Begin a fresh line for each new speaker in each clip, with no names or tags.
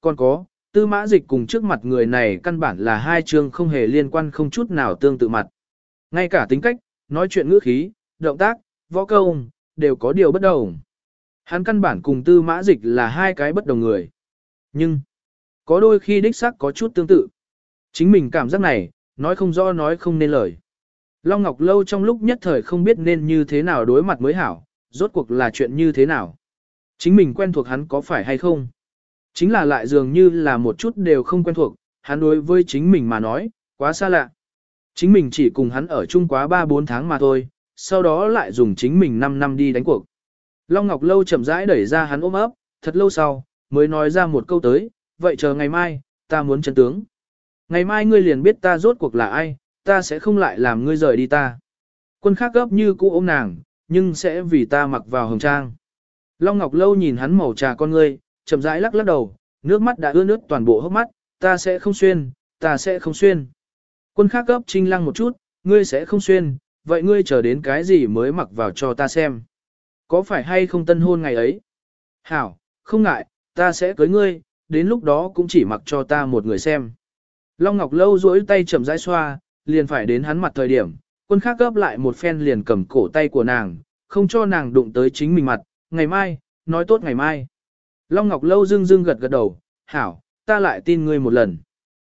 Còn có, tư mã dịch cùng trước mặt người này căn bản là hai chương không hề liên quan không chút nào tương tự mặt. Ngay cả tính cách, nói chuyện ngữ khí, động tác, võ công, đều có điều bất đồng. Hắn căn bản cùng tư mã dịch là hai cái bất đồng người. Nhưng, có đôi khi đích xác có chút tương tự. Chính mình cảm giác này, nói không rõ nói không nên lời. Long Ngọc Lâu trong lúc nhất thời không biết nên như thế nào đối mặt mới hảo, rốt cuộc là chuyện như thế nào. Chính mình quen thuộc hắn có phải hay không? Chính là lại dường như là một chút đều không quen thuộc, hắn đối với chính mình mà nói, quá xa lạ. Chính mình chỉ cùng hắn ở chung quá 3-4 tháng mà thôi, sau đó lại dùng chính mình 5 năm đi đánh cuộc. Long Ngọc Lâu chậm rãi đẩy ra hắn ôm ấp, thật lâu sau, mới nói ra một câu tới, vậy chờ ngày mai, ta muốn chân tướng. Ngày mai ngươi liền biết ta rốt cuộc là ai, ta sẽ không lại làm ngươi rời đi ta. Quân khác gấp như cũ ôm nàng, nhưng sẽ vì ta mặc vào hồng trang. Long Ngọc Lâu nhìn hắn màu trà con ngươi, chậm rãi lắc lắc đầu, nước mắt đã ướt nước toàn bộ hốc mắt, ta sẽ không xuyên, ta sẽ không xuyên. Quân khác gấp trinh lăng một chút, ngươi sẽ không xuyên, vậy ngươi chờ đến cái gì mới mặc vào cho ta xem. Có phải hay không tân hôn ngày ấy? Hảo, không ngại, ta sẽ cưới ngươi, đến lúc đó cũng chỉ mặc cho ta một người xem. Long Ngọc Lâu duỗi tay chậm rãi xoa, liền phải đến hắn mặt thời điểm, quân khác gấp lại một phen liền cầm cổ tay của nàng, không cho nàng đụng tới chính mình mặt, ngày mai, nói tốt ngày mai. Long Ngọc Lâu dưng dưng gật gật đầu, hảo, ta lại tin ngươi một lần.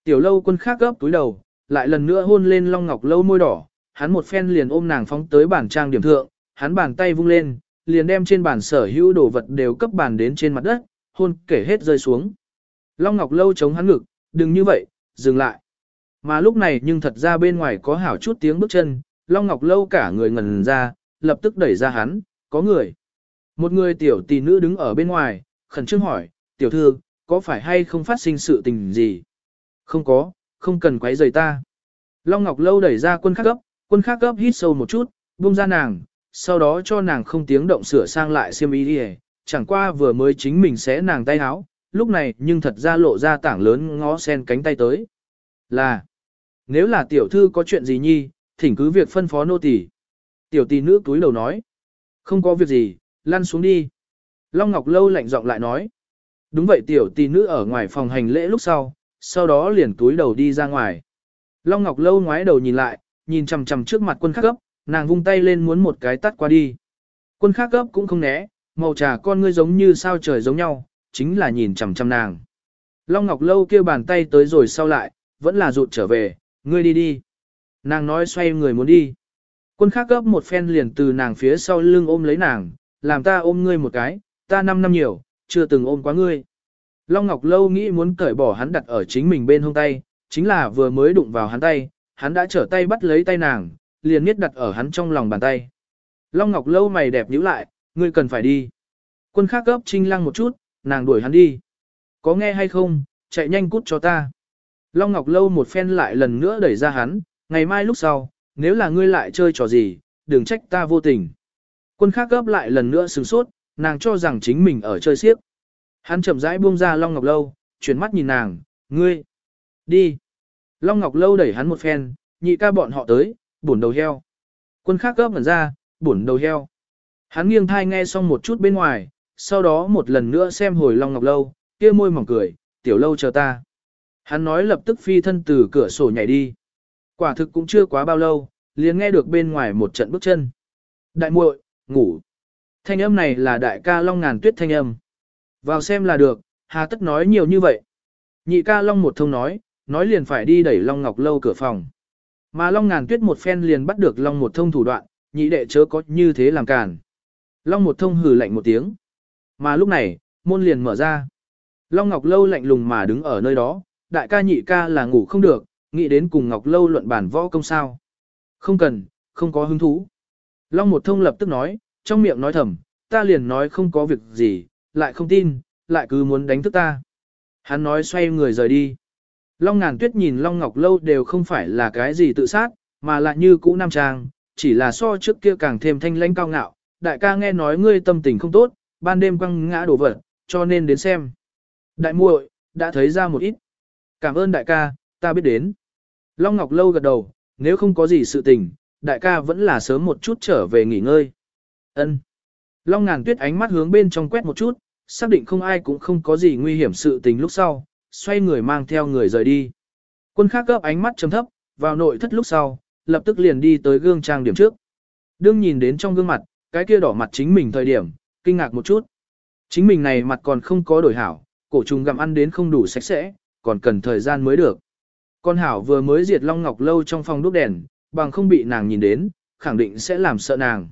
Tiểu lâu quân khác gấp túi đầu, lại lần nữa hôn lên Long Ngọc Lâu môi đỏ, hắn một phen liền ôm nàng phóng tới bàn trang điểm thượng, hắn bàn tay vung lên, liền đem trên bàn sở hữu đồ vật đều cấp bàn đến trên mặt đất, hôn kể hết rơi xuống. Long Ngọc Lâu chống hắn ngực, đừng như vậy, dừng lại. Mà lúc này nhưng thật ra bên ngoài có hảo chút tiếng bước chân, Long Ngọc Lâu cả người ngần ra, lập tức đẩy ra hắn, có người. Một người tiểu tỷ nữ đứng ở bên ngoài, khẩn trương hỏi, tiểu thư, có phải hay không phát sinh sự tình gì? Không có, không cần quấy rầy ta. Long Ngọc Lâu đẩy ra quân khắc gấp, quân khắc gấp hít sâu một chút, buông ra nàng, sau đó cho nàng không tiếng động sửa sang lại xiêm y đi chẳng qua vừa mới chính mình xé nàng tay áo, lúc này nhưng thật ra lộ ra tảng lớn ngó sen cánh tay tới. Là, nếu là tiểu thư có chuyện gì nhi, thỉnh cứ việc phân phó nô tỳ. Tiểu tỷ nữ túi đầu nói, không có việc gì, lăn xuống đi. Long Ngọc Lâu lạnh giọng lại nói, đúng vậy tiểu tỷ nữ ở ngoài phòng hành lễ lúc sau, sau đó liền túi đầu đi ra ngoài. Long Ngọc Lâu ngoái đầu nhìn lại, nhìn chằm chằm trước mặt quân khắc cấp, nàng vung tay lên muốn một cái tắt qua đi. Quân khắc cấp cũng không né, màu trà con ngươi giống như sao trời giống nhau, chính là nhìn chằm chằm nàng. Long Ngọc Lâu kêu bàn tay tới rồi sau lại, vẫn là rụt trở về, ngươi đi đi. Nàng nói xoay người muốn đi. Quân khắc gấp một phen liền từ nàng phía sau lưng ôm lấy nàng, làm ta ôm ngươi một cái, ta năm năm nhiều, chưa từng ôm quá ngươi. Long Ngọc Lâu nghĩ muốn cởi bỏ hắn đặt ở chính mình bên hông tay, chính là vừa mới đụng vào hắn tay, hắn đã trở tay bắt lấy tay nàng, liền miết đặt ở hắn trong lòng bàn tay. Long Ngọc Lâu mày đẹp nhíu lại, ngươi cần phải đi. Quân khác gấp trinh lăng một chút, nàng đuổi hắn đi. Có nghe hay không, chạy nhanh cút cho ta. Long Ngọc Lâu một phen lại lần nữa đẩy ra hắn, ngày mai lúc sau, nếu là ngươi lại chơi trò gì, đừng trách ta vô tình. Quân khác gấp lại lần nữa sừng sốt, nàng cho rằng chính mình ở chơi xiếc. Hắn chậm rãi buông ra Long Ngọc Lâu, chuyển mắt nhìn nàng, ngươi, đi. Long Ngọc Lâu đẩy hắn một phen, nhị ca bọn họ tới, bổn đầu heo. Quân khác gấp ngẩn ra, bổn đầu heo. Hắn nghiêng thai nghe xong một chút bên ngoài, sau đó một lần nữa xem hồi Long Ngọc Lâu, kia môi mỏng cười, tiểu lâu chờ ta. Hắn nói lập tức phi thân từ cửa sổ nhảy đi. Quả thực cũng chưa quá bao lâu, liền nghe được bên ngoài một trận bước chân. Đại muội, ngủ. Thanh âm này là đại ca Long ngàn tuyết thanh âm. Vào xem là được, hà tất nói nhiều như vậy. Nhị ca Long một thông nói, nói liền phải đi đẩy Long Ngọc Lâu cửa phòng. Mà Long ngàn tuyết một phen liền bắt được Long một thông thủ đoạn, nhị đệ chớ có như thế làm cản. Long một thông hừ lạnh một tiếng. Mà lúc này, môn liền mở ra. Long Ngọc Lâu lạnh lùng mà đứng ở nơi đó, đại ca nhị ca là ngủ không được, nghĩ đến cùng Ngọc Lâu luận bản võ công sao. Không cần, không có hứng thú. Long một thông lập tức nói, trong miệng nói thầm, ta liền nói không có việc gì, lại không tin, lại cứ muốn đánh thức ta. Hắn nói xoay người rời đi. Long ngàn tuyết nhìn Long Ngọc Lâu đều không phải là cái gì tự sát, mà lại như cũ nam trang, chỉ là so trước kia càng thêm thanh lãnh cao ngạo. Đại ca nghe nói ngươi tâm tình không tốt, ban đêm quăng ngã đổ vật, cho nên đến xem. Đại muội đã thấy ra một ít. Cảm ơn đại ca, ta biết đến. Long Ngọc Lâu gật đầu, nếu không có gì sự tình, đại ca vẫn là sớm một chút trở về nghỉ ngơi. Ân. Long ngàn tuyết ánh mắt hướng bên trong quét một chút, xác định không ai cũng không có gì nguy hiểm sự tình lúc sau, xoay người mang theo người rời đi. Quân khác gấp ánh mắt trầm thấp, vào nội thất lúc sau, lập tức liền đi tới gương trang điểm trước. Đương nhìn đến trong gương mặt, cái kia đỏ mặt chính mình thời điểm, kinh ngạc một chút. Chính mình này mặt còn không có đổi hảo, cổ trùng gặm ăn đến không đủ sạch sẽ, còn cần thời gian mới được. Con hảo vừa mới diệt Long Ngọc lâu trong phòng đúc đèn, bằng không bị nàng nhìn đến, khẳng định sẽ làm sợ nàng.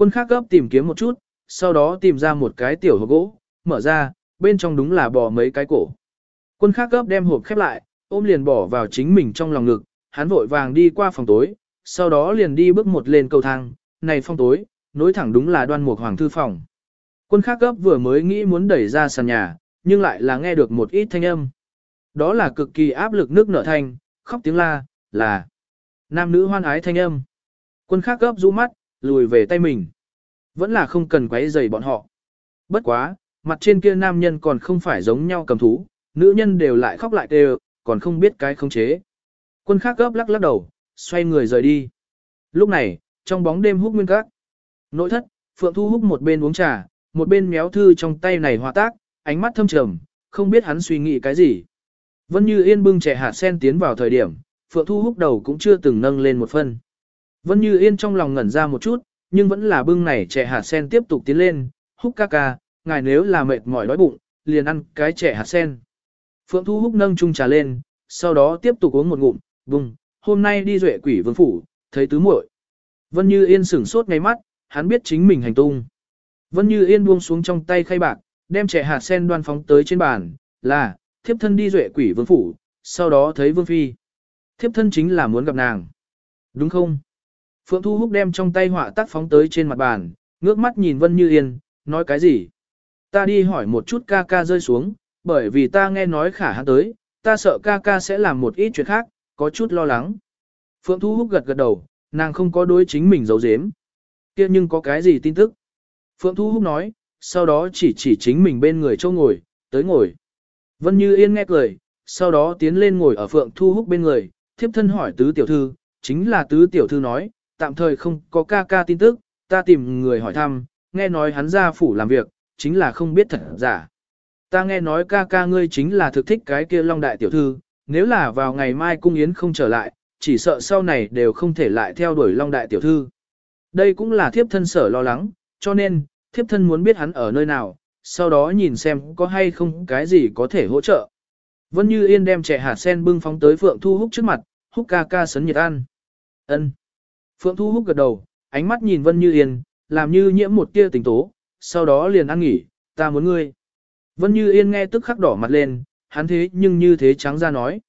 Quân khác gấp tìm kiếm một chút, sau đó tìm ra một cái tiểu hộp gỗ, mở ra, bên trong đúng là bò mấy cái cổ. Quân khác gấp đem hộp khép lại, ôm liền bỏ vào chính mình trong lòng ngực, hắn vội vàng đi qua phòng tối, sau đó liền đi bước một lên cầu thang, này phòng tối, nối thẳng đúng là đoan mục hoàng thư phòng. Quân khác gấp vừa mới nghĩ muốn đẩy ra sàn nhà, nhưng lại là nghe được một ít thanh âm. Đó là cực kỳ áp lực nước nở thanh, khóc tiếng la, là nam nữ hoan ái thanh âm. Quân khác gấp rũ mắt, lùi về tay mình. Vẫn là không cần quấy rầy bọn họ. Bất quá, mặt trên kia nam nhân còn không phải giống nhau cầm thú, nữ nhân đều lại khóc lại đều, còn không biết cái không chế. Quân khác gấp lắc lắc đầu, xoay người rời đi. Lúc này, trong bóng đêm hút nguyên các. Nội thất, Phượng Thu hút một bên uống trà, một bên méo thư trong tay này hòa tác, ánh mắt thâm trầm, không biết hắn suy nghĩ cái gì. Vẫn Như Yên bưng trẻ hạt sen tiến vào thời điểm, Phượng Thu hút đầu cũng chưa từng nâng lên một phân. Vân Như Yên trong lòng ngẩn ra một chút, nhưng vẫn là bưng này trẻ hạt sen tiếp tục tiến lên, hút ca ca, ngài nếu là mệt mỏi đói bụng, liền ăn cái trẻ hạt sen. Phượng Thu hút nâng chung trà lên, sau đó tiếp tục uống một ngụm, bùng, hôm nay đi duệ quỷ vương phủ, thấy tứ muội. Vân Như Yên sửng sốt ngay mắt, hắn biết chính mình hành tung. Vân Như Yên buông xuống trong tay khay bạc, đem trẻ hạt sen đoan phóng tới trên bàn, là, thiếp thân đi duệ quỷ vương phủ, sau đó thấy vương phi. Thiếp thân chính là muốn gặp nàng. Đúng không? Phượng Thu Húc đem trong tay họa tác phóng tới trên mặt bàn, ngước mắt nhìn Vân Như Yên, nói cái gì? Ta đi hỏi một chút ca ca rơi xuống, bởi vì ta nghe nói khả hắn tới, ta sợ ca ca sẽ làm một ít chuyện khác, có chút lo lắng. Phượng Thu Húc gật gật đầu, nàng không có đối chính mình giấu giếm. kia nhưng có cái gì tin tức? Phượng Thu Húc nói, sau đó chỉ chỉ chính mình bên người châu ngồi, tới ngồi. Vân Như Yên nghe cười, sau đó tiến lên ngồi ở Phượng Thu Húc bên người, thiếp thân hỏi tứ tiểu thư, chính là tứ tiểu thư nói, tạm thời không có ca ca tin tức, ta tìm người hỏi thăm, nghe nói hắn ra phủ làm việc, chính là không biết thật giả. Ta nghe nói ca ca ngươi chính là thực thích cái kia long đại tiểu thư, nếu là vào ngày mai cung yến không trở lại, chỉ sợ sau này đều không thể lại theo đuổi long đại tiểu thư. Đây cũng là thiếp thân sở lo lắng, cho nên, thiếp thân muốn biết hắn ở nơi nào, sau đó nhìn xem có hay không cái gì có thể hỗ trợ. Vân Như Yên đem trẻ hạt sen bưng phóng tới Phượng Thu Húc trước mặt, Húc ca ca sấn nhiệt ăn. Ân. Phượng Thu Húc gật đầu, ánh mắt nhìn Vân Như Yên, làm như nhiễm một tia tình tố, sau đó liền ăn nghỉ, ta muốn ngươi. Vân Như Yên nghe tức khắc đỏ mặt lên, hắn thế nhưng như thế trắng ra nói.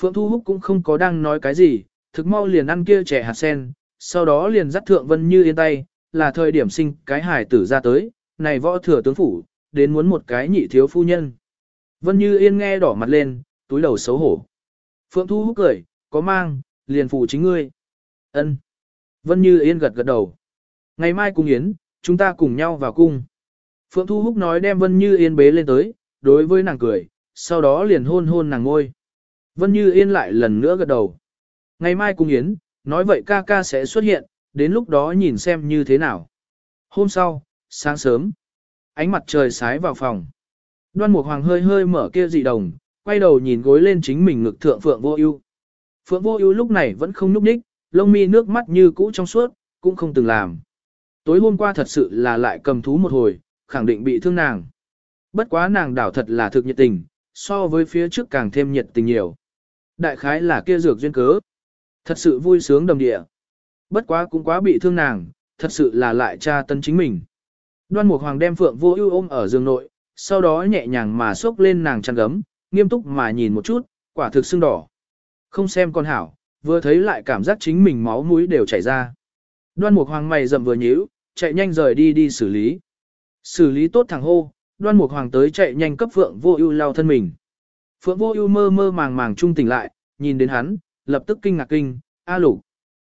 Phượng Thu Húc cũng không có đang nói cái gì, thực mau liền ăn kia trẻ hạt sen, sau đó liền dắt thượng Vân Như Yên tay, là thời điểm sinh cái hải tử ra tới, này võ thừa tướng phủ, đến muốn một cái nhị thiếu phu nhân. Vân Như Yên nghe đỏ mặt lên, túi đầu xấu hổ. Phượng Thu Húc cười, có mang, liền phụ chính ngươi. Ân. Vân Như Yên gật gật đầu. Ngày mai cùng Yến, chúng ta cùng nhau vào cung. Phượng Thu Húc nói đem Vân Như Yên bế lên tới, đối với nàng cười, sau đó liền hôn hôn nàng ngôi. Vân Như Yên lại lần nữa gật đầu. Ngày mai cùng Yến, nói vậy ca ca sẽ xuất hiện, đến lúc đó nhìn xem như thế nào. Hôm sau, sáng sớm, ánh mặt trời sái vào phòng. Đoan Mục Hoàng hơi hơi mở kia dị đồng, quay đầu nhìn gối lên chính mình ngực thượng Phượng Vô Ưu. Phượng Vô Ưu lúc này vẫn không nhúc nhích, lông mi nước mắt như cũ trong suốt, cũng không từng làm. Tối hôm qua thật sự là lại cầm thú một hồi, khẳng định bị thương nàng. Bất quá nàng đảo thật là thực nhiệt tình, so với phía trước càng thêm nhiệt tình nhiều. Đại khái là kia dược duyên cớ. Thật sự vui sướng đồng địa. Bất quá cũng quá bị thương nàng, thật sự là lại tra tân chính mình. Đoan Mục Hoàng đem Phượng Vô Ưu ôm ở giường nội, sau đó nhẹ nhàng mà xốc lên nàng chăn gấm, nghiêm túc mà nhìn một chút, quả thực sưng đỏ. Không xem con hảo, vừa thấy lại cảm giác chính mình máu mũi đều chảy ra. Đoan Mục Hoàng mày rậm vừa nhíu, chạy nhanh rời đi đi xử lý. Xử lý tốt thằng hô, Đoan Mục Hoàng tới chạy nhanh cấp Phượng Vô Ưu lao thân mình. Phượng Vô Ưu mơ mơ màng màng trung tỉnh lại, nhìn đến hắn, lập tức kinh ngạc kinh, "A Lục,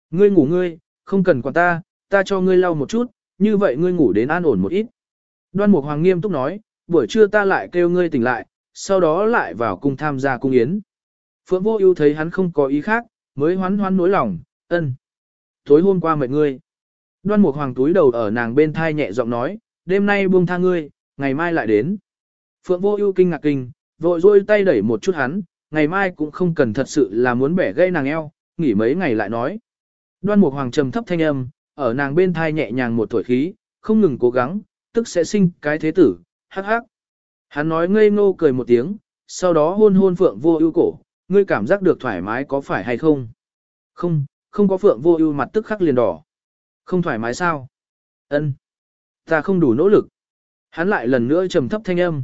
ngươi ngủ ngươi, không cần quản ta, ta cho ngươi lau một chút, như vậy ngươi ngủ đến an ổn một ít." Đoan Mục Hoàng nghiêm túc nói, "Buổi trưa ta lại kêu ngươi tỉnh lại, sau đó lại vào cung tham gia cung yến." Phượng Vô Ưu thấy hắn không có ý khác, mới hoán hoán nỗi lòng, "Ân, tối hôm qua mệt ngươi." Đoan Mục Hoàng túi đầu ở nàng bên thai nhẹ giọng nói, "Đêm nay buông tha ngươi, ngày mai lại đến. Phượng vô ưu kinh ngạc kinh, vội rôi tay đẩy một chút hắn, ngày mai cũng không cần thật sự là muốn bẻ gây nàng eo, nghỉ mấy ngày lại nói. Đoan Mục Hoàng trầm thấp thanh âm, ở nàng bên thai nhẹ nhàng một thổi khí, không ngừng cố gắng, tức sẽ sinh cái thế tử, hắc hắc. Hắn nói ngây ngô cười một tiếng, sau đó hôn hôn Phượng Vô Ưu cổ, ngươi cảm giác được thoải mái có phải hay không? Không, không có Phượng Vô Ưu mặt tức khắc liền đỏ. Không thoải mái sao? Ân, ta không đủ nỗ lực. Hắn lại lần nữa trầm thấp thanh âm.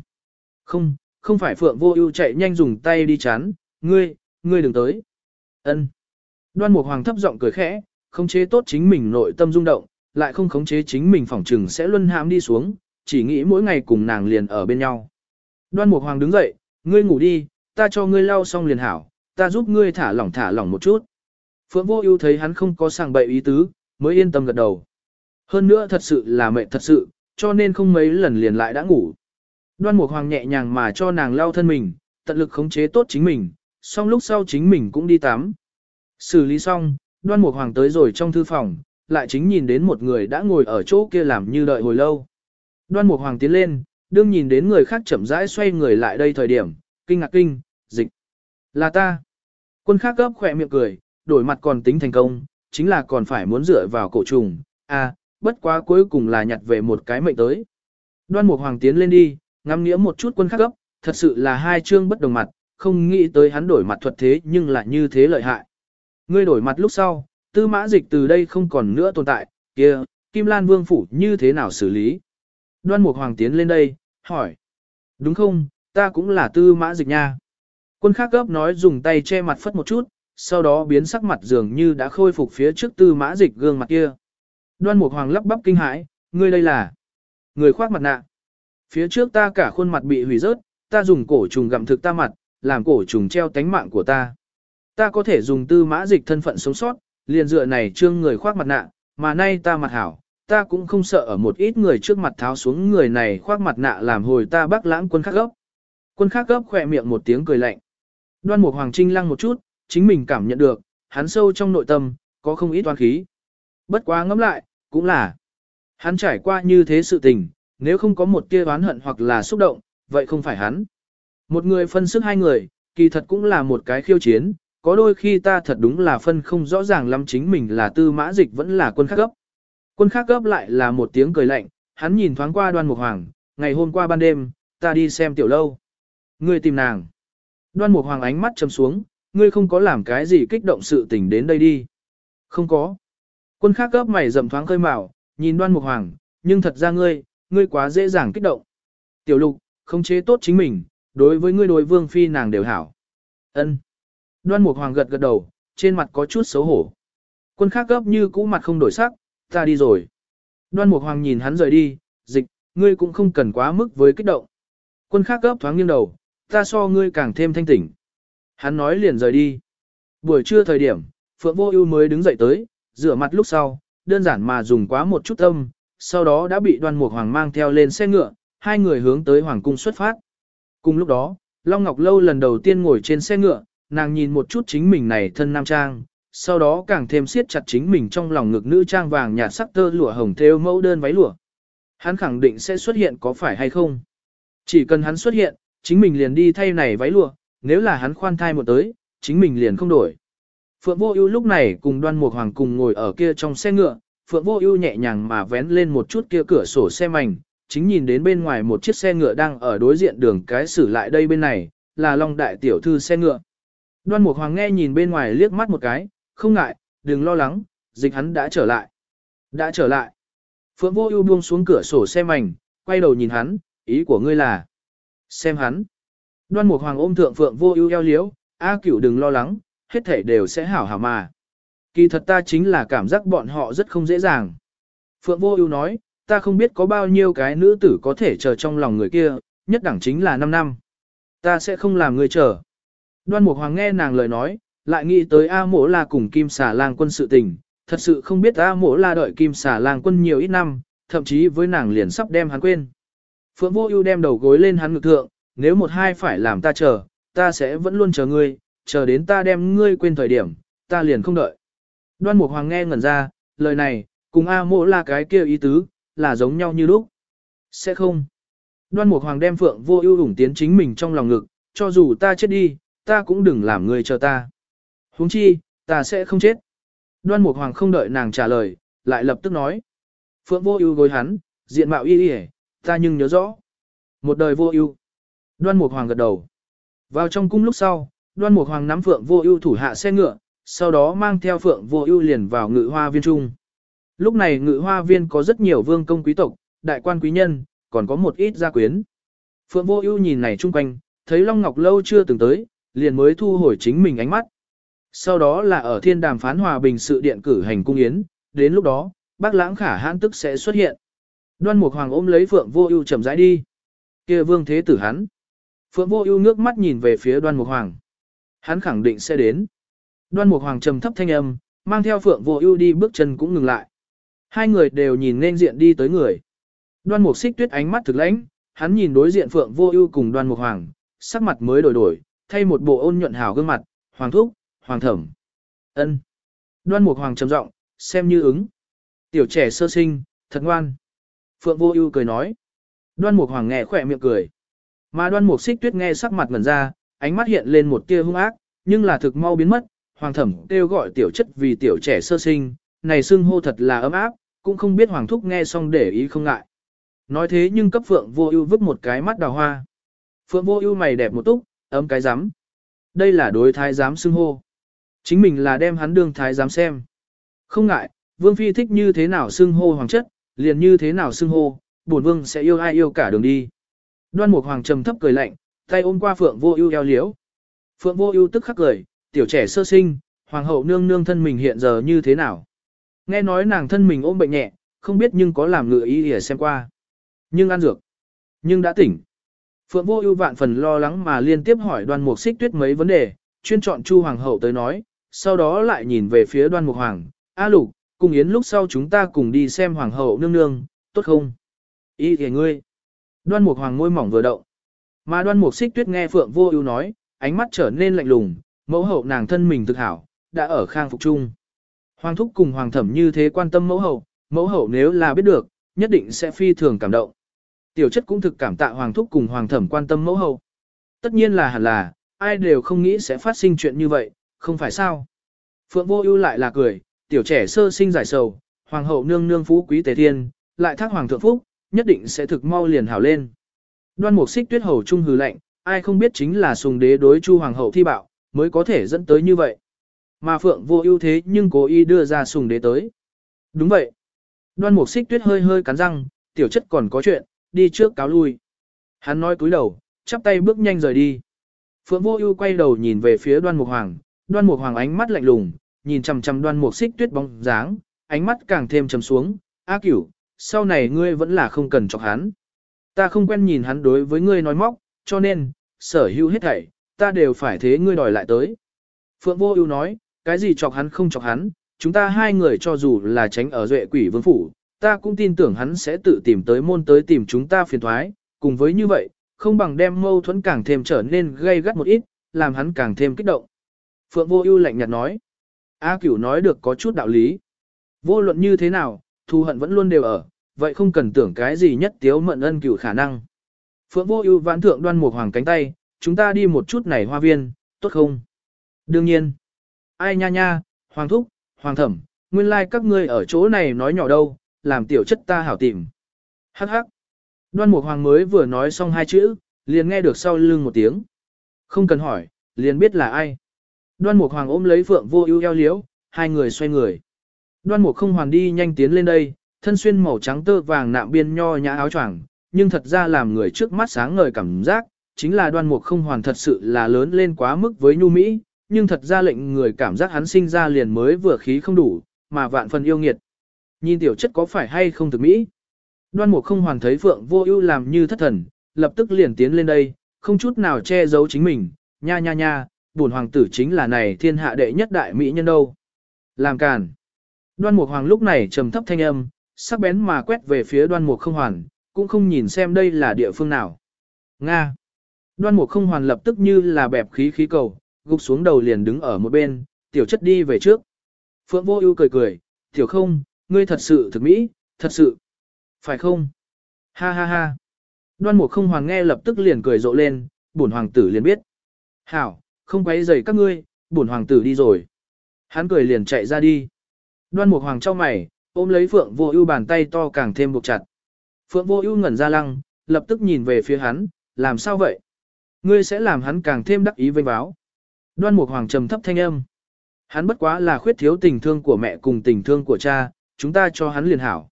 Không, không phải Phượng Vô Ưu chạy nhanh dùng tay đi chán. ngươi, ngươi đừng tới. Ân. Đoan Mục Hoàng thấp giọng cười khẽ, khống chế tốt chính mình nội tâm rung động, lại không khống chế chính mình phỏng trừng sẽ luân hãm đi xuống, chỉ nghĩ mỗi ngày cùng nàng liền ở bên nhau. Đoan Mục Hoàng đứng dậy, ngươi ngủ đi, ta cho ngươi lau xong liền hảo, ta giúp ngươi thả lỏng thả lỏng một chút. Phượng Vô Ưu thấy hắn không có sàng bậy ý tứ, mới yên tâm gật đầu. Hơn nữa thật sự là mệt thật sự, cho nên không mấy lần liền lại đã ngủ. Đoan Mục Hoàng nhẹ nhàng mà cho nàng lau thân mình, tận lực khống chế tốt chính mình, xong lúc sau chính mình cũng đi tắm. Xử lý xong, Đoan Mục Hoàng tới rồi trong thư phòng, lại chính nhìn đến một người đã ngồi ở chỗ kia làm như đợi hồi lâu. Đoan Mục Hoàng tiến lên, đương nhìn đến người khác chậm rãi xoay người lại đây thời điểm, kinh ngạc kinh, dịch. Là ta. Quân khác gấp khỏe miệng cười, đổi mặt còn tính thành công, chính là còn phải muốn dựa vào cổ trùng, à, bất quá cuối cùng là nhặt về một cái mệnh tới. Đoan Mục Hoàng tiến lên đi, ngắm nghĩa một chút quân khác gấp, thật sự là hai chương bất đồng mặt, không nghĩ tới hắn đổi mặt thuật thế nhưng lại như thế lợi hại. Ngươi đổi mặt lúc sau, tư mã dịch từ đây không còn nữa tồn tại, kia, Kim Lan Vương Phủ như thế nào xử lý? Đoan Mục Hoàng tiến lên đây, hỏi. Đúng không, ta cũng là tư mã dịch nha. Quân khác gấp nói dùng tay che mặt phất một chút, sau đó biến sắc mặt dường như đã khôi phục phía trước tư mã dịch gương mặt kia. Đoan Mục Hoàng lắp bắp kinh hãi, ngươi đây là người khoác mặt nạ. Phía trước ta cả khuôn mặt bị hủy rớt, ta dùng cổ trùng gặm thực ta mặt, làm cổ trùng treo tánh mạng của ta. Ta có thể dùng tư mã dịch thân phận sống sót, liền dựa này trương người khoác mặt nạ, mà nay ta mặt hảo, ta cũng không sợ ở một ít người trước mặt tháo xuống người này khoác mặt nạ làm hồi ta bác lãng quân khắc gốc. Quân khác gấp khỏe miệng một tiếng cười lạnh. Đoan Mục Hoàng Trinh lăng một chút, chính mình cảm nhận được, hắn sâu trong nội tâm, có không ít toan khí. Bất quá ngẫm lại, cũng là, hắn trải qua như thế sự tình, nếu không có một tia oán hận hoặc là xúc động, vậy không phải hắn. Một người phân sức hai người, kỳ thật cũng là một cái khiêu chiến, có đôi khi ta thật đúng là phân không rõ ràng lắm chính mình là tư mã dịch vẫn là quân khác gấp. Quân khác gấp lại là một tiếng cười lạnh, hắn nhìn thoáng qua đoan mục hoàng, ngày hôm qua ban đêm, ta đi xem tiểu lâu. Ngươi tìm nàng. Đoan mục hoàng ánh mắt chầm xuống, ngươi không có làm cái gì kích động sự tình đến đây đi. Không có. Quân khác gấp mày rậm thoáng khơi mào, nhìn đoan mục hoàng, nhưng thật ra ngươi, ngươi quá dễ dàng kích động. Tiểu lục, không chế tốt chính mình, đối với ngươi đối vương phi nàng đều hảo. Ân. Đoan Mục Hoàng gật gật đầu, trên mặt có chút xấu hổ. Quân khác gấp như cũ mặt không đổi sắc, ta đi rồi. Đoan Mục Hoàng nhìn hắn rời đi, dịch, ngươi cũng không cần quá mức với kích động. Quân khác gấp thoáng nghiêng đầu, ta so ngươi càng thêm thanh tỉnh. Hắn nói liền rời đi. Buổi trưa thời điểm, Phượng Vô Ưu mới đứng dậy tới, rửa mặt lúc sau, đơn giản mà dùng quá một chút âm, sau đó đã bị Đoan Mục Hoàng mang theo lên xe ngựa, hai người hướng tới hoàng cung xuất phát. Cùng lúc đó, Long Ngọc Lâu lần đầu tiên ngồi trên xe ngựa, nàng nhìn một chút chính mình này thân nam trang, sau đó càng thêm siết chặt chính mình trong lòng ngực nữ trang vàng nhạt sắc tơ lụa hồng thêu mẫu đơn váy lụa. Hắn khẳng định sẽ xuất hiện có phải hay không? Chỉ cần hắn xuất hiện, chính mình liền đi thay này váy lụa, nếu là hắn khoan thai một tới, chính mình liền không đổi. Phượng Vô Ưu lúc này cùng Đoan Mục Hoàng cùng ngồi ở kia trong xe ngựa, Phượng Vô Ưu nhẹ nhàng mà vén lên một chút kia cửa sổ xe mảnh, chính nhìn đến bên ngoài một chiếc xe ngựa đang ở đối diện đường cái xử lại đây bên này, là Long đại tiểu thư xe ngựa. Đoan Mục Hoàng nghe nhìn bên ngoài liếc mắt một cái, không ngại, đừng lo lắng, dịch hắn đã trở lại. Đã trở lại. Phượng Vô Ưu buông xuống cửa sổ xe mảnh, quay đầu nhìn hắn, ý của ngươi là? Xem hắn. Đoan Mục Hoàng ôm thượng Phượng Vô Ưu eo liễu, "A Cửu đừng lo lắng, hết thảy đều sẽ hảo hảo mà." Kỳ thật ta chính là cảm giác bọn họ rất không dễ dàng. Phượng Vô Ưu nói, "Ta không biết có bao nhiêu cái nữ tử có thể chờ trong lòng người kia, nhất đẳng chính là 5 năm. Ta sẽ không làm ngươi chờ." Đoan Mục Hoàng nghe nàng lời nói, lại nghĩ tới A Mỗ La cùng Kim Xà Lang quân sự tình, thật sự không biết A Mỗ La đợi Kim Xà Lang quân nhiều ít năm, thậm chí với nàng liền sắp đem hắn quên. Phượng Vô Ưu đem đầu gối lên hắn ngực thượng, nếu một hai phải làm ta chờ, ta sẽ vẫn luôn chờ ngươi, chờ đến ta đem ngươi quên thời điểm, ta liền không đợi. Đoan Mục Hoàng nghe ngẩn ra, lời này, cùng A Mỗ là cái kia ý tứ, là giống nhau như lúc. Sẽ không. Đoan Mục Hoàng đem Phượng Vô Ưu ủng tiến chính mình trong lòng ngực, cho dù ta chết đi, ta cũng đừng làm người chờ ta. Huống chi, ta sẽ không chết. Đoan Mục Hoàng không đợi nàng trả lời, lại lập tức nói. Phượng Vô Ưu gối hắn, diện mạo y y, ta nhưng nhớ rõ. Một đời vô ưu. Đoan Mục Hoàng gật đầu. Vào trong cung lúc sau, Đoan Mục Hoàng nắm Phượng Vô Ưu thủ hạ xe ngựa, sau đó mang theo Phượng Vô Ưu liền vào Ngự Hoa viên trung. Lúc này Ngự Hoa viên có rất nhiều vương công quý tộc, đại quan quý nhân, còn có một ít gia quyến. Phượng Vô Ưu nhìn này chung quanh, thấy Long Ngọc lâu chưa từng tới, liền mới thu hồi chính mình ánh mắt. Sau đó là ở Thiên Đàm phán hòa bình sự điện cử hành cung yến, đến lúc đó, Bác Lãng Khả Hãn tức sẽ xuất hiện. Đoan Mục Hoàng ôm lấy Phượng Vô Ưu chậm rãi đi. Kia Vương Thế tử hắn. Phượng Vô Ưu nước mắt nhìn về phía Đoan Mục Hoàng. Hắn khẳng định sẽ đến. Đoan Mục Hoàng trầm thấp thanh âm, mang theo Phượng Vô Ưu đi bước chân cũng ngừng lại. Hai người đều nhìn nên diện đi tới người. Đoan Mục Xích Tuyết ánh mắt thực lãnh, hắn nhìn đối diện Phượng Vô Ưu cùng Đoan Mục Hoàng, sắc mặt mới đổi đổi, thay một bộ ôn nhuận hảo gương mặt, "Hoàng thúc, hoàng thẩm." Ân. Đoan Mục Hoàng trầm giọng, xem như ứng. "Tiểu trẻ sơ sinh, thật ngoan." Phượng Vô Ưu cười nói. Đoan Mục Hoàng nghe khẽ miệng cười. Mà Đoan Mục Xích Tuyết nghe sắc mặt ngẩn ra, ánh mắt hiện lên một tia hung ác, nhưng là thực mau biến mất, hoàng thẩm kêu gọi tiểu chất vì tiểu trẻ sơ sinh, này xưng hô thật là ấm áp, cũng không biết hoàng thúc nghe xong để ý không ngại. Nói thế nhưng cấp Phượng Vô Ưu vứt một cái mắt đào hoa. Phượng Vô Ưu mày đẹp một túc, ấm cái rắm. Đây là đối thái giám xưng hô. Chính mình là đem hắn đương thái giám xem. Không ngại, Vương phi thích như thế nào xưng hô hoàng chất, liền như thế nào xưng hô, bổn vương sẽ yêu ai yêu cả đường đi. Đoan Mục Hoàng trầm thấp cười lạnh, tay ôm qua Phượng Vô Ưu eo liễu. Phượng Vô Ưu tức khắc cười, tiểu trẻ sơ sinh, hoàng hậu nương nương thân mình hiện giờ như thế nào? Nghe nói nàng thân mình ôm bệnh nhẹ, không biết nhưng có làm ngựa ý để xem qua. Nhưng ăn dược, nhưng đã tỉnh. Phượng Vô Ưu vạn phần lo lắng mà liên tiếp hỏi Đoan Mục Xích Tuyết mấy vấn đề, chuyên chọn Chu hoàng hậu tới nói, sau đó lại nhìn về phía Đoan Mục Hoàng, "A Lục, cùng yến lúc sau chúng ta cùng đi xem hoàng hậu nương nương, tốt không?" "Ý kìa ngươi." Đoan Mục Hoàng môi mỏng vừa động. Mà Đoan Mục Xích Tuyết nghe Phượng Vô Ưu nói, ánh mắt trở nên lạnh lùng, mẫu hậu nàng thân mình thực hảo, đã ở khang phục chung. Hoàng thúc cùng hoàng thẩm như thế quan tâm mẫu hậu, mẫu hậu nếu là biết được, nhất định sẽ phi thường cảm động. Tiểu chất cũng thực cảm tạ hoàng thúc cùng hoàng thẩm quan tâm mẫu hậu. Tất nhiên là hẳn là, ai đều không nghĩ sẽ phát sinh chuyện như vậy, không phải sao. Phượng vô ưu lại là cười, tiểu trẻ sơ sinh giải sầu, hoàng hậu nương nương phú quý tề thiên, lại thác hoàng thượng phúc, nhất định sẽ thực mau liền hảo lên. Đoan mục xích tuyết hầu trung hừ lạnh, ai không biết chính là sùng đế đối chu hoàng hậu thi bạo, mới có thể dẫn tới như vậy. Mà Phượng vô ưu thế nhưng cố ý đưa ra sùng đế tới. Đúng vậy. Đoan mục xích tuyết hơi hơi cắn răng, tiểu chất còn có chuyện, đi trước cáo lui. Hắn nói cúi đầu, chắp tay bước nhanh rời đi. Phượng vô ưu quay đầu nhìn về phía đoan mục hoàng, đoan mục hoàng ánh mắt lạnh lùng, nhìn chằm chằm đoan mục xích tuyết bóng dáng, ánh mắt càng thêm trầm xuống, A cửu, sau này ngươi vẫn là không cần chọc hắn. Ta không quen nhìn hắn đối với ngươi nói móc, cho nên, sở hữu hết thảy, ta đều phải thế ngươi đòi lại tới. Phượng Vô Ưu nói, cái gì chọc hắn không chọc hắn, chúng ta hai người cho dù là tránh ở duệ quỷ vương phủ, ta cũng tin tưởng hắn sẽ tự tìm tới môn tới tìm chúng ta phiền toái, cùng với như vậy, không bằng đem mâu thuẫn càng thêm trở nên gay gắt một ít, làm hắn càng thêm kích động. Phượng Vô Ưu lạnh nhạt nói, A Cửu nói được có chút đạo lý. Vô luận như thế nào, thù hận vẫn luôn đều ở, vậy không cần tưởng cái gì nhất tiếu mận ân cửu khả năng. Phượng vô ưu vãn thượng đoan một hoàng cánh tay, chúng ta đi một chút này hoa viên, tốt không? Đương nhiên. Ai nha nha, hoàng thúc, hoàng thẩm, nguyên lai like các ngươi ở chỗ này nói nhỏ đâu, làm tiểu chất ta hảo tìm. Hắc hắc. Đoan Mục Hoàng mới vừa nói xong hai chữ, liền nghe được sau lưng một tiếng. Không cần hỏi, liền biết là ai. Đoan Mục Hoàng ôm lấy Phượng Vô Ưu eo liễu, hai người xoay người. Đoan Mục không hoàn đi nhanh tiến lên đây, thân xuyên màu trắng tơ vàng nạm biên nho nhã áo choàng, nhưng thật ra làm người trước mắt sáng ngời cảm giác, chính là đoan mục không hoàn thật sự là lớn lên quá mức với nhu mỹ, nhưng thật ra lệnh người cảm giác hắn sinh ra liền mới vừa khí không đủ, mà vạn phần yêu nghiệt. Nhìn tiểu chất có phải hay không thực mỹ? Đoan mục không hoàn thấy Phượng vô ưu làm như thất thần, lập tức liền tiến lên đây, không chút nào che giấu chính mình, nha nha nha, bổn hoàng tử chính là này thiên hạ đệ nhất đại mỹ nhân đâu. Làm càn. Đoan mục hoàng lúc này trầm thấp thanh âm, sắc bén mà quét về phía đoan mục không hoàn, cũng không nhìn xem đây là địa phương nào. Nga. Đoan mục không hoàn lập tức như là bẹp khí khí cầu, gục xuống đầu liền đứng ở một bên, tiểu chất đi về trước. Phượng vô ưu cười cười, tiểu không, ngươi thật sự thực mỹ, thật sự. Phải không? Ha ha ha. Đoan mục không hoàn nghe lập tức liền cười rộ lên, bổn hoàng tử liền biết. Hảo, không quấy rầy các ngươi, bổn hoàng tử đi rồi. Hắn cười liền chạy ra đi. Đoan mục hoàng trong mày, ôm lấy phượng vô ưu bàn tay to càng thêm buộc chặt. Phượng vô ưu ngẩn ra lăng, lập tức nhìn về phía hắn, làm sao vậy? Ngươi sẽ làm hắn càng thêm đắc ý vênh báo. Đoan mục hoàng trầm thấp thanh âm. Hắn bất quá là khuyết thiếu tình thương của mẹ cùng tình thương của cha, chúng ta cho hắn liền hảo.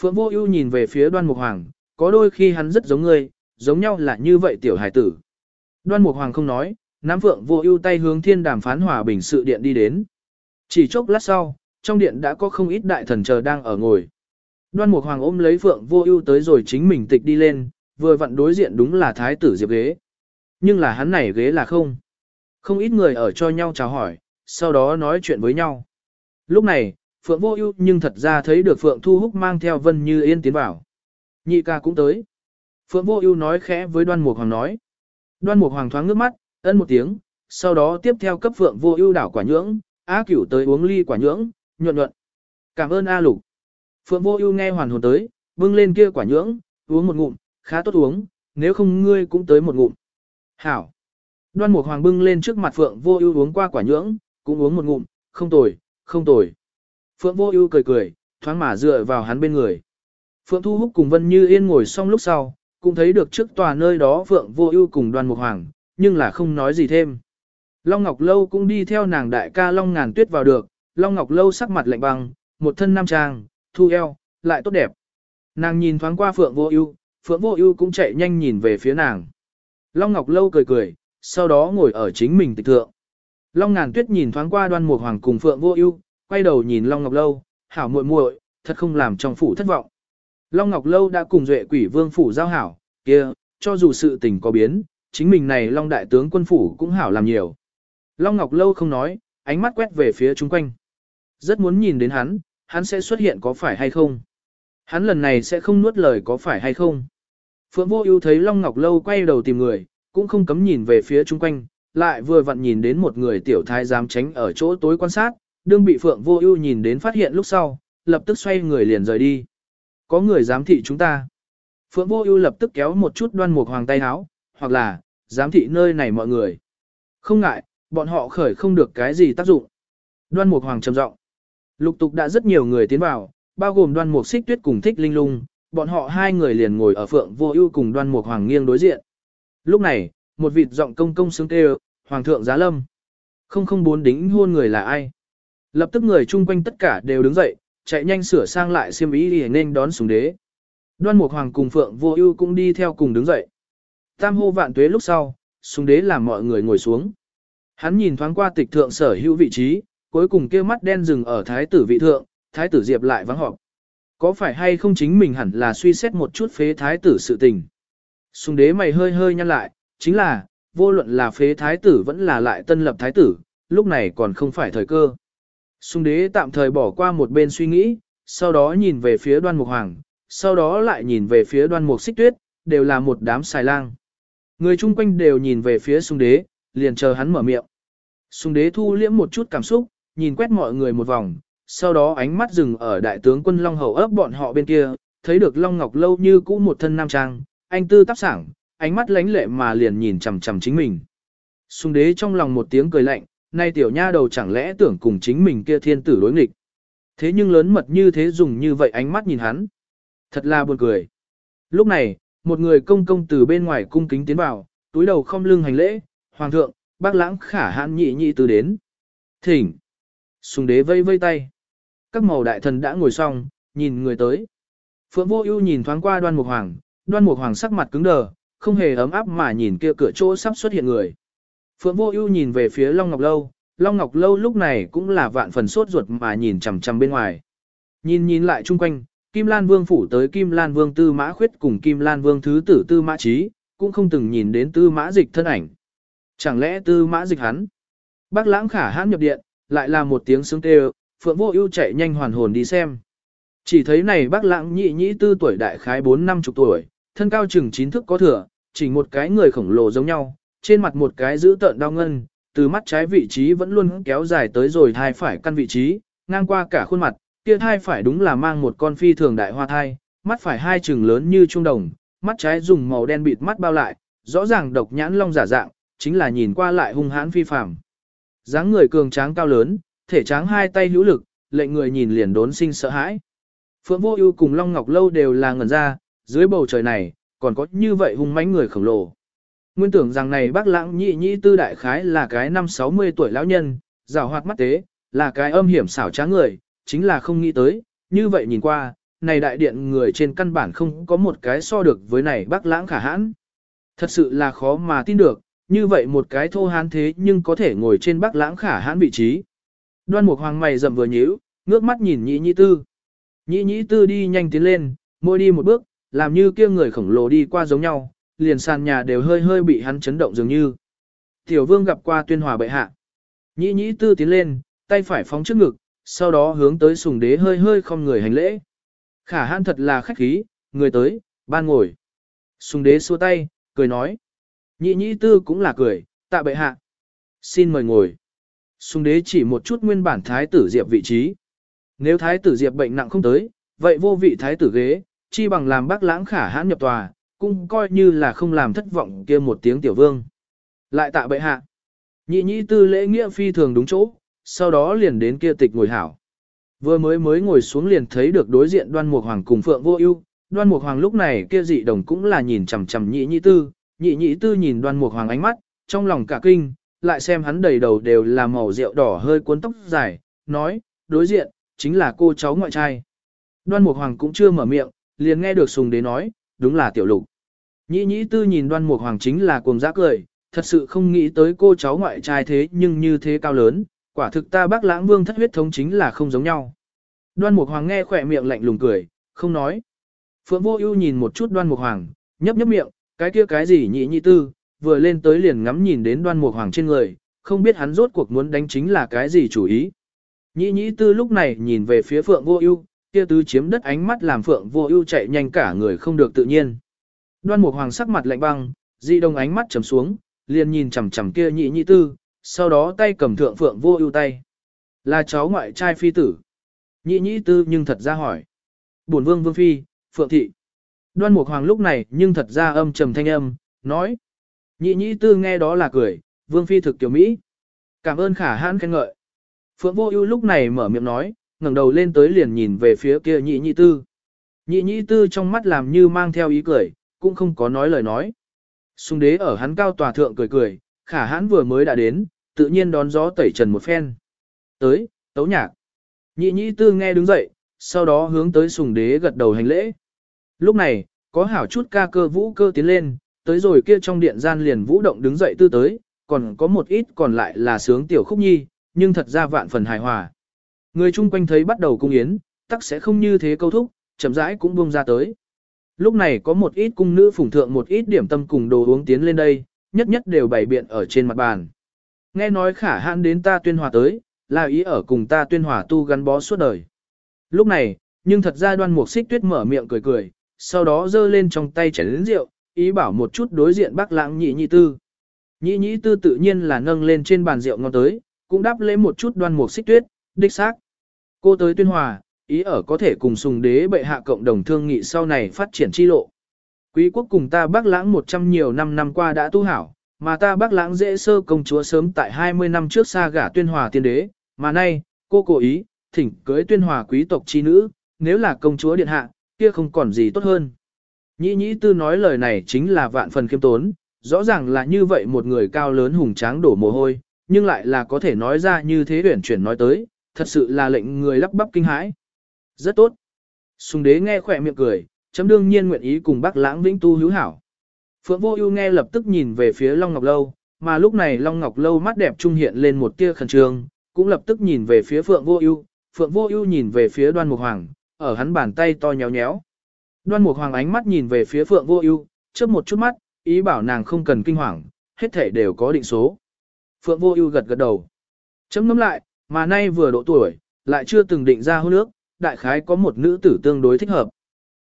Phượng vô ưu nhìn về phía đoan mục hoàng, có đôi khi hắn rất giống ngươi, giống nhau là như vậy tiểu hải tử. Đoan mục hoàng không nói, Nam Phượng vô ưu tay hướng thiên đàm phán hòa bình sự điện đi đến. Chỉ chốc lát sau, trong điện đã có không ít đại thần chờ đang ở ngồi. Đoan Mục Hoàng ôm lấy Phượng Vô Ưu tới rồi chính mình tịch đi lên, vừa vặn đối diện đúng là thái tử Diệp ghế. Nhưng là hắn này ghế là không. Không ít người ở cho nhau chào hỏi, sau đó nói chuyện với nhau. Lúc này, Phượng Vô Ưu nhưng thật ra thấy được Phượng Thu Húc mang theo Vân Như Yên tiến vào. Nhị ca cũng tới. Phượng Vô Ưu nói khẽ với Đoan Mục Hoàng nói. Đoan Mục Hoàng thoáng ngước mắt, ân một tiếng, sau đó tiếp theo cấp Phượng Vô Ưu đảo quả nhưỡng, a Cửu tới uống ly quả nhưỡng, nhuận nhuận. Cảm ơn A Lục. Phượng Vô Ưu nghe hoàn hồn tới, bưng lên kia quả nhưỡng, uống một ngụm, khá tốt uống, nếu không ngươi cũng tới một ngụm. Hảo. Đoan Mục Hoàng bưng lên trước mặt Phượng Vô Ưu uống qua quả nhưỡng, cũng uống một ngụm, không tồi, không tồi. Phượng Vô Ưu cười cười, thoáng mà dựa vào hắn bên người. Phượng Thu Húc cùng Vân Như Yên ngồi xong lúc sau, cũng thấy được trước tòa nơi đó Phượng Vô Ưu cùng Đoan Mục Hoàng, nhưng là không nói gì thêm. Long Ngọc Lâu cũng đi theo nàng đại ca Long Ngàn Tuyết vào được, Long Ngọc Lâu sắc mặt lạnh băng, một thân nam trang, thu eo, lại tốt đẹp. Nàng nhìn thoáng qua Phượng Vô Ưu, Phượng Vô Ưu cũng chạy nhanh nhìn về phía nàng. Long Ngọc Lâu cười cười, sau đó ngồi ở chính mình tịch thượng. Long Ngàn Tuyết nhìn thoáng qua Đoan Mục Hoàng cùng Phượng Vô Ưu, quay đầu nhìn Long Ngọc Lâu, hảo muội muội, thật không làm trong phủ thất vọng. Long Ngọc Lâu đã cùng Duệ Quỷ Vương phủ giao hảo, kia, cho dù sự tình có biến, chính mình này Long đại tướng quân phủ cũng hảo làm nhiều. Long Ngọc Lâu không nói, ánh mắt quét về phía chung quanh. Rất muốn nhìn đến hắn, hắn sẽ xuất hiện có phải hay không? Hắn lần này sẽ không nuốt lời có phải hay không? Phượng Vô Ưu thấy Long Ngọc Lâu quay đầu tìm người, cũng không cấm nhìn về phía chung quanh, lại vừa vặn nhìn đến một người tiểu thái giám tránh ở chỗ tối quan sát, đương bị Phượng Vô Ưu nhìn đến phát hiện lúc sau, lập tức xoay người liền rời đi. Có người giám thị chúng ta. Phượng Vô Ưu lập tức kéo một chút Đoan Mục Hoàng tay áo, hoặc là giám thị nơi này mọi người. Không ngại, bọn họ khởi không được cái gì tác dụng. Đoan Mục Hoàng trầm giọng. Lục tục đã rất nhiều người tiến vào, bao gồm Đoan Mục Xích Tuyết cùng Thích Linh Lung, bọn họ hai người liền ngồi ở Phượng Vô Ưu cùng Đoan Mục Hoàng nghiêng đối diện. Lúc này, một vịt giọng công công sướng kêu, "Hoàng thượng giá lâm." Không không bốn đính hôn người là ai? Lập tức người chung quanh tất cả đều đứng dậy, chạy nhanh sửa sang lại xiêm y để nên đón xuống đế. Đoan Mục Hoàng cùng Phượng Vô Ưu cũng đi theo cùng đứng dậy. Tam hô vạn tuế lúc sau, xuống đế làm mọi người ngồi xuống. Hắn nhìn thoáng qua tịch thượng sở hữu vị trí, cuối cùng kia mắt đen dừng ở thái tử vị thượng, thái tử Diệp lại vắng họp. Có phải hay không chính mình hẳn là suy xét một chút phế thái tử sự tình. Sùng đế mày hơi hơi nhăn lại, chính là, vô luận là phế thái tử vẫn là lại tân lập thái tử, lúc này còn không phải thời cơ. Sùng đế tạm thời bỏ qua một bên suy nghĩ, sau đó nhìn về phía đoan mục hoàng, sau đó lại nhìn về phía đoan mục xích tuyết, đều là một đám xài lang. Người chung quanh đều nhìn về phía Sung đế, liền chờ hắn mở miệng. Sung đế thu liễm một chút cảm xúc, nhìn quét mọi người một vòng, sau đó ánh mắt dừng ở đại tướng quân Long Hầu ấp bọn họ bên kia, thấy được Long Ngọc lâu như cũ một thân nam trang, anh tư tác sảng, ánh mắt lánh lệ mà liền nhìn chằm chằm chính mình. Sung đế trong lòng một tiếng cười lạnh, nay tiểu nha đầu chẳng lẽ tưởng cùng chính mình kia thiên tử đối nghịch. Thế nhưng lớn mật như thế dùng như vậy ánh mắt nhìn hắn. Thật là buồn cười. Lúc này, một người công công từ bên ngoài cung kính tiến vào, túi đầu không lưng hành lễ, hoàng thượng, bác lãng khả hãn nhị nhị từ đến. Thỉnh. Sùng đế vây vây tay. Các màu đại thần đã ngồi xong, nhìn người tới. Phượng vô ưu nhìn thoáng qua đoan mục hoàng, đoan mục hoàng sắc mặt cứng đờ, không hề ấm áp mà nhìn kia cửa chỗ sắp xuất hiện người. Phượng vô ưu nhìn về phía Long Ngọc Lâu, Long Ngọc Lâu lúc này cũng là vạn phần sốt ruột mà nhìn chằm chằm bên ngoài. Nhìn nhìn lại chung quanh, Kim Lan Vương phủ tới Kim Lan Vương Tư Mã Khuyết cùng Kim Lan Vương Thứ Tử Tư Mã Trí, cũng không từng nhìn đến Tư Mã Dịch thân ảnh. Chẳng lẽ Tư Mã Dịch hắn? Bác Lãng Khả hãn nhập điện, lại là một tiếng sướng kêu, Phượng Vô Ưu chạy nhanh hoàn hồn đi xem. Chỉ thấy này bác lãng nhị nhị tư tuổi đại khái 4 năm chục tuổi, thân cao chừng chín thước có thừa, chỉ một cái người khổng lồ giống nhau, trên mặt một cái giữ tợn đau ngân, từ mắt trái vị trí vẫn luôn kéo dài tới rồi thai phải căn vị trí, ngang qua cả khuôn mặt, kia thai phải đúng là mang một con phi thường đại hoa thai, mắt phải hai chừng lớn như trung đồng, mắt trái dùng màu đen bịt mắt bao lại, rõ ràng độc nhãn long giả dạng, chính là nhìn qua lại hung hãn phi phàm. dáng người cường tráng cao lớn, thể tráng hai tay hữu lực, lệnh người nhìn liền đốn sinh sợ hãi. Phượng Vô Ưu cùng Long Ngọc Lâu đều là ngẩn ra, dưới bầu trời này, còn có như vậy hung mãnh người khổng lồ. Nguyên tưởng rằng này bác lãng nhị nhị tư đại khái là cái năm 60 tuổi lão nhân, giàu hoạt mắt tế, là cái âm hiểm xảo trá người, chính là không nghĩ tới, như vậy nhìn qua, này đại điện người trên căn bản không có một cái so được với này bác lãng khả hãn. Thật sự là khó mà tin được, như vậy một cái thô hán thế nhưng có thể ngồi trên bác lãng khả hãn vị trí. Đoan mục hoàng mày rậm vừa nhíu, ngước mắt nhìn nhị nhị tư. Nhị nhị tư đi nhanh tiến lên, môi đi một bước, làm như kia người khổng lồ đi qua giống nhau, liền sàn nhà đều hơi hơi bị hắn chấn động dường như. Tiểu vương gặp qua tuyên hòa bệ hạ. Nhị nhị tư tiến lên, tay phải phóng trước ngực, sau đó hướng tới sùng đế hơi hơi không người hành lễ. Khả hãn thật là khách khí, người tới, ban ngồi. Sùng đế xua tay, cười nói. Nhị nhị tư cũng là cười, tạ bệ hạ. Xin mời ngồi. Sùng đế chỉ một chút nguyên bản thái tử diệp vị trí. Nếu thái tử diệp bệnh nặng không tới, vậy vô vị thái tử ghế, chi bằng làm bác lãng khả hãn nhập tòa, cũng coi như là không làm thất vọng kia một tiếng tiểu vương. Lại tạ bệ hạ. Nhị nhị tư lễ nghĩa phi thường đúng chỗ, sau đó liền đến kia tịch ngồi hảo. Vừa mới mới ngồi xuống liền thấy được đối diện đoan mục hoàng cùng phượng vô ưu đoan mục hoàng lúc này kia dị đồng cũng là nhìn chằm chằm nhị nhị tư, nhị nhị tư nhìn đoan mục hoàng ánh mắt, trong lòng cả kinh, lại xem hắn đầy đầu đều là màu rượu đỏ hơi cuốn tóc dài, nói, đối diện, chính là cô cháu ngoại trai. Đoan mục hoàng cũng chưa mở miệng, liền nghe được sùng đế nói, đúng là tiểu lục. Nhị nhị tư nhìn đoan mục hoàng chính là cuồng giã cười, thật sự không nghĩ tới cô cháu ngoại trai thế nhưng như thế cao lớn, quả thực ta bác lãng vương thất huyết thống chính là không giống nhau. Đoan Mục Hoàng nghe khỏe miệng lạnh lùng cười, không nói. Phượng Vô Ưu nhìn một chút Đoan Mục Hoàng, nhấp nhấp miệng, cái kia cái gì nhị nhị tư, vừa lên tới liền ngắm nhìn đến Đoan Mục Hoàng trên người, không biết hắn rốt cuộc muốn đánh chính là cái gì chủ ý. Nhị nhị tư lúc này nhìn về phía Phượng Vô Ưu, kia tứ chiếm đất ánh mắt làm Phượng Vô Ưu chạy nhanh cả người không được tự nhiên. Đoan Mục Hoàng sắc mặt lạnh băng, dị đồng ánh mắt trầm xuống, liền nhìn chằm chằm kia nhị nhị tư, sau đó tay cầm thượng phượng vô ưu tay. Là cháu ngoại trai phi tử. Nhị nhị tư nhưng thật ra hỏi. Bổn vương vương phi, phượng thị. Đoan mục hoàng lúc này nhưng thật ra âm trầm thanh âm, nói. Nhị nhị tư nghe đó là cười, vương phi thực kiểu Mỹ. Cảm ơn khả hãn khen ngợi. Phượng vô ưu lúc này mở miệng nói, ngẩng đầu lên tới liền nhìn về phía kia nhị nhị tư. Nhị nhị tư trong mắt làm như mang theo ý cười, cũng không có nói lời nói. Xung đế ở hắn cao tòa thượng cười cười, khả hãn vừa mới đã đến, tự nhiên đón gió tẩy trần một phen. Tới, tấu nhạc. Nhị nhị tư nghe đứng dậy, sau đó hướng tới sùng đế gật đầu hành lễ. Lúc này, có hảo chút ca cơ vũ cơ tiến lên, tới rồi kia trong điện gian liền vũ động đứng dậy tư tới, còn có một ít còn lại là sướng tiểu khúc nhi, nhưng thật ra vạn phần hài hòa. Người chung quanh thấy bắt đầu cung yến, tắc sẽ không như thế câu thúc, chậm rãi cũng buông ra tới. Lúc này có một ít cung nữ phủng thượng một ít điểm tâm cùng đồ uống tiến lên đây, nhất nhất đều bày biện ở trên mặt bàn. Nghe nói khả hãn đến ta tuyên hòa tới, là ý ở cùng ta tuyên hòa tu gắn bó suốt đời. Lúc này, nhưng thật ra đoan mục xích tuyết mở miệng cười cười, sau đó giơ lên trong tay chén lĩnh rượu, ý bảo một chút đối diện bác lãng nhị nhị tư. Nhị nhị tư tự nhiên là nâng lên trên bàn rượu ngon tới, cũng đáp lễ một chút đoan mục xích tuyết, đích xác. Cô tới tuyên hòa, ý ở có thể cùng sùng đế bệ hạ cộng đồng thương nghị sau này phát triển chi lộ. Quý quốc cùng ta bác lãng một trăm nhiều năm năm qua đã tu hảo, mà ta bác lãng dễ sơ công chúa sớm tại 20 năm trước xa gả tuyên hòa tiên đế, mà nay, cô cố ý, thỉnh cưới tuyên hòa quý tộc chi nữ, nếu là công chúa điện hạ, kia không còn gì tốt hơn. Nhĩ nhĩ tư nói lời này chính là vạn phần khiêm tốn, rõ ràng là như vậy một người cao lớn hùng tráng đổ mồ hôi, nhưng lại là có thể nói ra như thế tuyển chuyển nói tới, thật sự là lệnh người lắp bắp kinh hãi. Rất tốt. Sùng đế nghe khỏe miệng cười, chấm đương nhiên nguyện ý cùng bác lãng vĩnh tu hữu hảo. Phượng Vô Ưu nghe lập tức nhìn về phía Long Ngọc Lâu, mà lúc này Long Ngọc Lâu mắt đẹp trung hiện lên một tia khẩn trương, cũng lập tức nhìn về phía Phượng Vô Ưu, Phượng Vô Ưu nhìn về phía Đoan Mục Hoàng, ở hắn bàn tay to nhéo nhéo. Đoan Mục Hoàng ánh mắt nhìn về phía Phượng Vô Ưu, chớp một chút mắt, ý bảo nàng không cần kinh hoàng, hết thảy đều có định số. Phượng Vô Ưu gật gật đầu. Chấm ngẫm lại, mà nay vừa độ tuổi, lại chưa từng định ra hôn nước, đại khái có một nữ tử tương đối thích hợp.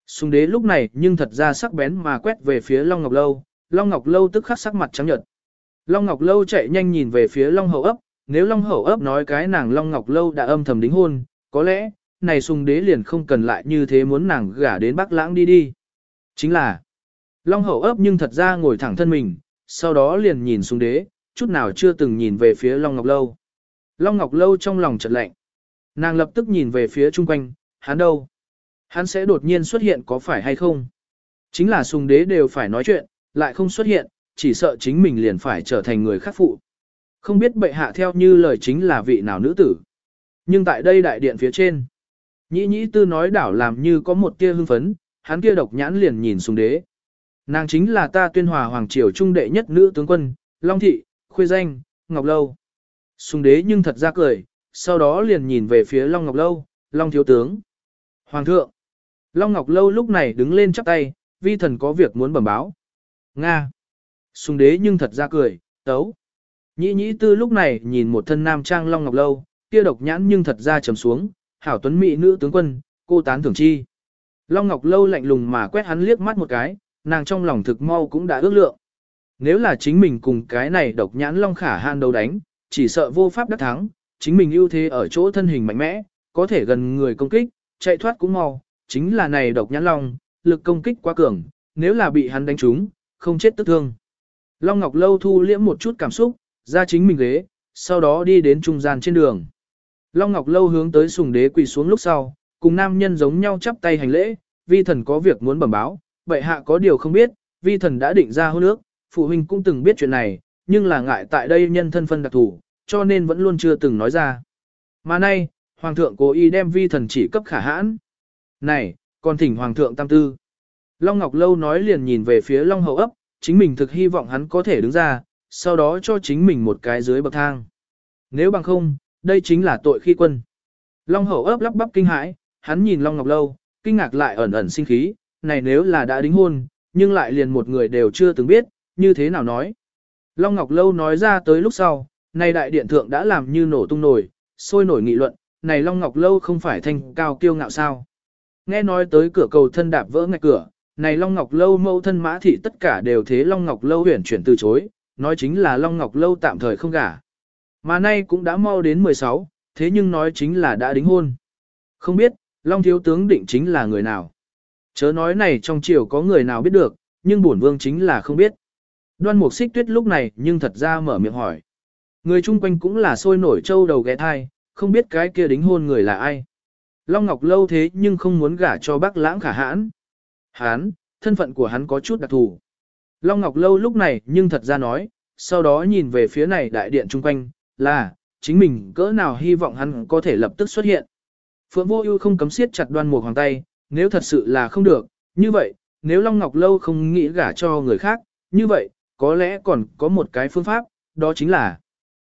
Sùng đế lúc này nhưng thật ra sắc bén mà quét về phía Long Ngọc Lâu, Long Ngọc Lâu tức khắc sắc mặt trắng nhợt. Long Ngọc Lâu chạy nhanh nhìn về phía Long Hậu ấp, nếu Long Hậu ấp nói cái nàng Long Ngọc Lâu đã âm thầm đính hôn, có lẽ, này sùng đế liền không cần lại như thế muốn nàng gả đến Bắc Lãng đi đi. Chính là, Long hậu ấp nhưng thật ra ngồi thẳng thân mình, sau đó liền nhìn Sùng đế, chút nào chưa từng nhìn về phía Long Ngọc Lâu. Long Ngọc Lâu trong lòng chợt lạnh. Nàng lập tức nhìn về phía chung quanh, hắn đâu? Hắn sẽ đột nhiên xuất hiện có phải hay không? Chính là sùng đế đều phải nói chuyện, lại không xuất hiện, chỉ sợ chính mình liền phải trở thành người khắc phụ. Không biết bệ hạ theo như lời chính là vị nào nữ tử. Nhưng tại đây đại điện phía trên, nhĩ nhĩ tư nói đảo làm như có một tia hưng phấn, hắn kia độc nhãn liền nhìn sùng đế. Nàng chính là ta tuyên hòa hoàng triều trung đệ nhất nữ tướng quân, Long Thị, Khuê Danh, Ngọc Lâu. Sùng đế nhưng thật ra cười, sau đó liền nhìn về phía Long Ngọc Lâu, Long Thiếu Tướng. Hoàng thượng. Long Ngọc Lâu lúc này đứng lên chắp tay, vi thần có việc muốn bẩm báo. Nga. Sùng đế nhưng thật ra cười, tấu. Nhĩ nhĩ tư lúc này nhìn một thân nam trang Long Ngọc Lâu, kia độc nhãn nhưng thật ra trầm xuống, hảo tuấn mỹ nữ tướng quân, cô tán thưởng chi. Long Ngọc Lâu lạnh lùng mà quét hắn liếc mắt một cái, nàng trong lòng thực mau cũng đã ước lượng. Nếu là chính mình cùng cái này độc nhãn Long Khả Han đấu đánh, chỉ sợ vô pháp đắc thắng, chính mình ưu thế ở chỗ thân hình mạnh mẽ, có thể gần người công kích, chạy thoát cũng mau, chính là này độc nhãn Long, lực công kích quá cường, nếu là bị hắn đánh trúng, không chết tức thương. Long Ngọc Lâu thu liễm một chút cảm xúc, ra chính mình ghế, sau đó đi đến trung gian trên đường. Long Ngọc Lâu hướng tới sùng đế quỳ xuống lúc sau, cùng nam nhân giống nhau chắp tay hành lễ, vi thần có việc muốn bẩm báo, bệ hạ có điều không biết, vi thần đã định ra hôn ước, phụ huynh cũng từng biết chuyện này, nhưng là ngại tại đây nhân thân phân đặc thủ, cho nên vẫn luôn chưa từng nói ra. Mà nay, Hoàng thượng cố ý đem vi thần chỉ cấp khả hãn. Này, còn thỉnh Hoàng thượng tam tư. Long Ngọc Lâu nói liền nhìn về phía Long Hậu ấp, chính mình thực hy vọng hắn có thể đứng ra, sau đó cho chính mình một cái dưới bậc thang. Nếu bằng không, đây chính là tội khi quân. Long Hậu ấp lắp bắp kinh hãi, hắn nhìn Long Ngọc Lâu, kinh ngạc lại ẩn ẩn sinh khí, này nếu là đã đính hôn, nhưng lại liền một người đều chưa từng biết, như thế nào nói. Long Ngọc Lâu nói ra tới lúc sau, này đại điện thượng đã làm như nổ tung nổi, sôi nổi nghị luận, này Long Ngọc Lâu không phải thanh cao kiêu ngạo sao. Nghe nói tới cửa cầu thân đạp vỡ ngạch cửa, này Long Ngọc Lâu mâu thân mã thị tất cả đều thế Long Ngọc Lâu huyển chuyển từ chối, nói chính là Long Ngọc Lâu tạm thời không gả. Mà nay cũng đã mau đến 16, thế nhưng nói chính là đã đính hôn. Không biết, Long Thiếu Tướng định chính là người nào. Chớ nói này trong triều có người nào biết được, nhưng bổn vương chính là không biết. Đoan mục xích tuyết lúc này nhưng thật ra mở miệng hỏi. Người chung quanh cũng là sôi nổi trâu đầu ghé thai, không biết cái kia đính hôn người là ai. Long Ngọc lâu thế nhưng không muốn gả cho bác lãng khả hãn. Hán, thân phận của hắn có chút đặc thù. Long Ngọc lâu lúc này nhưng thật ra nói, sau đó nhìn về phía này đại điện chung quanh, là, chính mình cỡ nào hy vọng hắn có thể lập tức xuất hiện. Phượng Vô Ưu không cấm siết chặt Đoan Mục Hoàng tay, nếu thật sự là không được, như vậy, nếu Long Ngọc Lâu không nghĩ gả cho người khác, như vậy, có lẽ còn có một cái phương pháp, đó chính là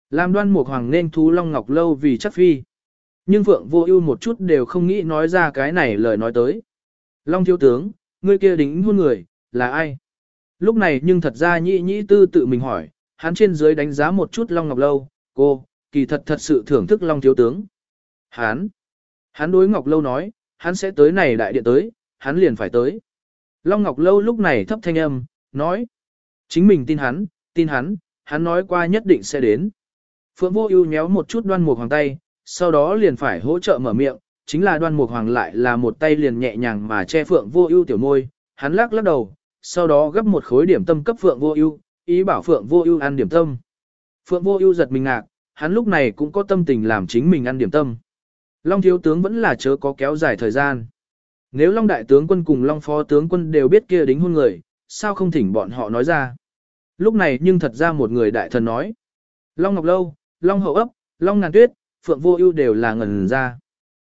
làm Đoan Mục Hoàng nên thú Long Ngọc Lâu vì chắc phi. Nhưng Phượng Vô Ưu một chút đều không nghĩ nói ra cái này lời nói tới. Long thiếu tướng, ngươi kia đính hôn người, là ai? Lúc này nhưng thật ra nhị nhị tư tự mình hỏi, hắn trên dưới đánh giá một chút Long Ngọc Lâu, cô, kỳ thật thật sự thưởng thức Long thiếu tướng. Hắn, hắn đối Ngọc Lâu nói, hắn sẽ tới này đại điện tới, hắn liền phải tới. Long Ngọc Lâu lúc này thấp thanh âm, nói, chính mình tin hắn, tin hắn, hắn nói qua nhất định sẽ đến. Phượng Vô Ưu nhéo một chút Đoan Mục Hoàng tay, sau đó liền phải hỗ trợ mở miệng, chính là Đoan Mục Hoàng lại là một tay liền nhẹ nhàng mà che Phượng Vô Ưu tiểu môi, hắn lắc lắc đầu, sau đó gấp một khối điểm tâm cấp Phượng Vô Ưu, ý bảo Phượng Vô Ưu ăn điểm tâm. Phượng Vô Ưu giật mình ngạc, hắn lúc này cũng có tâm tình làm chính mình ăn điểm tâm. Long thiếu tướng vẫn là chớ có kéo dài thời gian. Nếu Long đại tướng quân cùng Long phó tướng quân đều biết kia đính hôn người, sao không thỉnh bọn họ nói ra? Lúc này nhưng thật ra một người đại thần nói. Long Ngọc Lâu, Long Hậu ấp, Long Ngàn Tuyết, Phượng Vô Ưu đều là ngẩn ra.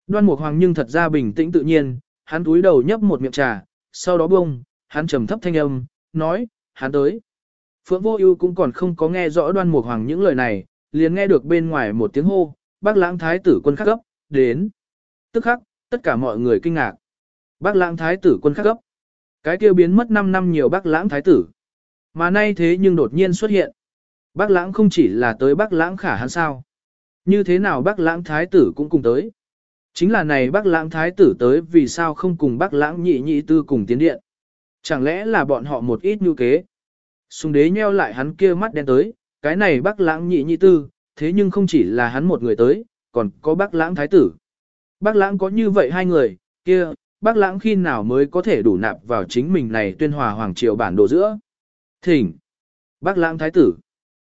Đoan Mục Hoàng nhưng thật ra bình tĩnh tự nhiên, hắn cúi đầu nhấp một miệng trà, sau đó bông, hắn trầm thấp thanh âm, nói, hắn tới. Phượng Vô Ưu cũng còn không có nghe rõ Đoan Mục Hoàng những lời này, liền nghe được bên ngoài một tiếng hô, Bác Lãng Thái tử quân khắc cấp, đến. Tức khắc, tất cả mọi người kinh ngạc. Bác Lãng Thái tử quân khắc cấp. Cái kia biến mất 5 năm nhiều Bác Lãng Thái tử. Mà nay thế nhưng đột nhiên xuất hiện. Bác Lãng không chỉ là tới Bác Lãng khả hắn sao. Như thế nào Bác Lãng Thái tử cũng cùng tới. Chính là này Bác Lãng Thái tử tới vì sao không cùng Bác Lãng nhị nhị tư cùng tiến điện. Chẳng lẽ là bọn họ một ít như kế. Sùng đế nheo lại hắn kia mắt đen tới, cái này Bác Lãng nhị nhị tư, thế nhưng không chỉ là hắn một người tới, còn có Bác Lãng Thái tử. Bác Lãng có như vậy hai người, kia, bác lãng khi nào mới có thể đủ nạp vào chính mình này tuyên hòa hoàng triều bản đồ giữa. Thỉnh! Bác lãng thái tử!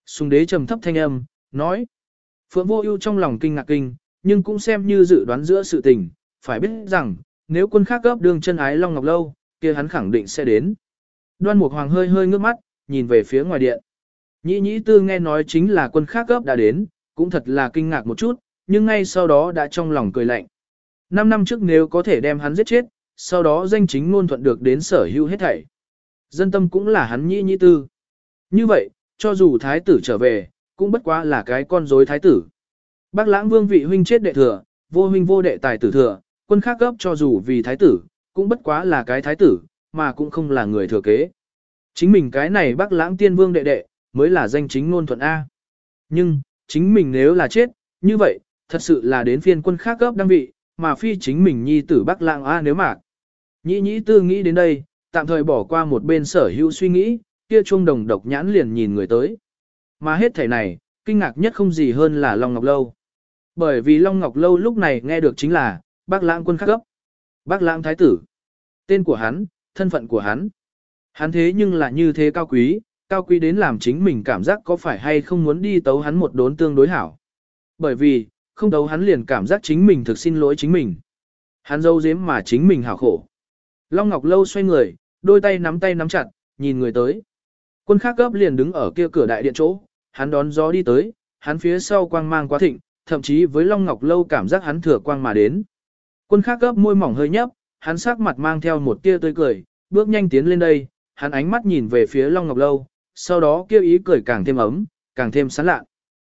Sùng đế trầm thấp thanh âm, nói. Phượng vô ưu trong lòng kinh ngạc kinh, nhưng cũng xem như dự đoán giữa sự tình, phải biết rằng, nếu quân khác gấp đường chân ái Long Ngọc Lâu, kia hắn khẳng định sẽ đến. Đoan Mục Hoàng hơi hơi ngước mắt, nhìn về phía ngoài điện. Nhĩ nhĩ tư nghe nói chính là quân khác gấp đã đến, cũng thật là kinh ngạc một chút, nhưng ngay sau đó đã trong lòng cười lạnh. Năm năm trước nếu có thể đem hắn giết chết, sau đó danh chính ngôn thuận được đến sở hữu hết thảy. Dân tâm cũng là hắn nhĩ nhĩ tư. Như vậy, cho dù thái tử trở về, cũng bất quá là cái con rối thái tử. Bác lãng vương vị huynh chết đệ thừa, vô huynh vô đệ tài tử thừa, quân khác gấp cho dù vì thái tử, cũng bất quá là cái thái tử, mà cũng không là người thừa kế. Chính mình cái này bác lãng tiên vương đệ đệ, mới là danh chính ngôn thuận A. Nhưng, chính mình nếu là chết, như vậy, thật sự là đến phiên quân khác gấp đăng vị, mà phi chính mình nhi tử bác lãng A nếu mà. Nhĩ nhĩ tư nghĩ đến đây, tạm thời bỏ qua một bên sở hữu suy nghĩ, kia chuông đồng độc nhãn liền nhìn người tới. Mà hết thể này, kinh ngạc nhất không gì hơn là Long Ngọc Lâu. Bởi vì Long Ngọc Lâu lúc này nghe được chính là, bác lãng quân khắc cấp. Bác lãng thái tử. Tên của hắn, thân phận của hắn. Hắn thế nhưng là như thế cao quý, cao quý đến làm chính mình cảm giác có phải hay không muốn đi tấu hắn một đốn tương đối hảo. Bởi vì, không tấu hắn liền cảm giác chính mình thực xin lỗi chính mình. Hắn dâu dếm mà chính mình hảo khổ. Long Ngọc Lâu xoay người, đôi tay nắm tay nắm chặt, nhìn người tới. Quân khác gấp liền đứng ở kia cửa đại điện chỗ, hắn đón gió đi tới, hắn phía sau quang mang quá thịnh, thậm chí với Long Ngọc Lâu cảm giác hắn thừa quang mà đến. Quân khác gấp môi mỏng hơi nhấp, hắn sắc mặt mang theo một tia tươi cười, bước nhanh tiến lên đây, hắn ánh mắt nhìn về phía Long Ngọc Lâu, sau đó kêu ý cười càng thêm ấm, càng thêm sán lạ.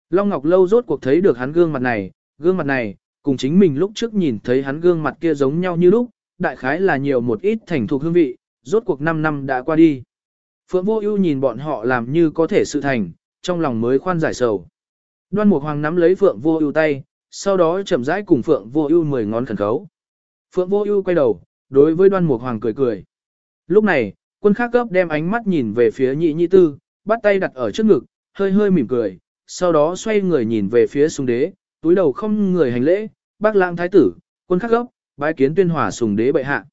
Long Ngọc Lâu rốt cuộc thấy được hắn gương mặt này, gương mặt này, cùng chính mình lúc trước nhìn thấy hắn gương mặt kia giống nhau như lúc, đại khái là nhiều một ít thành thuộc hương vị, rốt cuộc 5 năm đã qua đi. Phượng Vô Ưu nhìn bọn họ làm như có thể sự thành, trong lòng mới khoan giải sầu. Đoan Mục Hoàng nắm lấy Phượng Vô Ưu tay, sau đó chậm rãi cùng Phượng Vô Ưu mười ngón khẩn khấu. Phượng Vô Ưu quay đầu, đối với Đoan Mục Hoàng cười cười. Lúc này, quân khác cấp đem ánh mắt nhìn về phía Nhị Nhị Tư, bắt tay đặt ở trước ngực, hơi hơi mỉm cười, sau đó xoay người nhìn về phía Sùng Đế, túi đầu không người hành lễ, "Bác Lang thái tử, quân khác gấp, bái kiến tuyên hòa Sùng Đế bệ hạ."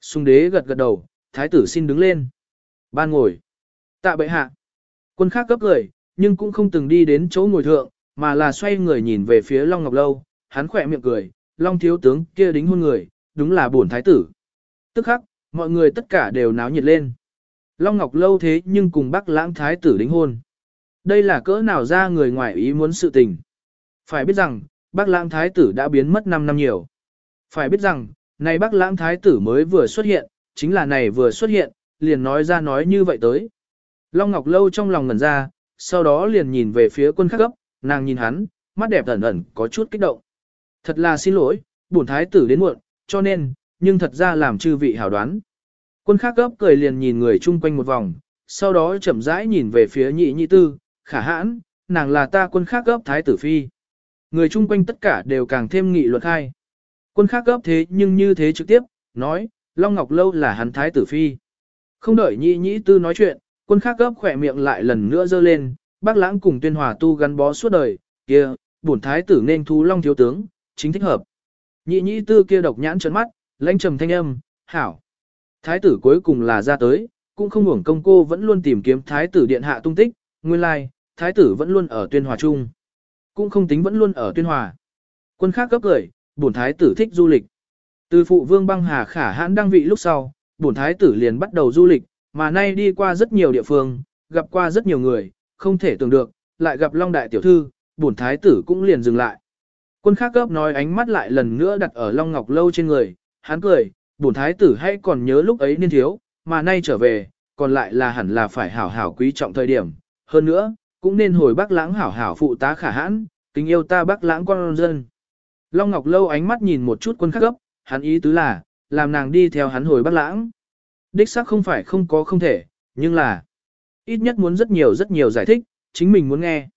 Sùng Đế gật gật đầu, "Thái tử xin đứng lên." Ban ngồi. Tạ bệ hạ. Quân khác cấp cười, nhưng cũng không từng đi đến chỗ ngồi thượng, mà là xoay người nhìn về phía Long Ngọc Lâu, hắn khỏe miệng cười, Long thiếu tướng kia đính hôn người, đúng là bổn thái tử. Tức khắc, mọi người tất cả đều náo nhiệt lên. Long Ngọc Lâu thế nhưng cùng bác lãng thái tử đính hôn. Đây là cỡ nào ra người ngoài ý muốn sự tình. Phải biết rằng, bác lãng thái tử đã biến mất 5 năm nhiều. Phải biết rằng, này bác lãng thái tử mới vừa xuất hiện, chính là này vừa xuất hiện, liền nói ra nói như vậy tới. Long Ngọc Lâu trong lòng ngẩn ra, sau đó liền nhìn về phía quân khắc gấp, nàng nhìn hắn, mắt đẹp ẩn ẩn có chút kích động. Thật là xin lỗi, bổn thái tử đến muộn, cho nên, nhưng thật ra làm chư vị hảo đoán. Quân khắc gấp cười liền nhìn người chung quanh một vòng, sau đó chậm rãi nhìn về phía nhị nhị tư, khả hãn, nàng là ta quân khắc gấp thái tử phi. Người chung quanh tất cả đều càng thêm nghị luật khai. Quân khắc gấp thế nhưng như thế trực tiếp, nói, Long Ngọc Lâu là hắn thái tử phi. Không đợi nhị nhị tư nói chuyện, quân khác gấp khỏe miệng lại lần nữa dơ lên, bác lãng cùng tuyên hòa tu gắn bó suốt đời, kia, bổn thái tử nên thú long thiếu tướng, chính thích hợp. Nhị nhị tư kia độc nhãn trấn mắt, lãnh trầm thanh âm, hảo. Thái tử cuối cùng là ra tới, cũng không ngủng công cô vẫn luôn tìm kiếm thái tử điện hạ tung tích, nguyên lai, thái tử vẫn luôn ở tuyên hòa chung. Cũng không tính vẫn luôn ở tuyên hòa. Quân khác cấp cười, bổn thái tử thích du lịch. Từ phụ vương băng hà khả hãn đăng vị lúc sau, bổn thái tử liền bắt đầu du lịch, mà nay đi qua rất nhiều địa phương, gặp qua rất nhiều người, không thể tưởng được, lại gặp Long Đại Tiểu Thư, bổn thái tử cũng liền dừng lại. Quân khác gấp nói ánh mắt lại lần nữa đặt ở Long Ngọc Lâu trên người, hắn cười, bổn thái tử hay còn nhớ lúc ấy niên thiếu, mà nay trở về, còn lại là hẳn là phải hảo hảo quý trọng thời điểm. Hơn nữa, cũng nên hồi bác lãng hảo hảo phụ tá khả hãn, tình yêu ta bác lãng con dân. Long Ngọc Lâu ánh mắt nhìn một chút quân khắc gấp, hắn ý tứ là, làm nàng đi theo hắn hồi bác lãng. Đích xác không phải không có không thể, nhưng là ít nhất muốn rất nhiều rất nhiều giải thích, chính mình muốn nghe.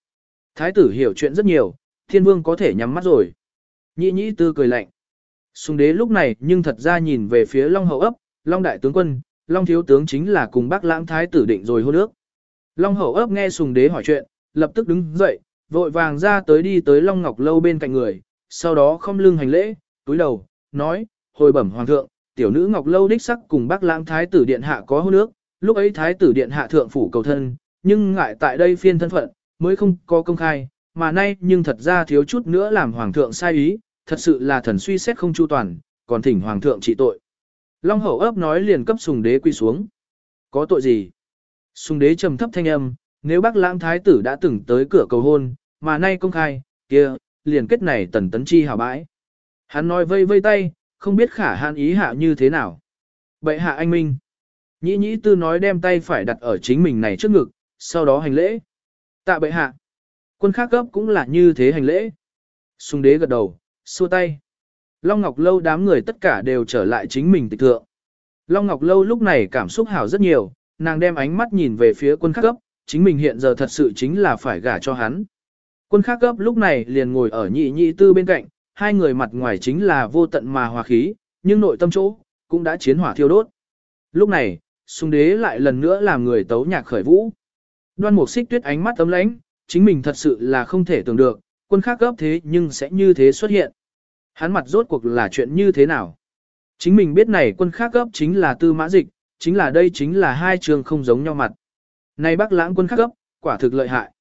Thái tử hiểu chuyện rất nhiều, thiên vương có thể nhắm mắt rồi. Nhĩ nhĩ tư cười lạnh. Sùng đế lúc này nhưng thật ra nhìn về phía Long hậu ấp, Long đại tướng quân, Long thiếu tướng chính là cùng bác lãng thái tử định rồi hôn ước. Long hậu ấp nghe sùng đế hỏi chuyện, lập tức đứng dậy, vội vàng ra tới đi tới Long Ngọc Lâu bên cạnh người, sau đó không lưng hành lễ, túi đầu, nói, hồi bẩm hoàng thượng, tiểu nữ Ngọc Lâu đích sắc cùng bác lãng thái tử điện hạ có hôn nước, lúc ấy thái tử điện hạ thượng phủ cầu thân, nhưng ngại tại đây phiên thân phận, mới không có công khai, mà nay nhưng thật ra thiếu chút nữa làm hoàng thượng sai ý, thật sự là thần suy xét không chu toàn, còn thỉnh hoàng thượng trị tội. Long hậu ấp nói liền cấp sùng đế quy xuống. Có tội gì? Sùng đế trầm thấp thanh âm, nếu bác lãng thái tử đã từng tới cửa cầu hôn, mà nay công khai, kia, liền kết này tần tấn chi hào bãi. Hắn nói vây vây tay, không biết khả hàn ý hạ như thế nào. Bệ hạ anh minh. Nhĩ nhĩ tư nói đem tay phải đặt ở chính mình này trước ngực, sau đó hành lễ. Tạ bệ hạ. Quân khác cấp cũng là như thế hành lễ. Sùng đế gật đầu, xua tay. Long Ngọc Lâu đám người tất cả đều trở lại chính mình tịch thượng. Long Ngọc Lâu lúc này cảm xúc hảo rất nhiều, nàng đem ánh mắt nhìn về phía quân khác cấp, chính mình hiện giờ thật sự chính là phải gả cho hắn. Quân khác cấp lúc này liền ngồi ở nhị nhị tư bên cạnh, hai người mặt ngoài chính là vô tận mà hòa khí, nhưng nội tâm chỗ, cũng đã chiến hỏa thiêu đốt. Lúc này, sung đế lại lần nữa làm người tấu nhạc khởi vũ. Đoan mục xích tuyết ánh mắt tấm lãnh, chính mình thật sự là không thể tưởng được, quân khác gấp thế nhưng sẽ như thế xuất hiện. Hắn mặt rốt cuộc là chuyện như thế nào? Chính mình biết này quân khác gấp chính là tư mã dịch, chính là đây chính là hai trường không giống nhau mặt. Này bác lãng quân khác gấp, quả thực lợi hại.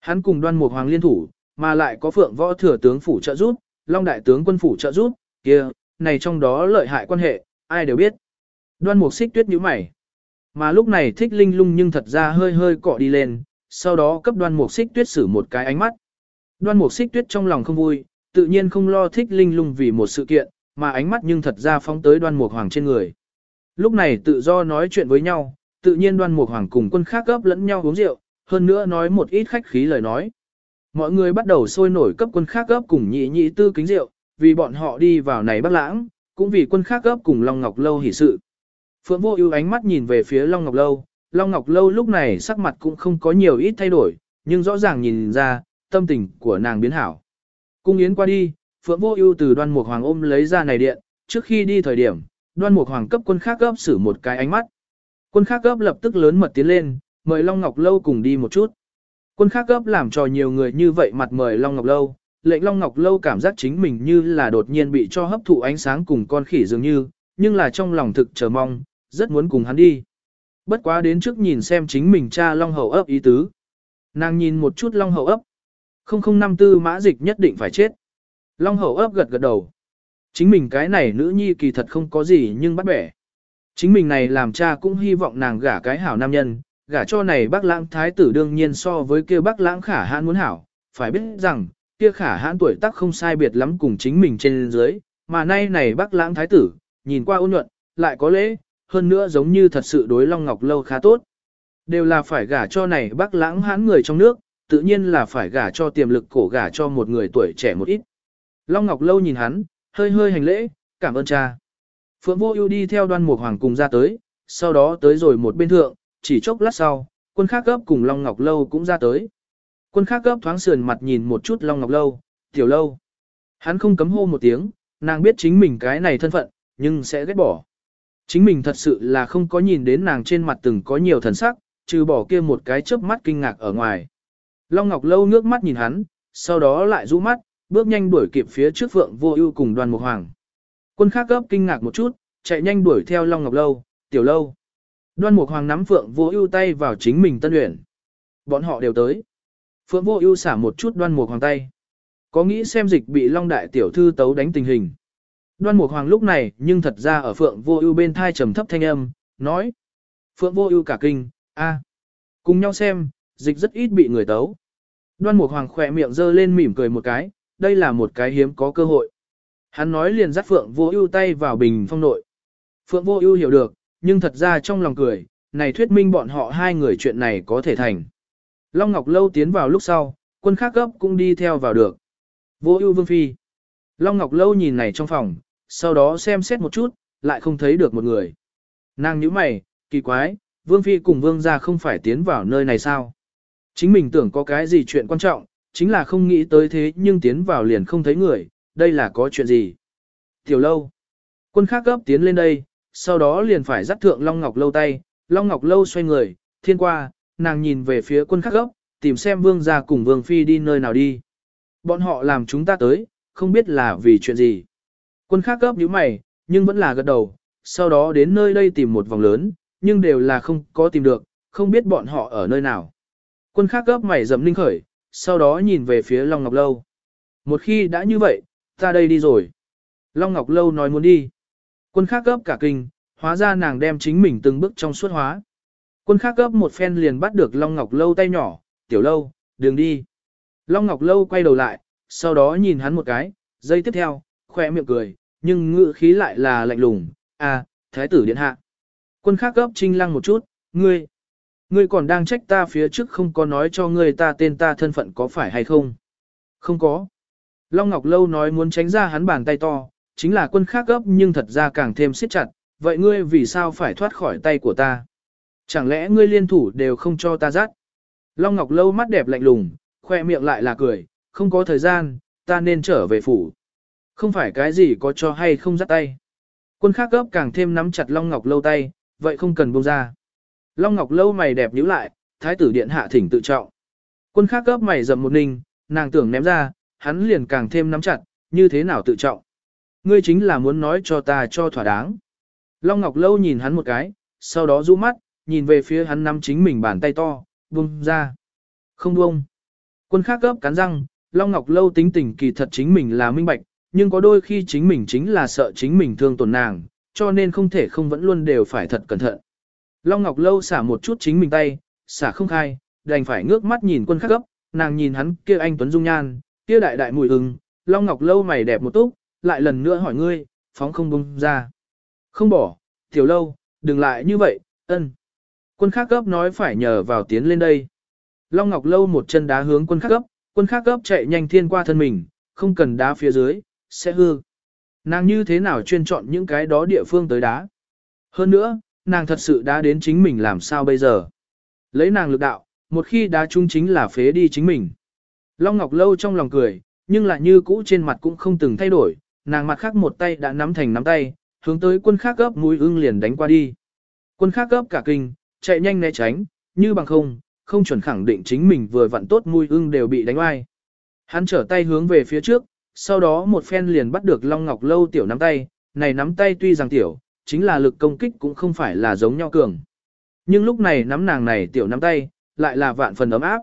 Hắn cùng đoan mục hoàng liên thủ, mà lại có phượng võ thừa tướng phủ trợ giúp, long đại tướng quân phủ trợ giúp, kia, này trong đó lợi hại quan hệ, ai đều biết. Đoan mục xích tuyết nhíu mày. Mà lúc này thích linh lung nhưng thật ra hơi hơi cọ đi lên, sau đó cấp đoan mục xích tuyết xử một cái ánh mắt. Đoan mục xích tuyết trong lòng không vui, tự nhiên không lo thích linh lung vì một sự kiện, mà ánh mắt nhưng thật ra phóng tới đoan mục hoàng trên người. Lúc này tự do nói chuyện với nhau, tự nhiên đoan mục hoàng cùng quân khác gấp lẫn nhau uống rượu, hơn nữa nói một ít khách khí lời nói. Mọi người bắt đầu sôi nổi cấp quân khác gấp cùng nhị nhị tư kính rượu, vì bọn họ đi vào này bắc lãng, cũng vì quân khác gấp cùng Long Ngọc Lâu hỉ sự. Phượng vô ưu ánh mắt nhìn về phía Long Ngọc Lâu, Long Ngọc Lâu lúc này sắc mặt cũng không có nhiều ít thay đổi, nhưng rõ ràng nhìn ra, tâm tình của nàng biến hảo. Cung yến qua đi, Phượng vô ưu từ đoan mục hoàng ôm lấy ra này điện, trước khi đi thời điểm, đoan mục hoàng cấp quân khác gấp sử một cái ánh mắt. Quân khác gấp lập tức lớn mật tiến lên, mời Long Ngọc Lâu cùng đi một chút. Quân khác gấp làm cho nhiều người như vậy mặt mời Long Ngọc Lâu, lệnh Long Ngọc Lâu cảm giác chính mình như là đột nhiên bị cho hấp thụ ánh sáng cùng con khỉ dường như, nhưng là trong lòng thực chờ mong, rất muốn cùng hắn đi. Bất quá đến trước nhìn xem chính mình cha Long Hậu ấp ý tứ. Nàng nhìn một chút Long Hậu ấp. 0054 mã dịch nhất định phải chết. Long Hậu ấp gật gật đầu. Chính mình cái này nữ nhi kỳ thật không có gì nhưng bắt bẻ. Chính mình này làm cha cũng hy vọng nàng gả cái hảo nam nhân, gả cho này bác lãng thái tử đương nhiên so với kia bác lãng khả hãn muốn hảo, phải biết rằng, kia khả hãn tuổi tác không sai biệt lắm cùng chính mình trên dưới, mà nay này bác lãng thái tử, nhìn qua ôn nhuận, lại có lễ, hơn nữa giống như thật sự đối Long Ngọc Lâu khá tốt. Đều là phải gả cho này bác lãng hãn người trong nước, tự nhiên là phải gả cho tiềm lực cổ gả cho một người tuổi trẻ một ít. Long Ngọc Lâu nhìn hắn, hơi hơi hành lễ, cảm ơn cha. Phượng Vô Ưu đi theo Đoan Mục Hoàng cùng ra tới, sau đó tới rồi một bên thượng, chỉ chốc lát sau, quân khác gấp cùng Long Ngọc Lâu cũng ra tới. Quân khác gấp thoáng sườn mặt nhìn một chút Long Ngọc Lâu, tiểu lâu. Hắn không cấm hô một tiếng, nàng biết chính mình cái này thân phận, nhưng sẽ ghét bỏ. Chính mình thật sự là không có nhìn đến nàng trên mặt từng có nhiều thần sắc, trừ bỏ kia một cái chớp mắt kinh ngạc ở ngoài. Long Ngọc Lâu nước mắt nhìn hắn, sau đó lại rũ mắt, bước nhanh đuổi kịp phía trước Phượng Vô Ưu cùng Đoàn Mục Hoàng. Quân khác gấp kinh ngạc một chút, chạy nhanh đuổi theo Long Ngọc Lâu, "Tiểu Lâu." Đoan Mục Hoàng nắm Phượng Vô Ưu tay vào chính mình tân luyện. Bọn họ đều tới. Phượng Vô Ưu xả một chút Đoan Mục Hoàng tay. Có nghĩ xem dịch bị Long đại tiểu thư tấu đánh tình hình. Đoan Mục Hoàng lúc này, nhưng thật ra ở Phượng Vô Ưu bên tai trầm thấp thanh âm, nói: "Phượng Vô Ưu cả kinh, a, cùng nhau xem, dịch rất ít bị người tấu." Đoan Mục Hoàng khẽ miệng giơ lên mỉm cười một cái, đây là một cái hiếm có cơ hội. Hắn nói liền dắt Phượng Vô Ưu tay vào bình phong nội. Phượng Vô Ưu hiểu được, nhưng thật ra trong lòng cười, này thuyết minh bọn họ hai người chuyện này có thể thành. Long Ngọc Lâu tiến vào lúc sau, quân khác gấp cũng đi theo vào được. Vô ưu vương phi. Long Ngọc Lâu nhìn này trong phòng, sau đó xem xét một chút, lại không thấy được một người. Nàng nhíu mày, kỳ quái, vương phi cùng vương gia không phải tiến vào nơi này sao? Chính mình tưởng có cái gì chuyện quan trọng, chính là không nghĩ tới thế nhưng tiến vào liền không thấy người, đây là có chuyện gì? Tiểu lâu. Quân khác gấp tiến lên đây, sau đó liền phải dắt thượng Long Ngọc Lâu tay, Long Ngọc Lâu xoay người, thiên qua, nàng nhìn về phía quân khắc gốc, tìm xem vương gia cùng vương phi đi nơi nào đi. Bọn họ làm chúng ta tới, không biết là vì chuyện gì. Quân khắc gốc nhíu mày, nhưng vẫn là gật đầu, sau đó đến nơi đây tìm một vòng lớn, nhưng đều là không có tìm được, không biết bọn họ ở nơi nào. Quân khắc gấp mày dầm linh khởi, sau đó nhìn về phía Long Ngọc Lâu. Một khi đã như vậy, ta đây đi rồi. Long Ngọc Lâu nói muốn đi. Quân khác gấp cả kinh, hóa ra nàng đem chính mình từng bước trong suốt hóa. Quân khác gấp một phen liền bắt được Long Ngọc Lâu tay nhỏ, tiểu lâu, đừng đi. Long Ngọc Lâu quay đầu lại, sau đó nhìn hắn một cái, giây tiếp theo, khoe miệng cười, nhưng ngữ khí lại là lạnh lùng, à, thái tử điện hạ. Quân khác gấp trinh lăng một chút, ngươi, ngươi còn đang trách ta phía trước không có nói cho ngươi ta tên ta thân phận có phải hay không? Không có. Long Ngọc Lâu nói muốn tránh ra hắn bàn tay to, chính là quân khác gấp nhưng thật ra càng thêm siết chặt, vậy ngươi vì sao phải thoát khỏi tay của ta? Chẳng lẽ ngươi liên thủ đều không cho ta dắt? Long Ngọc Lâu mắt đẹp lạnh lùng, khoe miệng lại là cười, không có thời gian, ta nên trở về phủ. Không phải cái gì có cho hay không dắt tay. Quân khác gấp càng thêm nắm chặt Long Ngọc Lâu tay, vậy không cần buông ra. Long Ngọc Lâu mày đẹp nhíu lại, thái tử điện hạ thỉnh tự trọng. Quân khác gấp mày dầm một ninh, nàng tưởng ném ra, hắn liền càng thêm nắm chặt, như thế nào tự trọng. Ngươi chính là muốn nói cho ta cho thỏa đáng. Long Ngọc Lâu nhìn hắn một cái, sau đó rũ mắt, nhìn về phía hắn nắm chính mình bàn tay to, buông ra. Không buông. Quân khác gấp cắn răng, Long Ngọc Lâu tính tình kỳ thật chính mình là minh bạch, nhưng có đôi khi chính mình chính là sợ chính mình thương tổn nàng, cho nên không thể không vẫn luôn đều phải thật cẩn thận. Long Ngọc Lâu xả một chút chính mình tay, xả không khai, đành phải ngước mắt nhìn quân khắc gấp, nàng nhìn hắn kia anh Tuấn Dung Nhan, kia đại đại mùi ưng, Long Ngọc Lâu mày đẹp một túc, lại lần nữa hỏi ngươi, phóng không bông ra. Không bỏ, tiểu lâu, đừng lại như vậy, ân. Quân khác gấp nói phải nhờ vào tiến lên đây. Long Ngọc Lâu một chân đá hướng quân khác gấp, quân khác gấp chạy nhanh thiên qua thân mình, không cần đá phía dưới, sẽ hư. Nàng như thế nào chuyên chọn những cái đó địa phương tới đá. Hơn nữa, nàng thật sự đã đến chính mình làm sao bây giờ. Lấy nàng lực đạo, một khi đá chung chính là phế đi chính mình. Long Ngọc Lâu trong lòng cười, nhưng lại như cũ trên mặt cũng không từng thay đổi, nàng mặt khác một tay đã nắm thành nắm tay, hướng tới quân khác gấp mũi ưng liền đánh qua đi. Quân khác gấp cả kinh, chạy nhanh né tránh, như bằng không, không chuẩn khẳng định chính mình vừa vặn tốt mũi ưng đều bị đánh oai. Hắn trở tay hướng về phía trước, sau đó một phen liền bắt được Long Ngọc Lâu tiểu nắm tay, này nắm tay tuy rằng tiểu, chính là lực công kích cũng không phải là giống nhau cường. Nhưng lúc này nắm nàng này tiểu nắm tay, lại là vạn phần ấm áp.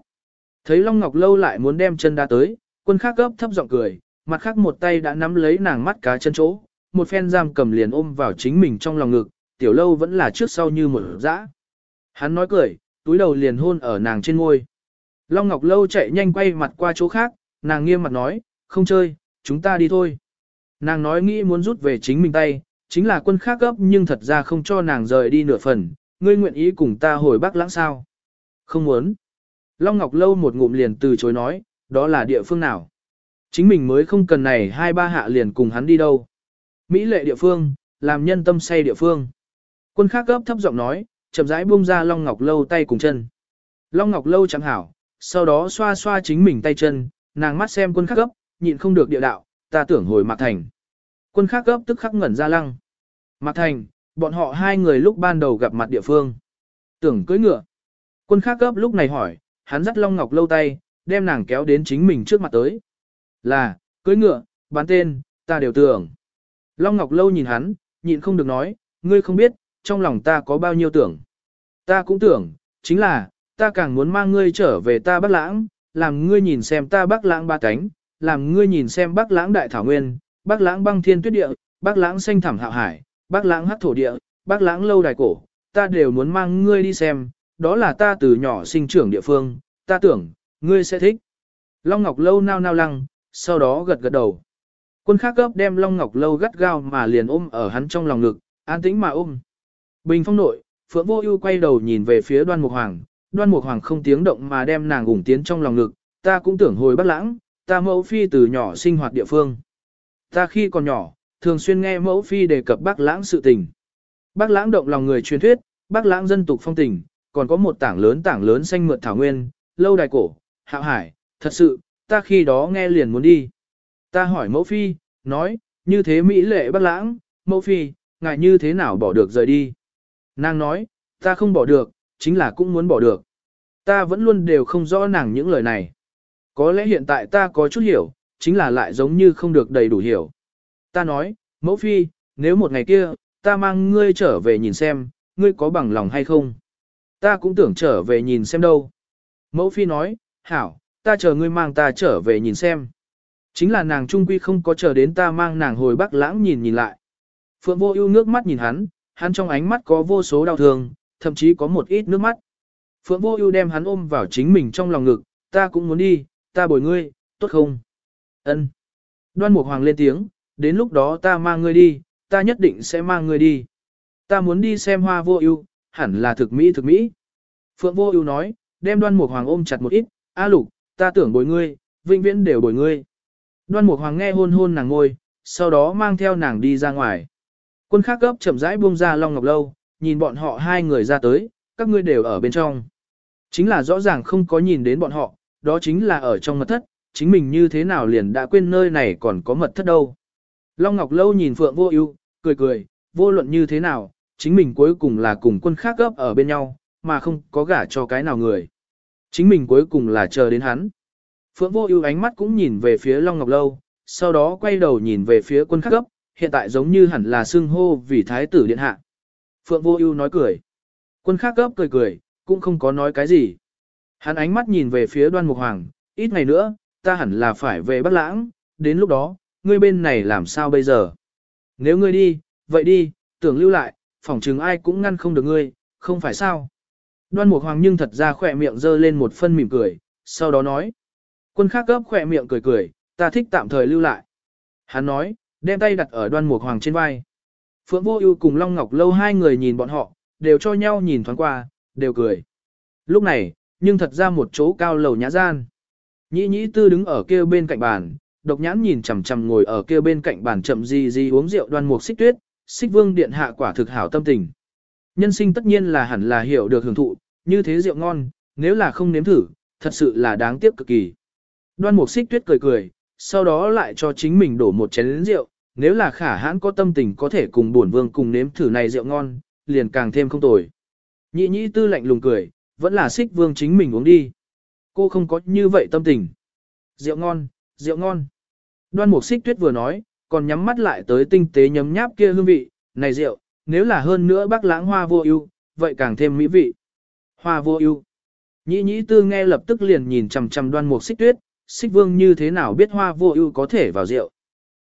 Thấy Long Ngọc Lâu lại muốn đem chân đá tới, quân khác gấp thấp giọng cười, mặt khác một tay đã nắm lấy nàng mắt cá chân chỗ, một phen giam cầm liền ôm vào chính mình trong lòng ngực, tiểu lâu vẫn là trước sau như một dã. Hắn nói cười, túi đầu liền hôn ở nàng trên môi. Long Ngọc Lâu chạy nhanh quay mặt qua chỗ khác, nàng nghiêm mặt nói, không chơi, chúng ta đi thôi. Nàng nói nghĩ muốn rút về chính mình tay, chính là quân khác gấp nhưng thật ra không cho nàng rời đi nửa phần, ngươi nguyện ý cùng ta hồi Bắc lãng sao. Không muốn. Long Ngọc Lâu một ngụm liền từ chối nói, đó là địa phương nào. Chính mình mới không cần này hai ba hạ liền cùng hắn đi đâu. Mỹ lệ địa phương, làm nhân tâm say địa phương. Quân khác gấp thấp giọng nói, chậm rãi buông ra Long Ngọc Lâu tay cùng chân. Long Ngọc Lâu chẳng hảo, sau đó xoa xoa chính mình tay chân, nàng mắt xem quân khác gấp, nhịn không được địa đạo, ta tưởng hồi Mạc Thành. Quân khác gấp tức khắc ngẩn ra lăng. Mạc Thành, bọn họ hai người lúc ban đầu gặp mặt địa phương. Tưởng cưới ngựa. Quân khác gấp lúc này hỏi, hắn dắt Long Ngọc lâu tay, đem nàng kéo đến chính mình trước mặt tới. Là, cưới ngựa, bán tên, ta đều tưởng. Long Ngọc lâu nhìn hắn, nhịn không được nói, ngươi không biết, trong lòng ta có bao nhiêu tưởng. Ta cũng tưởng, chính là, ta càng muốn mang ngươi trở về ta Bắc Lãng, làm ngươi nhìn xem ta Bắc Lãng ba cánh, làm ngươi nhìn xem Bắc Lãng đại thảo nguyên, Bắc Lãng băng thiên tuyết địa, Bắc Lãng xanh thẳm hạo hải, Bắc Lãng hắc thổ địa, Bắc Lãng lâu đài cổ, ta đều muốn mang ngươi đi xem, đó là ta từ nhỏ sinh trưởng địa phương, ta tưởng, ngươi sẽ thích. Long Ngọc lâu nao nao lăng, sau đó gật gật đầu. Quân khác gấp đem Long Ngọc lâu gắt gao mà liền ôm ở hắn trong lòng ngực, an tĩnh mà ôm. Bình phong nội, Phượng Vô Ưu quay đầu nhìn về phía Đoan Mục Hoàng, Đoan Mục Hoàng không tiếng động mà đem nàng ủng tiến trong lòng ngực, ta cũng tưởng hồi Bắc Lãng, ta mẫu phi từ nhỏ sinh hoạt địa phương. Ta khi còn nhỏ, thường xuyên nghe mẫu phi đề cập Bắc Lãng sự tình. Bắc Lãng động lòng người truyền thuyết, Bắc Lãng dân tục phong tình, còn có một tảng lớn tảng lớn xanh mượt thảo nguyên, lâu đài cổ, hạo hải, thật sự, ta khi đó nghe liền muốn đi. Ta hỏi mẫu phi, nói, như thế Mỹ lệ bác Lãng, mẫu phi, ngài như thế nào bỏ được rời đi. Nàng nói, ta không bỏ được, chính là cũng muốn bỏ được. Ta vẫn luôn đều không rõ nàng những lời này. Có lẽ hiện tại ta có chút hiểu, chính là lại giống như không được đầy đủ hiểu. Ta nói, mẫu phi, nếu một ngày kia, ta mang ngươi trở về nhìn xem, ngươi có bằng lòng hay không? Ta cũng tưởng trở về nhìn xem đâu. Mẫu phi nói, hảo, ta chờ ngươi mang ta trở về nhìn xem. Chính là nàng trung quy không có chờ đến ta mang nàng hồi bắc lãng nhìn nhìn lại. Phượng vô ưu nước mắt nhìn hắn, hắn trong ánh mắt có vô số đau thương, thậm chí có một ít nước mắt. Phượng vô ưu đem hắn ôm vào chính mình trong lòng ngực, ta cũng muốn đi, ta bồi ngươi, tốt không? Ân. Đoan Mục Hoàng lên tiếng, đến lúc đó ta mang ngươi đi, ta nhất định sẽ mang ngươi đi. Ta muốn đi xem hoa vô ưu, hẳn là thực mỹ thực mỹ. Phượng vô ưu nói, đem Đoan Mục Hoàng ôm chặt một ít, A Lục, ta tưởng bồi ngươi, vĩnh viễn đều bồi ngươi. Đoan Mục Hoàng nghe hôn hôn nàng ngôi, sau đó mang theo nàng đi ra ngoài. Quân khác gấp chậm rãi buông ra Long Ngọc Lâu, nhìn bọn họ hai người ra tới, các ngươi đều ở bên trong. Chính là rõ ràng không có nhìn đến bọn họ, đó chính là ở trong mật thất, chính mình như thế nào liền đã quên nơi này còn có mật thất đâu. Long Ngọc Lâu nhìn Phượng Vô Ưu, cười cười, vô luận như thế nào, chính mình cuối cùng là cùng quân khác gấp ở bên nhau, mà không có gả cho cái nào người. Chính mình cuối cùng là chờ đến hắn. Phượng Vô Ưu ánh mắt cũng nhìn về phía Long Ngọc Lâu, sau đó quay đầu nhìn về phía quân khắc cấp hiện tại giống như hẳn là xưng hô vì thái tử điện hạ. Phượng Vô Ưu nói cười. Quân khắc cấp cười cười, cũng không có nói cái gì. Hắn ánh mắt nhìn về phía Đoan Mục Hoàng, ít ngày nữa, ta hẳn là phải về Bắc Lãng, đến lúc đó, ngươi bên này làm sao bây giờ? Nếu ngươi đi, vậy đi, tưởng lưu lại, phỏng chừng ai cũng ngăn không được ngươi, không phải sao? Đoan Mục Hoàng nhưng thật ra khỏe miệng dơ lên một phân mỉm cười, sau đó nói. Quân khác gấp khỏe miệng cười cười, ta thích tạm thời lưu lại. Hắn nói, đem tay đặt ở đoan mục hoàng trên vai. Phượng Vô Ưu cùng Long Ngọc Lâu hai người nhìn bọn họ, đều cho nhau nhìn thoáng qua, đều cười. Lúc này, nhưng thật ra một chỗ cao lầu nhã gian. Nhĩ nhĩ tư đứng ở kia bên cạnh bàn, độc nhãn nhìn chằm chằm ngồi ở kia bên cạnh bàn chậm gì gì uống rượu đoan mục xích tuyết, xích vương điện hạ quả thực hảo tâm tình. Nhân sinh tất nhiên là hẳn là hiểu được hưởng thụ, như thế rượu ngon, nếu là không nếm thử, thật sự là đáng tiếc cực kỳ. Đoan mục xích tuyết cười cười, sau đó lại cho chính mình đổ một chén rượu, nếu là khả hãn có tâm tình có thể cùng bổn vương cùng nếm thử này rượu ngon, liền càng thêm không tồi. Nhị nhị tư lạnh lùng cười, vẫn là xích vương chính mình uống đi. Cô không có như vậy tâm tình. Rượu ngon, rượu ngon. Đoan mục xích tuyết vừa nói, còn nhắm mắt lại tới tinh tế nhấm nháp kia hương vị, này rượu, nếu là hơn nữa bác lãng hoa vô ưu, vậy càng thêm mỹ vị. Hoa vô ưu. Nhĩ nhĩ tư nghe lập tức liền nhìn chằm chằm đoan mục xích tuyết, xích vương như thế nào biết hoa vô ưu có thể vào rượu.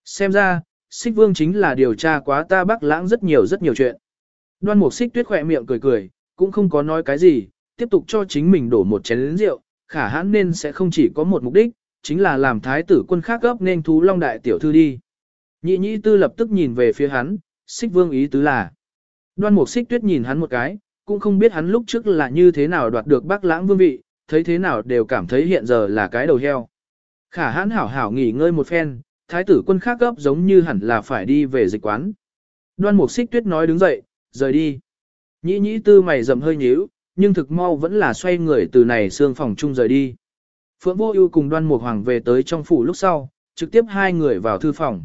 Xem ra, xích vương chính là điều tra quá ta bắc lãng rất nhiều rất nhiều chuyện. Đoan mục xích tuyết khỏe miệng cười cười, cũng không có nói cái gì, tiếp tục cho chính mình đổ một chén rượu, khả hãn nên sẽ không chỉ có một mục đích, chính là làm thái tử quân khác gấp nên thú long đại tiểu thư đi. Nhị nhị tư lập tức nhìn về phía hắn, xích vương ý tứ là. Đoan mục xích tuyết nhìn hắn một cái, cũng không biết hắn lúc trước là như thế nào đoạt được bắc lãng vương vị, thấy thế nào đều cảm thấy hiện giờ là cái đầu heo. Khả hãn hảo hảo nghỉ ngơi một phen, thái tử quân khác gấp giống như hẳn là phải đi về dịch quán. Đoan mục xích tuyết nói đứng dậy, rời đi. Nhĩ nhĩ tư mày rậm hơi nhíu, nhưng thực mau vẫn là xoay người từ này xương phòng chung rời đi. Phượng vô ưu cùng đoan mục hoàng về tới trong phủ lúc sau, trực tiếp hai người vào thư phòng.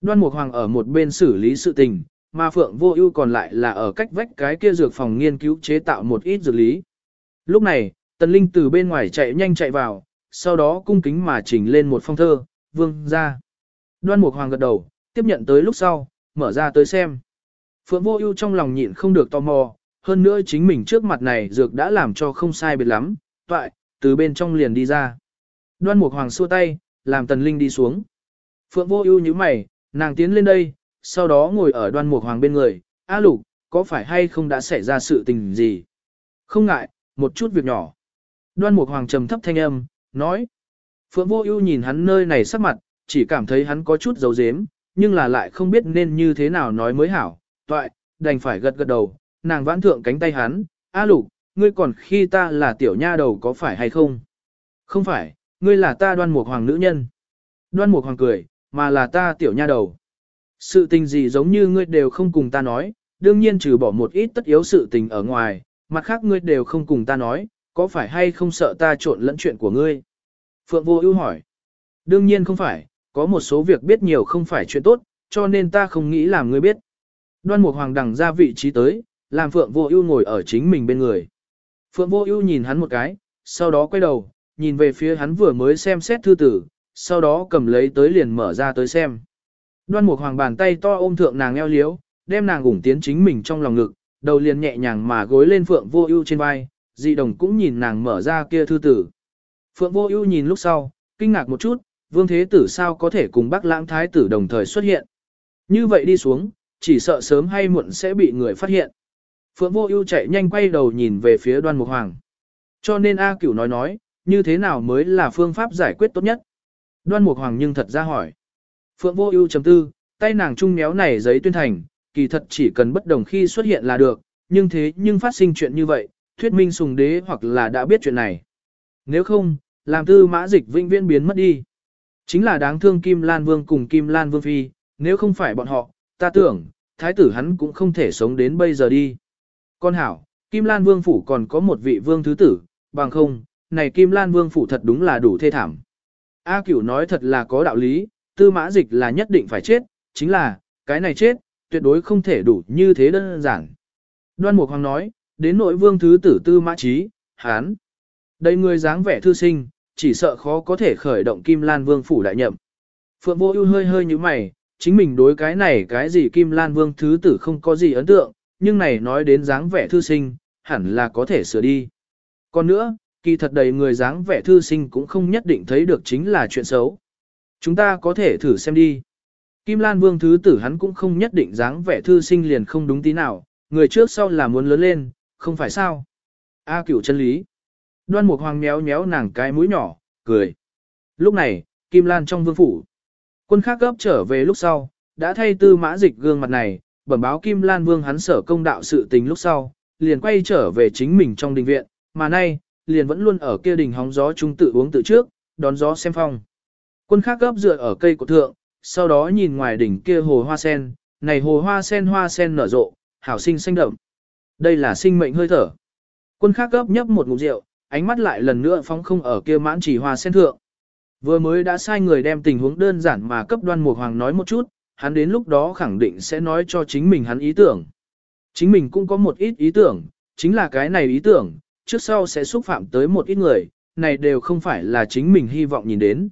Đoan mục hoàng ở một bên xử lý sự tình, mà Phượng vô ưu còn lại là ở cách vách cái kia dược phòng nghiên cứu chế tạo một ít dược lý. Lúc này, Tần Linh từ bên ngoài chạy nhanh chạy vào, sau đó cung kính mà chỉnh lên một phong thơ, vương gia, Đoan Mục Hoàng gật đầu, tiếp nhận tới lúc sau, mở ra tới xem. Phượng Vô Ưu trong lòng nhịn không được tò mò, hơn nữa chính mình trước mặt này dược đã làm cho không sai biệt lắm, vậy, từ bên trong liền đi ra. Đoan Mục Hoàng xua tay, làm Tần Linh đi xuống. Phượng Vô Ưu nhíu mày, nàng tiến lên đây, sau đó ngồi ở Đoan Mục Hoàng bên người, "A Lục, có phải hay không đã xảy ra sự tình gì?" "Không ngại, một chút việc nhỏ." Đoan Mục Hoàng trầm thấp thanh âm, nói. Phượng Vô Ưu nhìn hắn nơi này sắc mặt, chỉ cảm thấy hắn có chút dấu dếm, nhưng là lại không biết nên như thế nào nói mới hảo. Toại, đành phải gật gật đầu, nàng vãn thượng cánh tay hắn, "A Lục, ngươi còn khi ta là tiểu nha đầu có phải hay không?" "Không phải, ngươi là ta Đoan Mục Hoàng nữ nhân." Đoan Mục Hoàng cười, "Mà là ta tiểu nha đầu." Sự tình gì giống như ngươi đều không cùng ta nói, đương nhiên trừ bỏ một ít tất yếu sự tình ở ngoài, mặt khác ngươi đều không cùng ta nói, có phải hay không sợ ta trộn lẫn chuyện của ngươi? Phượng Vô Ưu hỏi. Đương nhiên không phải, có một số việc biết nhiều không phải chuyện tốt, cho nên ta không nghĩ làm ngươi biết. Đoan Mục Hoàng đằng ra vị trí tới, làm Phượng Vô Ưu ngồi ở chính mình bên người. Phượng Vô Ưu nhìn hắn một cái, sau đó quay đầu, nhìn về phía hắn vừa mới xem xét thư tử, sau đó cầm lấy tới liền mở ra tới xem. Đoan Mục Hoàng bàn tay to ôm thượng nàng eo liếu, đem nàng ủng tiến chính mình trong lòng ngực, đầu liền nhẹ nhàng mà gối lên Phượng Vô Ưu trên vai, Dị Đồng cũng nhìn nàng mở ra kia thư tử. Phượng Vô Ưu nhìn lúc sau, kinh ngạc một chút, Vương Thế Tử sao có thể cùng Bắc Lãng Thái tử đồng thời xuất hiện? Như vậy đi xuống, chỉ sợ sớm hay muộn sẽ bị người phát hiện. Phượng Vô Ưu chạy nhanh quay đầu nhìn về phía Đoan Mục Hoàng. Cho nên A Cửu nói nói, như thế nào mới là phương pháp giải quyết tốt nhất? Đoan Mục Hoàng nhưng thật ra hỏi. Phượng Vô Ưu trầm tư, tay nàng trung méo này giấy tuyên thành, kỳ thật chỉ cần bất đồng khi xuất hiện là được, nhưng thế nhưng phát sinh chuyện như vậy, thuyết minh sùng đế hoặc là đã biết chuyện này. Nếu không, làm tư mã dịch vĩnh viễn biến mất đi. Chính là đáng thương Kim Lan Vương cùng Kim Lan Vương Phi, nếu không phải bọn họ, ta tưởng, thái tử hắn cũng không thể sống đến bây giờ đi. Con hảo, Kim Lan Vương Phủ còn có một vị vương thứ tử, bằng không, này Kim Lan Vương Phủ thật đúng là đủ thê thảm. A cửu nói thật là có đạo lý, tư mã dịch là nhất định phải chết, chính là, cái này chết, tuyệt đối không thể đủ như thế đơn giản. Đoan Mục Hoàng nói, đến nội vương thứ tử tư mã trí, hán. Đây người dáng vẻ thư sinh, chỉ sợ khó có thể khởi động Kim Lan Vương phủ đại nhậm. Phượng Vô Ưu hơi hơi như mày, chính mình đối cái này cái gì Kim Lan Vương thứ tử không có gì ấn tượng, nhưng này nói đến dáng vẻ thư sinh, hẳn là có thể sửa đi. Còn nữa, kỳ thật đầy người dáng vẻ thư sinh cũng không nhất định thấy được chính là chuyện xấu. Chúng ta có thể thử xem đi. Kim Lan Vương thứ tử hắn cũng không nhất định dáng vẻ thư sinh liền không đúng tí nào, người trước sau là muốn lớn lên, không phải sao. A cửu chân lý. Đoan Mục Hoàng méo méo nàng cái mũi nhỏ, cười. Lúc này, Kim Lan trong vương phủ. Quân khác gấp trở về lúc sau, đã thay tư mã dịch gương mặt này, bẩm báo Kim Lan Vương hắn sở công đạo sự tình lúc sau, liền quay trở về chính mình trong đình viện, mà nay, liền vẫn luôn ở kia đình hóng gió trung tự uống tự trước, đón gió xem phong. Quân khác gấp dựa ở cây của thượng, sau đó nhìn ngoài đỉnh kia hồ hoa sen, này hồ hoa sen hoa sen nở rộ, hảo sinh xanh đậm. Đây là sinh mệnh hơi thở. Quân khác gấp nhấp một ngụm rượu, ánh mắt lại lần nữa phóng không ở kia mãn chỉ hoa sen thượng. Vừa mới đã sai người đem tình huống đơn giản mà cấp đoan mục hoàng nói một chút, hắn đến lúc đó khẳng định sẽ nói cho chính mình hắn ý tưởng. Chính mình cũng có một ít ý tưởng, chính là cái này ý tưởng, trước sau sẽ xúc phạm tới một ít người, này đều không phải là chính mình hy vọng nhìn đến.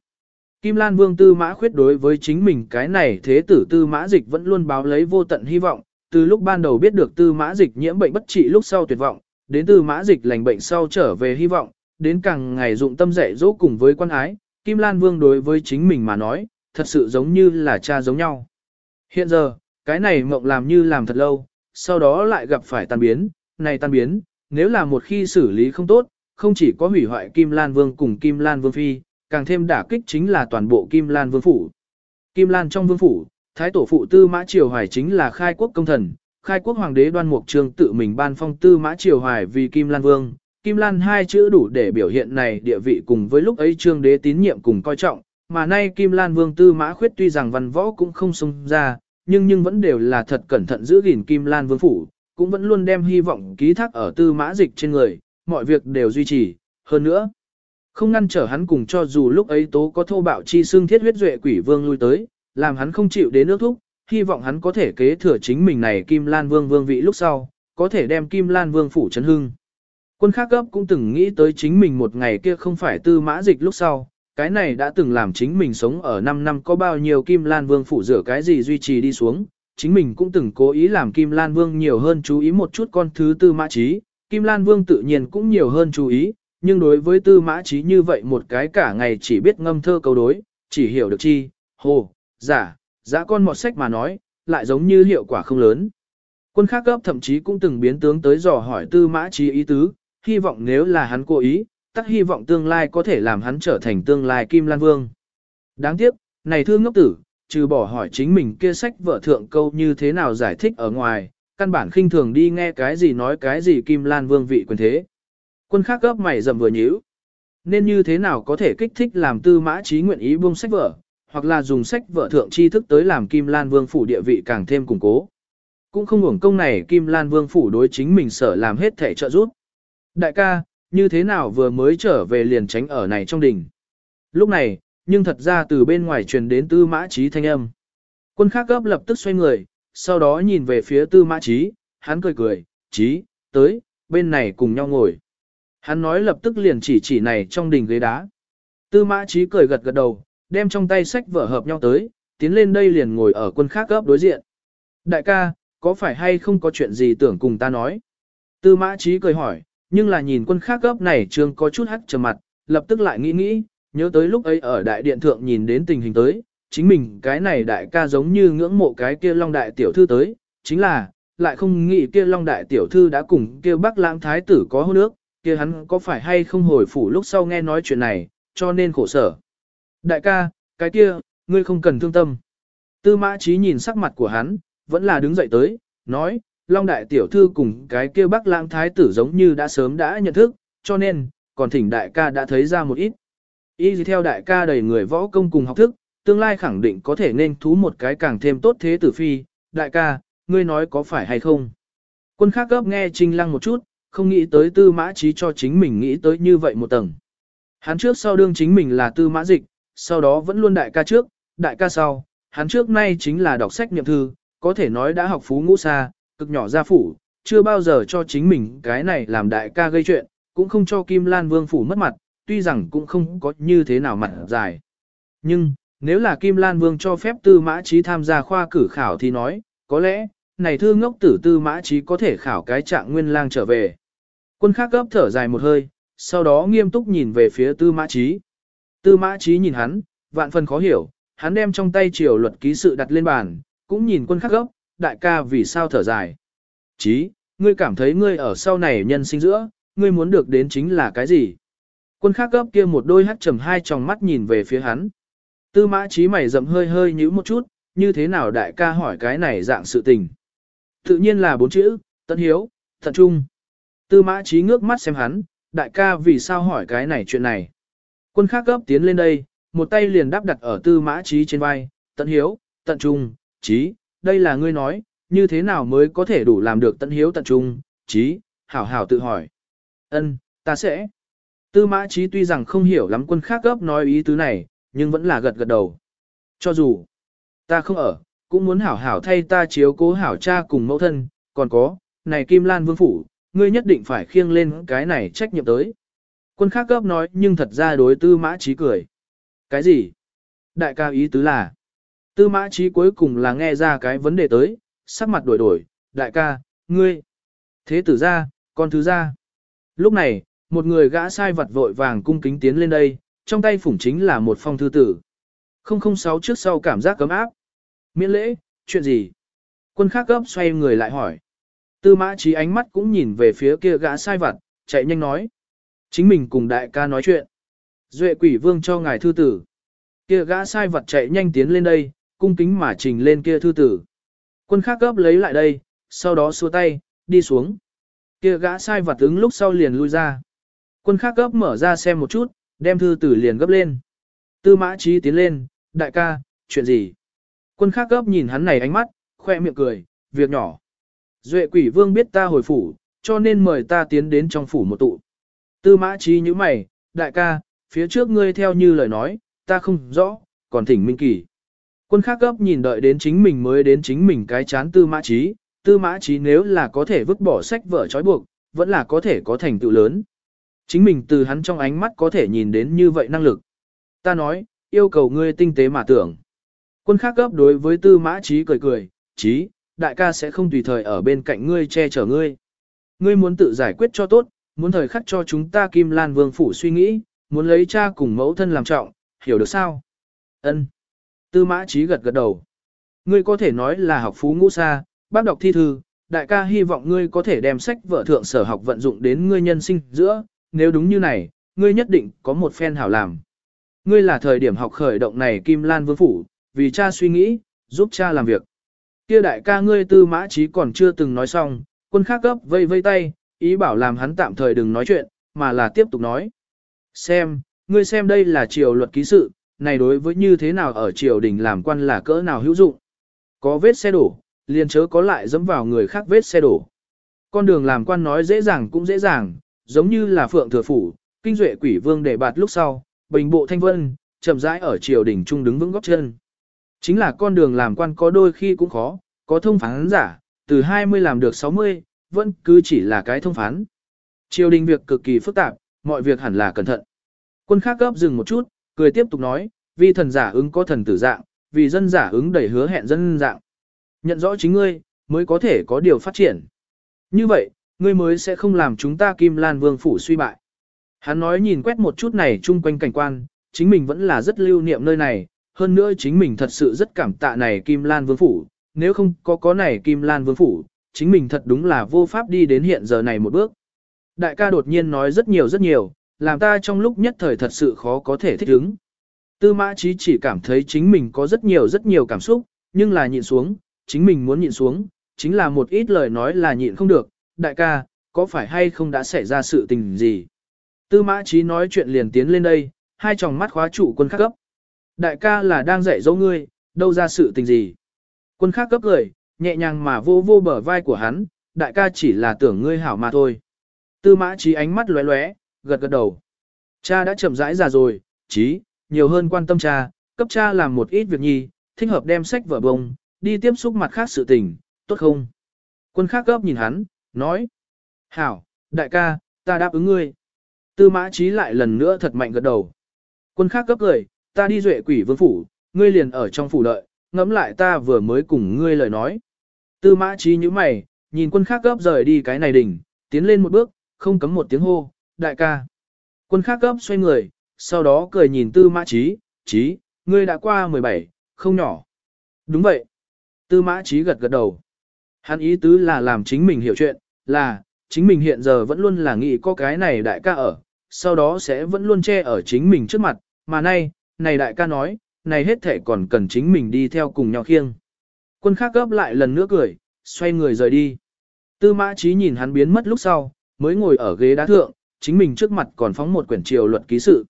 Kim Lan Vương Tư Mã khuyết đối với chính mình cái này thế tử Tư Mã Dịch vẫn luôn báo lấy vô tận hy vọng, từ lúc ban đầu biết được Tư Mã Dịch nhiễm bệnh bất trị lúc sau tuyệt vọng, đến Tư Mã Dịch lành bệnh sau trở về hy vọng, đến càng ngày dụng tâm dạy dỗ cùng với quan ái, Kim Lan Vương đối với chính mình mà nói, thật sự giống như là cha giống nhau. Hiện giờ, cái này mộng làm như làm thật lâu, sau đó lại gặp phải tan biến, này tan biến, nếu là một khi xử lý không tốt, không chỉ có hủy hoại Kim Lan Vương cùng Kim Lan Vương Phi, càng thêm đả kích chính là toàn bộ Kim Lan Vương Phủ. Kim Lan trong Vương Phủ, Thái Tổ Phụ Tư Mã Triều Hoài chính là khai quốc công thần, khai quốc hoàng đế đoan mục trường tự mình ban phong Tư Mã Triều Hoài vì Kim Lan Vương. Kim Lan hai chữ đủ để biểu hiện này địa vị cùng với lúc ấy trương đế tín nhiệm cùng coi trọng, mà nay Kim Lan Vương Tư Mã Khuyết tuy rằng văn võ cũng không xông ra, nhưng nhưng vẫn đều là thật cẩn thận giữ gìn Kim Lan Vương Phủ, cũng vẫn luôn đem hy vọng ký thác ở Tư Mã Dịch trên người, mọi việc đều duy trì, hơn nữa. Không ngăn trở hắn cùng cho dù lúc ấy tố có thô bạo chi xương thiết huyết duệ quỷ vương lui tới, làm hắn không chịu đến nước thúc, hy vọng hắn có thể kế thừa chính mình này Kim Lan Vương vương vị lúc sau, có thể đem Kim Lan Vương phủ chấn hưng. Quân khác gấp cũng từng nghĩ tới chính mình một ngày kia không phải tư mã dịch lúc sau, cái này đã từng làm chính mình sống ở 5 năm có bao nhiêu Kim Lan Vương phủ rửa cái gì duy trì đi xuống, chính mình cũng từng cố ý làm Kim Lan Vương nhiều hơn chú ý một chút con thứ tư mã trí, Kim Lan Vương tự nhiên cũng nhiều hơn chú ý, nhưng đối với tư mã trí như vậy một cái cả ngày chỉ biết ngâm thơ câu đối, chỉ hiểu được chi, hồ, giả, giả con mọt sách mà nói, lại giống như hiệu quả không lớn. Quân khác cấp thậm chí cũng từng biến tướng tới dò hỏi tư mã trí ý tứ, hy vọng nếu là hắn cố ý, tắc hy vọng tương lai có thể làm hắn trở thành tương lai Kim Lan Vương. Đáng tiếc, này thương ngốc tử, trừ bỏ hỏi chính mình kia sách vợ thượng câu như thế nào giải thích ở ngoài, căn bản khinh thường đi nghe cái gì nói cái gì Kim Lan Vương vị quyền thế. Quân khác gấp mày dầm vừa nhíu. Nên như thế nào có thể kích thích làm tư mã trí nguyện ý buông sách vở, hoặc là dùng sách vở thượng tri thức tới làm Kim Lan Vương phủ địa vị càng thêm củng cố. Cũng không hưởng công này Kim Lan Vương phủ đối chính mình sở làm hết thể trợ giúp. Đại ca, như thế nào vừa mới trở về liền tránh ở này trong đỉnh. Lúc này, nhưng thật ra từ bên ngoài truyền đến tư mã trí thanh âm. Quân khác gấp lập tức xoay người, sau đó nhìn về phía tư mã trí, hắn cười cười, trí, tới, bên này cùng nhau ngồi. Hắn nói lập tức liền chỉ chỉ này trong đình ghế đá. Tư mã trí cười gật gật đầu, đem trong tay sách vở hợp nhau tới, tiến lên đây liền ngồi ở quân khác gấp đối diện. Đại ca, có phải hay không có chuyện gì tưởng cùng ta nói? Tư mã trí cười hỏi, nhưng là nhìn quân khác gấp này trường có chút hắt trầm mặt, lập tức lại nghĩ nghĩ, nhớ tới lúc ấy ở đại điện thượng nhìn đến tình hình tới, chính mình cái này đại ca giống như ngưỡng mộ cái kia long đại tiểu thư tới, chính là, lại không nghĩ kia long đại tiểu thư đã cùng kia bắc lãng thái tử có hôn nước, kia hắn có phải hay không hồi phủ lúc sau nghe nói chuyện này, cho nên khổ sở. Đại ca, cái kia, ngươi không cần thương tâm. Tư mã trí nhìn sắc mặt của hắn, vẫn là đứng dậy tới, nói, Long đại tiểu thư cùng cái kia bắc lãng thái tử giống như đã sớm đã nhận thức, cho nên, còn thỉnh đại ca đã thấy ra một ít. Y gì theo đại ca đầy người võ công cùng học thức, tương lai khẳng định có thể nên thú một cái càng thêm tốt thế tử phi, đại ca, ngươi nói có phải hay không? Quân khác gấp nghe trinh lăng một chút, không nghĩ tới tư mã trí cho chính mình nghĩ tới như vậy một tầng. Hắn trước sau đương chính mình là tư mã dịch, sau đó vẫn luôn đại ca trước, đại ca sau, hắn trước nay chính là đọc sách niệm thư, có thể nói đã học phú ngũ xa, cực nhỏ gia phủ, chưa bao giờ cho chính mình cái này làm đại ca gây chuyện, cũng không cho Kim Lan Vương phủ mất mặt, tuy rằng cũng không có như thế nào mặt dài. Nhưng, nếu là Kim Lan Vương cho phép tư mã trí tham gia khoa cử khảo thì nói, có lẽ, này thư ngốc tử tư mã trí có thể khảo cái trạng nguyên lang trở về. Quân khác gấp thở dài một hơi, sau đó nghiêm túc nhìn về phía tư mã trí. Tư mã trí nhìn hắn, vạn phần khó hiểu, hắn đem trong tay triều luật ký sự đặt lên bàn, cũng nhìn quân khắc gấp, đại ca vì sao thở dài. Chí, ngươi cảm thấy ngươi ở sau này nhân sinh giữa, ngươi muốn được đến chính là cái gì? Quân khắc gấp kia một đôi hắt trầm hai tròng mắt nhìn về phía hắn. Tư mã Chí mày rậm hơi hơi nhíu một chút, như thế nào đại ca hỏi cái này dạng sự tình. Tự nhiên là bốn chữ, tận hiếu, thận trung. Tư mã trí ngước mắt xem hắn, đại ca vì sao hỏi cái này chuyện này. Quân khác gấp tiến lên đây, một tay liền đáp đặt ở tư mã trí trên vai, tận hiếu, tận trung, trí, đây là ngươi nói, như thế nào mới có thể đủ làm được tận hiếu tận trung, trí, hảo hảo tự hỏi. Ân, ta sẽ. Tư mã trí tuy rằng không hiểu lắm quân khác gấp nói ý tứ này, nhưng vẫn là gật gật đầu. Cho dù, ta không ở, cũng muốn hảo hảo thay ta chiếu cố hảo cha cùng mẫu thân, còn có, này Kim Lan Vương Phủ, ngươi nhất định phải khiêng lên cái này trách nhiệm tới. Quân khác gấp nói nhưng thật ra đối tư mã trí cười. Cái gì? Đại ca ý tứ là. Tư mã trí cuối cùng là nghe ra cái vấn đề tới, sắc mặt đổi đổi, đại ca, ngươi. Thế tử ra, con thứ ra. Lúc này, một người gã sai vật vội vàng cung kính tiến lên đây, trong tay phủng chính là một phong thư tử. 006 trước sau cảm giác cấm áp. Miễn lễ, chuyện gì? Quân khác gấp xoay người lại hỏi. Tư mã trí ánh mắt cũng nhìn về phía kia gã sai vật, chạy nhanh nói. Chính mình cùng đại ca nói chuyện. Duệ quỷ vương cho ngài thư tử. Kia gã sai vật chạy nhanh tiến lên đây, cung kính mà trình lên kia thư tử. Quân khác gấp lấy lại đây, sau đó xua tay, đi xuống. Kia gã sai vật ứng lúc sau liền lui ra. Quân khác gấp mở ra xem một chút, đem thư tử liền gấp lên. Tư mã trí tiến lên, đại ca, chuyện gì? Quân khác gấp nhìn hắn này ánh mắt, khoe miệng cười, việc nhỏ. Duệ quỷ vương biết ta hồi phủ, cho nên mời ta tiến đến trong phủ một tụ. Tư mã trí như mày, đại ca, phía trước ngươi theo như lời nói, ta không rõ, còn thỉnh minh kỳ. Quân khác gấp nhìn đợi đến chính mình mới đến chính mình cái chán tư mã trí, tư mã trí nếu là có thể vứt bỏ sách vở trói buộc, vẫn là có thể có thành tựu lớn. Chính mình từ hắn trong ánh mắt có thể nhìn đến như vậy năng lực. Ta nói, yêu cầu ngươi tinh tế mà tưởng. Quân khác gấp đối với tư mã trí cười cười, trí, đại ca sẽ không tùy thời ở bên cạnh ngươi che chở ngươi. Ngươi muốn tự giải quyết cho tốt, muốn thời khắc cho chúng ta Kim Lan Vương Phủ suy nghĩ, muốn lấy cha cùng mẫu thân làm trọng, hiểu được sao? Ân. Tư mã trí gật gật đầu. Ngươi có thể nói là học phú ngũ xa, bác đọc thi thư, đại ca hy vọng ngươi có thể đem sách vợ thượng sở học vận dụng đến ngươi nhân sinh giữa, nếu đúng như này, ngươi nhất định có một phen hảo làm. Ngươi là thời điểm học khởi động này Kim Lan Vương Phủ, vì cha suy nghĩ, giúp cha làm việc. Kia đại ca ngươi tư mã trí còn chưa từng nói xong, quân khác cấp vây vây tay, ý bảo làm hắn tạm thời đừng nói chuyện, mà là tiếp tục nói. Xem, ngươi xem đây là triều luật ký sự, này đối với như thế nào ở triều đình làm quan là cỡ nào hữu dụng. Có vết xe đổ, liền chớ có lại dẫm vào người khác vết xe đổ. Con đường làm quan nói dễ dàng cũng dễ dàng, giống như là phượng thừa phủ, kinh duệ quỷ vương để bạt lúc sau, bình bộ thanh vân, chậm rãi ở triều đình trung đứng vững góc chân. Chính là con đường làm quan có đôi khi cũng khó, có thông phán giả, từ 20 làm được 60, vẫn cứ chỉ là cái thông phán. Triều đình việc cực kỳ phức tạp, mọi việc hẳn là cẩn thận. Quân khác gấp dừng một chút, cười tiếp tục nói, vì thần giả ứng có thần tử dạng, vì dân giả ứng đầy hứa hẹn dân dạng. Nhận rõ chính ngươi, mới có thể có điều phát triển. Như vậy, ngươi mới sẽ không làm chúng ta Kim Lan Vương phủ suy bại. Hắn nói nhìn quét một chút này chung quanh cảnh quan, chính mình vẫn là rất lưu niệm nơi này, hơn nữa chính mình thật sự rất cảm tạ này Kim Lan Vương phủ, nếu không có có này Kim Lan Vương phủ, chính mình thật đúng là vô pháp đi đến hiện giờ này một bước. Đại ca đột nhiên nói rất nhiều rất nhiều, làm ta trong lúc nhất thời thật sự khó có thể thích ứng. Tư mã trí chỉ cảm thấy chính mình có rất nhiều rất nhiều cảm xúc, nhưng là nhịn xuống, chính mình muốn nhịn xuống, chính là một ít lời nói là nhịn không được. Đại ca, có phải hay không đã xảy ra sự tình gì? Tư mã trí nói chuyện liền tiến lên đây, hai tròng mắt khóa trụ quân khắc cấp. Đại ca là đang dạy dỗ ngươi, đâu ra sự tình gì? Quân khác cấp cười, nhẹ nhàng mà vô vô bờ vai của hắn, đại ca chỉ là tưởng ngươi hảo mà thôi. Tư mã trí ánh mắt lóe lóe, gật gật đầu. Cha đã chậm rãi già rồi, trí, nhiều hơn quan tâm cha, cấp cha làm một ít việc nhi, thích hợp đem sách vở bông, đi tiếp xúc mặt khác sự tình, tốt không? Quân khác gấp nhìn hắn, nói. Hảo, đại ca, ta đáp ứng ngươi. Tư mã trí lại lần nữa thật mạnh gật đầu. Quân khác cấp cười, ta đi duệ quỷ vương phủ, ngươi liền ở trong phủ đợi, ngẫm lại ta vừa mới cùng ngươi lời nói. Tư mã trí như mày, nhìn quân khác gấp rời đi cái này đỉnh, tiến lên một bước, không cấm một tiếng hô, đại ca. Quân khác gấp xoay người, sau đó cười nhìn tư mã trí, trí, ngươi đã qua 17, không nhỏ. Đúng vậy. Tư mã trí gật gật đầu. Hắn ý tứ là làm chính mình hiểu chuyện, là, chính mình hiện giờ vẫn luôn là nghĩ có cái này đại ca ở, sau đó sẽ vẫn luôn che ở chính mình trước mặt, mà nay, này đại ca nói, này hết thể còn cần chính mình đi theo cùng nhau khiêng. Quân khác gấp lại lần nữa cười, xoay người rời đi. Tư mã trí nhìn hắn biến mất lúc sau, mới ngồi ở ghế đá thượng, chính mình trước mặt còn phóng một quyển triều luật ký sự.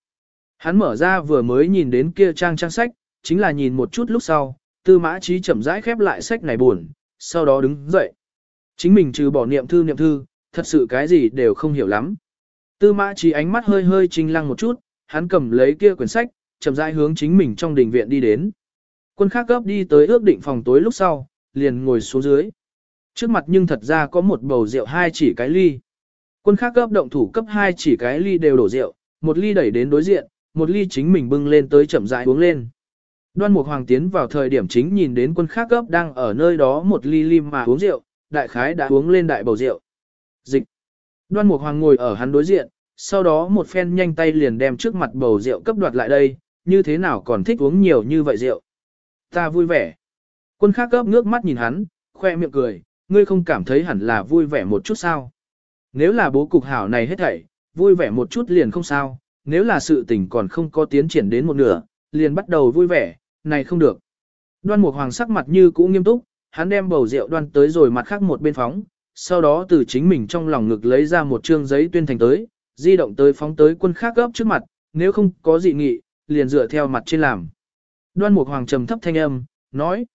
Hắn mở ra vừa mới nhìn đến kia trang trang sách, chính là nhìn một chút lúc sau, tư mã trí chậm rãi khép lại sách này buồn, sau đó đứng dậy. Chính mình trừ bỏ niệm thư niệm thư, thật sự cái gì đều không hiểu lắm. Tư mã trí ánh mắt hơi hơi trinh lăng một chút, hắn cầm lấy kia quyển sách, chậm rãi hướng chính mình trong đình viện đi đến. Quân khác gấp đi tới ước định phòng tối lúc sau, liền ngồi xuống dưới. Trước mặt nhưng thật ra có một bầu rượu hai chỉ cái ly. Quân khác gấp động thủ cấp hai chỉ cái ly đều đổ rượu, một ly đẩy đến đối diện, một ly chính mình bưng lên tới chậm rãi uống lên. Đoan Mục Hoàng tiến vào thời điểm chính nhìn đến quân khác gấp đang ở nơi đó một ly lim mà uống rượu, đại khái đã uống lên đại bầu rượu. Dịch. Đoan Mục Hoàng ngồi ở hắn đối diện, sau đó một phen nhanh tay liền đem trước mặt bầu rượu cấp đoạt lại đây, như thế nào còn thích uống nhiều như vậy rượu. Ta vui vẻ. Quân khác gấp ngước mắt nhìn hắn, khoe miệng cười, ngươi không cảm thấy hẳn là vui vẻ một chút sao. Nếu là bố cục hảo này hết thảy, vui vẻ một chút liền không sao, nếu là sự tình còn không có tiến triển đến một nửa, liền bắt đầu vui vẻ, này không được. Đoan Mục Hoàng sắc mặt như cũ nghiêm túc, hắn đem bầu rượu đoan tới rồi mặt khác một bên phóng, sau đó từ chính mình trong lòng ngực lấy ra một trương giấy tuyên thành tới, di động tới phóng tới quân khác gấp trước mặt, nếu không có dị nghị, liền dựa theo mặt trên làm. Đoan Mục Hoàng trầm thấp thanh âm, nói,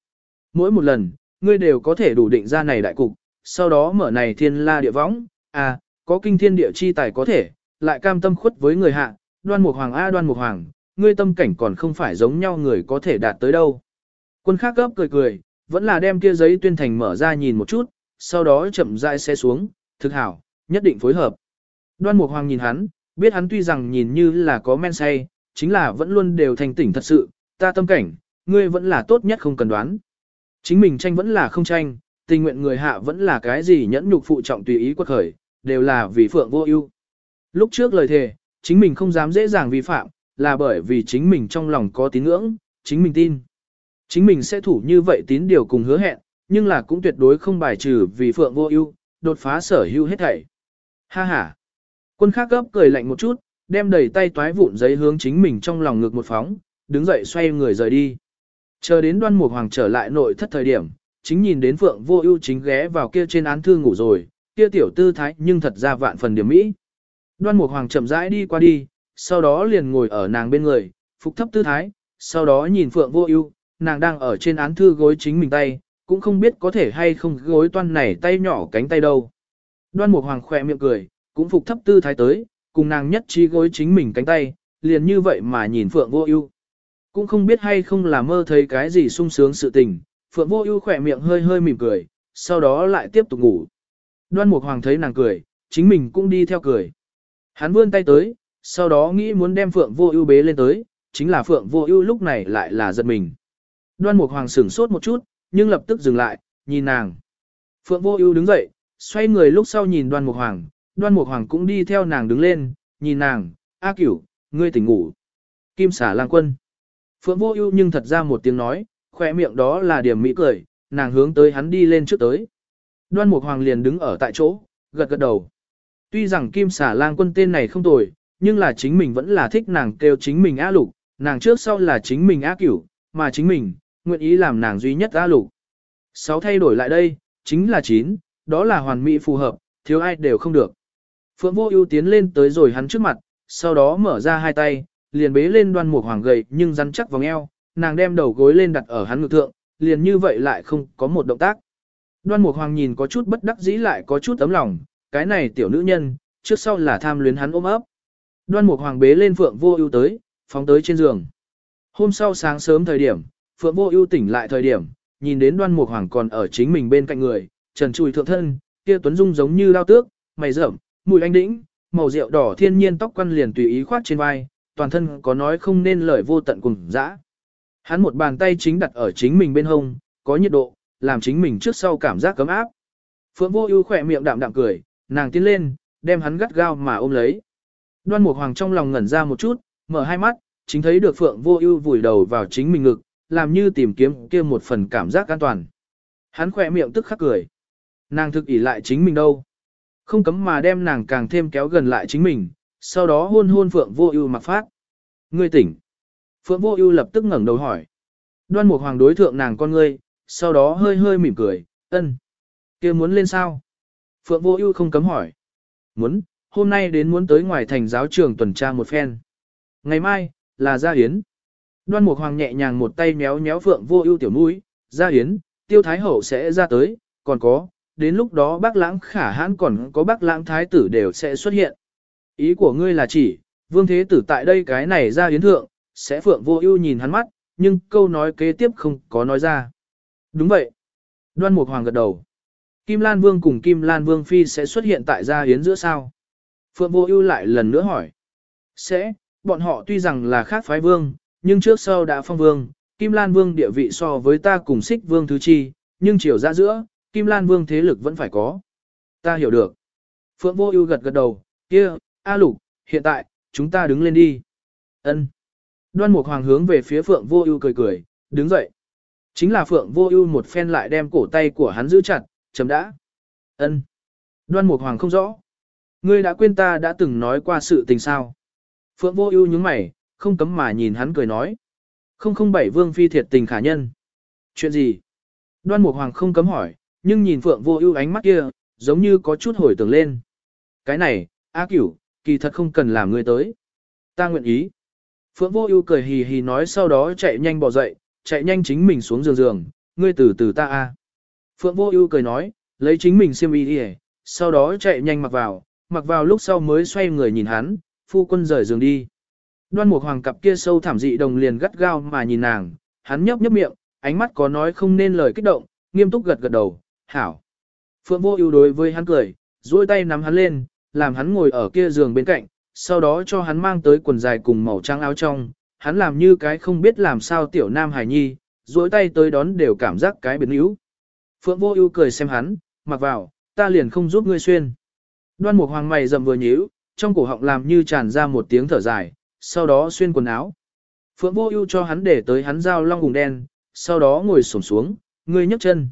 mỗi một lần, ngươi đều có thể đủ định ra này đại cục, sau đó mở này thiên la địa võng, à, có kinh thiên địa chi tài có thể, lại cam tâm khuất với người hạ, đoan mục hoàng a đoan mục hoàng, ngươi tâm cảnh còn không phải giống nhau người có thể đạt tới đâu. Quân khác gấp cười cười, vẫn là đem kia giấy tuyên thành mở ra nhìn một chút, sau đó chậm rãi xe xuống, thực hảo, nhất định phối hợp. Đoan mục hoàng nhìn hắn, biết hắn tuy rằng nhìn như là có men say, chính là vẫn luôn đều thành tỉnh thật sự, ta tâm cảnh, ngươi vẫn là tốt nhất không cần đoán. Chính mình tranh vẫn là không tranh, tình nguyện người hạ vẫn là cái gì nhẫn nhục phụ trọng tùy ý quật khởi, đều là vì phượng vô ưu. Lúc trước lời thề, chính mình không dám dễ dàng vi phạm, là bởi vì chính mình trong lòng có tín ngưỡng, chính mình tin. Chính mình sẽ thủ như vậy tín điều cùng hứa hẹn, nhưng là cũng tuyệt đối không bài trừ vì phượng vô ưu, đột phá sở hữu hết thảy. Ha ha. Quân khác gấp cười lạnh một chút, đem đầy tay toái vụn giấy hướng chính mình trong lòng ngực một phóng, đứng dậy xoay người rời đi. Chờ đến đoan mục hoàng trở lại nội thất thời điểm, chính nhìn đến phượng vô ưu chính ghé vào kia trên án thư ngủ rồi, kia tiểu tư thái nhưng thật ra vạn phần điểm mỹ. Đoan Mục Hoàng chậm rãi đi qua đi, sau đó liền ngồi ở nàng bên người, phục thấp tư thái, sau đó nhìn Phượng Vô Ưu, nàng đang ở trên án thư gối chính mình tay, cũng không biết có thể hay không gối toan này tay nhỏ cánh tay đâu. Đoan Mục Hoàng khỏe miệng cười, cũng phục thấp tư thái tới, cùng nàng nhất trí gối chính mình cánh tay, liền như vậy mà nhìn Phượng Vô Ưu. Cũng không biết hay không là mơ thấy cái gì sung sướng sự tình, Phượng Vô Ưu khẽ miệng hơi hơi mỉm cười, sau đó lại tiếp tục ngủ. Đoan Mục Hoàng thấy nàng cười, chính mình cũng đi theo cười. Hắn vươn tay tới, sau đó nghĩ muốn đem Phượng Vô Ưu bế lên tới, chính là Phượng Vô Ưu lúc này lại là giật mình. Đoan Mục Hoàng sửng sốt một chút, nhưng lập tức dừng lại, nhìn nàng. Phượng Vô Ưu đứng dậy, xoay người lúc sau nhìn Đoan Mục Hoàng, Đoan Mục Hoàng cũng đi theo nàng đứng lên, nhìn nàng, "A Cửu, ngươi tỉnh ngủ." Kim Xả Lang Quân. Phượng Vô Ưu nhưng thật ra một tiếng nói, khỏe miệng đó là điểm mỹ cười, nàng hướng tới hắn đi lên trước tới. Đoan Mục Hoàng liền đứng ở tại chỗ, gật gật đầu. Tuy rằng Kim Xả Lang Quân tên này không tồi, nhưng là chính mình vẫn là thích nàng kêu chính mình A Lục, nàng trước sau là chính mình A Cửu, mà chính mình, nguyện ý làm nàng duy nhất A Lục. Sáu thay đổi lại đây, chính là chín, đó là hoàn mỹ phù hợp, thiếu ai đều không được. Phượng Vô Ưu tiến lên tới rồi hắn trước mặt, sau đó mở ra hai tay, liền bế lên Đoan Mục Hoàng gầy nhưng rắn chắc vòng eo, nàng đem đầu gối lên đặt ở hắn ngực thượng, liền như vậy lại không có một động tác. Đoan Mục Hoàng nhìn có chút bất đắc dĩ lại có chút ấm lòng, cái này tiểu nữ nhân, trước sau là tham luyến hắn ôm ấp. Đoan Mục Hoàng bế lên Phượng Vô Ưu tới, phóng tới trên giường. Hôm sau sáng sớm thời điểm, Phượng Vô Ưu tỉnh lại thời điểm, nhìn đến Đoan Mục Hoàng còn ở chính mình bên cạnh người, trần trụi thượng thân, kia tuấn dung giống như lao tước, mày rậm, mùi anh đĩnh, màu rượu đỏ thiên nhiên tóc quăn liền tùy ý khoát trên vai, toàn thân có nói không nên lời vô tận cùng dã. Hắn một bàn tay chính đặt ở chính mình bên hông, có nhiệt độ, làm chính mình trước sau cảm giác cấm áp. Phượng Vô Ưu khẽ miệng đạm đạm cười, nàng tiến lên, đem hắn gắt gao mà ôm lấy. Đoan Mục Hoàng trong lòng ngẩn ra một chút, mở hai mắt, chính thấy được Phượng Vô Ưu vùi đầu vào chính mình ngực, làm như tìm kiếm kia một phần cảm giác an toàn. Hắn khẽ miệng tức khắc cười. Nàng thực ỷ lại chính mình đâu. Không cấm mà đem nàng càng thêm kéo gần lại chính mình, sau đó hôn hôn Phượng Vô Ưu mặc phát. Ngươi tỉnh. Phượng Vô Ưu lập tức ngẩng đầu hỏi. Đoan Mục Hoàng đối thượng nàng con ngươi, sau đó hơi hơi mỉm cười, "Ân. Kia muốn lên sao?" Phượng Vô Ưu không cấm hỏi. "Muốn, hôm nay đến muốn tới ngoài thành giáo trường tuần tra một phen. Ngày mai là gia yến." Đoan Mục Hoàng nhẹ nhàng một tay méo méo Phượng Vô Ưu tiểu mũi, "Gia yến, Tiêu Thái hậu sẽ ra tới, còn có, đến lúc đó Bác Lãng Khả Hãn còn có Bác Lãng thái tử đều sẽ xuất hiện." Ý của ngươi là chỉ, Vương Thế Tử tại đây cái này ra hiến thượng, sẽ Phượng Vô Ưu nhìn hắn mắt, nhưng câu nói kế tiếp không có nói ra. Đúng vậy. Đoan Mục Hoàng gật đầu. Kim Lan Vương cùng Kim Lan Vương Phi sẽ xuất hiện tại gia hiến giữa sao? Phượng Vô Ưu lại lần nữa hỏi. Sẽ, bọn họ tuy rằng là khác phái vương, nhưng trước sau đã phong vương, Kim Lan Vương địa vị so với ta cùng xích vương thứ chi, nhưng chiều ra giữa, Kim Lan Vương thế lực vẫn phải có. Ta hiểu được. Phượng Vô Ưu gật gật đầu, kia, A Lục, hiện tại, chúng ta đứng lên đi. Ân. Đoan Mục Hoàng hướng về phía Phượng Vô Ưu cười cười, đứng dậy. Chính là Phượng Vô Ưu một phen lại đem cổ tay của hắn giữ chặt, chấm đã. Ân. Đoan Mục Hoàng không rõ. Ngươi đã quên ta đã từng nói qua sự tình sao? Phượng Vô Ưu nhướng mày, không cấm mà nhìn hắn cười nói. Không không bảy Vương phi thiệt tình khả nhân. Chuyện gì? Đoan Mục Hoàng không cấm hỏi, nhưng nhìn Phượng Vô Ưu ánh mắt kia, giống như có chút hồi tưởng lên. Cái này, A Cửu, kỳ thật không cần làm ngươi tới. Ta nguyện ý. Phượng Vô Ưu cười hì hì nói sau đó chạy nhanh bò dậy, chạy nhanh chính mình xuống giường giường, ngươi từ từ ta a. Phượng Vô Ưu cười nói, lấy chính mình xiêm y đi, sau đó chạy nhanh mặc vào, mặc vào lúc sau mới xoay người nhìn hắn, phu quân rời giường đi. Đoan Mục Hoàng cặp kia sâu thẳm dị đồng liền gắt gao mà nhìn nàng, hắn nhấp nhấp miệng, ánh mắt có nói không nên lời kích động, nghiêm túc gật gật đầu, "Hảo." Phượng Vô Ưu đối với hắn cười, duỗi tay nắm hắn lên, làm hắn ngồi ở kia giường bên cạnh, sau đó cho hắn mang tới quần dài cùng màu trắng áo trong, hắn làm như cái không biết làm sao tiểu nam hải nhi, duỗi tay tới đón đều cảm giác cái biến yếu. Phượng vô ưu cười xem hắn, mặc vào, ta liền không giúp ngươi xuyên. Đoan mục hoàng mày rậm vừa nhíu, trong cổ họng làm như tràn ra một tiếng thở dài, sau đó xuyên quần áo. Phượng vô ưu cho hắn để tới hắn dao long hùng đen, sau đó ngồi xổm xuống, ngươi nhấc chân.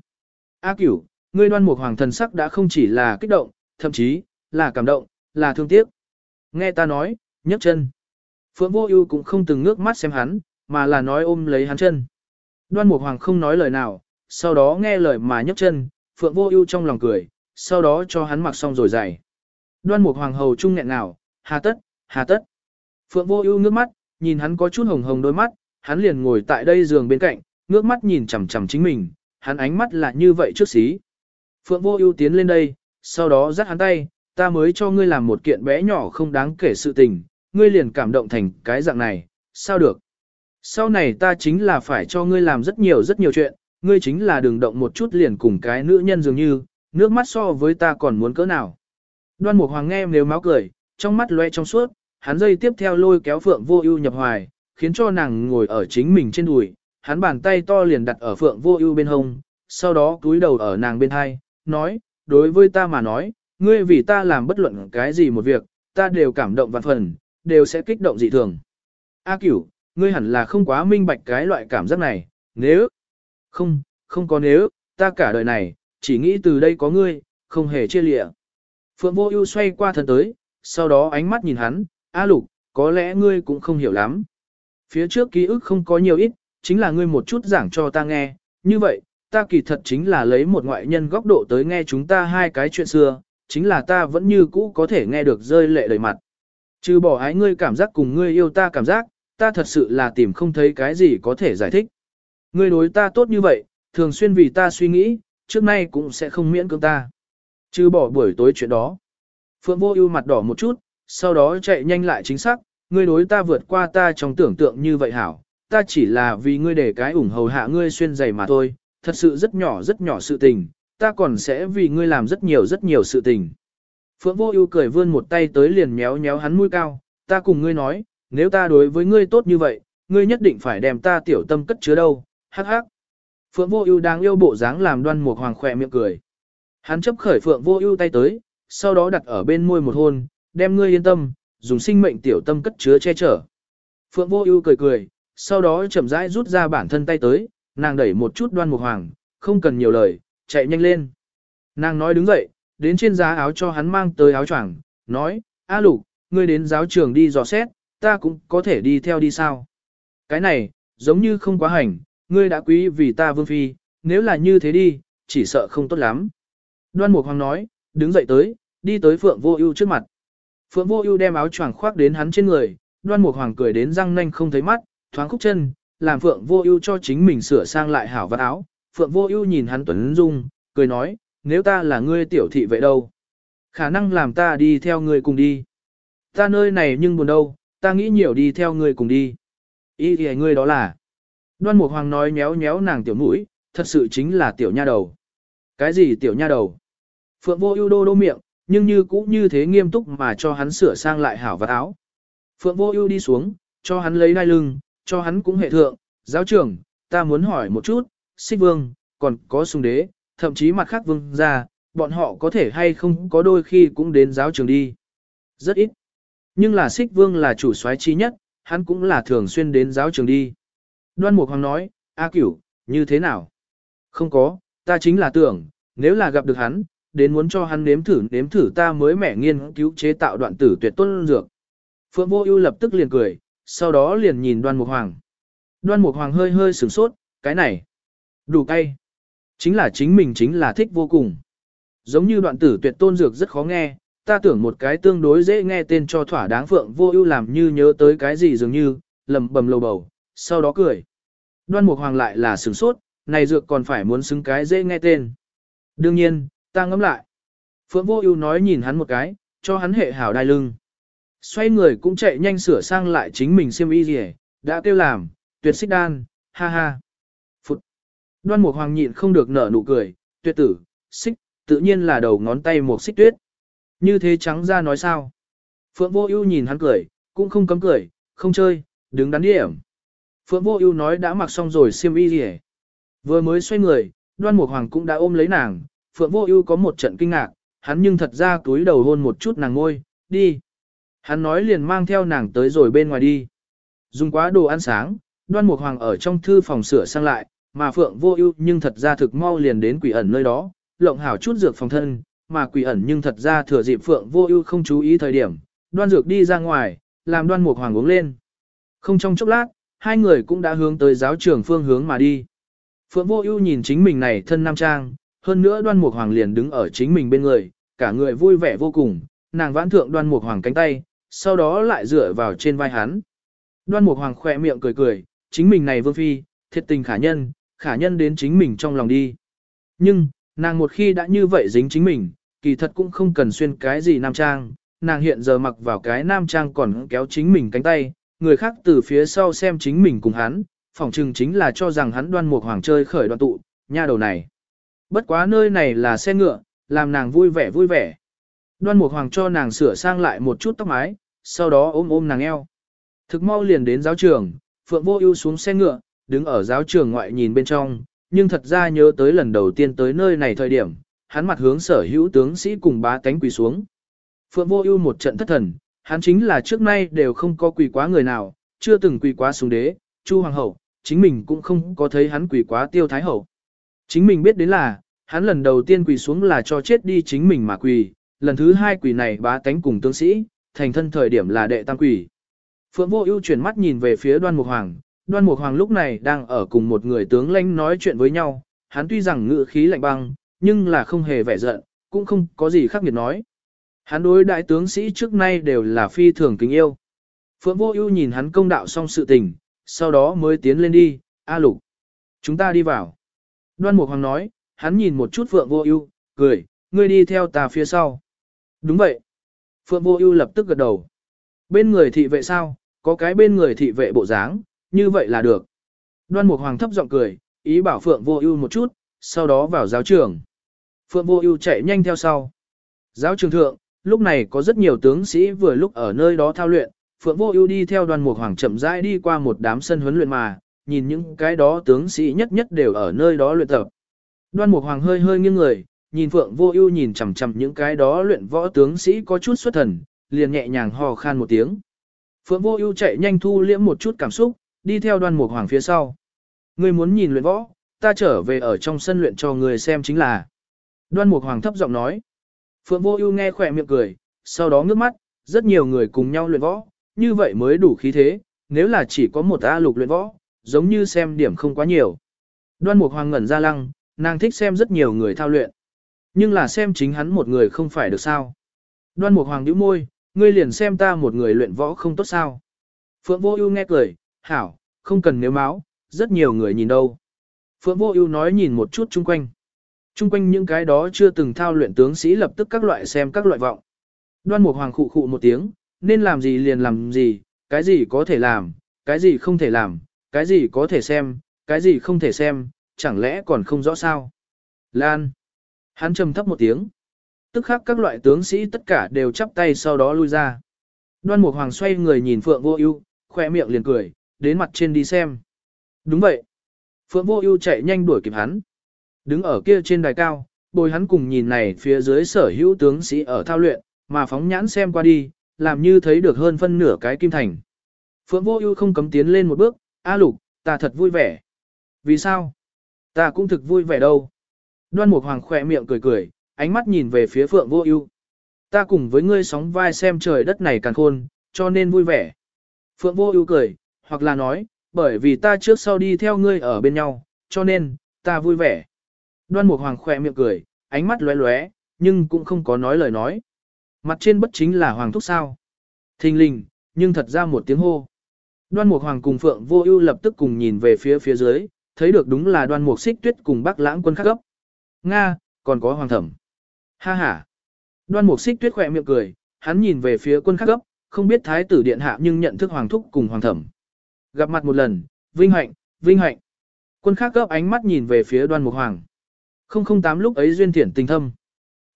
A cửu, ngươi đoan mục hoàng thần sắc đã không chỉ là kích động, thậm chí, là cảm động, là thương tiếc. Nghe ta nói, nhấc chân. Phượng Vô Ưu cũng không từng ngước mắt xem hắn, mà là nói ôm lấy hắn chân. Đoan Mục Hoàng không nói lời nào, sau đó nghe lời mà nhấc chân, Phượng Vô Ưu trong lòng cười, sau đó cho hắn mặc xong rồi giày. Đoan Mục Hoàng hầu trung nghẹn nào, "Hà tất, hà tất." Phượng Vô Ưu ngước mắt, nhìn hắn có chút hồng hồng đôi mắt, hắn liền ngồi tại đây giường bên cạnh, ngước mắt nhìn chằm chằm chính mình, hắn ánh mắt là như vậy trước xí. Phượng Vô Ưu tiến lên đây, sau đó giắt hắn tay, ta mới cho ngươi làm một kiện bé nhỏ không đáng kể sự tình, ngươi liền cảm động thành cái dạng này, sao được? Sau này ta chính là phải cho ngươi làm rất nhiều rất nhiều chuyện, ngươi chính là đừng động một chút liền cùng cái nữ nhân dường như, nước mắt so với ta còn muốn cỡ nào. Đoan Mục Hoàng nghe nếu máu cười, trong mắt loe trong suốt, hắn dây tiếp theo lôi kéo Phượng Vô Ưu nhập hoài, khiến cho nàng ngồi ở chính mình trên đùi, hắn bàn tay to liền đặt ở Phượng Vô Ưu bên hông, sau đó cúi đầu ở nàng bên hai, nói, đối với ta mà nói, ngươi vì ta làm bất luận cái gì một việc, ta đều cảm động vạn phần, đều sẽ kích động dị thường. A cửu, ngươi hẳn là không quá minh bạch cái loại cảm giác này, nếu, không, không có nếu, ta cả đời này, chỉ nghĩ từ đây có ngươi, không hề chia lịa. Phượng vô ưu xoay qua thân tới, sau đó ánh mắt nhìn hắn, A lục, có lẽ ngươi cũng không hiểu lắm. Phía trước ký ức không có nhiều ít, chính là ngươi một chút giảng cho ta nghe, như vậy, ta kỳ thật chính là lấy một ngoại nhân góc độ tới nghe chúng ta hai cái chuyện xưa, chính là ta vẫn như cũ có thể nghe được rơi lệ đầy mặt. Trừ bỏ ái ngươi cảm giác cùng ngươi yêu ta cảm giác, ta thật sự là tìm không thấy cái gì có thể giải thích. Ngươi đối ta tốt như vậy, thường xuyên vì ta suy nghĩ, trước nay cũng sẽ không miễn cưỡng ta. Trừ bỏ buổi tối chuyện đó. Phượng vô ưu mặt đỏ một chút, sau đó chạy nhanh lại chính xác, ngươi đối ta vượt qua ta trong tưởng tượng như vậy hảo, ta chỉ là vì ngươi để cái ủng hầu hạ ngươi xuyên giày mà thôi, thật sự rất nhỏ rất nhỏ sự tình, ta còn sẽ vì ngươi làm rất nhiều rất nhiều sự tình. Phượng vô ưu cười vươn một tay tới liền méo méo hắn mũi cao, ta cùng ngươi nói, nếu ta đối với ngươi tốt như vậy, ngươi nhất định phải đem ta tiểu tâm cất chứa đâu, hắc hắc. Phượng vô ưu đang yêu bộ dáng làm đoan mục hoàng khỏe miệng cười. Hắn chấp khởi phượng vô ưu tay tới, sau đó đặt ở bên môi một hôn, đem ngươi yên tâm, dùng sinh mệnh tiểu tâm cất chứa che chở. Phượng vô ưu cười cười, sau đó chậm rãi rút ra bản thân tay tới, nàng đẩy một chút đoan mục hoàng, không cần nhiều lời, chạy nhanh lên. Nàng nói đứng dậy, đến trên giá áo cho hắn mang tới áo choàng, nói, A lục, ngươi đến giáo trường đi dò xét, ta cũng có thể đi theo đi sao. Cái này, giống như không quá hành, ngươi đã quý vì ta vương phi, nếu là như thế đi, chỉ sợ không tốt lắm. Đoan Mục Hoàng nói, đứng dậy tới, đi tới Phượng Vô Ưu trước mặt. Phượng Vô Ưu đem áo choàng khoác đến hắn trên người, Đoan Mục Hoàng cười đến răng nanh không thấy mắt, thoáng khúc chân, làm Phượng Vô Ưu cho chính mình sửa sang lại hảo vạt áo. Phượng Vô Ưu nhìn hắn tuấn dung, cười nói, nếu ta là ngươi tiểu thị vậy đâu? Khả năng làm ta đi theo ngươi cùng đi. Ta nơi này nhưng buồn đâu, ta nghĩ nhiều đi theo ngươi cùng đi. Ý thì ngươi đó là. Đoan Mục Hoàng nói nhéo nhéo nàng tiểu mũi, thật sự chính là tiểu nha đầu. Cái gì tiểu nha đầu? Phượng vô ưu đô đô miệng, nhưng như cũng như thế nghiêm túc mà cho hắn sửa sang lại hảo vật áo. Phượng vô ưu đi xuống, cho hắn lấy đai lưng, cho hắn cũng hệ thượng, giáo trưởng, ta muốn hỏi một chút, xích vương, còn có sùng đế, thậm chí mặt khác vương ra, bọn họ có thể hay không có đôi khi cũng đến giáo trường đi. Rất ít. Nhưng là xích vương là chủ soái chi nhất, hắn cũng là thường xuyên đến giáo trường đi. Đoan Mục Hoàng nói, A cửu, như thế nào? Không có, ta chính là tưởng, nếu là gặp được hắn, đến muốn cho hắn nếm thử nếm thử ta mới mẻ nghiên cứu chế tạo đoạn tử tuyệt tuân dược. Phượng Vô Ưu lập tức liền cười, sau đó liền nhìn Đoan Mục Hoàng. Đoan Mục Hoàng hơi hơi sửng sốt, cái này, đủ cay. Chính là chính mình chính là thích vô cùng. Giống như đoạn tử tuyệt tôn dược rất khó nghe, ta tưởng một cái tương đối dễ nghe tên cho thỏa đáng Phượng Vô Ưu làm như nhớ tới cái gì dường như, lẩm bẩm lầu bầu, sau đó cười. Đoan Mục Hoàng lại là sửng sốt, này dược còn phải muốn xứng cái dễ nghe tên. Đương nhiên, ta ngẫm lại. Phượng Vô Ưu nói nhìn hắn một cái, cho hắn hệ hảo đai lưng. Xoay người cũng chạy nhanh sửa sang lại chính mình xiêm y gì đã kêu làm, tuyệt xích đan, ha ha. Phụt. Đoan Mục Hoàng nhịn không được nở nụ cười, tuyệt tử, xích, tự nhiên là đầu ngón tay một xích tuyết. Như thế trắng ra nói sao? Phượng Vô Ưu nhìn hắn cười, cũng không cấm cười, không chơi, đứng đắn điểm. Phượng Vô Ưu nói đã mặc xong rồi xiêm y gì Vừa mới xoay người, Đoan Mục Hoàng cũng đã ôm lấy nàng, Phượng Vô Ưu có một trận kinh ngạc, hắn nhưng thật ra túi đầu hôn một chút nàng ngôi, đi. Hắn nói liền mang theo nàng tới rồi bên ngoài đi. Dùng quá đồ ăn sáng, Đoan Mục Hoàng ở trong thư phòng sửa sang lại, mà Phượng Vô Ưu nhưng thật ra thực mau liền đến quỷ ẩn nơi đó, lộng hảo chút dược phòng thân, mà quỷ ẩn nhưng thật ra thừa dịp Phượng Vô Ưu không chú ý thời điểm, Đoan Dược đi ra ngoài, làm Đoan Mục Hoàng uống lên. Không trong chốc lát, hai người cũng đã hướng tới giáo trường phương hướng mà đi. Phượng Vô Ưu nhìn chính mình này thân nam trang, hơn nữa Đoan Mục Hoàng liền đứng ở chính mình bên người, cả người vui vẻ vô cùng, nàng vãn thượng Đoan Mục Hoàng cánh tay, sau đó lại dựa vào trên vai hắn. Đoan Mục Hoàng khẽ miệng cười cười, chính mình này vương phi, thiệt tình khả nhân, khả nhân đến chính mình trong lòng đi. Nhưng, nàng một khi đã như vậy dính chính mình, kỳ thật cũng không cần xuyên cái gì nam trang, nàng hiện giờ mặc vào cái nam trang còn kéo chính mình cánh tay, người khác từ phía sau xem chính mình cùng hắn, phỏng chừng chính là cho rằng hắn đoan mục hoàng chơi khởi đoan tụ, nha đầu này. Bất quá nơi này là xe ngựa, làm nàng vui vẻ vui vẻ. Đoan mục hoàng cho nàng sửa sang lại một chút tóc mái, sau đó ôm ôm nàng eo. Thực mau liền đến giáo trường, Phượng Vô Ưu xuống xe ngựa, đứng ở giáo trường ngoại nhìn bên trong, nhưng thật ra nhớ tới lần đầu tiên tới nơi này thời điểm, hắn mặt hướng sở hữu tướng sĩ cùng bá tánh quỳ xuống. Phượng Vô Ưu một trận thất thần, hắn chính là trước nay đều không có quỳ quá người nào, chưa từng quỳ quá xuống đế, Chu hoàng hậu, chính mình cũng không có thấy hắn quỳ quá Tiêu thái hậu. Chính mình biết đến là, hắn lần đầu tiên quỳ xuống là cho chết đi chính mình mà quỳ, lần thứ hai quỷ này bá tánh cùng tướng sĩ, thành thân thời điểm là đệ tam quỷ Phượng Vô Ưu chuyển mắt nhìn về phía Đoan Mục Hoàng, Đoan Mục Hoàng lúc này đang ở cùng một người tướng lãnh nói chuyện với nhau, hắn tuy rằng ngữ khí lạnh băng, nhưng là không hề vẻ giận, cũng không có gì khác biệt nói. Hắn đối đại tướng sĩ trước nay đều là phi thường kính yêu. Phượng Vô Ưu nhìn hắn công đạo xong sự tình, sau đó mới tiến lên đi, "A Lục, chúng ta đi vào." Đoan Mục Hoàng nói, hắn nhìn một chút Phượng Vô Ưu, cười, "Ngươi đi theo ta phía sau." "Đúng vậy." Phượng Vô Ưu lập tức gật đầu. "Bên người thị vệ sao? Có cái bên người thị vệ bộ dáng, như vậy là được." Đoan Mục Hoàng thấp giọng cười, ý bảo Phượng Vô Ưu một chút, sau đó vào giáo trường. Phượng Vô Ưu chạy nhanh theo sau. Giáo trường thượng, lúc này có rất nhiều tướng sĩ vừa lúc ở nơi đó thao luyện, Phượng Vô Ưu đi theo đoan Mục Hoàng chậm rãi đi qua một đám sân huấn luyện mà, nhìn những cái đó tướng sĩ nhất nhất đều ở nơi đó luyện tập. Đoan Mục Hoàng hơi hơi nghiêng người, nhìn Phượng Vô Ưu nhìn chằm chằm những cái đó luyện võ tướng sĩ có chút xuất thần, liền nhẹ nhàng hò khan một tiếng. Phượng Vô Ưu chạy nhanh thu liễm một chút cảm xúc, đi theo Đoan Mục Hoàng phía sau. Ngươi muốn nhìn luyện võ, ta trở về ở trong sân luyện cho ngươi xem chính là. Đoan Mục Hoàng thấp giọng nói. Phượng Vô Ưu nghe khỏe miệng cười, sau đó ngước mắt, rất nhiều người cùng nhau luyện võ, như vậy mới đủ khí thế, nếu là chỉ có một A lục luyện võ, giống như xem điểm không quá nhiều. Đoan Mục Hoàng ngẩn ra lăng, nàng thích xem rất nhiều người thao luyện. Nhưng là xem chính hắn một người không phải được sao. Đoan Mục Hoàng nhíu môi, ngươi liền xem ta một người luyện võ không tốt sao. Phượng Vô Ưu nghe cười, hảo, không cần nếu máu, rất nhiều người nhìn đâu. Phượng Vô Ưu nói nhìn một chút chung quanh. Chung quanh những cái đó chưa từng thao luyện tướng sĩ lập tức các loại xem các loại vọng. Đoan Mục Hoàng khụ khụ một tiếng, nên làm gì liền làm gì, cái gì có thể làm, cái gì không thể làm, cái gì có thể xem, cái gì không thể xem, chẳng lẽ còn không rõ sao. Lan. Hắn trầm thấp một tiếng. Tức khắc các loại tướng sĩ tất cả đều chắp tay sau đó lui ra. Đoan Mục Hoàng xoay người nhìn Phượng Vô Ưu, khoe miệng liền cười, đến mặt trên đi xem. Đúng vậy. Phượng Vô Ưu chạy nhanh đuổi kịp hắn. Đứng ở kia trên đài cao, bồi hắn cùng nhìn này phía dưới sở hữu tướng sĩ ở thao luyện, mà phóng nhãn xem qua đi, làm như thấy được hơn phân nửa cái kim thành. Phượng Vô Ưu không cấm tiến lên một bước, "A Lục, ta thật vui vẻ." "Vì sao?" "Ta cũng thực vui vẻ đâu." Đoan Mục Hoàng khẽ miệng cười cười, ánh mắt nhìn về phía Phượng Vô Ưu. "Ta cùng với ngươi sóng vai xem trời đất này càng khôn, cho nên vui vẻ." Phượng Vô Ưu cười, hoặc là nói, bởi vì ta trước sau đi theo ngươi ở bên nhau, cho nên, ta vui vẻ. Đoan Mục Hoàng khẽ miệng cười, ánh mắt lóe lóe, nhưng cũng không có nói lời nói. Mặt trên bất chính là Hoàng thúc sao. Thình lình, nhưng thật ra một tiếng hô. Đoan Mục Hoàng cùng Phượng Vô Ưu lập tức cùng nhìn về phía phía dưới, thấy được đúng là Đoan Mục Xích Tuyết cùng Bắc Lãng quân khắc cấp. Nga, còn có Hoàng thẩm. Ha ha. Đoan Mục Xích Tuyết khỏe miệng cười, hắn nhìn về phía quân khắc cấp, không biết thái tử điện hạ nhưng nhận thức Hoàng thúc cùng Hoàng thẩm. Gặp mặt một lần, vinh hạnh, vinh hạnh. Quân khắc cấp ánh mắt nhìn về phía Đoan Mục Hoàng. 008 lúc ấy duyên thiển tình thâm.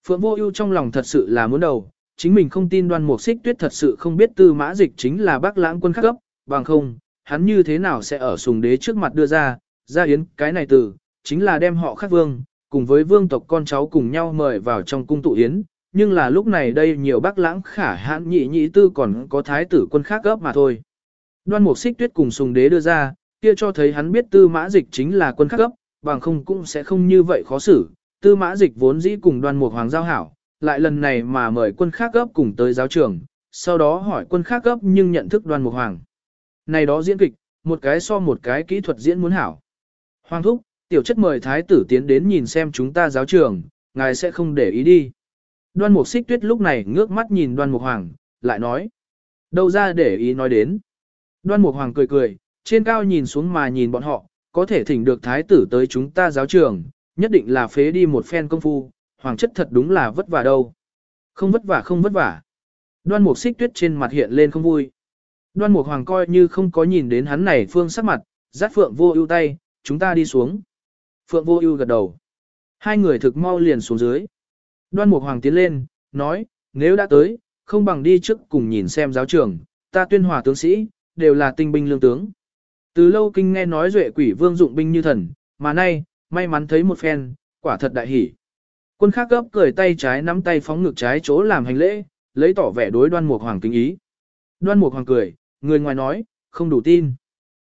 Phượng Vô Ưu trong lòng thật sự là muốn đầu, chính mình không tin Đoan Mục Xích Tuyết thật sự không biết Tư Mã Dịch chính là Bắc Lãng quân khắc cấp, bằng không, hắn như thế nào sẽ ở sùng đế trước mặt đưa ra, ra yến, cái này từ, chính là đem họ khắc vương, cùng với vương tộc con cháu cùng nhau mời vào trong cung tụ yến, nhưng là lúc này đây nhiều bác Lãng khả hãn nhị nhị tư còn có thái tử quân khác cấp mà thôi. Đoan Mục Xích Tuyết cùng sùng đế đưa ra, kia cho thấy hắn biết Tư Mã Dịch chính là quân khác cấp, bằng không cũng sẽ không như vậy khó xử. Tư mã dịch vốn dĩ cùng đoan mục hoàng giao hảo, lại lần này mà mời quân khác gấp cùng tới giáo trường, sau đó hỏi quân khác gấp nhưng nhận thức đoan mục hoàng. Này đó diễn kịch, một cái so một cái kỹ thuật diễn muốn hảo. Hoàng thúc, tiểu chất mời thái tử tiến đến nhìn xem chúng ta giáo trường, ngài sẽ không để ý đi. Đoan mục xích tuyết lúc này ngước mắt nhìn đoan mục hoàng, lại nói. Đâu ra để ý nói đến. Đoan mục hoàng cười cười, trên cao nhìn xuống mà nhìn bọn họ, có thể thỉnh được thái tử tới chúng ta giáo trường, nhất định là phế đi một phen công phu, hoàng chất thật đúng là vất vả đâu. Không vất vả không vất vả. Đoan mục xích tuyết trên mặt hiện lên không vui. Đoan mục hoàng coi như không có nhìn đến hắn này phương sắc mặt, giác phượng vô ưu tay, chúng ta đi xuống. Phượng vô ưu gật đầu. Hai người thực mau liền xuống dưới. Đoan mục hoàng tiến lên, nói, nếu đã tới, không bằng đi trước cùng nhìn xem giáo trưởng. ta tuyên hòa tướng sĩ, đều là tinh binh lương tướng. Từ lâu kinh nghe nói duệ quỷ vương dụng binh như thần, mà nay, may mắn thấy một phen, quả thật đại hỷ. Quân khác gấp cười tay trái nắm tay phóng ngực trái chỗ làm hành lễ, lấy tỏ vẻ đối đoan mục hoàng kính ý. Đoan mục hoàng cười, người ngoài nói, không đủ tin.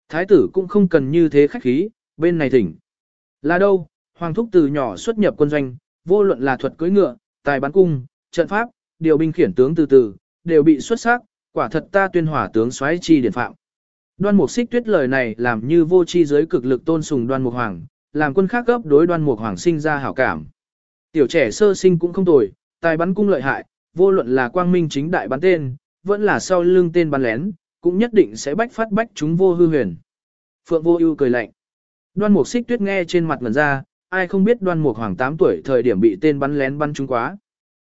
Thái tử cũng không cần như thế khách khí, bên này thỉnh. Là đâu, hoàng thúc từ nhỏ xuất nhập quân doanh, vô luận là thuật cưỡi ngựa, tài bắn cung, trận pháp, điều binh khiển tướng từ từ, đều bị xuất sắc, quả thật ta tuyên hỏa tướng xoáy chi điển phạm. Đoan mục xích tuyết lời này làm như vô chi giới cực lực tôn sùng đoan mục hoàng, làm quân khác gấp đối đoan mục hoàng sinh ra hảo cảm. Tiểu trẻ sơ sinh cũng không tồi, tài bắn cung lợi hại, vô luận là quang minh chính đại bắn tên, vẫn là sau lưng tên bắn lén, cũng nhất định sẽ bách phát bách chúng vô hư huyền. Phượng vô ưu cười lạnh. Đoan mục xích tuyết nghe trên mặt ngần ra, ai không biết đoan mục hoàng 8 tuổi thời điểm bị tên bắn lén bắn trúng quá.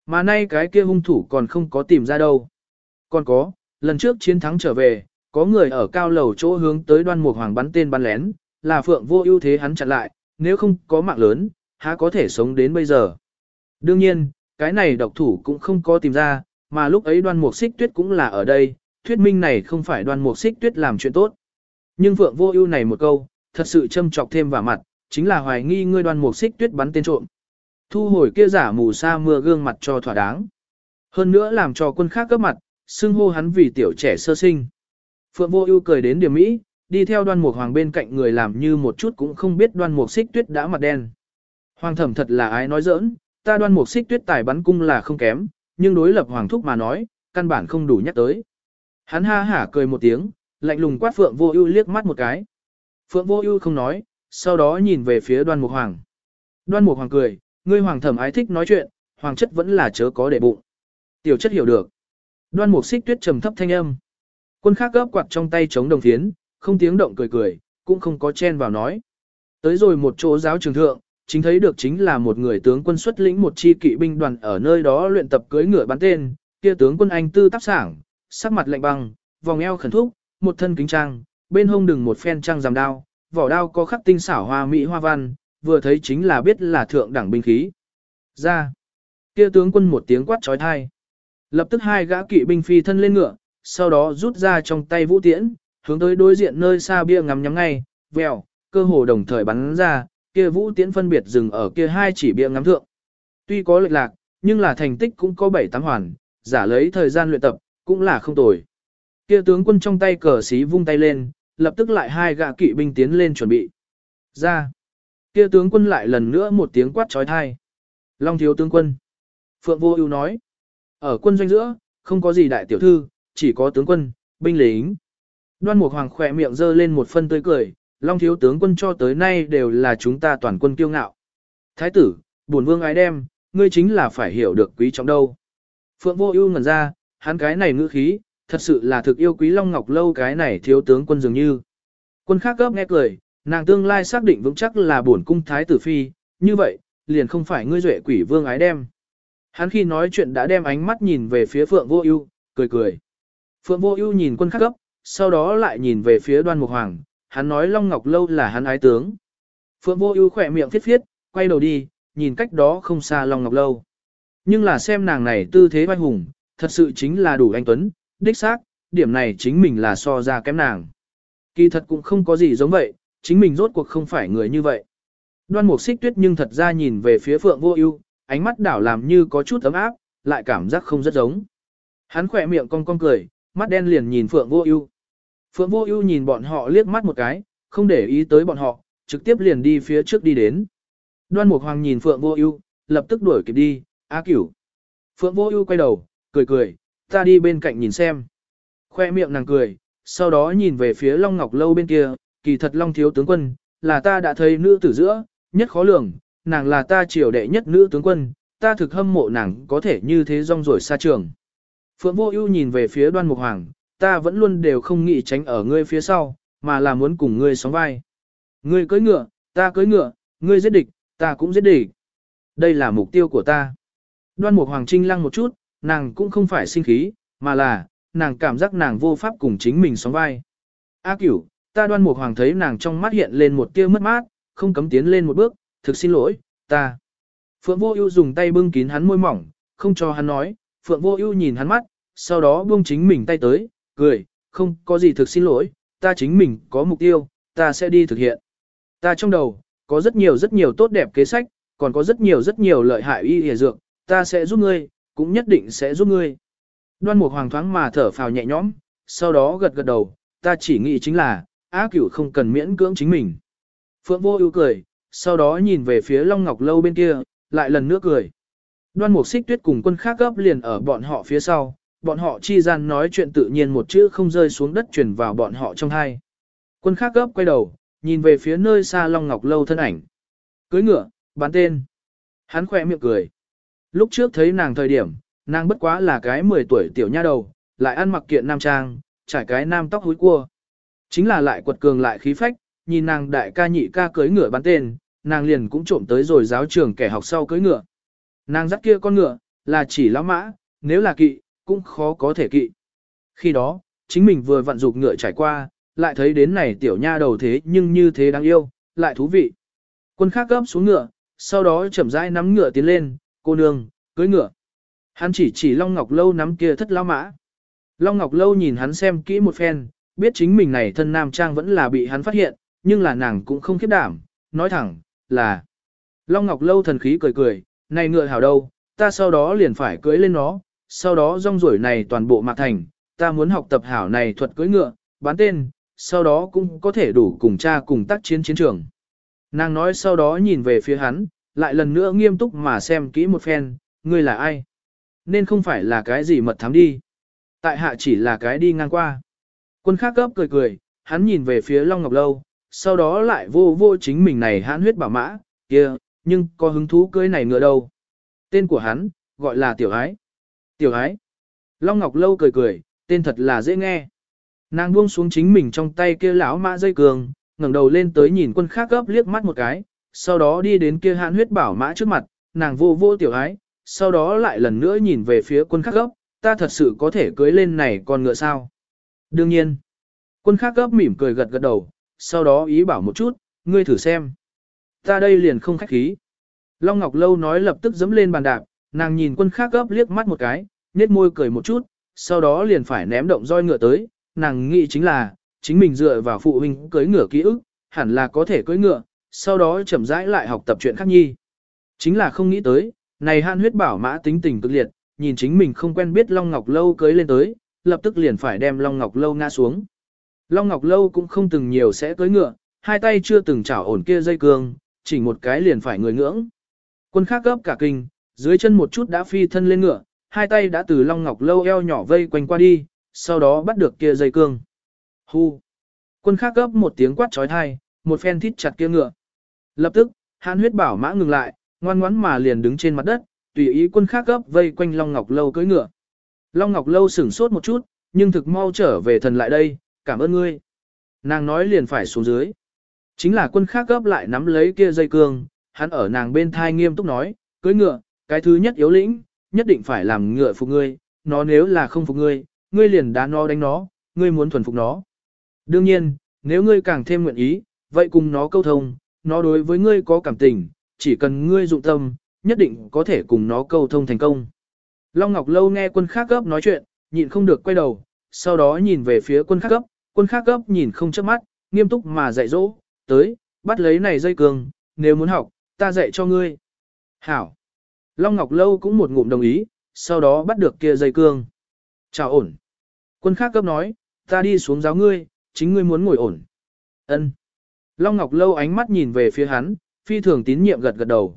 Mà nay cái kia hung thủ còn không có tìm ra đâu. Còn có, lần trước chiến thắng trở về, có người ở cao lầu chỗ hướng tới đoan mục hoàng bắn tên bắn lén, là phượng vô ưu thế hắn chặn lại, nếu không có mạng lớn, há có thể sống đến bây giờ. Đương nhiên, cái này độc thủ cũng không có tìm ra, mà lúc ấy đoan mục xích tuyết cũng là ở đây, thuyết minh này không phải đoan mục xích tuyết làm chuyện tốt. Nhưng phượng vô ưu này một câu, thật sự châm chọc thêm vào mặt, chính là hoài nghi ngươi đoan mục xích tuyết bắn tên trộm. Thu hồi kia giả mù sa mưa gương mặt cho thỏa đáng. Hơn nữa làm cho quân khác cấp mặt, xưng hô hắn vì tiểu trẻ sơ sinh. Phượng vô ưu cười đến điểm mỹ, đi theo đoan mục hoàng bên cạnh người làm như một chút cũng không biết đoan mục xích tuyết đã mặt đen. Hoàng thẩm thật là ái nói giỡn, ta đoan mục xích tuyết tài bắn cung là không kém, nhưng đối lập hoàng thúc mà nói, căn bản không đủ nhắc tới. Hắn ha hả cười một tiếng, lạnh lùng quát Phượng Vô Ưu liếc mắt một cái. Phượng Vô Ưu không nói, sau đó nhìn về phía Đoan Mục Hoàng. Đoan Mục Hoàng cười, ngươi hoàng thẩm ái thích nói chuyện, hoàng chất vẫn là chớ có để bụng. Tiểu chất hiểu được. Đoan Mục Xích Tuyết trầm thấp thanh âm. Quân khác gấp quạt trong tay chống đồng phiến, không tiếng động cười cười, cũng không có chen vào nói. Tới rồi một chỗ giáo trường thượng, chính thấy được chính là một người tướng quân xuất lĩnh một chi kỵ binh đoàn ở nơi đó luyện tập cưỡi ngựa bắn tên, kia tướng quân anh tư tác sảng, sắc mặt lạnh băng, vòng eo khẩn thúc, một thân kính trang, bên hông đừng một phen trang giảm đao, vỏ đao có khắc tinh xảo hoa mỹ hoa văn, vừa thấy chính là biết là thượng đẳng binh khí. Ra, kia tướng quân một tiếng quát trói thai. Lập tức hai gã kỵ binh phi thân lên ngựa, sau đó rút ra trong tay vũ tiễn, hướng tới đối diện nơi xa bia ngắm nhắm ngay, vèo, cơ hồ đồng thời bắn ra, kia vũ tiễn phân biệt dừng ở kia hai chỉ bia ngắm thượng. Tuy có lệch lạc, nhưng là thành tích cũng có bảy tám hoàn, giả lấy thời gian luyện tập, cũng là không tồi. Kia tướng quân trong tay cờ xí vung tay lên, lập tức lại hai gạ kỵ binh tiến lên chuẩn bị. Ra. Kia tướng quân lại lần nữa một tiếng quát trói thai. Long thiếu tướng quân. Phượng vô ưu nói. Ở quân doanh giữa, không có gì đại tiểu thư, chỉ có tướng quân, binh lính. Đoan Mục Hoàng khỏe miệng giơ lên một phân tươi cười, Long thiếu tướng quân cho tới nay đều là chúng ta toàn quân kiêu ngạo. Thái tử, buồn vương ái đem, ngươi chính là phải hiểu được quý trọng đâu. Phượng vô ưu ngẩn ra, hắn cái này ngữ khí, thật sự là thực yêu quý Long Ngọc Lâu cái này thiếu tướng quân dường như. Quân khác gấp nghe cười, nàng tương lai xác định vững chắc là bổn cung thái tử phi, như vậy, liền không phải ngươi duệ quỷ vương ái đem. Hắn khi nói chuyện đã đem ánh mắt nhìn về phía Phượng Vô Ưu, cười cười. Phượng Vô Ưu nhìn quân khác gấp, sau đó lại nhìn về phía Đoan Mục Hoàng, hắn nói Long Ngọc Lâu là hắn ái tướng. Phượng Vô Ưu khẽ miệng thiết phiết, quay đầu đi, nhìn cách đó không xa Long Ngọc Lâu. Nhưng là xem nàng này tư thế oai hùng, thật sự chính là đủ anh tuấn, đích xác, điểm này chính mình là so ra kém nàng. Kỳ thật cũng không có gì giống vậy, chính mình rốt cuộc không phải người như vậy. Đoan Mục Xích Tuyết nhưng thật ra nhìn về phía Phượng Vô Ưu, ánh mắt đảo làm như có chút ấm áp, lại cảm giác không rất giống. Hắn khỏe miệng cong cong cười, mắt đen liền nhìn Phượng Vô Ưu. Phượng Vô Ưu nhìn bọn họ liếc mắt một cái, không để ý tới bọn họ, trực tiếp liền đi phía trước đi đến. Đoan Mục Hoàng nhìn Phượng Vô Ưu, lập tức đuổi kịp đi, "A Cửu." Phượng Vô Ưu quay đầu, cười cười, "Ta đi bên cạnh nhìn xem." Khoe miệng nàng cười, sau đó nhìn về phía Long Ngọc lâu bên kia, "Kỳ thật Long thiếu tướng quân, là ta đã thấy nữ tử giữa, nhất khó lường, nàng là ta triều đệ nhất nữ tướng quân, ta thực hâm mộ nàng có thể như thế rong ruổi xa trường." Phượng Vô Ưu nhìn về phía Đoan Mục Hoàng, ta vẫn luôn đều không nghĩ tránh ở ngươi phía sau, mà là muốn cùng ngươi sóng vai. Ngươi cưỡi ngựa, ta cưỡi ngựa, ngươi giết địch, ta cũng giết địch. Đây là mục tiêu của ta. Đoan Mục Hoàng Trinh lăng một chút, nàng cũng không phải sinh khí, mà là, nàng cảm giác nàng vô pháp cùng chính mình sóng vai. A cửu, ta Đoan Mục Hoàng thấy nàng trong mắt hiện lên một tia mất mát, không cấm tiến lên một bước, thực xin lỗi, ta. Phượng Vô Ưu dùng tay bưng kín hắn môi mỏng, không cho hắn nói, Phượng Vô Ưu nhìn hắn mắt, sau đó buông chính mình tay tới, cười, không có gì thực xin lỗi, ta chính mình có mục tiêu, ta sẽ đi thực hiện. Ta trong đầu, có rất nhiều rất nhiều tốt đẹp kế sách, còn có rất nhiều rất nhiều lợi hại y hề dược, ta sẽ giúp ngươi, cũng nhất định sẽ giúp ngươi. Đoan Mục Hoàng thoáng mà thở phào nhẹ nhõm, sau đó gật gật đầu, ta chỉ nghĩ chính là, á cửu không cần miễn cưỡng chính mình. Phượng vô ưu cười, sau đó nhìn về phía Long Ngọc Lâu bên kia, lại lần nữa cười. Đoan Mục Xích Tuyết cùng quân khác gấp liền ở bọn họ phía sau, bọn họ chi gian nói chuyện tự nhiên một chữ không rơi xuống đất truyền vào bọn họ trong hai. Quân khác gấp quay đầu, nhìn về phía nơi xa Long Ngọc Lâu thân ảnh. Cưới ngựa, bán tên. Hắn khỏe miệng cười. Lúc trước thấy nàng thời điểm, nàng bất quá là cái 10 tuổi tiểu nha đầu, lại ăn mặc kiện nam trang, trải cái nam tóc húi cua. Chính là lại quật cường lại khí phách, nhìn nàng đại ca nhị ca cưới ngựa bán tên, nàng liền cũng trộm tới rồi giáo trường kẻ học sau cưới ngựa. Nàng dắt kia con ngựa, là chỉ lão mã, nếu là kỵ, cũng khó có thể kỵ. Khi đó, chính mình vừa vận dục ngựa trải qua, lại thấy đến này tiểu nha đầu thế nhưng như thế đáng yêu, lại thú vị. Quân khác gấp xuống ngựa, sau đó chậm rãi nắm ngựa tiến lên, cô nương, cưới ngựa. Hắn chỉ chỉ Long Ngọc Lâu nắm kia thất lao mã. Long Ngọc Lâu nhìn hắn xem kỹ một phen, biết chính mình này thân nam trang vẫn là bị hắn phát hiện, nhưng là nàng cũng không khiếp đảm, nói thẳng, là. Long Ngọc Lâu thần khí cười cười, này ngựa hảo đâu, ta sau đó liền phải cưới lên nó, sau đó rong ruổi này toàn bộ mạc thành, ta muốn học tập hảo này thuật cưới ngựa, bán tên, sau đó cũng có thể đủ cùng cha cùng tác chiến chiến trường. Nàng nói sau đó nhìn về phía hắn, lại lần nữa nghiêm túc mà xem kỹ một phen, ngươi là ai? Nên không phải là cái gì mật thám đi. Tại hạ chỉ là cái đi ngang qua. Quân khác cấp cười cười, hắn nhìn về phía Long Ngọc Lâu, sau đó lại vô vô chính mình này hãn huyết bảo mã, kia, nhưng có hứng thú cưới này ngựa đâu. Tên của hắn, gọi là Tiểu Ái. Tiểu Ái. Long Ngọc Lâu cười cười, tên thật là dễ nghe. Nàng buông xuống chính mình trong tay kia lão mã dây cường, ngẩng đầu lên tới nhìn quân khác gấp liếc mắt một cái, sau đó đi đến kia hãn huyết bảo mã trước mặt, nàng vô vô tiểu ái, sau đó lại lần nữa nhìn về phía quân khắc gấp, ta thật sự có thể cưới lên này con ngựa sao? Đương nhiên. Quân khắc gấp mỉm cười gật gật đầu, sau đó ý bảo một chút, ngươi thử xem. Ta đây liền không khách khí. Long Ngọc Lâu nói lập tức dẫm lên bàn đạp, nàng nhìn quân khác gấp liếc mắt một cái, nét môi cười một chút, sau đó liền phải ném động roi ngựa tới, nàng nghĩ chính là, chính mình dựa vào phụ huynh cưới ngựa ký ức, hẳn là có thể cưới ngựa, sau đó chậm rãi lại học tập chuyện khác nhi. Chính là không nghĩ tới, này han huyết bảo mã tính tình cực liệt, nhìn chính mình không quen biết Long Ngọc Lâu cưới lên tới, lập tức liền phải đem Long Ngọc Lâu ngã xuống. Long Ngọc Lâu cũng không từng nhiều sẽ cưới ngựa, hai tay chưa từng chảo ổn kia dây cương, chỉ một cái liền phải người ngưỡng. Quân khác gấp cả kinh, dưới chân một chút đã phi thân lên ngựa, hai tay đã từ Long Ngọc Lâu eo nhỏ vây quanh qua đi, sau đó bắt được kia dây cương. Hu! Quân khác gấp một tiếng quát trói thai, một phen thít chặt kia ngựa. Lập tức, hãn huyết bảo mã ngừng lại, ngoan ngoãn mà liền đứng trên mặt đất, tùy ý quân khác gấp vây quanh Long Ngọc Lâu cưỡi ngựa. Long Ngọc Lâu sửng sốt một chút, nhưng thực mau trở về thần lại đây, cảm ơn ngươi. Nàng nói liền phải xuống dưới. Chính là quân khác gấp lại nắm lấy kia dây cương, hắn ở nàng bên thai nghiêm túc nói, cưỡi ngựa, cái thứ nhất yếu lĩnh, nhất định phải làm ngựa phục ngươi, nó nếu là không phục ngươi, ngươi liền đá nó đánh nó, ngươi muốn thuần phục nó. Đương nhiên, nếu ngươi càng thêm nguyện ý, vậy cùng nó câu thông, nó đối với ngươi có cảm tình, chỉ cần ngươi dụng tâm, nhất định có thể cùng nó câu thông thành công. Long Ngọc Lâu nghe quân khác gấp nói chuyện, nhịn không được quay đầu, sau đó nhìn về phía quân khác gấp, quân khác gấp nhìn không chớp mắt, nghiêm túc mà dạy dỗ, tới, bắt lấy này dây cường, nếu muốn học, ta dạy cho ngươi. Hảo. Long Ngọc Lâu cũng một ngụm đồng ý, sau đó bắt được kia dây cương. Chào ổn. Quân khác cấp nói, ta đi xuống giáo ngươi, chính ngươi muốn ngồi ổn. Ân. Long Ngọc Lâu ánh mắt nhìn về phía hắn, phi thường tín nhiệm gật gật đầu.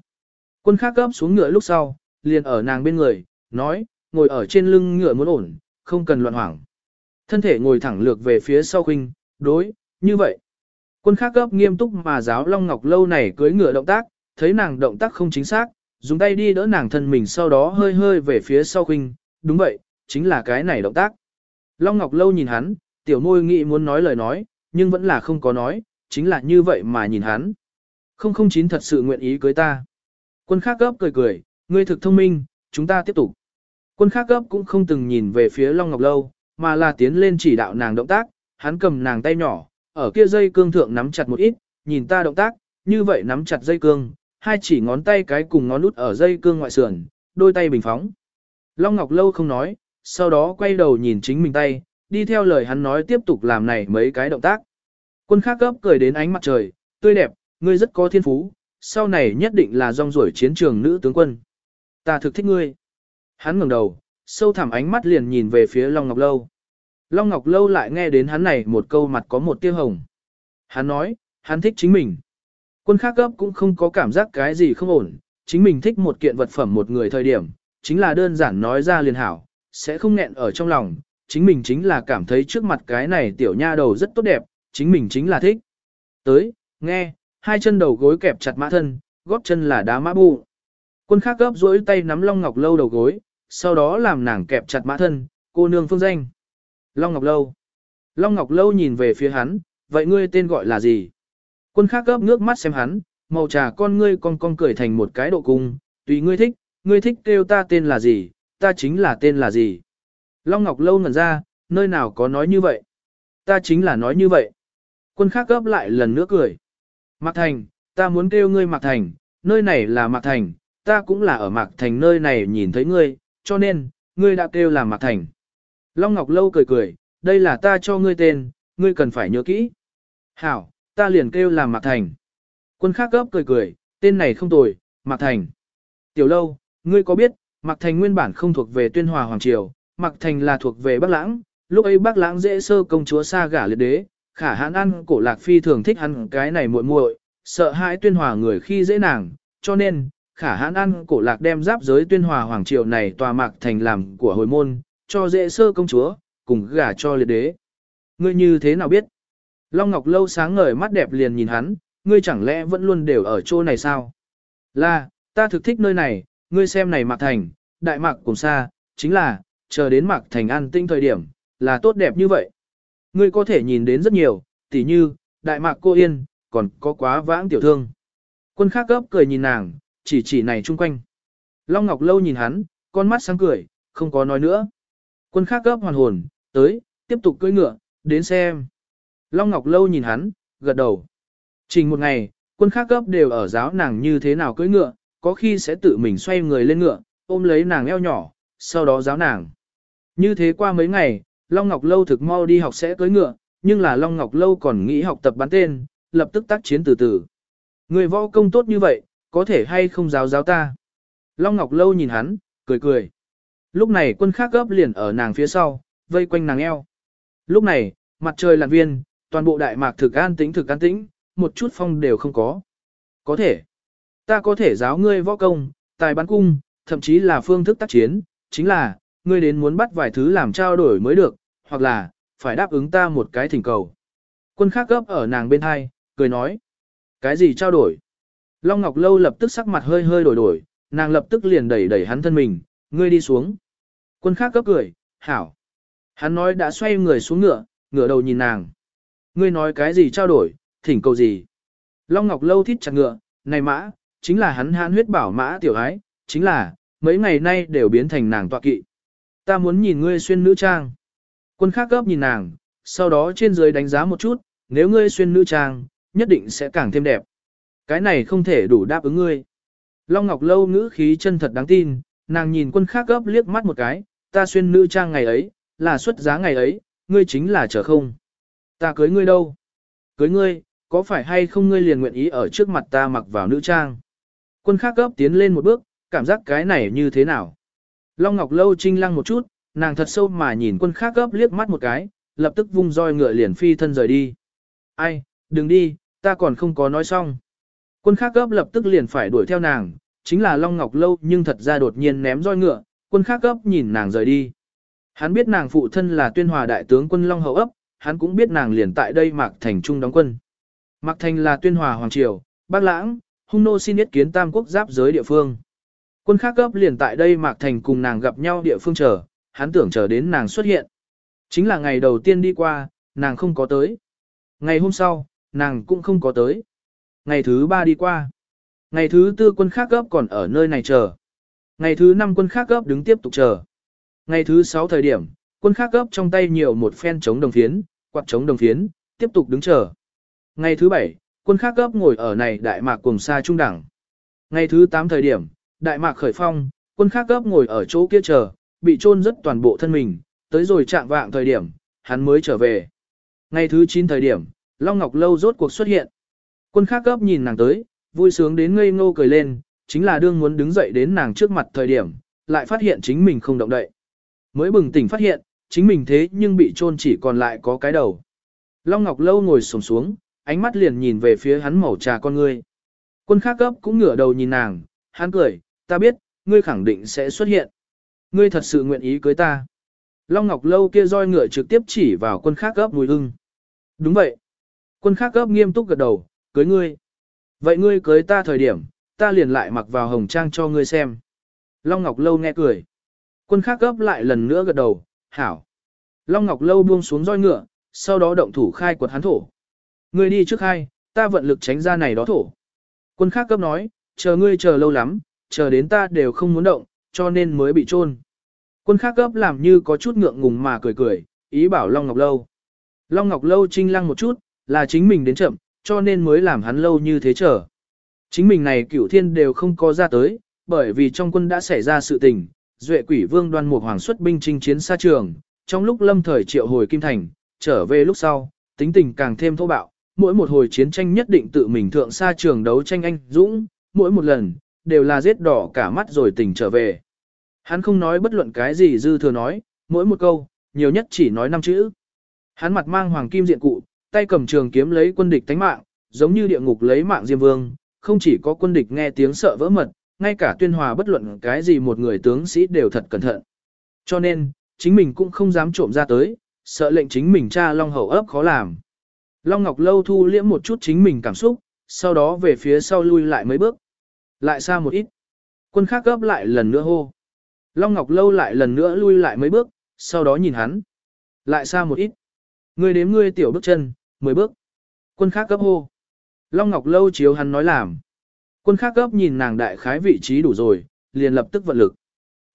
Quân khác cấp xuống ngựa lúc sau, liền ở nàng bên người, nói, ngồi ở trên lưng ngựa muốn ổn, không cần loạn hoảng. Thân thể ngồi thẳng lược về phía sau khinh, đối, như vậy. Quân khác cấp nghiêm túc mà giáo Long Ngọc Lâu này cưới ngựa động tác, thấy nàng động tác không chính xác, dùng tay đi đỡ nàng thân mình sau đó hơi hơi về phía sau khinh, đúng vậy, chính là cái này động tác. Long Ngọc Lâu nhìn hắn, tiểu môi nghĩ muốn nói lời nói, nhưng vẫn là không có nói, chính là như vậy mà nhìn hắn. 009 thật sự nguyện ý cưới ta. Quân khác gấp cười cười, ngươi thực thông minh, chúng ta tiếp tục. Quân khác gấp cũng không từng nhìn về phía Long Ngọc Lâu, mà là tiến lên chỉ đạo nàng động tác, hắn cầm nàng tay nhỏ, ở kia dây cương thượng nắm chặt một ít, nhìn ta động tác, như vậy nắm chặt dây cương, hai chỉ ngón tay cái cùng ngón út ở dây cương ngoại sườn, đôi tay bình phóng. Long Ngọc Lâu không nói, sau đó quay đầu nhìn chính mình tay, đi theo lời hắn nói tiếp tục làm này mấy cái động tác. Quân khác gấp cười đến ánh mặt trời, tươi đẹp, ngươi rất có thiên phú, sau này nhất định là rong ruổi chiến trường nữ tướng quân. Ta thực thích ngươi. Hắn ngẩng đầu, sâu thẳm ánh mắt liền nhìn về phía Long Ngọc Lâu. Long Ngọc Lâu lại nghe đến hắn này một câu mặt có một tia hồng. Hắn nói, hắn thích chính mình. Quân khác cấp cũng không có cảm giác cái gì không ổn, chính mình thích một kiện vật phẩm một người thời điểm, chính là đơn giản nói ra liền hảo, sẽ không nghẹn ở trong lòng, chính mình chính là cảm thấy trước mặt cái này tiểu nha đầu rất tốt đẹp, chính mình chính là thích. Tới, nghe, hai chân đầu gối kẹp chặt mã thân, góp chân là đá mã bù Quân khác gấp duỗi tay nắm Long Ngọc Lâu đầu gối, sau đó làm nàng kẹp chặt mã thân, cô nương phương danh. Long Ngọc Lâu. Long Ngọc Lâu nhìn về phía hắn, vậy ngươi tên gọi là gì? Quân khác gấp nước mắt xem hắn, màu trà con ngươi con con cười thành một cái độ cung, tùy ngươi thích, ngươi thích kêu ta tên là gì, ta chính là tên là gì. Long Ngọc Lâu ngẩn ra, nơi nào có nói như vậy? Ta chính là nói như vậy. Quân khác gấp lại lần nữa cười. Mạc Thành, ta muốn kêu ngươi Mạc Thành, nơi này là Mạc Thành, ta cũng là ở Mạc Thành nơi này nhìn thấy ngươi, cho nên, ngươi đã kêu là Mạc Thành. Long Ngọc Lâu cười cười, đây là ta cho ngươi tên, ngươi cần phải nhớ kỹ. Hảo, ta liền kêu là Mạc Thành. Quân khác gấp cười cười, tên này không tồi, Mạc Thành. Tiểu Lâu, ngươi có biết, Mạc Thành nguyên bản không thuộc về tuyên hòa Hoàng Triều, Mạc Thành là thuộc về Bắc Lãng, lúc ấy Bắc Lãng dễ sơ công chúa xa gả liệt đế, khả hãn ăn cổ lạc phi thường thích ăn cái này muội muội, sợ hãi tuyên hòa người khi dễ nàng, cho nên, khả hãn ăn cổ lạc đem giáp giới tuyên hòa hoàng triều này tòa mạc thành làm của hồi môn, cho dễ sơ công chúa, cùng gả cho liệt đế. Ngươi như thế nào biết? Long Ngọc lâu sáng ngời mắt đẹp liền nhìn hắn, ngươi chẳng lẽ vẫn luôn đều ở chỗ này sao? Là, ta thực thích nơi này, ngươi xem này mạc thành, đại mạc cùng xa, chính là, chờ đến mạc thành an tinh thời điểm, là tốt đẹp như vậy. Ngươi có thể nhìn đến rất nhiều, tỉ như, đại mạc cô yên, còn có quá vãng tiểu thương. Quân khác gấp cười nhìn nàng, chỉ chỉ này chung quanh. Long Ngọc Lâu nhìn hắn, con mắt sáng cười, không có nói nữa. Quân khác gấp hoàn hồn, tới, tiếp tục cưỡi ngựa, đến xem. Long Ngọc Lâu nhìn hắn, gật đầu. Trình một ngày, quân khác gấp đều ở giáo nàng như thế nào cưỡi ngựa, có khi sẽ tự mình xoay người lên ngựa, ôm lấy nàng eo nhỏ, sau đó giáo nàng. Như thế qua mấy ngày, Long Ngọc Lâu thực mau đi học sẽ cưỡi ngựa, nhưng là Long Ngọc Lâu còn nghĩ học tập bắn tên, lập tức tác chiến từ từ. Người võ công tốt như vậy, có thể hay không giáo giáo ta. Long Ngọc Lâu nhìn hắn, cười cười. Lúc này quân khác gấp liền ở nàng phía sau, vây quanh nàng eo. Lúc này, mặt trời lặn viên, toàn bộ đại mạc thực an tĩnh thực an tĩnh, một chút phong đều không có. Có thể. Ta có thể giáo ngươi võ công, tài bắn cung, thậm chí là phương thức tác chiến, chính là, ngươi đến muốn bắt vài thứ làm trao đổi mới được, hoặc là, phải đáp ứng ta một cái thỉnh cầu. Quân khác gấp ở nàng bên hai, cười nói. Cái gì trao đổi? Long Ngọc Lâu lập tức sắc mặt hơi hơi đổi đổi, nàng lập tức liền đẩy đẩy hắn thân mình, ngươi đi xuống. Quân khác cấp cười, hảo. Hắn nói đã xoay người xuống ngựa, ngựa đầu nhìn nàng. Ngươi nói cái gì trao đổi, thỉnh cầu gì? Long Ngọc Lâu thít chặt ngựa, này mã, chính là hắn hãn huyết bảo mã tiểu ái, chính là, mấy ngày nay đều biến thành nàng tọa kỵ. Ta muốn nhìn ngươi xuyên nữ trang. Quân khác gấp nhìn nàng, sau đó trên dưới đánh giá một chút, nếu ngươi xuyên nữ trang, nhất định sẽ càng thêm đẹp. Cái này không thể đủ đáp ứng ngươi. Long Ngọc Lâu ngữ khí chân thật đáng tin, nàng nhìn quân khác gấp liếc mắt một cái, ta xuyên nữ trang ngày ấy, là xuất giá ngày ấy, ngươi chính là trở không. Ta cưới ngươi đâu? Cưới ngươi, có phải hay không ngươi liền nguyện ý ở trước mặt ta mặc vào nữ trang? Quân khác gấp tiến lên một bước, cảm giác cái này như thế nào? Long Ngọc Lâu trinh lăng một chút, nàng thật sâu mà nhìn quân khác gấp liếc mắt một cái, lập tức vung roi ngựa liền phi thân rời đi. Ai, đừng đi, ta còn không có nói xong. Quân khác gấp lập tức liền phải đuổi theo nàng, chính là Long Ngọc Lâu nhưng thật ra đột nhiên ném roi ngựa, quân khác gấp nhìn nàng rời đi. Hắn biết nàng phụ thân là tuyên hòa đại tướng quân Long Hậu ấp, hắn cũng biết nàng liền tại đây Mạc Thành Trung đóng quân. Mạc Thành là tuyên hòa Hoàng Triều, Bác Lãng, hung nô xin ý kiến tam quốc giáp giới địa phương. Quân khác gấp liền tại đây Mạc Thành cùng nàng gặp nhau địa phương chờ, hắn tưởng chờ đến nàng xuất hiện. Chính là ngày đầu tiên đi qua, nàng không có tới. Ngày hôm sau, nàng cũng không có tới. Ngày thứ ba đi qua. Ngày thứ tư quân khác gấp còn ở nơi này chờ. Ngày thứ năm quân khác gấp đứng tiếp tục chờ. Ngày thứ sáu thời điểm, quân khác gấp trong tay nhiều một phen chống đồng phiến, quạt chống đồng phiến, tiếp tục đứng chờ. Ngày thứ bảy, quân khác gấp ngồi ở này đại mạc cùng xa trung đẳng. Ngày thứ tám thời điểm, đại mạc khởi phong, quân khác gấp ngồi ở chỗ kia chờ, bị chôn rất toàn bộ thân mình, tới rồi chạm vạng thời điểm, hắn mới trở về. Ngày thứ chín thời điểm, Long Ngọc Lâu rốt cuộc xuất hiện. Quân khác gấp nhìn nàng tới, vui sướng đến ngây ngô cười lên, chính là đương muốn đứng dậy đến nàng trước mặt thời điểm, lại phát hiện chính mình không động đậy. Mới bừng tỉnh phát hiện, chính mình thế nhưng bị chôn chỉ còn lại có cái đầu. Long Ngọc Lâu ngồi sổng xuống, ánh mắt liền nhìn về phía hắn màu trà con ngươi. Quân khác gấp cũng ngửa đầu nhìn nàng, hắn cười, ta biết, ngươi khẳng định sẽ xuất hiện. Ngươi thật sự nguyện ý cưới ta. Long Ngọc Lâu kia roi ngựa trực tiếp chỉ vào quân khác cấp mùi ưng. Đúng vậy. Quân khác cấp nghiêm túc gật đầu, cưới ngươi. Vậy ngươi cưới ta thời điểm, ta liền lại mặc vào hồng trang cho ngươi xem. Long Ngọc Lâu nghe cười. Quân khác cấp lại lần nữa gật đầu, hảo. Long Ngọc Lâu buông xuống roi ngựa, sau đó động thủ khai quật hắn thổ. Ngươi đi trước hai, ta vận lực tránh ra này đó thổ. Quân khác cấp nói, chờ ngươi chờ lâu lắm, chờ đến ta đều không muốn động, cho nên mới bị trôn. Quân khác gấp làm như có chút ngượng ngùng mà cười cười, ý bảo Long Ngọc Lâu. Long Ngọc Lâu trinh lăng một chút, là chính mình đến chậm, cho nên mới làm hắn lâu như thế chờ. Chính mình này cửu thiên đều không có ra tới, bởi vì trong quân đã xảy ra sự tình, duệ quỷ vương đoan một hoàng xuất binh chinh chiến xa trường, trong lúc lâm thời triệu hồi Kim Thành, trở về lúc sau, tính tình càng thêm thô bạo, mỗi một hồi chiến tranh nhất định tự mình thượng xa trường đấu tranh anh dũng, mỗi một lần, đều là giết đỏ cả mắt rồi tỉnh trở về. Hắn không nói bất luận cái gì dư thừa nói, mỗi một câu, nhiều nhất chỉ nói năm chữ. Hắn mặt mang hoàng kim diện cụ, tay cầm trường kiếm lấy quân địch tánh mạng, giống như địa ngục lấy mạng Diêm Vương, không chỉ có quân địch nghe tiếng sợ vỡ mật, ngay cả tuyên hòa bất luận cái gì một người tướng sĩ đều thật cẩn thận. Cho nên, chính mình cũng không dám trộm ra tới, sợ lệnh chính mình cha Long Hậu ấp khó làm. Long Ngọc Lâu thu liễm một chút chính mình cảm xúc, sau đó về phía sau lui lại mấy bước. Lại xa một ít. Quân khác gấp lại lần nữa hô. Long Ngọc Lâu lại lần nữa lui lại mấy bước, sau đó nhìn hắn. Lại xa một ít. Ngươi đếm ngươi tiểu bước chân, mười bước. Quân khác gấp hô. Long Ngọc Lâu chiếu hắn nói làm. Quân khác gấp nhìn nàng đại khái vị trí đủ rồi, liền lập tức vận lực.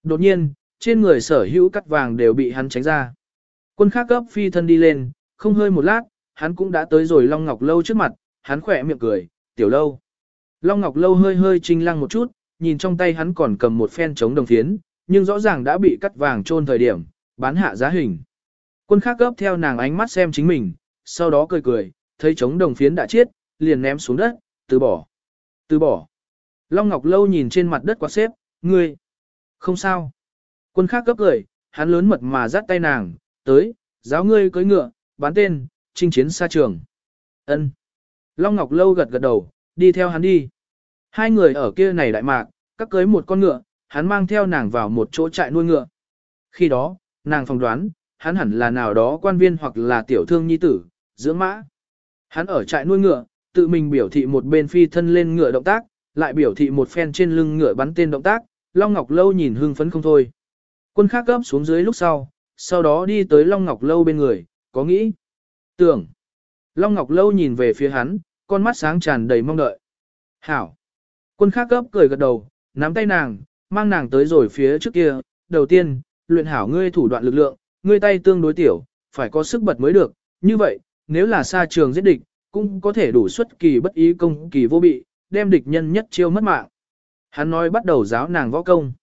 Đột nhiên, trên người sở hữu cắt vàng đều bị hắn tránh ra. Quân khác gấp phi thân đi lên, không hơi một lát, hắn cũng đã tới rồi Long Ngọc Lâu trước mặt, hắn khỏe miệng cười, tiểu lâu. Long Ngọc Lâu hơi hơi trinh lăng một chút, nhìn trong tay hắn còn cầm một phen chống đồng phiến, nhưng rõ ràng đã bị cắt vàng trôn thời điểm, bán hạ giá hình. Quân khác gấp theo nàng ánh mắt xem chính mình, sau đó cười cười, thấy chống đồng phiến đã chết, liền ném xuống đất, từ bỏ. Từ bỏ. Long Ngọc Lâu nhìn trên mặt đất quạt xếp, ngươi. Không sao. Quân khác gấp cười, hắn lớn mật mà dắt tay nàng, tới, giáo ngươi cưới ngựa, bán tên, chinh chiến xa trường. Ân. Long Ngọc Lâu gật gật đầu, đi theo hắn đi. Hai người ở kia này đại mạc, các cưới một con ngựa, hắn mang theo nàng vào một chỗ trại nuôi ngựa. Khi đó, nàng phỏng đoán, hắn hẳn là nào đó quan viên hoặc là tiểu thương nhi tử, dưỡng mã. Hắn ở trại nuôi ngựa, tự mình biểu thị một bên phi thân lên ngựa động tác, lại biểu thị một phen trên lưng ngựa bắn tên động tác, Long Ngọc Lâu nhìn hưng phấn không thôi. Quân khác gấp xuống dưới lúc sau, sau đó đi tới Long Ngọc Lâu bên người, có nghĩ. Tưởng. Long Ngọc Lâu nhìn về phía hắn, con mắt sáng tràn đầy mong đợi. Hảo. Quân khác gấp cười gật đầu, nắm tay nàng, mang nàng tới rồi phía trước kia. Đầu tiên, luyện hảo ngươi thủ đoạn lực lượng, ngươi tay tương đối tiểu, phải có sức bật mới được. Như vậy, nếu là xa trường giết địch, cũng có thể đủ xuất kỳ bất ý công kỳ vô bị, đem địch nhân nhất chiêu mất mạng. Hắn nói bắt đầu giáo nàng võ công.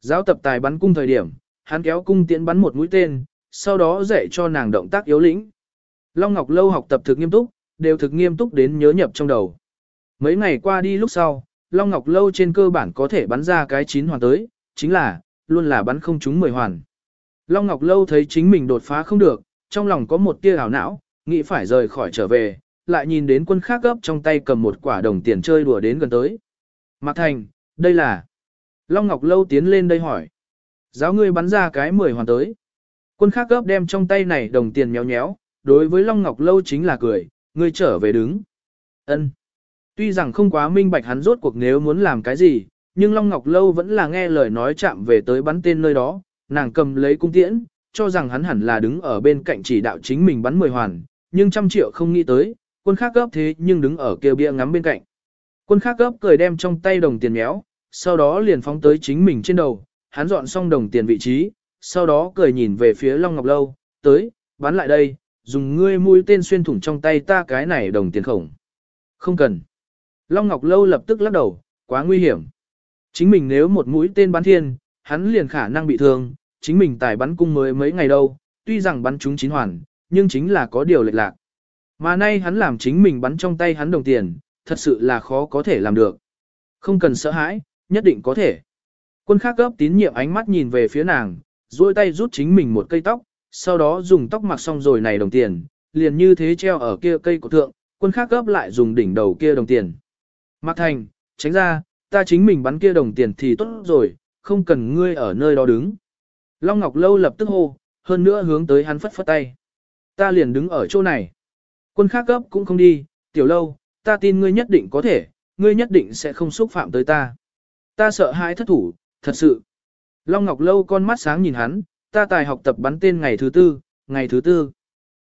Giáo tập tài bắn cung thời điểm, hắn kéo cung tiễn bắn một mũi tên, sau đó dạy cho nàng động tác yếu lĩnh. Long Ngọc Lâu học tập thực nghiêm túc, đều thực nghiêm túc đến nhớ nhập trong đầu. Mấy ngày qua đi lúc sau, Long Ngọc Lâu trên cơ bản có thể bắn ra cái chín hoàn tới, chính là, luôn là bắn không trúng mười hoàn. Long Ngọc Lâu thấy chính mình đột phá không được, trong lòng có một tia ảo não, nghĩ phải rời khỏi trở về, lại nhìn đến quân khác gấp trong tay cầm một quả đồng tiền chơi đùa đến gần tới. Mạc Thành, đây là... Long Ngọc Lâu tiến lên đây hỏi. Giáo ngươi bắn ra cái mười hoàn tới. Quân khác gấp đem trong tay này đồng tiền nhéo nhéo, đối với Long Ngọc Lâu chính là cười, ngươi trở về đứng. ân Tuy rằng không quá minh bạch hắn rốt cuộc nếu muốn làm cái gì, nhưng Long Ngọc Lâu vẫn là nghe lời nói chạm về tới bắn tên nơi đó, nàng cầm lấy cung tiễn, cho rằng hắn hẳn là đứng ở bên cạnh chỉ đạo chính mình bắn mười hoàn, nhưng trăm triệu không nghĩ tới, quân khác gấp thế nhưng đứng ở kêu bia ngắm bên cạnh. Quân khác gấp cười đem trong tay đồng tiền méo, sau đó liền phóng tới chính mình trên đầu, hắn dọn xong đồng tiền vị trí, sau đó cười nhìn về phía Long Ngọc Lâu, tới, bắn lại đây, dùng ngươi mũi tên xuyên thủng trong tay ta cái này đồng tiền khổng. Không cần. Long Ngọc Lâu lập tức lắc đầu, quá nguy hiểm. Chính mình nếu một mũi tên bắn thiên, hắn liền khả năng bị thương, chính mình tài bắn cung mới mấy ngày đâu, tuy rằng bắn chúng chín hoàn, nhưng chính là có điều lệch lạc. Mà nay hắn làm chính mình bắn trong tay hắn đồng tiền, thật sự là khó có thể làm được. Không cần sợ hãi, nhất định có thể. Quân khác gấp tín nhiệm ánh mắt nhìn về phía nàng, duỗi tay rút chính mình một cây tóc, sau đó dùng tóc mặc xong rồi này đồng tiền, liền như thế treo ở kia cây cổ thượng, quân khác gấp lại dùng đỉnh đầu kia đồng tiền. Mạc Thành, tránh ra, ta chính mình bắn kia đồng tiền thì tốt rồi, không cần ngươi ở nơi đó đứng. Long Ngọc Lâu lập tức hô, hơn nữa hướng tới hắn phất phất tay. Ta liền đứng ở chỗ này. Quân khác gấp cũng không đi, tiểu lâu, ta tin ngươi nhất định có thể, ngươi nhất định sẽ không xúc phạm tới ta. Ta sợ hãi thất thủ, thật sự. Long Ngọc Lâu con mắt sáng nhìn hắn, ta tài học tập bắn tên ngày thứ tư, ngày thứ tư.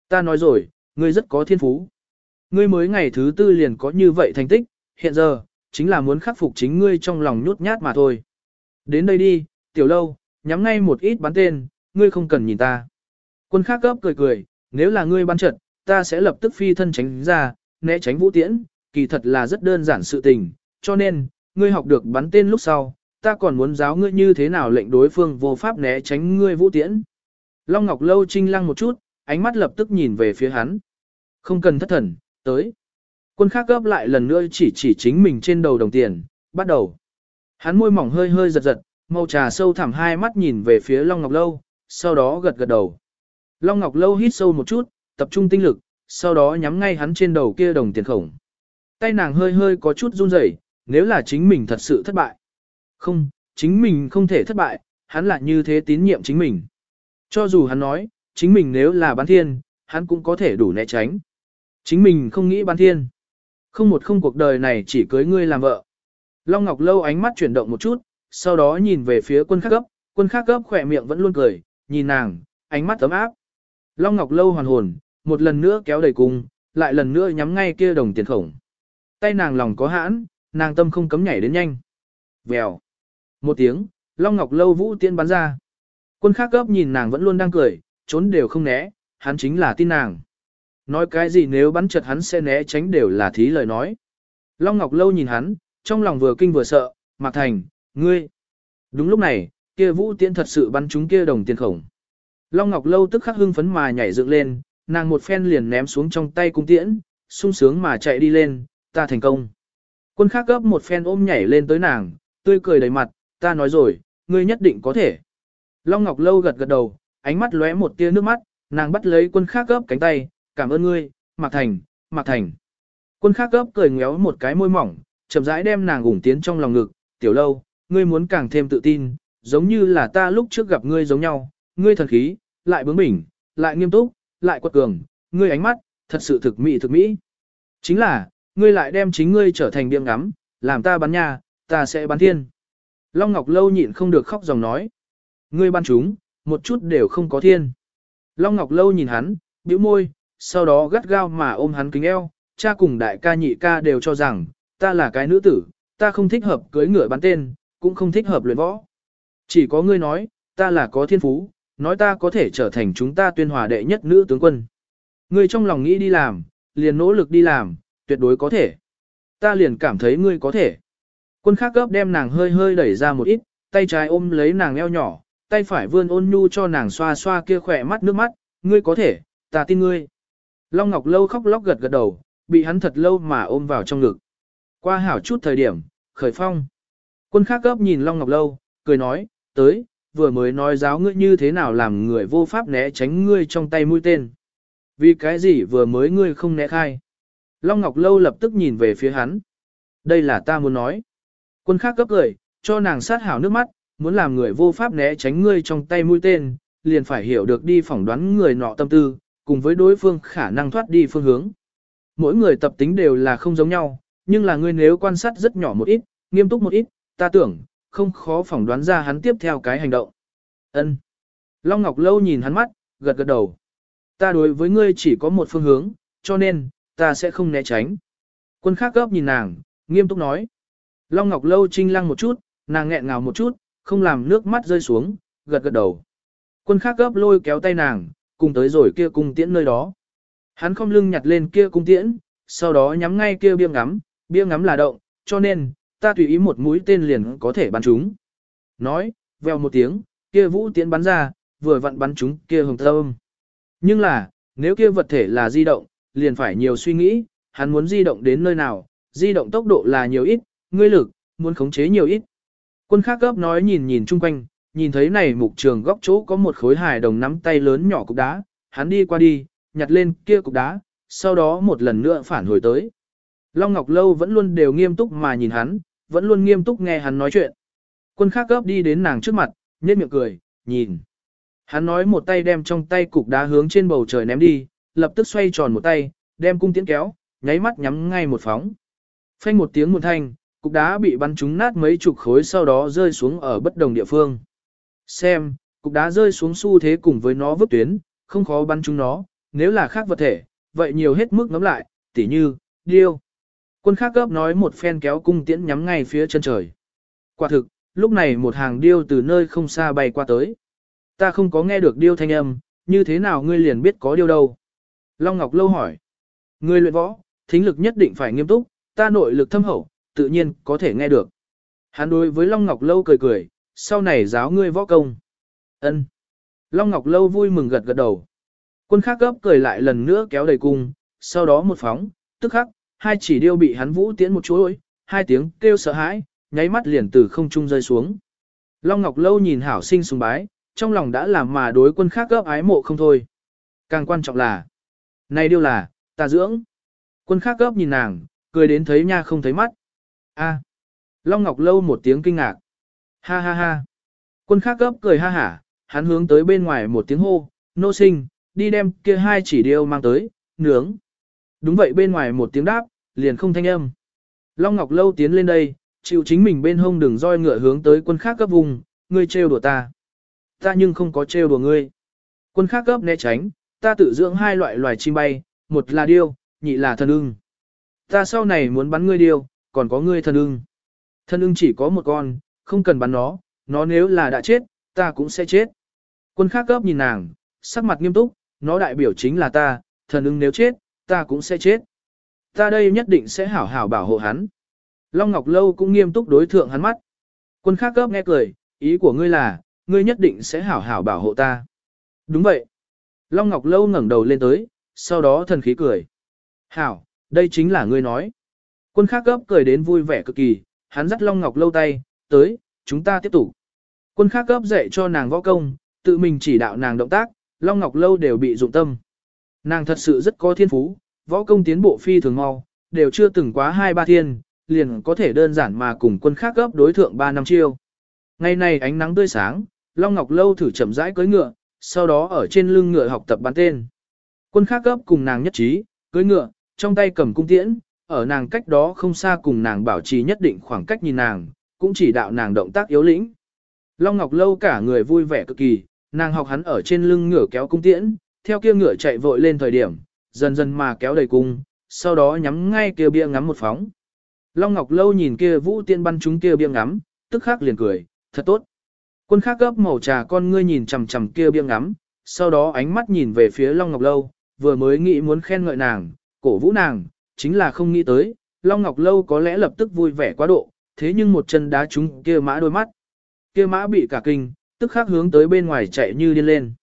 Ta nói rồi, ngươi rất có thiên phú. Ngươi mới ngày thứ tư liền có như vậy thành tích, hiện giờ, chính là muốn khắc phục chính ngươi trong lòng nhút nhát mà thôi. Đến đây đi, tiểu lâu, nhắm ngay một ít bắn tên, ngươi không cần nhìn ta. Quân khác gấp cười cười, nếu là ngươi bắn trận, ta sẽ lập tức phi thân tránh ra, né tránh vũ tiễn, kỳ thật là rất đơn giản sự tình, cho nên, ngươi học được bắn tên lúc sau, ta còn muốn giáo ngươi như thế nào lệnh đối phương vô pháp né tránh ngươi vũ tiễn. Long Ngọc Lâu trinh lăng một chút, ánh mắt lập tức nhìn về phía hắn. Không cần thất thần, tới. Quân khác gấp lại lần nữa chỉ chỉ chính mình trên đầu đồng tiền, bắt đầu. Hắn môi mỏng hơi hơi giật giật, màu trà sâu thẳm hai mắt nhìn về phía Long Ngọc Lâu, sau đó gật gật đầu. Long Ngọc Lâu hít sâu một chút, tập trung tinh lực, sau đó nhắm ngay hắn trên đầu kia đồng tiền khổng. Tay nàng hơi hơi có chút run rẩy, nếu là chính mình thật sự thất bại. Không, chính mình không thể thất bại, hắn lại như thế tín nhiệm chính mình. Cho dù hắn nói, chính mình nếu là bán thiên, hắn cũng có thể đủ né tránh. Chính mình không nghĩ bán thiên. Không một không cuộc đời này chỉ cưới ngươi làm vợ. Long Ngọc Lâu ánh mắt chuyển động một chút, sau đó nhìn về phía quân Khắc gấp, quân Khắc gấp khỏe miệng vẫn luôn cười, nhìn nàng, ánh mắt ấm áp. Long Ngọc Lâu hoàn hồn, một lần nữa kéo đầy cung, lại lần nữa nhắm ngay kia đồng tiền khổng. Tay nàng lòng có hãn, nàng tâm không cấm nhảy đến nhanh. Vèo. Một tiếng, Long Ngọc Lâu vũ tiên bắn ra. Quân khác gấp nhìn nàng vẫn luôn đang cười, trốn đều không né, hắn chính là tin nàng. Nói cái gì nếu bắn chật hắn sẽ né tránh đều là thí lời nói. Long Ngọc Lâu nhìn hắn, trong lòng vừa kinh vừa sợ, Mạc Thành, ngươi. Đúng lúc này, kia vũ tiễn thật sự bắn chúng kia đồng tiền khổng. Long Ngọc Lâu tức khắc hưng phấn mà nhảy dựng lên, nàng một phen liền ném xuống trong tay cung tiễn, sung sướng mà chạy đi lên, ta thành công. Quân khác gấp một phen ôm nhảy lên tới nàng, tươi cười đầy mặt, ta nói rồi, ngươi nhất định có thể. Long Ngọc Lâu gật gật đầu, ánh mắt lóe một tia nước mắt, nàng bắt lấy quân khác gấp cánh tay, cảm ơn ngươi, Mạc Thành, Mạc Thành. Quân khác gấp cười ngéo một cái môi mỏng, chậm rãi đem nàng ủng tiến trong lòng ngực, tiểu lâu, ngươi muốn càng thêm tự tin, giống như là ta lúc trước gặp ngươi giống nhau, ngươi thần khí, lại bướng bỉnh, lại nghiêm túc, lại quật cường, ngươi ánh mắt, thật sự thực mỹ thực mỹ. Chính là, ngươi lại đem chính ngươi trở thành điểm ngắm, làm ta bắn nhà, ta sẽ bắn thiên. Long Ngọc Lâu nhịn không được khóc dòng nói. Ngươi bắn chúng, một chút đều không có thiên. Long Ngọc Lâu nhìn hắn, bĩu môi, sau đó gắt gao mà ôm hắn kính eo, cha cùng đại ca nhị ca đều cho rằng, ta là cái nữ tử, ta không thích hợp cưới ngựa bắn tên, cũng không thích hợp luyện võ. Chỉ có ngươi nói, ta là có thiên phú, nói ta có thể trở thành chúng ta tuyên hòa đệ nhất nữ tướng quân. Ngươi trong lòng nghĩ đi làm, liền nỗ lực đi làm, tuyệt đối có thể. Ta liền cảm thấy ngươi có thể. Quân khác gấp đem nàng hơi hơi đẩy ra một ít, tay trái ôm lấy nàng eo nhỏ, tay phải vươn ôn nhu cho nàng xoa xoa kia khỏe mắt nước mắt, ngươi có thể, ta tin ngươi. Long Ngọc Lâu khóc lóc gật gật đầu, bị hắn thật lâu mà ôm vào trong ngực. Qua hảo chút thời điểm, khởi phong. Quân khác gấp nhìn Long Ngọc Lâu, cười nói, tới, vừa mới nói giáo ngươi như thế nào làm người vô pháp né tránh ngươi trong tay mũi tên. Vì cái gì vừa mới ngươi không né khai. Long Ngọc Lâu lập tức nhìn về phía hắn. Đây là ta muốn nói. Quân khác cấp cười, cho nàng sát hảo nước mắt, muốn làm người vô pháp né tránh ngươi trong tay mũi tên, liền phải hiểu được đi phỏng đoán người nọ tâm tư, cùng với đối phương khả năng thoát đi phương hướng. Mỗi người tập tính đều là không giống nhau, nhưng là ngươi nếu quan sát rất nhỏ một ít, nghiêm túc một ít, ta tưởng, không khó phỏng đoán ra hắn tiếp theo cái hành động. Ân. Long Ngọc Lâu nhìn hắn mắt, gật gật đầu. Ta đối với ngươi chỉ có một phương hướng, cho nên, ta sẽ không né tránh. Quân khác gấp nhìn nàng, nghiêm túc nói. Long Ngọc Lâu trinh lăng một chút, nàng nghẹn ngào một chút, không làm nước mắt rơi xuống, gật gật đầu. Quân khác gấp lôi kéo tay nàng, cùng tới rồi kia cung tiễn nơi đó. Hắn không lưng nhặt lên kia cung tiễn, sau đó nhắm ngay kia bia ngắm, bia ngắm là động, cho nên, ta tùy ý một mũi tên liền có thể bắn chúng. Nói, veo một tiếng, kia vũ tiễn bắn ra, vừa vặn bắn chúng kia hồng tâm. Nhưng là, nếu kia vật thể là di động, liền phải nhiều suy nghĩ, hắn muốn di động đến nơi nào, di động tốc độ là nhiều ít, ngươi lực, muốn khống chế nhiều ít. Quân khác gấp nói nhìn nhìn chung quanh, nhìn thấy này mục trường góc chỗ có một khối hài đồng nắm tay lớn nhỏ cục đá, hắn đi qua đi, nhặt lên kia cục đá, sau đó một lần nữa phản hồi tới. Long Ngọc Lâu vẫn luôn đều nghiêm túc mà nhìn hắn, vẫn luôn nghiêm túc nghe hắn nói chuyện. Quân khác gấp đi đến nàng trước mặt, nhếch miệng cười, nhìn. Hắn nói một tay đem trong tay cục đá hướng trên bầu trời ném đi, lập tức xoay tròn một tay, đem cung tiễn kéo, nháy mắt nhắm ngay một phóng. Phanh một tiếng một thanh, cục đá bị bắn trúng nát mấy chục khối sau đó rơi xuống ở bất đồng địa phương. Xem, cục đá rơi xuống xu thế cùng với nó vứt tuyến, không khó bắn trúng nó, nếu là khác vật thể, vậy nhiều hết mức ngắm lại, tỉ như, điêu. Quân khác gấp nói một phen kéo cung tiễn nhắm ngay phía chân trời. Quả thực, lúc này một hàng điêu từ nơi không xa bay qua tới. Ta không có nghe được điêu thanh âm, như thế nào ngươi liền biết có điêu đâu? Long Ngọc Lâu hỏi. Ngươi luyện võ, thính lực nhất định phải nghiêm túc, ta nội lực thâm hậu, tự nhiên có thể nghe được. Hắn đối với Long Ngọc Lâu cười cười, sau này giáo ngươi võ công. Ân. Long Ngọc Lâu vui mừng gật gật đầu. Quân khác gấp cười lại lần nữa kéo đầy cung, sau đó một phóng, tức khắc, hai chỉ điêu bị hắn vũ tiến một chuỗi, hai tiếng kêu sợ hãi, nháy mắt liền từ không trung rơi xuống. Long Ngọc Lâu nhìn hảo sinh sùng bái, trong lòng đã làm mà đối quân khác gấp ái mộ không thôi. Càng quan trọng là, này điêu là, ta dưỡng. Quân khác gấp nhìn nàng, cười đến thấy nha không thấy mắt. A. Long Ngọc Lâu một tiếng kinh ngạc. Ha ha ha. Quân khác gấp cười ha hả, hắn hướng tới bên ngoài một tiếng hô, nô sinh, đi đem kia hai chỉ điêu mang tới, nướng. Đúng vậy bên ngoài một tiếng đáp, liền không thanh âm. Long Ngọc Lâu tiến lên đây, chịu chính mình bên hông đường roi ngựa hướng tới quân khác cấp vùng, ngươi trêu đùa ta. Ta nhưng không có trêu đùa ngươi. Quân khác cấp né tránh, ta tự dưỡng hai loại loài chim bay, một là điêu, nhị là thần ưng. Ta sau này muốn bắn ngươi điêu, còn có ngươi thần ưng. Thần ưng chỉ có một con, không cần bắn nó, nó nếu là đã chết, ta cũng sẽ chết. Quân khác cấp nhìn nàng, sắc mặt nghiêm túc, nó đại biểu chính là ta, thần ưng nếu chết, ta cũng sẽ chết. Ta đây nhất định sẽ hảo hảo bảo hộ hắn. Long Ngọc Lâu cũng nghiêm túc đối thượng hắn mắt. Quân khác cấp nghe cười, ý của ngươi là, ngươi nhất định sẽ hảo hảo bảo hộ ta. Đúng vậy. Long Ngọc Lâu ngẩng đầu lên tới, sau đó thần khí cười. Hảo, đây chính là ngươi nói. Quân khác cấp cười đến vui vẻ cực kỳ, hắn dắt Long Ngọc Lâu tay, tới, chúng ta tiếp tục. Quân khác cấp dạy cho nàng võ công, tự mình chỉ đạo nàng động tác, Long Ngọc Lâu đều bị dụng tâm. Nàng thật sự rất có thiên phú, võ công tiến bộ phi thường mau, đều chưa từng quá hai ba thiên, liền có thể đơn giản mà cùng quân khác gấp đối thượng 3 năm chiêu. Ngày này ánh nắng tươi sáng, Long Ngọc Lâu thử chậm rãi cưỡi ngựa, sau đó ở trên lưng ngựa học tập bắn tên. Quân khác gấp cùng nàng nhất trí, cưỡi ngựa, trong tay cầm cung tiễn, ở nàng cách đó không xa cùng nàng bảo trì nhất định khoảng cách nhìn nàng, cũng chỉ đạo nàng động tác yếu lĩnh. Long Ngọc Lâu cả người vui vẻ cực kỳ, nàng học hắn ở trên lưng ngựa kéo cung tiễn, theo kia ngựa chạy vội lên thời điểm, dần dần mà kéo đầy cung, sau đó nhắm ngay kia bia ngắm một phóng. Long Ngọc Lâu nhìn kia vũ tiên bắn chúng kia bia ngắm, tức khắc liền cười, thật tốt. Quân khác gấp màu trà con ngươi nhìn chằm chằm kia bia ngắm, sau đó ánh mắt nhìn về phía Long Ngọc Lâu, vừa mới nghĩ muốn khen ngợi nàng, cổ vũ nàng, chính là không nghĩ tới, Long Ngọc Lâu có lẽ lập tức vui vẻ quá độ, thế nhưng một chân đá trúng kia mã đôi mắt. Kia mã bị cả kinh, tức khắc hướng tới bên ngoài chạy như điên lên.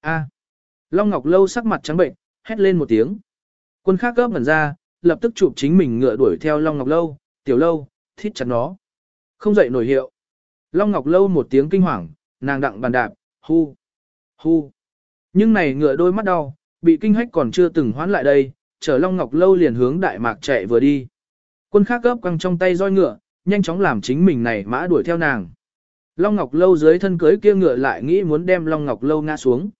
A. Long Ngọc Lâu sắc mặt trắng bệnh, hét lên một tiếng. Quân khác gấp ngẩn ra, lập tức chụp chính mình ngựa đuổi theo Long Ngọc Lâu, tiểu lâu, thít chặt nó. Không dậy nổi hiệu. Long Ngọc Lâu một tiếng kinh hoàng, nàng đặng bàn đạp, hu, hu. Nhưng này ngựa đôi mắt đau, bị kinh hách còn chưa từng hoán lại đây, chở Long Ngọc Lâu liền hướng Đại Mạc chạy vừa đi. Quân khác gấp quăng trong tay roi ngựa, nhanh chóng làm chính mình này mã đuổi theo nàng. Long Ngọc Lâu dưới thân cưới kia ngựa lại nghĩ muốn đem Long Ngọc Lâu ngã xuống.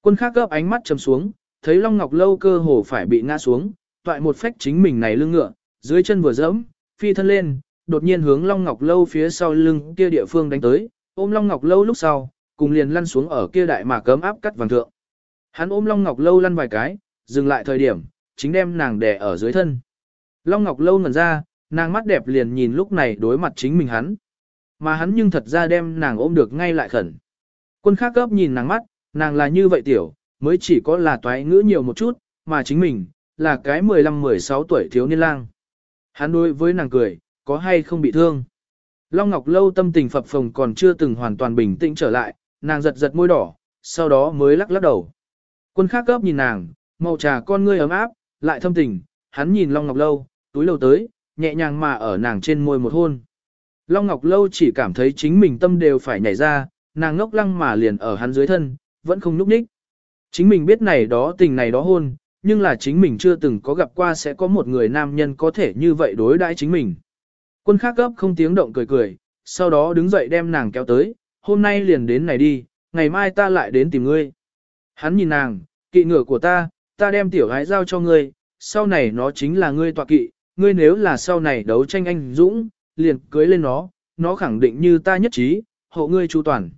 Quân khác gấp ánh mắt trầm xuống, thấy Long Ngọc Lâu cơ hồ phải bị ngã xuống, toại một phách chính mình này lưng ngựa, dưới chân vừa dẫm, phi thân lên, đột nhiên hướng Long Ngọc Lâu phía sau lưng kia địa phương đánh tới, ôm Long Ngọc Lâu lúc sau, cùng liền lăn xuống ở kia đại mà cấm áp cắt vàng thượng. Hắn ôm Long Ngọc Lâu lăn vài cái, dừng lại thời điểm, chính đem nàng đè ở dưới thân. Long Ngọc Lâu ngẩn ra, nàng mắt đẹp liền nhìn lúc này đối mặt chính mình hắn. Mà hắn nhưng thật ra đem nàng ôm được ngay lại khẩn. Quân khác gấp nhìn nàng mắt, nàng là như vậy tiểu, mới chỉ có là toái ngữ nhiều một chút, mà chính mình, là cái 15-16 tuổi thiếu niên lang. Hắn đối với nàng cười, có hay không bị thương. Long Ngọc Lâu tâm tình phập phồng còn chưa từng hoàn toàn bình tĩnh trở lại, nàng giật giật môi đỏ, sau đó mới lắc lắc đầu. Quân khác gấp nhìn nàng, màu trà con ngươi ấm áp, lại thâm tình, hắn nhìn Long Ngọc Lâu, túi lâu tới, nhẹ nhàng mà ở nàng trên môi một hôn. Long Ngọc Lâu chỉ cảm thấy chính mình tâm đều phải nhảy ra, nàng ngốc lăng mà liền ở hắn dưới thân, vẫn không núp ních. Chính mình biết này đó tình này đó hôn, nhưng là chính mình chưa từng có gặp qua sẽ có một người nam nhân có thể như vậy đối đãi chính mình. Quân khác gấp không tiếng động cười cười, sau đó đứng dậy đem nàng kéo tới, hôm nay liền đến này đi, ngày mai ta lại đến tìm ngươi. Hắn nhìn nàng, kỵ ngựa của ta, ta đem tiểu gái giao cho ngươi, sau này nó chính là ngươi tọa kỵ, ngươi nếu là sau này đấu tranh anh dũng, liền cưới lên nó, nó khẳng định như ta nhất trí, hộ ngươi chu toàn.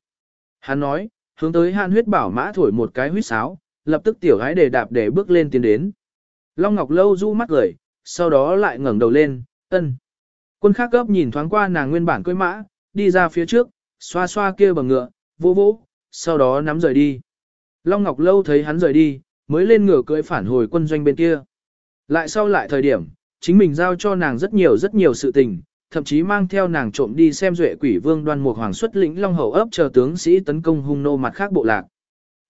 Hắn nói, hướng tới Hàn huyết bảo mã thổi một cái huyết sáo, lập tức tiểu gái để đạp để bước lên tiến đến. Long Ngọc Lâu du mắt cười, sau đó lại ngẩng đầu lên, ân. Quân khác gấp nhìn thoáng qua nàng nguyên bản cưỡi mã, đi ra phía trước, xoa xoa kia bằng ngựa, vô vô, sau đó nắm rời đi. Long Ngọc Lâu thấy hắn rời đi, mới lên ngựa cưỡi phản hồi quân doanh bên kia. Lại sau lại thời điểm, chính mình giao cho nàng rất nhiều rất nhiều sự tình, thậm chí mang theo nàng trộm đi xem duệ quỷ vương đoan mục hoàng xuất lĩnh long hậu ấp chờ tướng sĩ tấn công hung nô mặt khác bộ lạc.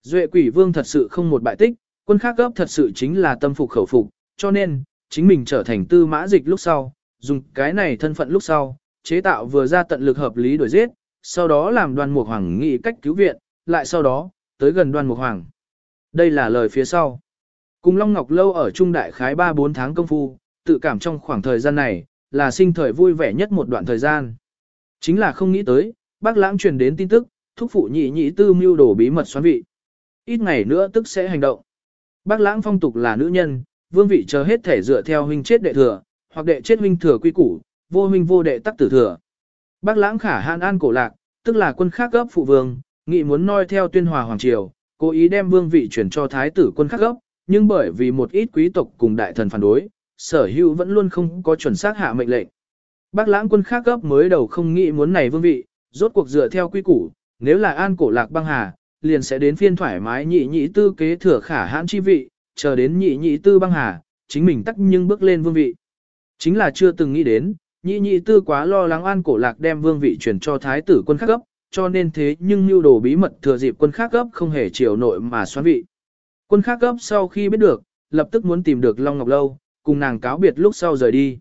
Duệ quỷ vương thật sự không một bại tích, quân khác ấp thật sự chính là tâm phục khẩu phục, cho nên, chính mình trở thành tư mã dịch lúc sau, dùng cái này thân phận lúc sau, chế tạo vừa ra tận lực hợp lý đổi giết, sau đó làm đoan mục hoàng nghĩ cách cứu viện, lại sau đó, tới gần đoan mục hoàng. Đây là lời phía sau. Cùng Long Ngọc Lâu ở Trung Đại Khái 3-4 tháng công phu, tự cảm trong khoảng thời gian này, là sinh thời vui vẻ nhất một đoạn thời gian. Chính là không nghĩ tới, bác lãng truyền đến tin tức, thúc phụ nhị nhị tư mưu đồ bí mật xoán vị. Ít ngày nữa tức sẽ hành động. Bác lãng phong tục là nữ nhân, vương vị chờ hết thể dựa theo huynh chết đệ thừa, hoặc đệ chết huynh thừa quy củ, vô huynh vô đệ tắc tử thừa. Bác lãng khả hạn an cổ lạc, tức là quân khác gấp phụ vương, nghị muốn noi theo tuyên hòa hoàng triều, cố ý đem vương vị chuyển cho thái tử quân khác gấp, nhưng bởi vì một ít quý tộc cùng đại thần phản đối, sở hữu vẫn luôn không có chuẩn xác hạ mệnh lệnh. Bác lãng quân khác gấp mới đầu không nghĩ muốn này vương vị, rốt cuộc dựa theo quy củ, nếu là an cổ lạc băng hà, liền sẽ đến phiên thoải mái nhị nhị tư kế thừa khả hãn chi vị, chờ đến nhị nhị tư băng hà, chính mình tắc nhưng bước lên vương vị. Chính là chưa từng nghĩ đến, nhị nhị tư quá lo lắng an cổ lạc đem vương vị chuyển cho thái tử quân khác gấp, cho nên thế nhưng mưu đồ bí mật thừa dịp quân khác gấp không hề chiều nội mà xoán vị. Quân khác gấp sau khi biết được, lập tức muốn tìm được Long Ngọc Lâu, cùng nàng cáo biệt lúc sau rời đi.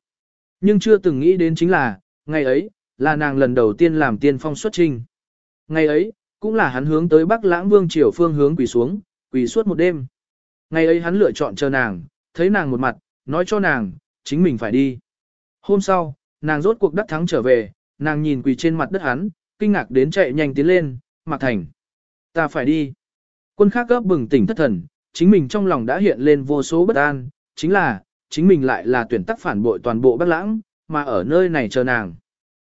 Nhưng chưa từng nghĩ đến chính là, ngày ấy, là nàng lần đầu tiên làm tiên phong xuất trình. Ngày ấy, cũng là hắn hướng tới Bắc Lãng Vương triều phương hướng quỳ xuống, quỳ suốt một đêm. Ngày ấy hắn lựa chọn chờ nàng, thấy nàng một mặt, nói cho nàng, chính mình phải đi. Hôm sau, nàng rốt cuộc đắc thắng trở về, nàng nhìn quỳ trên mặt đất hắn, kinh ngạc đến chạy nhanh tiến lên, Mạc Thành. Ta phải đi. Quân khác gấp bừng tỉnh thất thần, chính mình trong lòng đã hiện lên vô số bất an, chính là, chính mình lại là tuyển tắc phản bội toàn bộ Bắc Lãng, mà ở nơi này chờ nàng.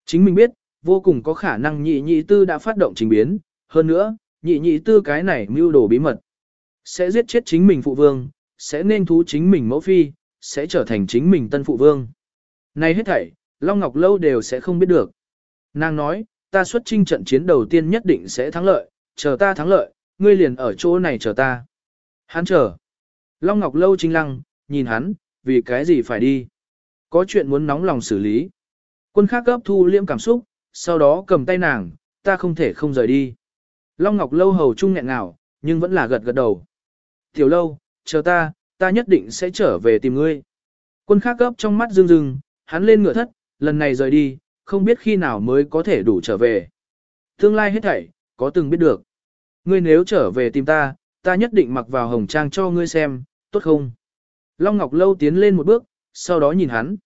Chính mình biết, vô cùng có khả năng nhị nhị tư đã phát động trình biến, hơn nữa, nhị nhị tư cái này mưu đồ bí mật. Sẽ giết chết chính mình phụ vương, sẽ nên thú chính mình mẫu phi, sẽ trở thành chính mình tân phụ vương. Này hết thảy, Long Ngọc Lâu đều sẽ không biết được. Nàng nói, ta xuất chinh trận chiến đầu tiên nhất định sẽ thắng lợi, chờ ta thắng lợi, ngươi liền ở chỗ này chờ ta. Hắn chờ. Long Ngọc Lâu trinh lăng, nhìn hắn, vì cái gì phải đi. Có chuyện muốn nóng lòng xử lý. Quân khác gấp thu liêm cảm xúc, sau đó cầm tay nàng, ta không thể không rời đi. Long Ngọc Lâu hầu chung nghẹn ngào, nhưng vẫn là gật gật đầu. Tiểu lâu, chờ ta, ta nhất định sẽ trở về tìm ngươi. Quân khác gấp trong mắt rưng rưng, hắn lên ngựa thất, lần này rời đi, không biết khi nào mới có thể đủ trở về. Tương lai hết thảy, có từng biết được. Ngươi nếu trở về tìm ta, ta nhất định mặc vào hồng trang cho ngươi xem, tốt không? Long Ngọc Lâu tiến lên một bước, sau đó nhìn hắn.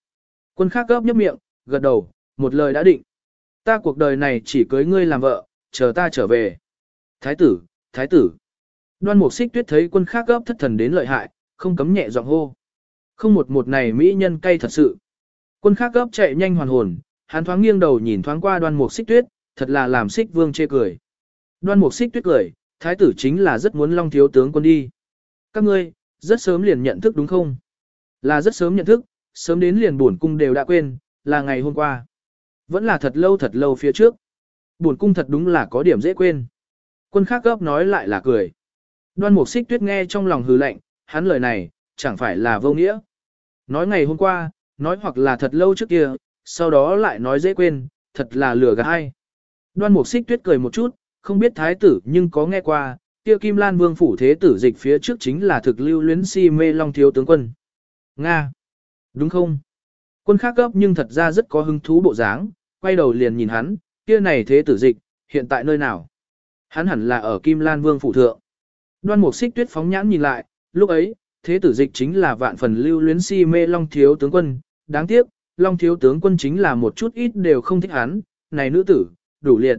Quân khác gấp nhấp miệng, gật đầu, một lời đã định. Ta cuộc đời này chỉ cưới ngươi làm vợ, chờ ta trở về. Thái tử, thái tử. Đoan mục xích tuyết thấy quân khác gấp thất thần đến lợi hại, không cấm nhẹ giọng hô. Không một một này mỹ nhân cay thật sự. Quân khác gấp chạy nhanh hoàn hồn, hắn thoáng nghiêng đầu nhìn thoáng qua đoan mục xích tuyết, thật là làm xích vương chê cười. Đoan mục xích tuyết cười, thái tử chính là rất muốn long thiếu tướng quân đi. Các ngươi, rất sớm liền nhận thức đúng không? Là rất sớm nhận thức, sớm đến liền buồn cung đều đã quên, là ngày hôm qua. Vẫn là thật lâu thật lâu phía trước. Buồn cung thật đúng là có điểm dễ quên. Quân khác gấp nói lại là cười. Đoan mục xích tuyết nghe trong lòng hừ lạnh, hắn lời này, chẳng phải là vô nghĩa. Nói ngày hôm qua, nói hoặc là thật lâu trước kia, sau đó lại nói dễ quên, thật là lừa gạt hay. Đoan mục xích tuyết cười một chút, không biết thái tử nhưng có nghe qua, kia Kim Lan Vương phủ thế tử dịch phía trước chính là thực lưu luyến si mê long thiếu tướng quân. Nga! Đúng không? Quân khác gấp nhưng thật ra rất có hứng thú bộ dáng, quay đầu liền nhìn hắn, kia này thế tử dịch, hiện tại nơi nào? Hắn hẳn là ở Kim Lan Vương phủ thượng. Đoan Mục Xích Tuyết phóng nhãn nhìn lại, lúc ấy, thế tử dịch chính là vạn phần lưu luyến si mê Long thiếu tướng quân, đáng tiếc, Long thiếu tướng quân chính là một chút ít đều không thích hắn, này nữ tử, đủ liệt.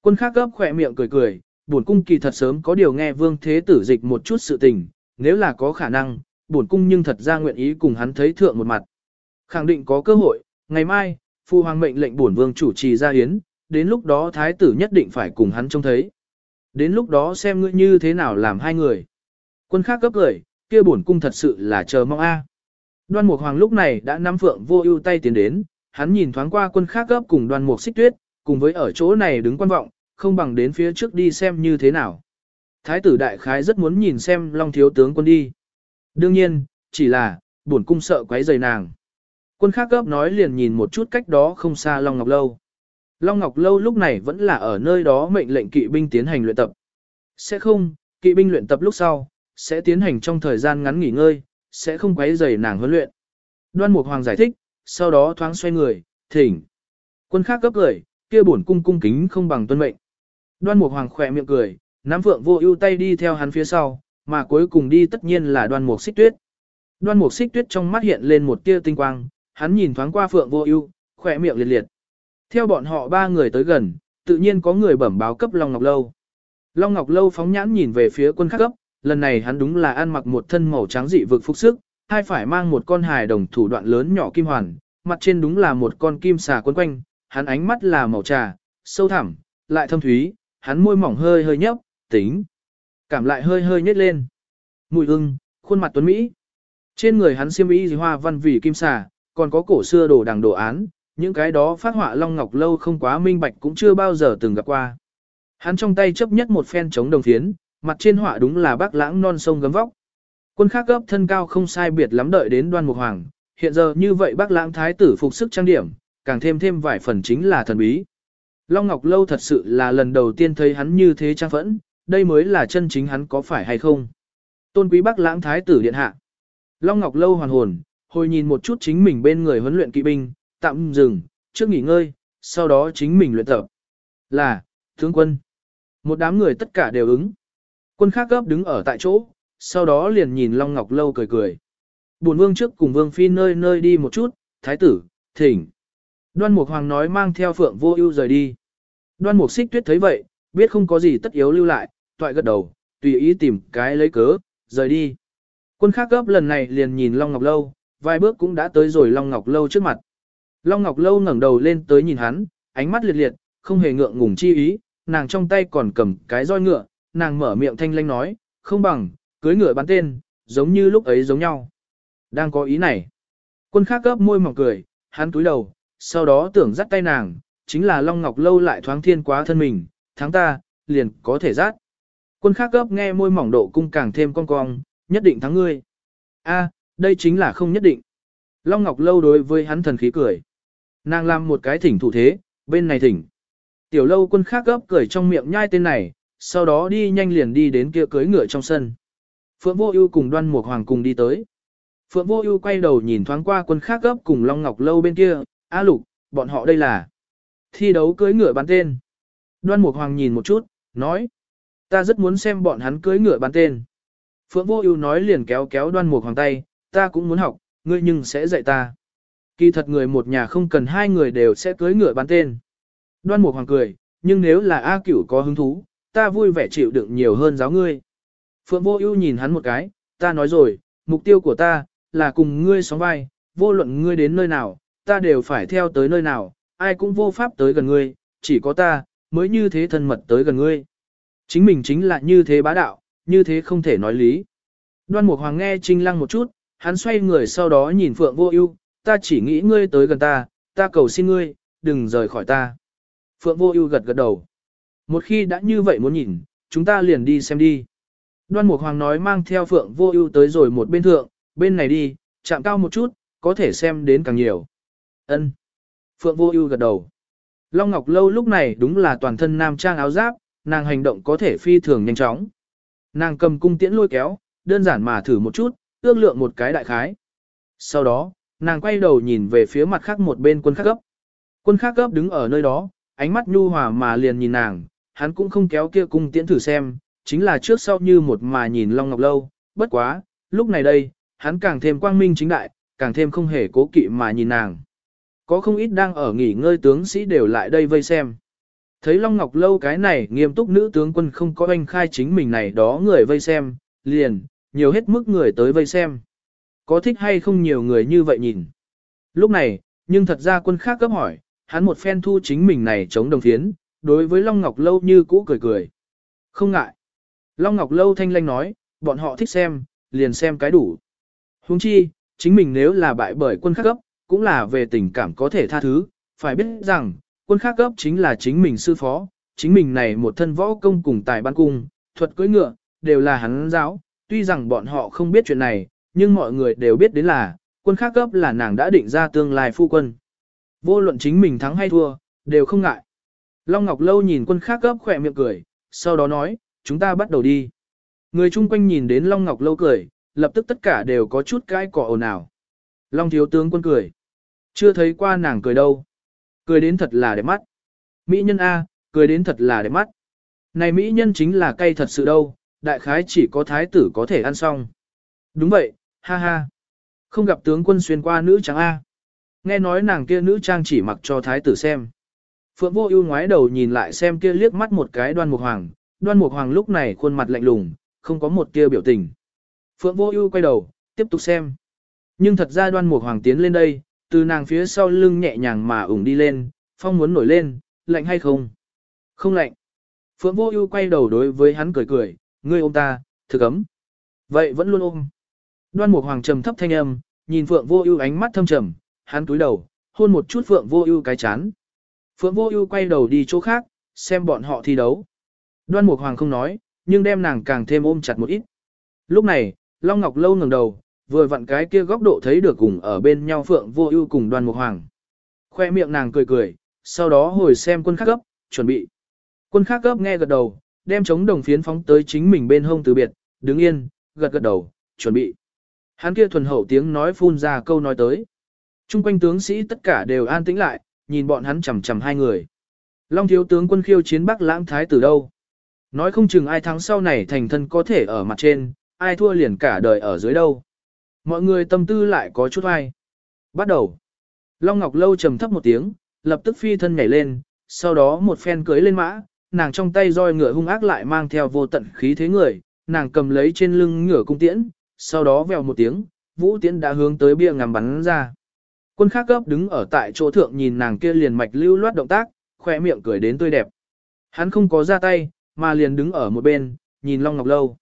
Quân khác gấp khỏe miệng cười cười, Bổn cung kỳ thật sớm có điều nghe vương thế tử dịch một chút sự tình, nếu là có khả năng, bổn cung nhưng thật ra nguyện ý cùng hắn thấy thượng một mặt. Khẳng định có cơ hội, ngày mai, phu hoàng mệnh lệnh bổn vương chủ trì ra hiến, đến lúc đó thái tử nhất định phải cùng hắn trông thấy. Đến lúc đó xem ngươi như thế nào làm hai người. Quân khác cấp gửi, kia bổn cung thật sự là chờ mong a. À. Đoan Mục Hoàng lúc này đã nắm phượng vô ưu tay tiến đến, hắn nhìn thoáng qua quân khác gấp cùng Đoan Mục Xích Tuyết, cùng với ở chỗ này đứng quan vọng, không bằng đến phía trước đi xem như thế nào. Thái tử đại khái rất muốn nhìn xem Long thiếu tướng quân đi. Đương nhiên, chỉ là, bổn cung sợ quấy rầy nàng. Quân khác gấp nói liền nhìn một chút cách đó không xa Long Ngọc Lâu. Long Ngọc Lâu lúc này vẫn là ở nơi đó mệnh lệnh kỵ binh tiến hành luyện tập. Sẽ không, kỵ binh luyện tập lúc sau, sẽ tiến hành trong thời gian ngắn nghỉ ngơi, sẽ không quấy rầy nàng huấn luyện. Đoan Mục Hoàng giải thích, sau đó thoáng xoay người, thỉnh. Quân khác cấp gửi, kia bổn cung cung kính không bằng tuân mệnh. Đoan Mục Hoàng khỏe miệng cười, nắm Phượng Vô Ưu tay đi theo hắn phía sau, mà cuối cùng đi tất nhiên là Đoan Mục Xích Tuyết. Đoan Mục Xích Tuyết trong mắt hiện lên một tia tinh quang, hắn nhìn thoáng qua Phượng Vô Ưu, khóe miệng liệt liệt. Theo bọn họ ba người tới gần, tự nhiên có người bẩm báo cấp Long Ngọc Lâu. Long Ngọc Lâu phóng nhãn nhìn về phía quân khác cấp, lần này hắn đúng là ăn mặc một thân màu trắng dị vực phục sức, hai phải mang một con hài đồng thủ đoạn lớn nhỏ kim hoàn, mặt trên đúng là một con kim xà quấn quanh, hắn ánh mắt là màu trà, sâu thẳm, lại thâm thúy, hắn môi mỏng hơi hơi nhấp, tính. Cảm lại hơi hơi nhếch lên. Mùi ưng, khuôn mặt tuấn Mỹ. Trên người hắn xiêm y hoa văn vì kim xà, còn có cổ xưa đồ đằng đồ án, những cái đó phát họa Long Ngọc Lâu không quá minh bạch cũng chưa bao giờ từng gặp qua. Hắn trong tay chấp nhất một phen chống đồng phiến, mặt trên họa đúng là bác lãng non sông gấm vóc. Quân khác gấp thân cao không sai biệt lắm đợi đến đoan mục hoàng, hiện giờ như vậy bác lãng thái tử phục sức trang điểm, càng thêm thêm vài phần chính là thần bí. Long Ngọc Lâu thật sự là lần đầu tiên thấy hắn như thế trang phẫn, đây mới là chân chính hắn có phải hay không. Tôn quý bác lãng thái tử điện hạ. Long Ngọc Lâu hoàn hồn, hồi nhìn một chút chính mình bên người huấn luyện kỵ binh, tạm dừng, trước nghỉ ngơi, sau đó chính mình luyện tập. Là, tướng quân. Một đám người tất cả đều ứng. Quân khác gấp đứng ở tại chỗ, sau đó liền nhìn Long Ngọc Lâu cười cười. Bổn vương trước cùng vương phi nơi nơi đi một chút, thái tử, thỉnh. Đoan Mục Hoàng nói mang theo Phượng Vô Ưu rời đi. Đoan Mục Xích Tuyết thấy vậy, biết không có gì tất yếu lưu lại, toại gật đầu, tùy ý tìm cái lấy cớ, rời đi. Quân khác gấp lần này liền nhìn Long Ngọc Lâu, vài bước cũng đã tới rồi Long Ngọc Lâu trước mặt. Long Ngọc Lâu ngẩng đầu lên tới nhìn hắn, ánh mắt liệt liệt, không hề ngượng ngùng chi ý, nàng trong tay còn cầm cái roi ngựa, nàng mở miệng thanh lanh nói, không bằng, cưới ngựa bán tên, giống như lúc ấy giống nhau. Đang có ý này. Quân khác gấp môi mỏng cười, hắn túi đầu, sau đó tưởng dắt tay nàng, chính là Long Ngọc Lâu lại thoáng thiên quá thân mình, thắng ta, liền có thể dắt. Quân khác gấp nghe môi mỏng độ cung càng thêm cong cong, nhất định thắng ngươi. A, đây chính là không nhất định. Long Ngọc Lâu đối với hắn thần khí cười. Nàng làm một cái thỉnh thủ thế, bên này thỉnh. Tiểu lâu quân khác gấp cười trong miệng nhai tên này, sau đó đi nhanh liền đi đến kia cưới ngựa trong sân. Phượng Vô Ưu cùng Đoan Mục Hoàng cùng đi tới. Phượng Vô Ưu quay đầu nhìn thoáng qua quân khác gấp cùng Long Ngọc lâu bên kia, "A Lục, bọn họ đây là thi đấu cưới ngựa bắn tên." Đoan Mục Hoàng nhìn một chút, nói, "Ta rất muốn xem bọn hắn cưới ngựa bắn tên." Phượng Vô Ưu nói liền kéo kéo Đoan Mục Hoàng tay, "Ta cũng muốn học, ngươi nhưng sẽ dạy ta." Kỳ thật người một nhà không cần hai người đều sẽ cưới ngựa bắn tên. Đoan Mục Hoàng cười, nhưng nếu là A Cửu có hứng thú, ta vui vẻ chịu đựng nhiều hơn giáo ngươi. Phượng Vô Ưu nhìn hắn một cái, ta nói rồi, mục tiêu của ta là cùng ngươi sóng vai, vô luận ngươi đến nơi nào, ta đều phải theo tới nơi nào, ai cũng vô pháp tới gần ngươi, chỉ có ta mới như thế thân mật tới gần ngươi. Chính mình chính là như thế bá đạo, như thế không thể nói lý. Đoan Mục Hoàng nghe Trinh Lăng một chút, hắn xoay người sau đó nhìn Phượng Vô Ưu, ta chỉ nghĩ ngươi tới gần ta, ta cầu xin ngươi, đừng rời khỏi ta. Phượng Vô Ưu gật gật đầu. Một khi đã như vậy muốn nhìn, chúng ta liền đi xem đi. Đoan Mục Hoàng nói mang theo Phượng Vô Ưu tới rồi một bên thượng, bên này đi, chạm cao một chút, có thể xem đến càng nhiều. Ân. Phượng Vô Ưu gật đầu. Long Ngọc Lâu lúc này đúng là toàn thân nam trang áo giáp, nàng hành động có thể phi thường nhanh chóng. Nàng cầm cung tiễn lôi kéo, đơn giản mà thử một chút, ước lượng một cái đại khái. Sau đó, nàng quay đầu nhìn về phía mặt khác một bên quân khác cấp. Quân khác cấp đứng ở nơi đó, ánh mắt nhu hòa mà liền nhìn nàng, hắn cũng không kéo kia cung tiễn thử xem, chính là trước sau như một mà nhìn Long Ngọc Lâu, bất quá, lúc này đây, hắn càng thêm quang minh chính đại, càng thêm không hề cố kỵ mà nhìn nàng. Có không ít đang ở nghỉ ngơi tướng sĩ đều lại đây vây xem. Thấy Long Ngọc Lâu cái này nghiêm túc nữ tướng quân không có anh khai chính mình này đó người vây xem, liền, nhiều hết mức người tới vây xem. Có thích hay không nhiều người như vậy nhìn. Lúc này, nhưng thật ra quân khác cấp hỏi, hắn một phen thu chính mình này chống đồng phiến, đối với Long Ngọc Lâu như cũ cười cười. Không ngại. Long Ngọc Lâu thanh lanh nói, bọn họ thích xem, liền xem cái đủ. Huống chi, chính mình nếu là bại bởi quân khác cấp, cũng là về tình cảm có thể tha thứ, phải biết rằng, quân khác cấp chính là chính mình sư phó, chính mình này một thân võ công cùng tài ban cung, thuật cưỡi ngựa, đều là hắn giáo, tuy rằng bọn họ không biết chuyện này, nhưng mọi người đều biết đến là, quân khác cấp là nàng đã định ra tương lai phu quân. Vô luận chính mình thắng hay thua, đều không ngại. Long Ngọc Lâu nhìn quân khác cấp khỏe miệng cười, sau đó nói, chúng ta bắt đầu đi. Người chung quanh nhìn đến Long Ngọc Lâu cười, lập tức tất cả đều có chút cái cỏ ồn ào. Long thiếu tướng quân cười. Chưa thấy qua nàng cười đâu. Cười đến thật là đẹp mắt. Mỹ nhân A, cười đến thật là đẹp mắt. Này Mỹ nhân chính là cay thật sự đâu, đại khái chỉ có thái tử có thể ăn xong. Đúng vậy, ha ha. Không gặp tướng quân xuyên qua nữ trang A. Nghe nói nàng kia nữ trang chỉ mặc cho thái tử xem. Phượng vô ưu ngoái đầu nhìn lại xem kia liếc mắt một cái đoan mục hoàng. Đoan mục hoàng lúc này khuôn mặt lạnh lùng, không có một tia biểu tình. Phượng vô ưu quay đầu, tiếp tục xem. Nhưng thật ra đoan mục hoàng tiến lên đây, từ nàng phía sau lưng nhẹ nhàng mà ủng đi lên, phong muốn nổi lên, lạnh hay không? Không lạnh. Phượng vô ưu quay đầu đối với hắn cười cười, ngươi ôm ta, thực ấm. Vậy vẫn luôn ôm. Đoan Mục Hoàng trầm thấp thanh âm, nhìn Phượng Vô Ưu ánh mắt thâm trầm, hắn cúi đầu, hôn một chút Phượng Vô Ưu cái chán. Phượng Vô Ưu quay đầu đi chỗ khác, xem bọn họ thi đấu. Đoan Mục Hoàng không nói, nhưng đem nàng càng thêm ôm chặt một ít. Lúc này, Long Ngọc Lâu ngẩng đầu, vừa vặn cái kia góc độ thấy được cùng ở bên nhau Phượng Vô Ưu cùng Đoan Mục Hoàng. Khoe miệng nàng cười cười, sau đó hồi xem quân khác cấp, chuẩn bị. Quân khác cấp nghe gật đầu, đem chống đồng phiến phóng tới chính mình bên hông từ biệt, đứng yên, gật gật đầu, chuẩn bị. Hắn kia thuần hậu tiếng nói phun ra câu nói tới. Trung quanh tướng sĩ tất cả đều an tĩnh lại, nhìn bọn hắn chầm chầm hai người. Long thiếu tướng quân khiêu chiến Bắc Lãng Thái từ đâu? Nói không chừng ai thắng sau này thành thân có thể ở mặt trên, ai thua liền cả đời ở dưới đâu. Mọi người tâm tư lại có chút ai. Bắt đầu. Long Ngọc Lâu trầm thấp một tiếng, lập tức phi thân nhảy lên, sau đó một phen cưới lên mã, nàng trong tay roi ngựa hung ác lại mang theo vô tận khí thế người, nàng cầm lấy trên lưng ngựa cung tiễn, sau đó vèo một tiếng, vũ tiễn đã hướng tới bia ngắm bắn ra. Quân khác gấp đứng ở tại chỗ thượng nhìn nàng kia liền mạch lưu loát động tác, khoe miệng cười đến tươi đẹp. Hắn không có ra tay, mà liền đứng ở một bên, nhìn Long Ngọc Lâu.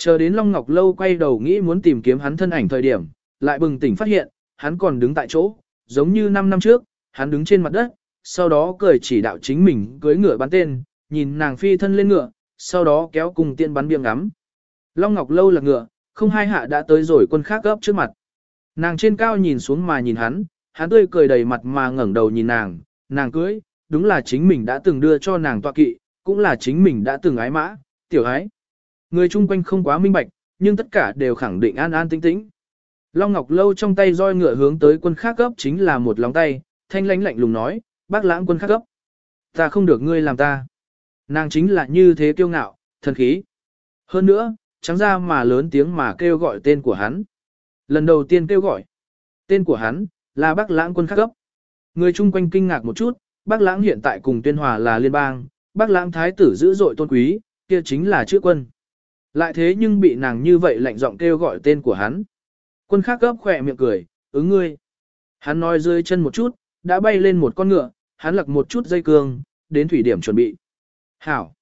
Chờ đến Long Ngọc Lâu quay đầu nghĩ muốn tìm kiếm hắn thân ảnh thời điểm, lại bừng tỉnh phát hiện, hắn còn đứng tại chỗ, giống như 5 năm trước, hắn đứng trên mặt đất, sau đó cười chỉ đạo chính mình cưới ngựa bắn tên, nhìn nàng phi thân lên ngựa, sau đó kéo cùng tiên bắn biếng ngắm. Long Ngọc Lâu là ngựa, không hai hạ đã tới rồi quân khác gấp trước mặt. Nàng trên cao nhìn xuống mà nhìn hắn, hắn tươi cười đầy mặt mà ngẩng đầu nhìn nàng, nàng cưới, đúng là chính mình đã từng đưa cho nàng tọa kỵ, cũng là chính mình đã từng ái mã, tiểu ái. Người chung quanh không quá minh bạch, nhưng tất cả đều khẳng định an an tĩnh tĩnh. Long Ngọc Lâu trong tay roi ngựa hướng tới quân khác gấp chính là một lòng tay, thanh lãnh lạnh lùng nói, bác lãng quân khác gấp. Ta không được ngươi làm ta. Nàng chính là như thế kiêu ngạo, thần khí. Hơn nữa, trắng ra mà lớn tiếng mà kêu gọi tên của hắn. Lần đầu tiên kêu gọi. Tên của hắn, là bác lãng quân khắc cấp. Người chung quanh kinh ngạc một chút, bác lãng hiện tại cùng tuyên hòa là liên bang, bác lãng thái tử dữ dội tôn quý, kia chính là chữ quân. Lại thế nhưng bị nàng như vậy lạnh giọng kêu gọi tên của hắn. Quân khác gấp khỏe miệng cười, ứng ngươi. Hắn nói rơi chân một chút, đã bay lên một con ngựa, hắn lặc một chút dây cương, đến thủy điểm chuẩn bị. Hảo.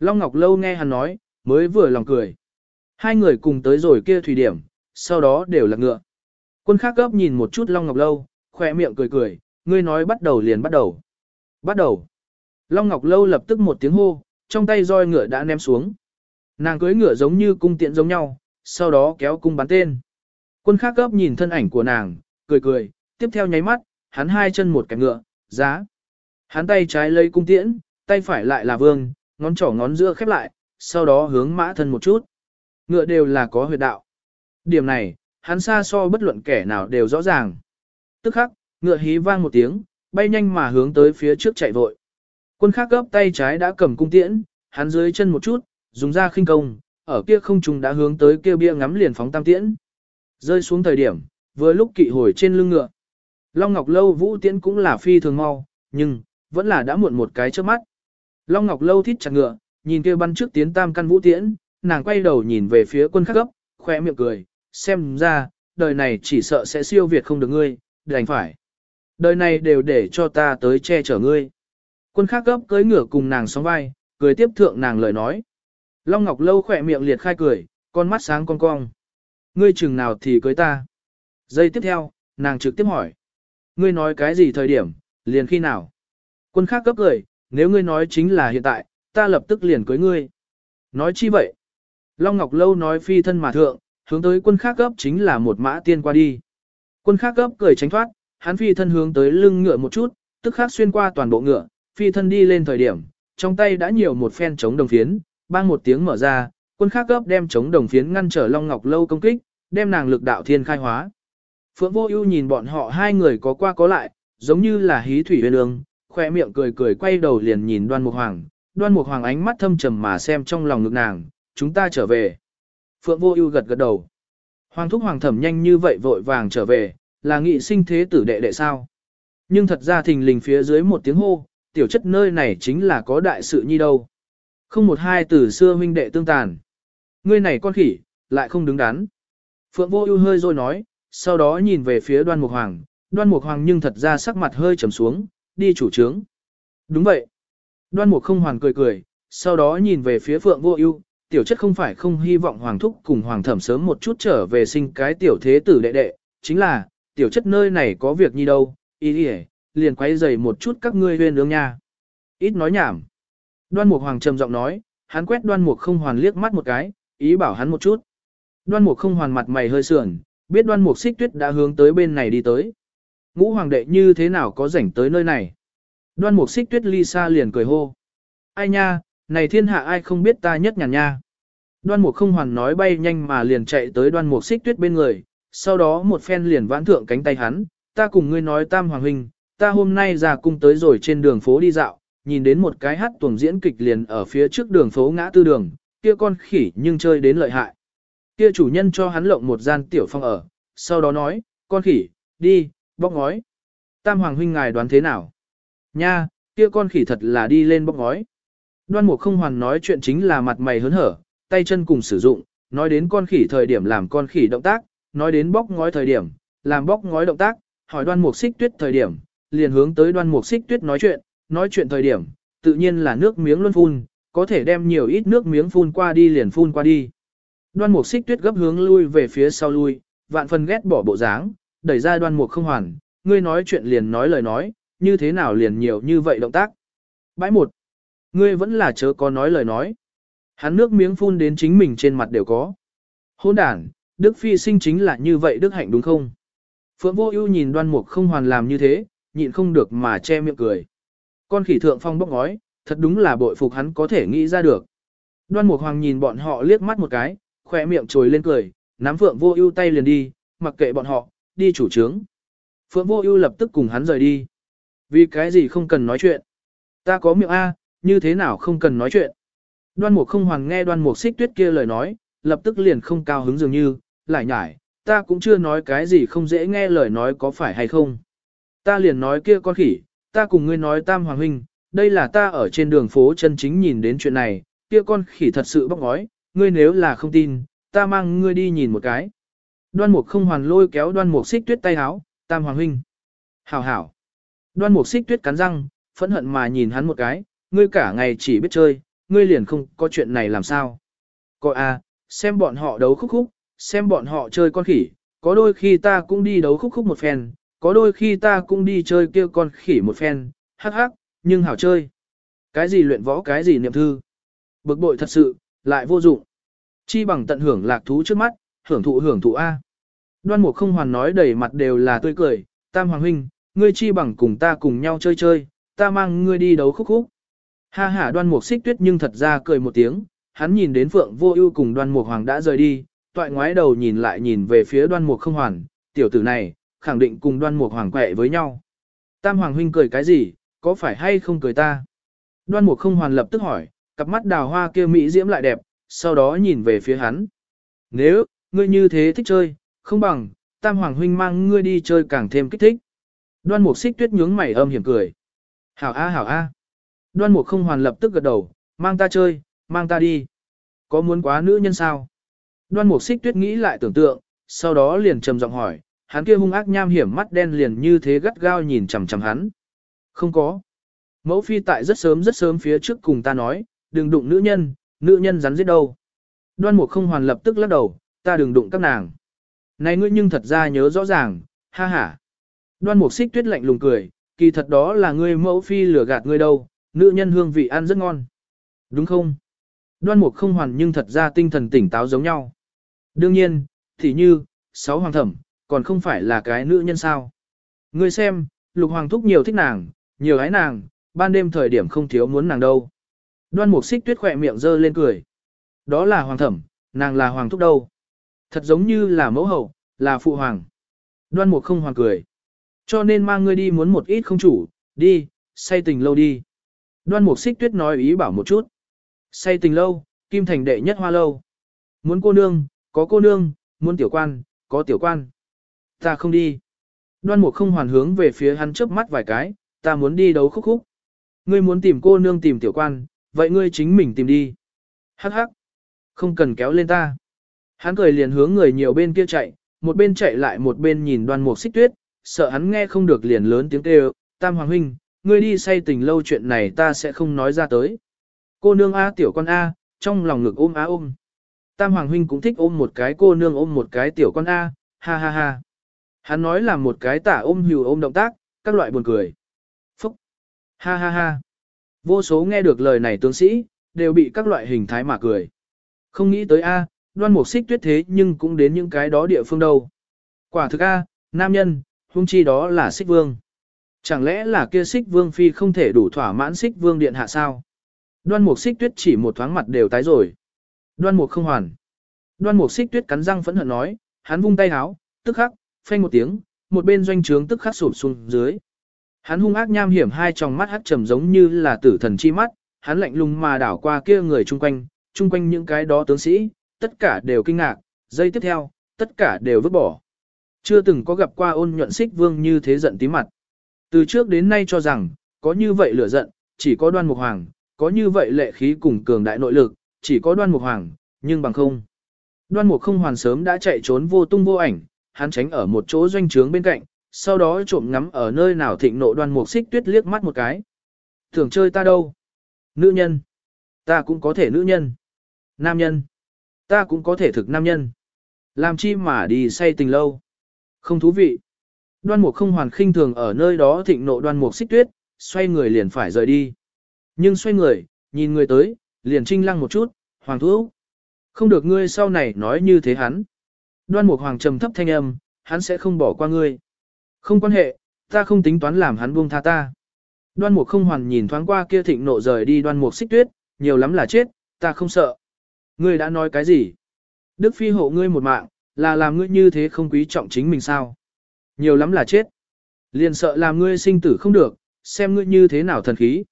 Long Ngọc Lâu nghe hắn nói, mới vừa lòng cười. Hai người cùng tới rồi kia thủy điểm, sau đó đều là ngựa. Quân khác gấp nhìn một chút Long Ngọc Lâu, khỏe miệng cười cười, ngươi nói bắt đầu liền bắt đầu. Bắt đầu. Long Ngọc Lâu lập tức một tiếng hô, trong tay roi ngựa đã ném xuống. Nàng cưới ngựa giống như cung tiện giống nhau, sau đó kéo cung bắn tên. Quân khác gấp nhìn thân ảnh của nàng, cười cười, tiếp theo nháy mắt, hắn hai chân một cái ngựa, giá. Hắn tay trái lấy cung tiễn, tay phải lại là vương, ngón trỏ ngón giữa khép lại, sau đó hướng mã thân một chút. Ngựa đều là có huyệt đạo. Điểm này, hắn xa so bất luận kẻ nào đều rõ ràng. tức khắc, ngựa hí vang một tiếng, bay nhanh mà hướng tới phía trước chạy vội. Quân khác gấp tay trái đã cầm cung tiễn, hắn dưới chân một chút, dùng ra khinh công, ở kia không trùng đã hướng tới kia bia ngắm liền phóng tam tiễn. Rơi xuống thời điểm, vừa lúc kỵ hồi trên lưng ngựa. Long Ngọc Lâu vũ tiễn cũng là phi thường mau, nhưng, vẫn là đã muộn một cái trước mắt. Long Ngọc Lâu thít chặt ngựa, nhìn kia bắn trước tiến tam căn vũ tiễn, nàng quay đầu nhìn về phía quân khắc gấp, khỏe miệng cười, xem ra, đời này chỉ sợ sẽ siêu việt không được ngươi, đành phải. Đời này đều để cho ta tới che chở ngươi. Quân khác gấp cưới ngựa cùng nàng sóng vai, cười tiếp thượng nàng lời nói. Long Ngọc Lâu khỏe miệng liệt khai cười, con mắt sáng con cong. Ngươi chừng nào thì cưới ta. Giây tiếp theo, nàng trực tiếp hỏi. Ngươi nói cái gì thời điểm, liền khi nào? Quân khác cấp cười, nếu ngươi nói chính là hiện tại, ta lập tức liền cưới ngươi. Nói chi vậy? Long Ngọc Lâu nói phi thân mà thượng, hướng tới quân khác cấp chính là một mã tiên qua đi. Quân khác cấp cười tránh thoát, hắn phi thân hướng tới lưng ngựa một chút, tức khắc xuyên qua toàn bộ ngựa, phi thân đi lên thời điểm, trong tay đã nhiều một phen chống đồng phiến, bang một tiếng mở ra, quân khác gấp đem chống đồng phiến ngăn trở Long Ngọc Lâu công kích, đem nàng lực đạo thiên khai hóa. Phượng Vô Ưu nhìn bọn họ hai người có qua có lại, giống như là hí thủy uyên ương, khoe miệng cười cười quay đầu liền nhìn Đoan Mục Hoàng, Đoan Mục Hoàng ánh mắt thâm trầm mà xem trong lòng ngực nàng, chúng ta trở về. Phượng Vô Ưu gật gật đầu. Hoàng thúc hoàng thẩm nhanh như vậy vội vàng trở về, là nghị sinh thế tử đệ đệ sao? Nhưng thật ra thình lình phía dưới một tiếng hô, tiểu chất nơi này chính là có đại sự nhi đâu. Không một hai từ xưa huynh đệ tương tàn. Ngươi này con khỉ, lại không đứng đắn. Phượng vô ưu hơi rồi nói, sau đó nhìn về phía đoan mục hoàng, đoan mục hoàng nhưng thật ra sắc mặt hơi trầm xuống, đi chủ trướng. Đúng vậy. Đoan mục không hoàn cười cười, sau đó nhìn về phía phượng vô ưu, tiểu chất không phải không hy vọng hoàng thúc cùng hoàng thẩm sớm một chút trở về sinh cái tiểu thế tử đệ đệ, chính là, tiểu chất nơi này có việc như đâu, ý đi liền quay dày một chút các ngươi huyên ương nha. Ít nói nhảm. Đoan Mục Hoàng trầm giọng nói, hắn quét Đoan Mục không hoàn liếc mắt một cái, ý bảo hắn một chút. Đoan Mục không hoàn mặt mày hơi sườn, biết Đoan Mục Xích Tuyết đã hướng tới bên này đi tới. Ngũ hoàng đệ như thế nào có rảnh tới nơi này? Đoan Mục Xích Tuyết ly xa liền cười hô. Ai nha, này thiên hạ ai không biết ta nhất nhàn nha. Đoan Mục không hoàn nói bay nhanh mà liền chạy tới Đoan Mục Xích Tuyết bên người, sau đó một phen liền vãn thượng cánh tay hắn, ta cùng ngươi nói tam hoàng huynh, ta hôm nay ra cung tới rồi trên đường phố đi dạo, nhìn đến một cái hát tuồng diễn kịch liền ở phía trước đường phố ngã tư đường, kia con khỉ nhưng chơi đến lợi hại. Kia chủ nhân cho hắn lộng một gian tiểu phong ở, sau đó nói, con khỉ, đi, bóc ngói. Tam hoàng huynh ngài đoán thế nào? Nha, kia con khỉ thật là đi lên bóc ngói. Đoan mục không hoàn nói chuyện chính là mặt mày hớn hở, tay chân cùng sử dụng, nói đến con khỉ thời điểm làm con khỉ động tác, nói đến bóc ngói thời điểm, làm bóc ngói động tác, hỏi đoan mục xích tuyết thời điểm, liền hướng tới đoan mục xích tuyết nói chuyện, nói chuyện thời điểm, tự nhiên là nước miếng luôn phun, có thể đem nhiều ít nước miếng phun qua đi liền phun qua đi. Đoan mục xích tuyết gấp hướng lui về phía sau lui, vạn phần ghét bỏ bộ dáng, đẩy ra đoan mục không hoàn, ngươi nói chuyện liền nói lời nói, như thế nào liền nhiều như vậy động tác. Bãi một, ngươi vẫn là chớ có nói lời nói. Hắn nước miếng phun đến chính mình trên mặt đều có. Hôn đản, Đức Phi sinh chính là như vậy Đức Hạnh đúng không? Phượng Vô Ưu nhìn Đoan Mục không hoàn làm như thế, nhịn không được mà che miệng cười. Con khỉ thượng phong bốc ngói, thật đúng là bội phục hắn có thể nghĩ ra được. Đoan Mục Hoàng nhìn bọn họ liếc mắt một cái, khóe miệng trồi lên cười, nắm Phượng Vô Ưu tay liền đi, mặc kệ bọn họ, đi chủ trướng. Phượng Vô Ưu lập tức cùng hắn rời đi. Vì cái gì không cần nói chuyện? Ta có miệng a, như thế nào không cần nói chuyện? Đoan Mục không hoàng nghe Đoan Mục Xích Tuyết kia lời nói, lập tức liền không cao hứng dường như, lại nhải, ta cũng chưa nói cái gì không dễ nghe lời nói có phải hay không. Ta liền nói kia con khỉ, ta cùng ngươi nói tam hoàng huynh, đây là ta ở trên đường phố chân chính nhìn đến chuyện này, kia con khỉ thật sự bóc ngói, ngươi nếu là không tin, ta mang ngươi đi nhìn một cái. Đoan mục không hoàn lôi kéo đoan mục xích tuyết tay háo, tam hoàng huynh. Hảo hảo. Đoan mục xích tuyết cắn răng, phẫn hận mà nhìn hắn một cái, ngươi cả ngày chỉ biết chơi, ngươi liền không có chuyện này làm sao. Coi à, xem bọn họ đấu khúc khúc, xem bọn họ chơi con khỉ, có đôi khi ta cũng đi đấu khúc khúc một phen, có đôi khi ta cũng đi chơi kia con khỉ một phen, hắc hắc, nhưng hảo chơi. Cái gì luyện võ cái gì niệm thư. Bực bội thật sự, lại vô dụng. Chi bằng tận hưởng lạc thú trước mắt, hưởng thụ hưởng thụ A. Đoan mục không hoàn nói đầy mặt đều là tươi cười, tam hoàng huynh, ngươi chi bằng cùng ta cùng nhau chơi chơi, ta mang ngươi đi đấu khúc khúc. Ha ha đoan mục xích tuyết nhưng thật ra cười một tiếng, hắn nhìn đến phượng vô ưu cùng đoan mục hoàng đã rời đi, toại ngoái đầu nhìn lại nhìn về phía đoan mục không hoàn, tiểu tử này, khẳng định cùng đoan mục hoàng quẹ với nhau. Tam hoàng huynh cười cái gì, có phải hay không cười ta? Đoan mục không hoàn lập tức hỏi, cặp mắt đào hoa kia mỹ diễm lại đẹp, sau đó nhìn về phía hắn. Nếu, ngươi như thế thích chơi, không bằng, tam hoàng huynh mang ngươi đi chơi càng thêm kích thích. Đoan mục xích tuyết nhướng mày âm hiểm cười. Hảo a hảo a. Đoan mục không hoàn lập tức gật đầu, mang ta chơi, mang ta đi. Có muốn quá nữ nhân sao? Đoan mục xích tuyết nghĩ lại tưởng tượng, sau đó liền trầm giọng hỏi, hắn kia hung ác nham hiểm mắt đen liền như thế gắt gao nhìn chằm chằm hắn. Không có. Mẫu phi tại rất sớm rất sớm phía trước cùng ta nói, đừng đụng nữ nhân, nữ nhân rắn giết đâu. Đoan mục không hoàn lập tức lắc đầu, ta đừng đụng các nàng. Này ngươi nhưng thật ra nhớ rõ ràng, ha ha. Đoan mục xích tuyết lạnh lùng cười, kỳ thật đó là ngươi mẫu phi lừa gạt ngươi đâu, nữ nhân hương vị ăn rất ngon. Đúng không? Đoan mục không hoàn nhưng thật ra tinh thần tỉnh táo giống nhau. Đương nhiên, thì như, sáu hoàng thẩm, còn không phải là cái nữ nhân sao. Ngươi xem, lục hoàng thúc nhiều thích nàng, nhiều ái nàng, ban đêm thời điểm không thiếu muốn nàng đâu. Đoan mục xích tuyết khỏe miệng giơ lên cười. Đó là hoàng thẩm, nàng là hoàng thúc đâu. Thật giống như là mẫu hậu, là phụ hoàng. Đoan mục không hoàng cười. Cho nên mang ngươi đi muốn một ít không chủ, đi, say tình lâu đi. Đoan mục xích tuyết nói ý bảo một chút. Say tình lâu, kim thành đệ nhất hoa lâu. Muốn cô nương, có cô nương, muốn tiểu quan, có tiểu quan. Ta không đi. Đoan mục không hoàn hướng về phía hắn chớp mắt vài cái, ta muốn đi đấu khúc khúc. Ngươi muốn tìm cô nương tìm tiểu quan, vậy ngươi chính mình tìm đi. Hắc hắc. Không cần kéo lên ta. Hắn cười liền hướng người nhiều bên kia chạy, một bên chạy lại một bên nhìn đoan mục xích tuyết, sợ hắn nghe không được liền lớn tiếng kêu, tam hoàng huynh, ngươi đi say tình lâu chuyện này ta sẽ không nói ra tới. Cô nương A tiểu con A, trong lòng ngực ôm A ôm. Tam hoàng huynh cũng thích ôm một cái cô nương ôm một cái tiểu con A, ha ha ha. Hắn nói là một cái tả ôm hừu ôm động tác, các loại buồn cười. Phúc, ha ha ha. Vô số nghe được lời này tướng sĩ, đều bị các loại hình thái mà cười. Không nghĩ tới A, đoan mục xích tuyết thế nhưng cũng đến những cái đó địa phương đâu. Quả thực A, nam nhân, hung chi đó là xích vương. Chẳng lẽ là kia xích vương phi không thể đủ thỏa mãn xích vương điện hạ sao? Đoan mục xích tuyết chỉ một thoáng mặt đều tái rồi. Đoan mục không hoàn. Đoan mục xích tuyết cắn răng phẫn hận nói, hắn vung tay háo, tức khắc, phanh một tiếng, một bên doanh trướng tức khắc sụp xuống dưới. Hắn hung ác nham hiểm hai tròng mắt hắt trầm giống như là tử thần chi mắt, hắn lạnh lùng mà đảo qua kia người chung quanh, chung quanh những cái đó tướng sĩ, tất cả đều kinh ngạc, giây tiếp theo, tất cả đều vứt bỏ. Chưa từng có gặp qua ôn nhuận xích vương như thế giận tí mặt. Từ trước đến nay cho rằng, có như vậy lửa giận, chỉ có đoan mục hoàng, có như vậy lệ khí cùng cường đại nội lực, chỉ có đoan mục hoàng, nhưng bằng không. Đoan mục không hoàn sớm đã chạy trốn vô tung vô ảnh, hắn tránh ở một chỗ doanh trướng bên cạnh, sau đó trộm ngắm ở nơi nào thịnh nộ đoan mục xích tuyết liếc mắt một cái. Thường chơi ta đâu? Nữ nhân. Ta cũng có thể nữ nhân. Nam nhân. Ta cũng có thể thực nam nhân. Làm chi mà đi say tình lâu. Không thú vị. Đoan mục không hoàn khinh thường ở nơi đó thịnh nộ đoan mục xích tuyết, xoay người liền phải rời đi. Nhưng xoay người, nhìn người tới, liền trinh lăng một chút, hoàng thú. Không được ngươi sau này nói như thế hắn. Đoan mục hoàng trầm thấp thanh âm, hắn sẽ không bỏ qua ngươi. Không quan hệ, ta không tính toán làm hắn buông tha ta. Đoan mục không hoàn nhìn thoáng qua kia thịnh nộ rời đi đoan mục xích tuyết, nhiều lắm là chết, ta không sợ. Ngươi đã nói cái gì? Đức phi hộ ngươi một mạng, là làm ngươi như thế không quý trọng chính mình sao? Nhiều lắm là chết. Liền sợ làm ngươi sinh tử không được, xem ngươi như thế nào thần khí.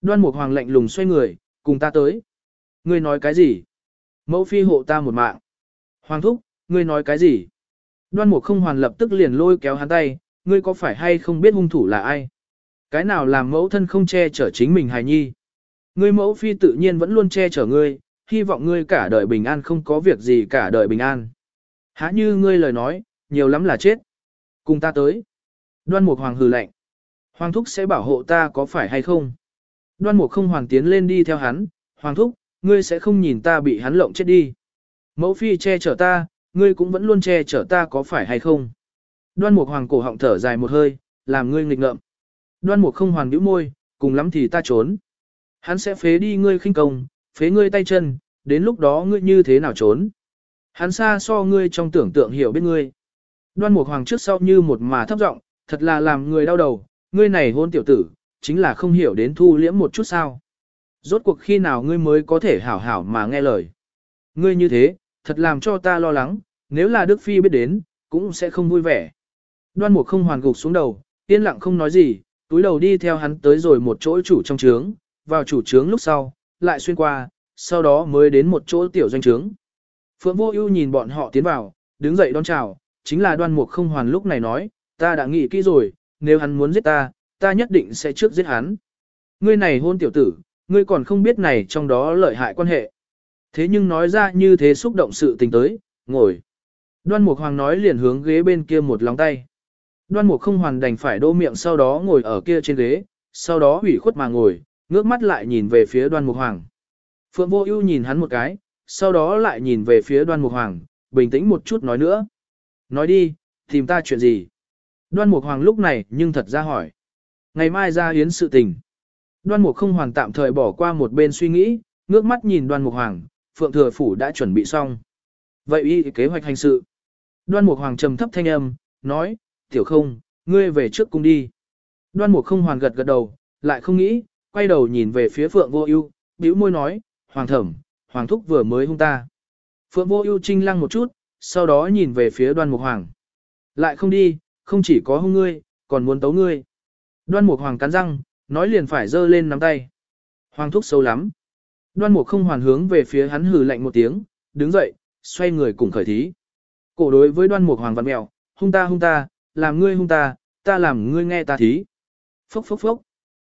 Đoan Mục Hoàng lạnh lùng xoay người, cùng ta tới. Ngươi nói cái gì? Mẫu phi hộ ta một mạng. Hoàng thúc, ngươi nói cái gì? Đoan Mục không hoàn lập tức liền lôi kéo hắn tay, ngươi có phải hay không biết hung thủ là ai? Cái nào làm mẫu thân không che chở chính mình hài nhi? Ngươi mẫu phi tự nhiên vẫn luôn che chở ngươi, hy vọng ngươi cả đời bình an không có việc gì cả đời bình an. Há như ngươi lời nói, nhiều lắm là chết. Cùng ta tới. Đoan Mục Hoàng hừ lạnh. Hoàng thúc sẽ bảo hộ ta có phải hay không? Đoan Mục không hoàng tiến lên đi theo hắn. Hoàng thúc, ngươi sẽ không nhìn ta bị hắn lộng chết đi. Mẫu phi che chở ta, ngươi cũng vẫn luôn che chở ta có phải hay không? Đoan Mục Hoàng cổ họng thở dài một hơi, làm ngươi nghịch ngợm. Đoan Mục không hoàng nhíu môi, cùng lắm thì ta trốn. Hắn sẽ phế đi ngươi khinh công, phế ngươi tay chân, đến lúc đó ngươi như thế nào trốn? Hắn xa so ngươi trong tưởng tượng hiểu biết ngươi. Đoan Mục Hoàng trước sau như một mà thấp giọng, thật là làm người đau đầu, ngươi này hôn tiểu tử, chính là không hiểu đến thu liễm một chút sao. Rốt cuộc khi nào ngươi mới có thể hảo hảo mà nghe lời. Ngươi như thế, thật làm cho ta lo lắng, nếu là Đức Phi biết đến, cũng sẽ không vui vẻ. Đoan mục không hoàn gục xuống đầu, yên lặng không nói gì, túi đầu đi theo hắn tới rồi một chỗ chủ trong trướng, vào chủ trướng lúc sau, lại xuyên qua, sau đó mới đến một chỗ tiểu doanh trướng. Phượng Vô Ưu nhìn bọn họ tiến vào, đứng dậy đón chào, chính là Đoan Mục Không Hoàn lúc này nói, ta đã nghĩ kỹ rồi, nếu hắn muốn giết ta, ta nhất định sẽ trước giết hắn. Ngươi này hôn tiểu tử, ngươi còn không biết này trong đó lợi hại quan hệ. Thế nhưng nói ra như thế xúc động sự tình tới, ngồi. Đoan Mục Hoàng nói liền hướng ghế bên kia một lòng tay. Đoan Mục không hoàn đành phải đô miệng sau đó ngồi ở kia trên ghế, sau đó ủy khuất mà ngồi, ngước mắt lại nhìn về phía Đoan Mục Hoàng. Phượng Vô Ưu nhìn hắn một cái, sau đó lại nhìn về phía Đoan Mục Hoàng, bình tĩnh một chút nói nữa. Nói đi, tìm ta chuyện gì? Đoan Mục Hoàng lúc này nhưng thật ra hỏi. Ngày mai ra yến sự tình. Đoan Mục không hoàn tạm thời bỏ qua một bên suy nghĩ, ngước mắt nhìn Đoan Mục Hoàng, Phượng Thừa Phủ đã chuẩn bị xong. Vậy y kế hoạch hành sự. Đoan Mục Hoàng trầm thấp thanh âm, nói, tiểu không, ngươi về trước cung đi. Đoan Mục không hoàn gật gật đầu, lại không nghĩ, quay đầu nhìn về phía Phượng Vô Ưu, bĩu môi nói, Hoàng thẩm, Hoàng thúc vừa mới hung ta. Phượng Vô Ưu trinh lăng một chút, sau đó nhìn về phía Đoan Mục Hoàng. Lại không đi, không chỉ có hung ngươi, còn muốn tấu ngươi. Đoan Mục Hoàng cắn răng, nói liền phải giơ lên nắm tay. Hoàng thúc xấu lắm. Đoan Mục không hoàn hướng về phía hắn hừ lạnh một tiếng, đứng dậy, xoay người cùng khởi thí. Cổ đối với Đoan Mục Hoàng văn mèo, hung ta hung ta, làm ngươi hung ta, ta làm ngươi nghe ta thí. Phốc phốc phốc.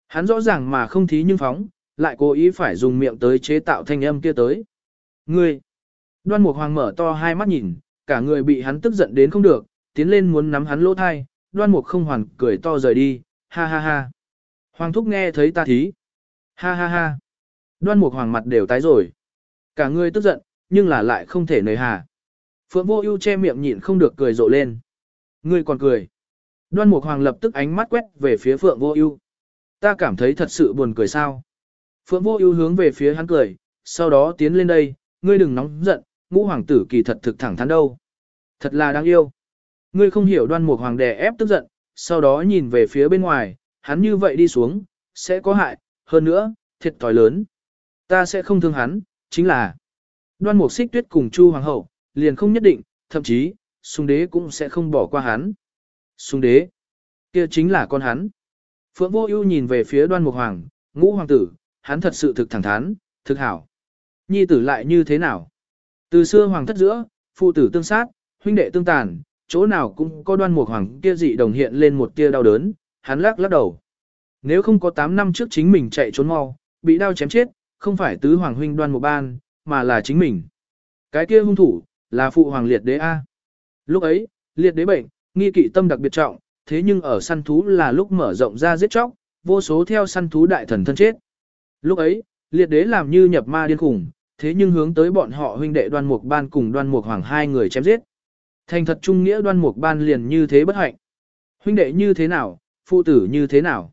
Hắn rõ ràng mà không thí nhưng phóng, lại cố ý phải dùng miệng tới chế tạo thanh âm kia tới. Ngươi. Đoan Mục Hoàng mở to hai mắt nhìn, cả người bị hắn tức giận đến không được, tiến lên muốn nắm hắn lỗ thai, Đoan Mục không hoàn cười to rời đi, ha ha ha. Hoàng thúc nghe thấy ta thí. Ha ha ha. Đoan Mục Hoàng mặt đều tái rồi. Cả người tức giận, nhưng là lại không thể nời hà. Phượng Vô Ưu che miệng nhịn không được cười rộ lên. Ngươi còn cười. Đoan Mục Hoàng lập tức ánh mắt quét về phía Phượng Vô Ưu. Ta cảm thấy thật sự buồn cười sao? Phượng Vô Ưu hướng về phía hắn cười, sau đó tiến lên đây, ngươi đừng nóng giận, Ngũ hoàng tử kỳ thật thực thẳng thắn đâu. Thật là đáng yêu. Ngươi không hiểu Đoan Mục Hoàng đè ép tức giận, sau đó nhìn về phía bên ngoài, hắn như vậy đi xuống, sẽ có hại, hơn nữa, thiệt thòi lớn. Ta sẽ không thương hắn, chính là Đoan Mục Xích Tuyết cùng Chu hoàng hậu, liền không nhất định, thậm chí sung đế cũng sẽ không bỏ qua hắn. Sung đế, kia chính là con hắn. Phượng Vô Ưu nhìn về phía Đoan Mục Hoàng, ngũ hoàng tử, hắn thật sự thực thẳng thắn, thực hảo. Nhi tử lại như thế nào? Từ xưa hoàng thất giữa, phụ tử tương sát, huynh đệ tương tàn, chỗ nào cũng có Đoan Mục Hoàng kia dị đồng hiện lên một tia đau đớn, hắn lắc lắc đầu. Nếu không có 8 năm trước chính mình chạy trốn mau, bị đau chém chết, không phải tứ hoàng huynh Đoan Mục Ban, mà là chính mình. Cái kia hung thủ, là phụ hoàng liệt đế A. Lúc ấy, liệt đế bệnh, nghi kỵ tâm đặc biệt trọng, thế nhưng ở săn thú là lúc mở rộng ra giết chóc, vô số theo săn thú đại thần thân chết. Lúc ấy, liệt đế làm như nhập ma điên khủng, thế nhưng hướng tới bọn họ huynh đệ đoan mục ban cùng đoan mục hoàng hai người chém giết. Thành thật trung nghĩa đoan mục ban liền như thế bất hạnh. Huynh đệ như thế nào, phụ tử như thế nào.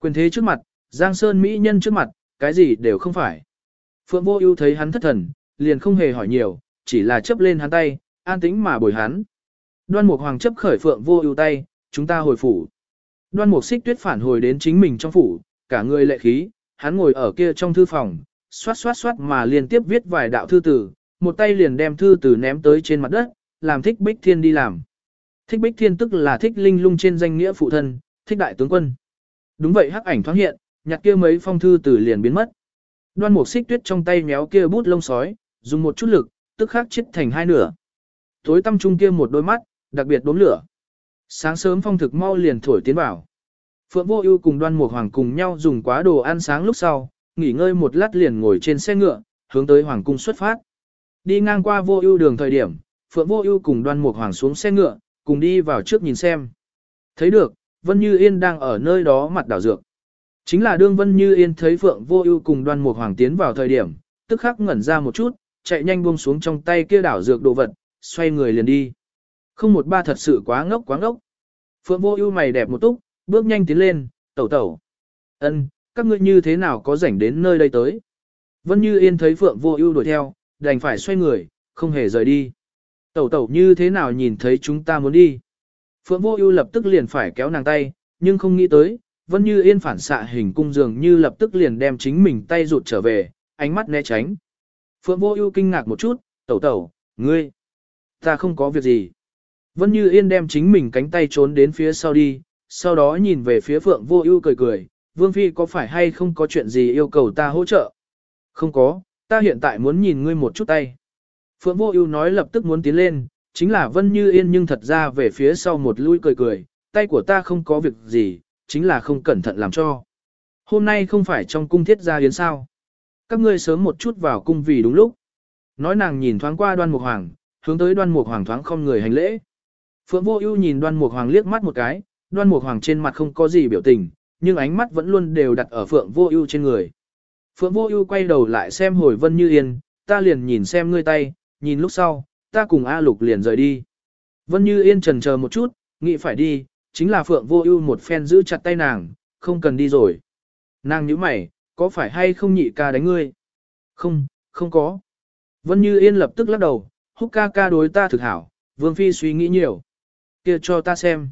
Quyền thế trước mặt, Giang Sơn Mỹ nhân trước mặt, cái gì đều không phải. Phượng vô ưu thấy hắn thất thần, liền không hề hỏi nhiều, chỉ là chấp lên hắn tay, an tĩnh mà bồi hắn. Đoan Mục Hoàng chấp khởi Phượng Vô Ưu tay, chúng ta hồi phủ. Đoan Mục Xích Tuyết phản hồi đến chính mình trong phủ, cả người lệ khí, hắn ngồi ở kia trong thư phòng, xoát xoát xoát mà liên tiếp viết vài đạo thư tử, một tay liền đem thư tử ném tới trên mặt đất, làm Thích Bích Thiên đi làm. Thích Bích Thiên tức là Thích Linh Lung trên danh nghĩa phụ thân, Thích đại tướng quân. Đúng vậy hắc ảnh thoáng hiện, nhặt kia mấy phong thư tử liền biến mất. Đoan Mục Xích Tuyết trong tay méo kia bút lông sói, dùng một chút lực, tức khắc chết thành hai nửa. Tối tâm trung kia một đôi mắt, đặc biệt đốm lửa. Sáng sớm phong thực mau liền thổi tiến vào. Phượng Vô Ưu cùng Đoan Mục Hoàng cùng nhau dùng quá đồ ăn sáng lúc sau, nghỉ ngơi một lát liền ngồi trên xe ngựa, hướng tới hoàng cung xuất phát. Đi ngang qua Vô Ưu đường thời điểm, Phượng Vô Ưu cùng Đoan Mục Hoàng xuống xe ngựa, cùng đi vào trước nhìn xem. Thấy được, Vân Như Yên đang ở nơi đó mặt đảo dược. Chính là đương Vân Như Yên thấy Phượng Vô Ưu cùng Đoan Mục Hoàng tiến vào thời điểm, tức khắc ngẩn ra một chút, chạy nhanh buông xuống trong tay kia đảo dược đồ vật, xoay người liền đi. Không một ba thật sự quá ngốc quá ngốc. Phượng vô ưu mày đẹp một túc, bước nhanh tiến lên, tẩu tẩu. ân, các ngươi như thế nào có rảnh đến nơi đây tới. Vân Như Yên thấy Phượng vô ưu đuổi theo, đành phải xoay người, không hề rời đi. Tẩu tẩu như thế nào nhìn thấy chúng ta muốn đi. Phượng vô ưu lập tức liền phải kéo nàng tay, nhưng không nghĩ tới, Vân Như Yên phản xạ hình cung dường như lập tức liền đem chính mình tay rụt trở về, ánh mắt né tránh. Phượng vô ưu kinh ngạc một chút, tẩu tẩu, ngươi, ta không có việc gì. Vân Như Yên đem chính mình cánh tay trốn đến phía sau đi, sau đó nhìn về phía Phượng Vô Ưu cười cười, "Vương phi có phải hay không có chuyện gì yêu cầu ta hỗ trợ?" "Không có, ta hiện tại muốn nhìn ngươi một chút tay." Phượng Vô Ưu nói lập tức muốn tiến lên, chính là Vân Như Yên nhưng thật ra về phía sau một lui cười cười, "Tay của ta không có việc gì, chính là không cẩn thận làm cho." Hôm nay không phải trong cung thiết gia yến sao? Các ngươi sớm một chút vào cung vì đúng lúc. Nói nàng nhìn thoáng qua Đoan Mục Hoàng, hướng tới Đoan Mục Hoàng thoáng không người hành lễ. Phượng Vô Ưu nhìn Đoan Mục Hoàng liếc mắt một cái, Đoan Mục Hoàng trên mặt không có gì biểu tình, nhưng ánh mắt vẫn luôn đều đặt ở Phượng Vô Ưu trên người. Phượng Vô Ưu quay đầu lại xem Hồi Vân Như Yên, ta liền nhìn xem ngươi tay, nhìn lúc sau, ta cùng A Lục liền rời đi. Vân Như Yên chần chờ một chút, nghĩ phải đi, chính là Phượng Vô Ưu một phen giữ chặt tay nàng, không cần đi rồi. Nàng nhíu mày, có phải hay không nhị ca đánh ngươi? Không, không có. Vân Như Yên lập tức lắc đầu, húc ca ca đối ta thực hảo, Vương Phi suy nghĩ nhiều. kia cho ta xem.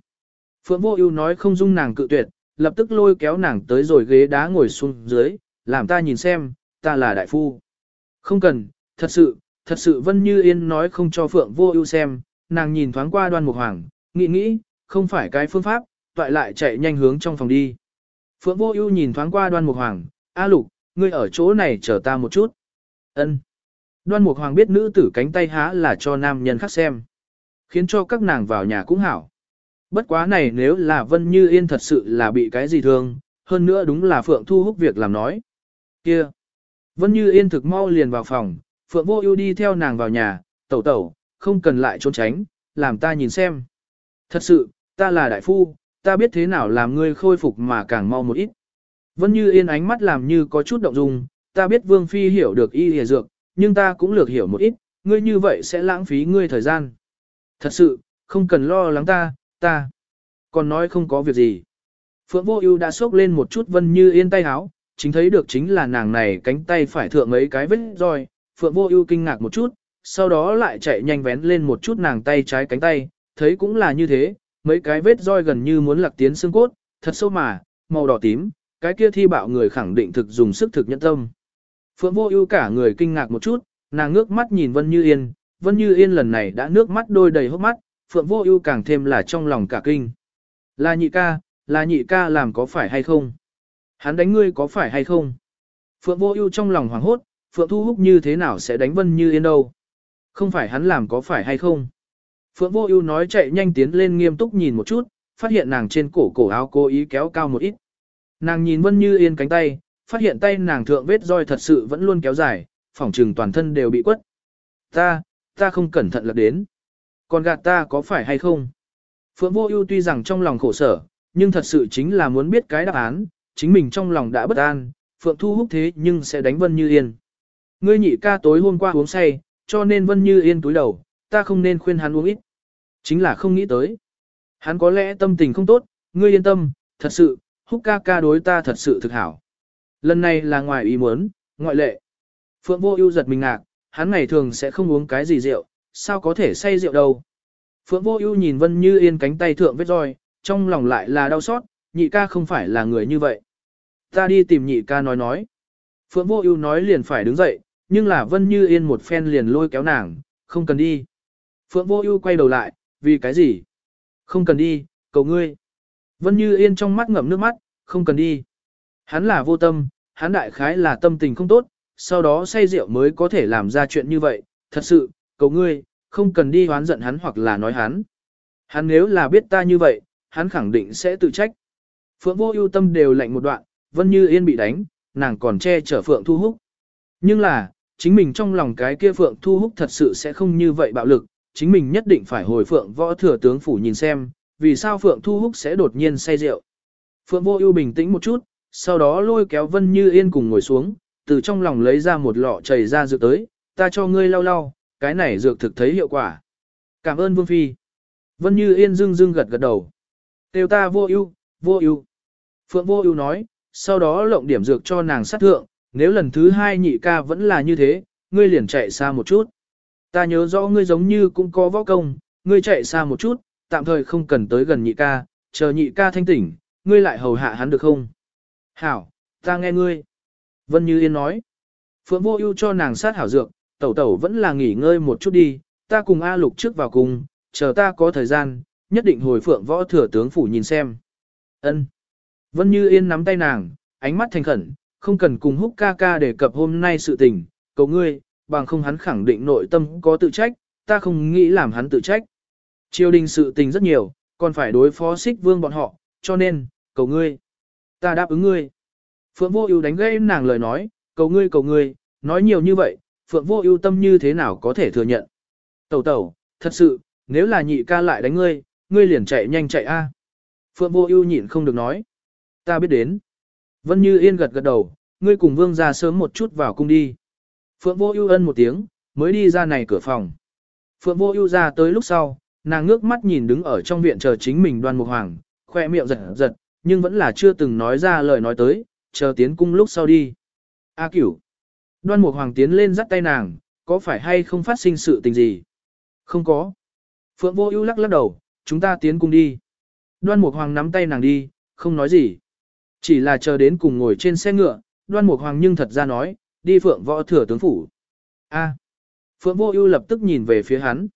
Phượng Vô Ưu nói không dung nàng cự tuyệt, lập tức lôi kéo nàng tới rồi ghế đá ngồi xuống dưới, làm ta nhìn xem, ta là đại phu. Không cần, thật sự, thật sự Vân Như Yên nói không cho Phượng Vô Ưu xem, nàng nhìn thoáng qua Đoan Mục Hoàng, nghĩ nghĩ, không phải cái phương pháp, toại lại chạy nhanh hướng trong phòng đi. Phượng Vô Ưu nhìn thoáng qua Đoan Mục Hoàng, "A Lục, ngươi ở chỗ này chờ ta một chút." Ân. Đoan Mục Hoàng biết nữ tử cánh tay há là cho nam nhân khác xem, khiến cho các nàng vào nhà cũng hảo. Bất quá này nếu là Vân Như Yên thật sự là bị cái gì thương, hơn nữa đúng là Phượng Thu Húc việc làm nói. Kia. Vân Như Yên thực mau liền vào phòng, Phượng Vô Ưu đi theo nàng vào nhà, "Tẩu tẩu, không cần lại trốn tránh, làm ta nhìn xem." Thật sự, ta là đại phu, ta biết thế nào làm ngươi khôi phục mà càng mau một ít. Vân Như Yên ánh mắt làm như có chút động dung, ta biết Vương Phi hiểu được y hề dược, nhưng ta cũng lược hiểu một ít, ngươi như vậy sẽ lãng phí ngươi thời gian. Thật sự, không cần lo lắng ta, ta. Còn nói không có việc gì. Phượng Vô Ưu đã sốc lên một chút Vân Như Yên tay áo, chính thấy được chính là nàng này cánh tay phải thượng mấy cái vết roi. Phượng Vô Ưu kinh ngạc một chút, sau đó lại chạy nhanh vén lên một chút nàng tay trái cánh tay, thấy cũng là như thế, mấy cái vết roi gần như muốn lạc tiến xương cốt, thật sâu mà, màu đỏ tím, cái kia thi bạo người khẳng định thực dùng sức thực nhẫn tâm. Phượng vô ưu cả người kinh ngạc một chút, nàng ngước mắt nhìn Vân Như Yên, Vân Như Yên lần này đã nước mắt đôi đầy hốc mắt, Phượng vô ưu càng thêm là trong lòng cả kinh. Là nhị ca, là nhị ca làm có phải hay không? Hắn đánh ngươi có phải hay không? Phượng vô ưu trong lòng hoảng hốt, Phượng Thu Húc như thế nào sẽ đánh Vân Như Yên đâu? Không phải hắn làm có phải hay không? Phượng Vô Ưu nói chạy nhanh tiến lên nghiêm túc nhìn một chút, phát hiện nàng trên cổ cổ áo cố ý kéo cao một ít. Nàng nhìn Vân Như Yên cánh tay, phát hiện tay nàng thượng vết roi thật sự vẫn luôn kéo dài, phỏng trừng toàn thân đều bị quất. Ta, ta không cẩn thận lật đến. Còn gạt ta có phải hay không? Phượng Vô Ưu tuy rằng trong lòng khổ sở, nhưng thật sự chính là muốn biết cái đáp án, chính mình trong lòng đã bất an, Phượng Thu Húc thế nhưng sẽ đánh Vân Như Yên. Ngươi nhị ca tối hôm qua uống say, cho nên Vân Như Yên túi đầu, ta không nên khuyên hắn uống ít. Chính là không nghĩ tới. Hắn có lẽ tâm tình không tốt, ngươi yên tâm, thật sự, húc ca ca đối ta thật sự thực hảo. Lần này là ngoài ý muốn, ngoại lệ. Phượng vô ưu giật mình ngạc, hắn ngày thường sẽ không uống cái gì rượu, sao có thể say rượu đâu. Phượng vô ưu nhìn Vân Như Yên cánh tay thượng vết roi, trong lòng lại là đau xót, nhị ca không phải là người như vậy. Ta đi tìm nhị ca nói nói. Phượng vô ưu nói liền phải đứng dậy, nhưng là Vân Như Yên một phen liền lôi kéo nàng, không cần đi. Phượng vô ưu quay đầu lại, vì cái gì? Không cần đi, cầu ngươi. Vân Như Yên trong mắt ngậm nước mắt, không cần đi. Hắn là vô tâm, hắn đại khái là tâm tình không tốt, sau đó say rượu mới có thể làm ra chuyện như vậy. Thật sự, cầu ngươi, không cần đi hoán giận hắn hoặc là nói hắn. Hắn nếu là biết ta như vậy, hắn khẳng định sẽ tự trách. Phượng vô ưu tâm đều lạnh một đoạn, Vân Như Yên bị đánh, nàng còn che chở Phượng Thu Húc. Nhưng là, chính mình trong lòng cái kia Phượng Thu Húc thật sự sẽ không như vậy bạo lực, chính mình nhất định phải hồi Phượng võ thừa tướng phủ nhìn xem, vì sao Phượng Thu Húc sẽ đột nhiên say rượu. Phượng vô ưu bình tĩnh một chút, sau đó lôi kéo Vân Như Yên cùng ngồi xuống, từ trong lòng lấy ra một lọ chảy ra dược tới, ta cho ngươi lau lau, cái này dược thực thấy hiệu quả. Cảm ơn Vương Phi. Vân Như Yên dưng dưng gật gật đầu. Tiêu ta vô ưu, vô ưu. Phượng vô ưu nói, sau đó lộng điểm dược cho nàng sát thượng, nếu lần thứ hai nhị ca vẫn là như thế, ngươi liền chạy xa một chút. Ta nhớ rõ ngươi giống như cũng có võ công, ngươi chạy xa một chút, tạm thời không cần tới gần nhị ca, chờ nhị ca thanh tỉnh, ngươi lại hầu hạ hắn được không? Hảo, ta nghe ngươi. Vân Như Yên nói. Phượng Vô Ưu cho nàng sát hảo dược, tẩu tẩu vẫn là nghỉ ngơi một chút đi, ta cùng A Lục trước vào cùng, chờ ta có thời gian, nhất định hồi phượng võ thừa tướng phủ nhìn xem. Ân. Vân Như Yên nắm tay nàng, ánh mắt thành khẩn, không cần cùng húc ca ca đề cập hôm nay sự tình, cầu ngươi, bằng không hắn khẳng định nội tâm có tự trách, ta không nghĩ làm hắn tự trách. Triều đình sự tình rất nhiều, còn phải đối phó xích vương bọn họ, cho nên, cầu ngươi. Ta đáp ứng ngươi. Phượng vô ưu đánh gây nàng lời nói, cầu ngươi cầu ngươi, nói nhiều như vậy, Phượng vô ưu tâm như thế nào có thể thừa nhận. Tẩu tẩu, thật sự, nếu là nhị ca lại đánh ngươi, ngươi liền chạy nhanh chạy a. Phượng vô ưu nhịn không được nói. Ta biết đến. Vân Như Yên gật gật đầu, ngươi cùng vương ra sớm một chút vào cung đi. Phượng vô ưu ân một tiếng, mới đi ra này cửa phòng. Phượng vô ưu ra tới lúc sau, nàng ngước mắt nhìn đứng ở trong viện chờ chính mình đoan mục hoàng, khoe miệng giật giật, nhưng vẫn là chưa từng nói ra lời nói tới, chờ tiến cung lúc sau đi. A cửu. Đoan mục hoàng tiến lên dắt tay nàng, có phải hay không phát sinh sự tình gì? Không có. Phượng vô ưu lắc lắc đầu, chúng ta tiến cung đi. Đoan mục hoàng nắm tay nàng đi, không nói gì. Chỉ là chờ đến cùng ngồi trên xe ngựa, đoan mục hoàng nhưng thật ra nói, đi phượng võ thừa tướng phủ. A. Phượng vô ưu lập tức nhìn về phía hắn.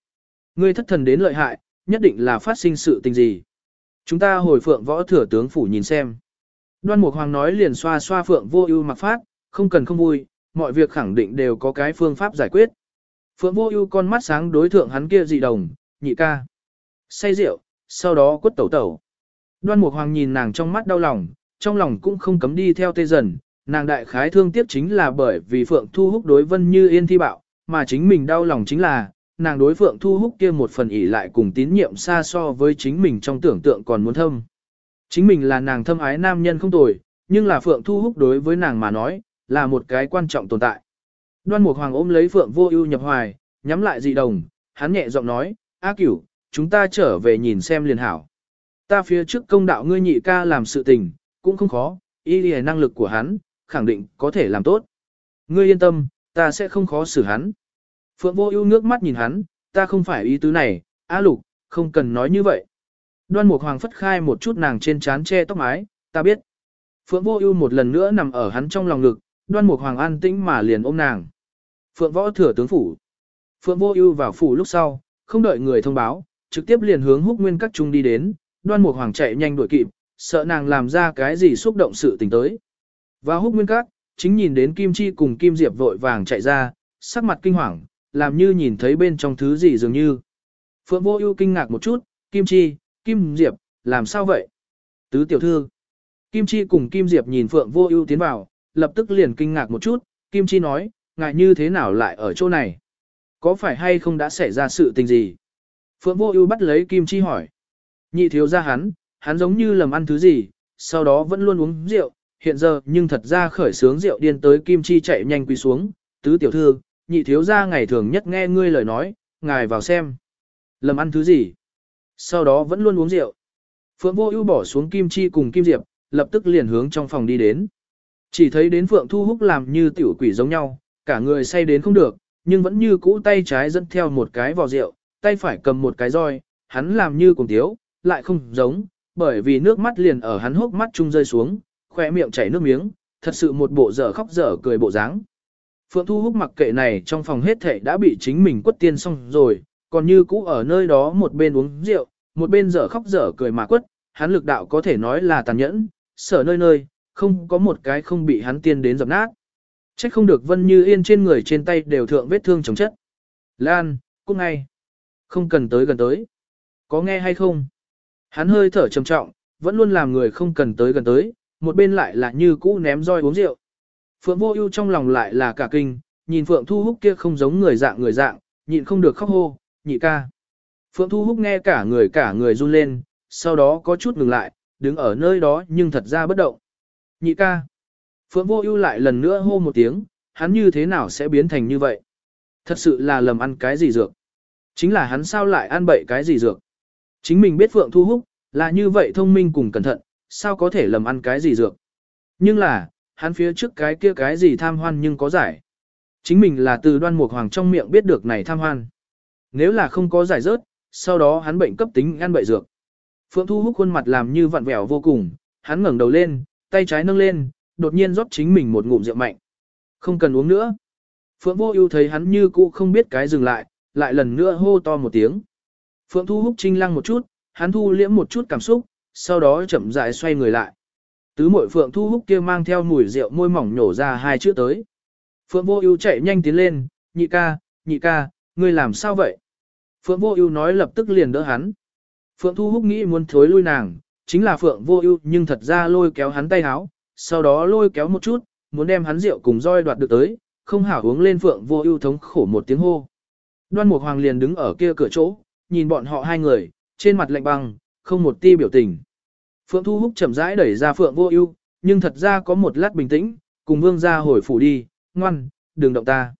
Ngươi thất thần đến lợi hại, nhất định là phát sinh sự tình gì. Chúng ta hồi phượng võ thừa tướng phủ nhìn xem. Đoan Mục Hoàng nói liền xoa xoa phượng vô ưu mặc phát, không cần không vui, mọi việc khẳng định đều có cái phương pháp giải quyết. Phượng vô ưu con mắt sáng đối thượng hắn kia dị đồng, nhị ca. Say rượu, sau đó quất tẩu tẩu. Đoan Mục Hoàng nhìn nàng trong mắt đau lòng, trong lòng cũng không cấm đi theo tê dần, nàng đại khái thương tiếc chính là bởi vì Phượng Thu Húc đối Vân Như Yên thi bạo, mà chính mình đau lòng chính là, nàng đối Phượng Thu Húc kia một phần ỷ lại cùng tín nhiệm xa so với chính mình trong tưởng tượng còn muốn thâm. Chính mình là nàng thâm ái nam nhân không tồi, nhưng là Phượng Thu Húc đối với nàng mà nói, là một cái quan trọng tồn tại. Đoan Mục Hoàng ôm lấy Phượng Vô Ưu nhập hoài, nhắm lại dị đồng, hắn nhẹ giọng nói, "A Cửu, chúng ta trở về nhìn xem liền hảo. Ta phía trước công đạo ngươi nhị ca làm sự tình, cũng không khó, y liề năng lực của hắn, khẳng định có thể làm tốt. Ngươi yên tâm, ta sẽ không khó xử hắn." Phượng Vô Ưu nước mắt nhìn hắn, "Ta không phải ý tứ này, A Lục, không cần nói như vậy." Đoan Mục Hoàng phất khai một chút nàng trên trán che tóc mái, "Ta biết." Phượng Vô Ưu một lần nữa nằm ở hắn trong lòng ngực, Đoan Mục Hoàng an tĩnh mà liền ôm nàng. Phượng Võ thừa tướng phủ. Phượng Vô Ưu vào phủ lúc sau, không đợi người thông báo, trực tiếp liền hướng Húc Nguyên các trung đi đến, Đoan Mục Hoàng chạy nhanh đuổi kịp, sợ nàng làm ra cái gì xúc động sự tình tới. Vào Húc Nguyên các, chính nhìn đến Kim Chi cùng Kim Diệp vội vàng chạy ra, sắc mặt kinh hoàng, làm như nhìn thấy bên trong thứ gì dường như. Phượng Vô Ưu kinh ngạc một chút, Kim Chi, Kim Diệp, làm sao vậy? Tứ tiểu thư. Kim Chi cùng Kim Diệp nhìn Phượng Vô Ưu tiến vào, lập tức liền kinh ngạc một chút, Kim Chi nói, ngài như thế nào lại ở chỗ này? Có phải hay không đã xảy ra sự tình gì? Phượng Vô Ưu bắt lấy Kim Chi hỏi. Nhị thiếu gia hắn, hắn giống như lầm ăn thứ gì, sau đó vẫn luôn uống rượu, hiện giờ nhưng thật ra khởi sướng rượu điên tới Kim Chi chạy nhanh quỳ xuống, tứ tiểu thư, nhị thiếu gia ngày thường nhất nghe ngươi lời nói, ngài vào xem. Lầm ăn thứ gì? Sau đó vẫn luôn uống rượu. Phượng Vô Ưu bỏ xuống Kim Chi cùng Kim Diệp, lập tức liền hướng trong phòng đi đến. Chỉ thấy đến Phượng Thu Húc làm như tiểu quỷ giống nhau, cả người say đến không được, nhưng vẫn như cũ tay trái dẫn theo một cái vò rượu, tay phải cầm một cái roi, hắn làm như cùng thiếu, lại không giống, bởi vì nước mắt liền ở hắn hốc mắt chung rơi xuống, khỏe miệng chảy nước miếng, thật sự một bộ dở khóc dở cười bộ dáng. Phượng Thu Húc mặc kệ này trong phòng hết thảy đã bị chính mình quất tiên xong rồi, còn như cũ ở nơi đó một bên uống rượu, một bên dở khóc dở cười mà quất, hắn lực đạo có thể nói là tàn nhẫn, sở nơi nơi, không có một cái không bị hắn tiên đến dập nát. Trách không được Vân Như Yên trên người trên tay đều thượng vết thương chống chất. Lan, cút ngay. Không cần tới gần tới. Có nghe hay không? Hắn hơi thở trầm trọng, vẫn luôn làm người không cần tới gần tới, một bên lại là như cũ ném roi uống rượu. Phượng vô ưu trong lòng lại là cả kinh, nhìn Phượng Thu Húc kia không giống người dạng người dạng, nhịn không được khóc hô, nhị ca. Phượng Thu Húc nghe cả người cả người run lên, sau đó có chút ngừng lại, đứng ở nơi đó nhưng thật ra bất động. Nhị ca. Phượng Vô Ưu lại lần nữa hô một tiếng, hắn như thế nào sẽ biến thành như vậy? Thật sự là lầm ăn cái gì dược? Chính là hắn sao lại ăn bậy cái gì dược? Chính mình biết Phượng Thu Húc là như vậy thông minh cùng cẩn thận, sao có thể lầm ăn cái gì dược? Nhưng là, hắn phía trước cái kia cái gì tham hoan nhưng có giải. Chính mình là từ đoan mục hoàng trong miệng biết được này tham hoan. Nếu là không có giải rớt, sau đó hắn bệnh cấp tính ăn bậy dược. Phượng Thu Húc khuôn mặt làm như vặn vẹo vô cùng, hắn ngẩng đầu lên, tay trái nâng lên, đột nhiên rót chính mình một ngụm rượu mạnh. Không cần uống nữa. Phượng Vô Ưu thấy hắn như cũ không biết cái dừng lại, lại lần nữa hô to một tiếng. Phượng Thu Húc trinh lăng một chút, hắn thu liễm một chút cảm xúc, sau đó chậm rãi xoay người lại. Tứ muội Phượng Thu Húc kia mang theo mùi rượu môi mỏng nhổ ra hai chữ tới. Phượng Vô Ưu chạy nhanh tiến lên, "Nhị ca, nhị ca, ngươi làm sao vậy?" Phượng Vô Ưu nói lập tức liền đỡ hắn. Phượng Thu Húc nghĩ muốn thối lui nàng, chính là Phượng Vô Ưu nhưng thật ra lôi kéo hắn tay áo, sau đó lôi kéo một chút, muốn đem hắn rượu cùng roi đoạt được tới, không hảo uống lên Phượng Vô Ưu thống khổ một tiếng hô. Đoan Mục Hoàng liền đứng ở kia cửa chỗ, nhìn bọn họ hai người, trên mặt lạnh băng, không một tia biểu tình. Phượng Thu Húc chậm rãi đẩy ra Phượng Vô Ưu, nhưng thật ra có một lát bình tĩnh, cùng Vương gia hồi phủ đi, ngoan, đừng động ta.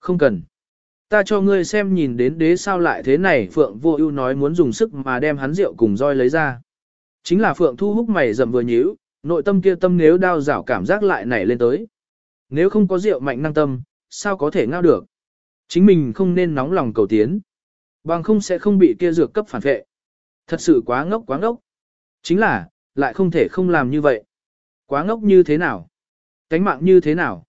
Không cần. Ta cho ngươi xem nhìn đến đế sao lại thế này Phượng Vô Ưu nói muốn dùng sức mà đem hắn rượu cùng roi lấy ra. Chính là Phượng Thu Húc mày rậm vừa nhíu, nội tâm kia tâm nếu đau rảo cảm giác lại nảy lên tới. Nếu không có rượu mạnh năng tâm, sao có thể ngao được? Chính mình không nên nóng lòng cầu tiến. Bằng không sẽ không bị kia dược cấp phản vệ. Thật sự quá ngốc quá ngốc. Chính là, lại không thể không làm như vậy. Quá ngốc như thế nào? Cánh mạng như thế nào?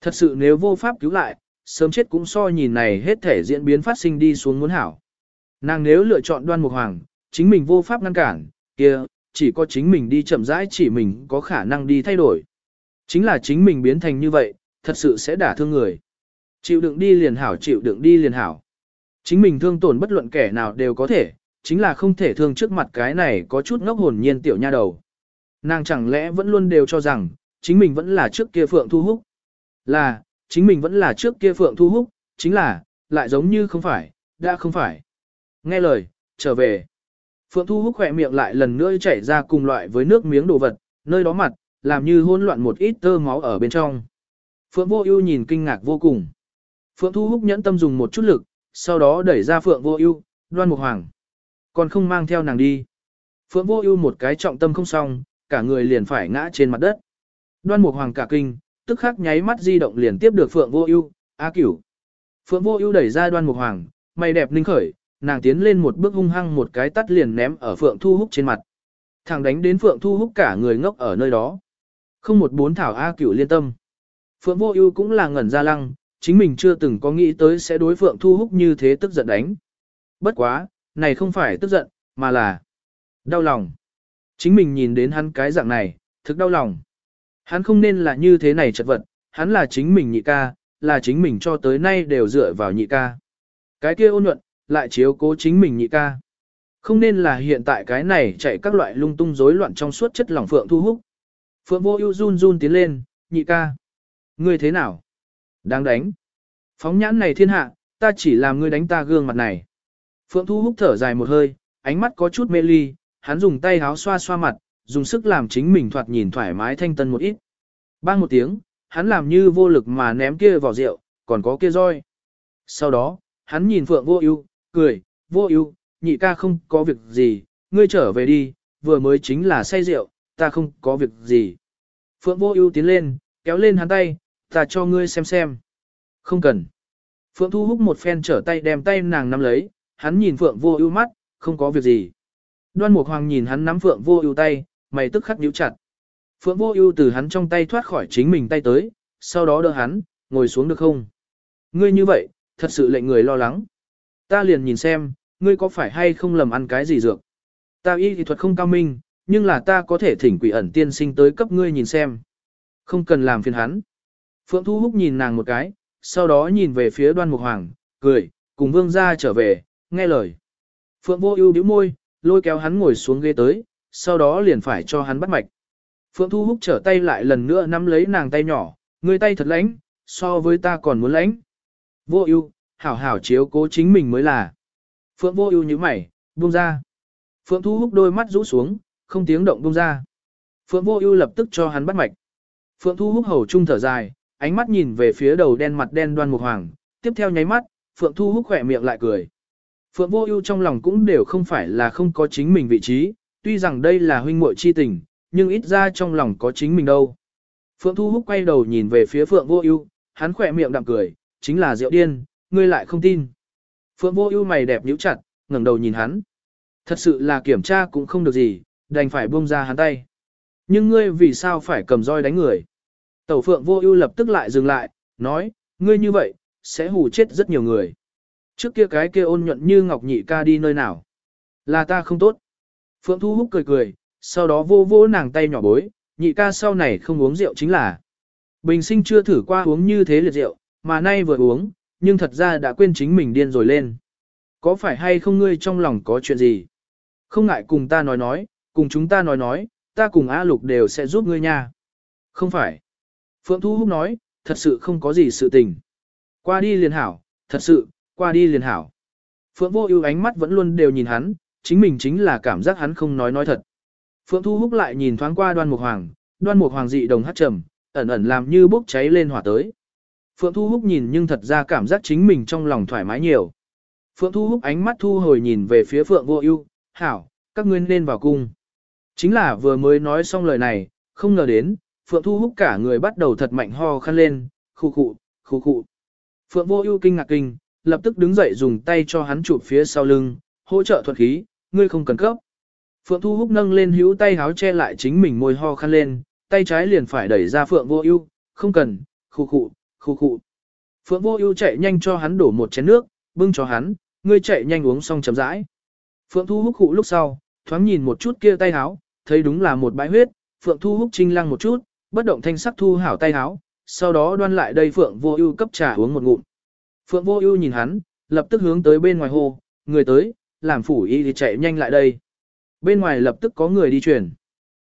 Thật sự nếu vô pháp cứu lại, sớm chết cũng so nhìn này hết thể diễn biến phát sinh đi xuống muốn hảo. Nàng nếu lựa chọn đoan mục hoàng, chính mình vô pháp ngăn cản, kia, chỉ có chính mình đi chậm rãi chỉ mình có khả năng đi thay đổi. Chính là chính mình biến thành như vậy, thật sự sẽ đả thương người. Chịu đựng đi liền hảo chịu đựng đi liền hảo. Chính mình thương tổn bất luận kẻ nào đều có thể, chính là không thể thương trước mặt cái này có chút ngốc hồn nhiên tiểu nha đầu. Nàng chẳng lẽ vẫn luôn đều cho rằng, chính mình vẫn là trước kia Phượng Thu Húc. Là, chính mình vẫn là trước kia Phượng Thu Húc, chính là, lại giống như không phải, đã không phải. Nghe lời, trở về. Phượng Thu Húc khỏe miệng lại lần nữa chảy ra cùng loại với nước miếng đồ vật, nơi đó mặt, làm như hỗn loạn một ít tơ máu ở bên trong. Phượng Vô Ưu nhìn kinh ngạc vô cùng. Phượng Thu Húc nhẫn tâm dùng một chút lực, sau đó đẩy ra Phượng Vô Ưu, Đoan Mục Hoàng. Còn không mang theo nàng đi. Phượng Vô Ưu một cái trọng tâm không xong, cả người liền phải ngã trên mặt đất. Đoan Mục Hoàng cả kinh, tức khắc nháy mắt di động liền tiếp được Phượng Vô Ưu, "A Cửu." Phượng Vô Ưu đẩy ra Đoan Mục Hoàng, mày đẹp linh khởi, nàng tiến lên một bước hung hăng một cái tát liền ném ở Phượng Thu Húc trên mặt. Thẳng đánh đến Phượng Thu Húc cả người ngốc ở nơi đó. Không một bốn thảo A Cửu liên tâm. Phượng Vô Ưu cũng là ngẩn ra lăng, chính mình chưa từng có nghĩ tới sẽ đối Phượng Thu Húc như thế tức giận đánh. Bất quá, này không phải tức giận, mà là đau lòng. Chính mình nhìn đến hắn cái dạng này, thực đau lòng. Hắn không nên là như thế này chật vật, hắn là chính mình nhị ca, là chính mình cho tới nay đều dựa vào nhị ca. Cái kia ôn nhuận, lại chiếu cố chính mình nhị ca. Không nên là hiện tại cái này chạy các loại lung tung rối loạn trong suốt chất lỏng Phượng Thu hút. Phượng Vô Ưu run run tiến lên, "Nhị ca, ngươi thế nào?" "Đáng đánh." "Phóng nhãn này thiên hạ, ta chỉ làm ngươi đánh ta gương mặt này." Phượng Thu Húc thở dài một hơi, ánh mắt có chút mê ly, hắn dùng tay háo xoa xoa mặt, dùng sức làm chính mình thoạt nhìn thoải mái thanh tân một ít. Bang một tiếng, hắn làm như vô lực mà ném kia vào rượu, còn có kia roi. Sau đó, hắn nhìn Phượng Vô Ưu, cười, "Vô Ưu, nhị ca không có việc gì, ngươi trở về đi, vừa mới chính là say rượu, ta không có việc gì." Phượng Vô Ưu tiến lên, kéo lên hắn tay, "Ta cho ngươi xem xem." "Không cần." Phượng Thu Húc một phen trở tay đem tay nàng nắm lấy, hắn nhìn Phượng Vô Ưu mắt, "Không có việc gì." Đoan Mục Hoàng nhìn hắn nắm Phượng Vô Ưu tay, mày tức khắc nhíu chặt. Phượng Vô Ưu từ hắn trong tay thoát khỏi chính mình tay tới, sau đó đỡ hắn, ngồi xuống được không? Ngươi như vậy, thật sự lệnh người lo lắng. Ta liền nhìn xem, ngươi có phải hay không lầm ăn cái gì dược? Ta y thì thuật không cao minh, nhưng là ta có thể thỉnh quỷ ẩn tiên sinh tới cấp ngươi nhìn xem. Không cần làm phiền hắn. Phượng Thu Húc nhìn nàng một cái, sau đó nhìn về phía Đoan Mục Hoàng, cười, cùng Vương gia trở về, nghe lời. Phượng Vô Ưu bĩu môi, lôi kéo hắn ngồi xuống ghế tới, sau đó liền phải cho hắn bắt mạch. Phượng Thu Húc trở tay lại lần nữa nắm lấy nàng tay nhỏ, người tay thật lãnh, so với ta còn muốn lãnh. Vô ưu, hảo hảo chiếu cố chính mình mới là. Phượng vô ưu như mày, buông ra. Phượng Thu Húc đôi mắt rũ xuống, không tiếng động buông ra. Phượng vô ưu lập tức cho hắn bắt mạch. Phượng Thu Húc hầu trung thở dài, ánh mắt nhìn về phía đầu đen mặt đen đoan mục hoàng, tiếp theo nháy mắt, Phượng Thu Húc khỏe miệng lại cười. Phượng Vô Ưu trong lòng cũng đều không phải là không có chính mình vị trí, tuy rằng đây là huynh muội chi tình, nhưng ít ra trong lòng có chính mình đâu. Phượng Thu Húc quay đầu nhìn về phía Phượng Vô Ưu, hắn khẽ miệng đạm cười, chính là Diệu Điên, ngươi lại không tin. Phượng Vô Ưu mày đẹp nhíu chặt, ngẩng đầu nhìn hắn. Thật sự là kiểm tra cũng không được gì, đành phải buông ra hắn tay. Nhưng ngươi vì sao phải cầm roi đánh người? Tẩu Phượng Vô Ưu lập tức lại dừng lại, nói, ngươi như vậy sẽ hù chết rất nhiều người. Trước kia cái kia ôn nhuận như ngọc nhị ca đi nơi nào? Là ta không tốt. Phượng Thu Húc cười cười, sau đó vô vô nàng tay nhỏ bối, nhị ca sau này không uống rượu chính là. Bình sinh chưa thử qua uống như thế liệt rượu, mà nay vừa uống, nhưng thật ra đã quên chính mình điên rồi lên. Có phải hay không ngươi trong lòng có chuyện gì? Không ngại cùng ta nói nói, cùng chúng ta nói nói, ta cùng A Lục đều sẽ giúp ngươi nha. Không phải. Phượng Thu Húc nói, thật sự không có gì sự tình. Qua đi liền hảo, thật sự, qua đi liền hảo. Phượng Vô Ưu ánh mắt vẫn luôn đều nhìn hắn, chính mình chính là cảm giác hắn không nói nói thật. Phượng Thu Húc lại nhìn thoáng qua Đoan Mục Hoàng, Đoan Mục Hoàng dị đồng hắt trầm, ẩn ẩn làm như bốc cháy lên hỏa tới. Phượng Thu Húc nhìn nhưng thật ra cảm giác chính mình trong lòng thoải mái nhiều. Phượng Thu Húc ánh mắt thu hồi nhìn về phía Phượng Vô Ưu, "Hảo, các ngươi nên vào cung." Chính là vừa mới nói xong lời này, không ngờ đến, Phượng Thu Húc cả người bắt đầu thật mạnh ho khăn lên, khu khụ, khu khụ. Phượng Vô Ưu kinh ngạc kinh, lập tức đứng dậy dùng tay cho hắn chụp phía sau lưng, hỗ trợ thuật khí, "Ngươi không cần cấp." Phượng Thu Húc nâng lên hữu tay háo che lại chính mình môi ho khăn lên, tay trái liền phải đẩy ra Phượng Vô Ưu, "Không cần." Khu khụ, khu khụ. Phượng Vô Ưu chạy nhanh cho hắn đổ một chén nước, bưng cho hắn, "Ngươi chạy nhanh uống xong chấm rãi." Phượng Thu Húc khụ lúc sau, thoáng nhìn một chút kia tay háo, thấy đúng là một bãi huyết, Phượng Thu Húc trinh lăng một chút, bất động thanh sắc thu hảo tay háo, sau đó đoan lại đây Phượng Vô Ưu cấp trà uống một ngụm. Phượng Vô Ưu nhìn hắn, lập tức hướng tới bên ngoài hô, người tới, làm phủ y thì chạy nhanh lại đây. Bên ngoài lập tức có người đi truyền.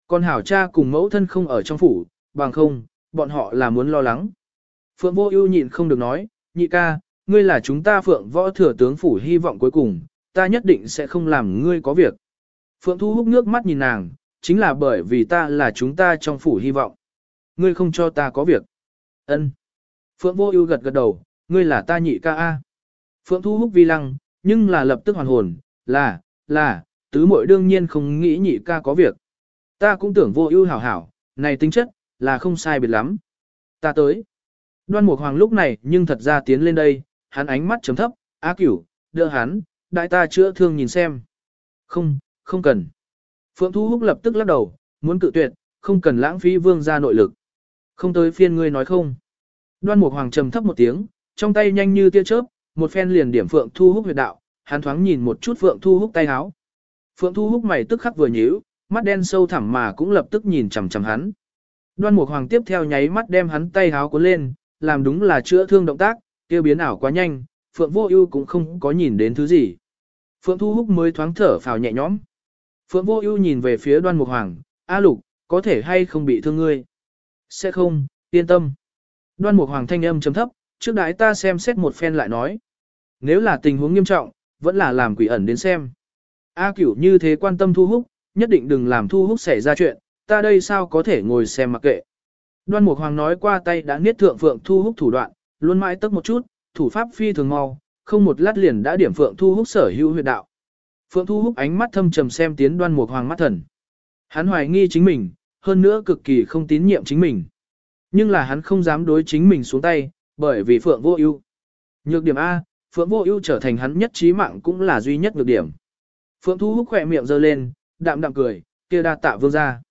Còn hảo cha cùng mẫu thân không ở trong phủ, bằng không, bọn họ là muốn lo lắng. Phượng Vô Ưu nhịn không được nói, nhị ca, ngươi là chúng ta Phượng Võ thừa tướng phủ hy vọng cuối cùng, ta nhất định sẽ không làm ngươi có việc. Phượng Thu Húc nước mắt nhìn nàng, chính là bởi vì ta là chúng ta trong phủ hy vọng. Ngươi không cho ta có việc. Ân. Phượng Vô Ưu gật gật đầu, ngươi là ta nhị ca a. Phượng Thu Húc vi lăng, nhưng là lập tức hoàn hồn, là, là, tứ muội đương nhiên không nghĩ nhị ca có việc. Ta cũng tưởng Vô Ưu hảo hảo, này tính chất là không sai biệt lắm. Ta tới. Đoan Mục Hoàng lúc này nhưng thật ra tiến lên đây, hắn ánh mắt chấm thấp, "A Cửu, đưa hắn, đại ta chữa thương nhìn xem." "Không, không cần." Phượng Thu Húc lập tức lắc đầu, muốn cự tuyệt, không cần lãng phí vương gia nội lực. Không tới phiên ngươi nói không. Đoan Mục Hoàng trầm thấp một tiếng, trong tay nhanh như tia chớp, một phen liền điểm Phượng Thu Húc huyệt đạo, hắn thoáng nhìn một chút Phượng Thu Húc tay áo. Phượng Thu Húc mày tức khắc vừa nhíu, mắt đen sâu thẳm mà cũng lập tức nhìn chằm chằm hắn. Đoan Mục Hoàng tiếp theo nháy mắt đem hắn tay áo cuốn lên, làm đúng là chữa thương động tác, kia biến ảo quá nhanh, Phượng Vô Ưu cũng không có nhìn đến thứ gì. Phượng Thu Húc mới thoáng thở phào nhẹ nhõm. Phượng Vô Ưu nhìn về phía Đoan Mục Hoàng, "A Lục, có thể hay không bị thương ngươi?" "Sẽ không, yên tâm." Đoan Mục Hoàng thanh âm trầm thấp, "Trước đãi ta xem xét một phen lại nói. Nếu là tình huống nghiêm trọng, vẫn là làm quỷ ẩn đến xem." A Cửu như thế quan tâm Thu Húc, nhất định đừng làm Thu Húc xảy ra chuyện, ta đây sao có thể ngồi xem mặc kệ. Đoan Mục Hoàng nói qua tay đã niết thượng Phượng Thu Húc thủ đoạn, luôn mãi tức một chút, thủ pháp phi thường mau, không một lát liền đã điểm Phượng Thu Húc sở hữu huyệt đạo. Phượng Thu Húc ánh mắt thâm trầm xem tiến Đoan Mục Hoàng mắt thần. Hắn hoài nghi chính mình, hơn nữa cực kỳ không tín nhiệm chính mình. Nhưng là hắn không dám đối chính mình xuống tay, bởi vì Phượng Vô Ưu. Nhược điểm A, Phượng Vô Ưu trở thành hắn nhất trí mạng cũng là duy nhất nhược điểm. Phượng Thu Húc khẽ miệng giơ lên, đạm đạm cười, kia đa tạ vương gia.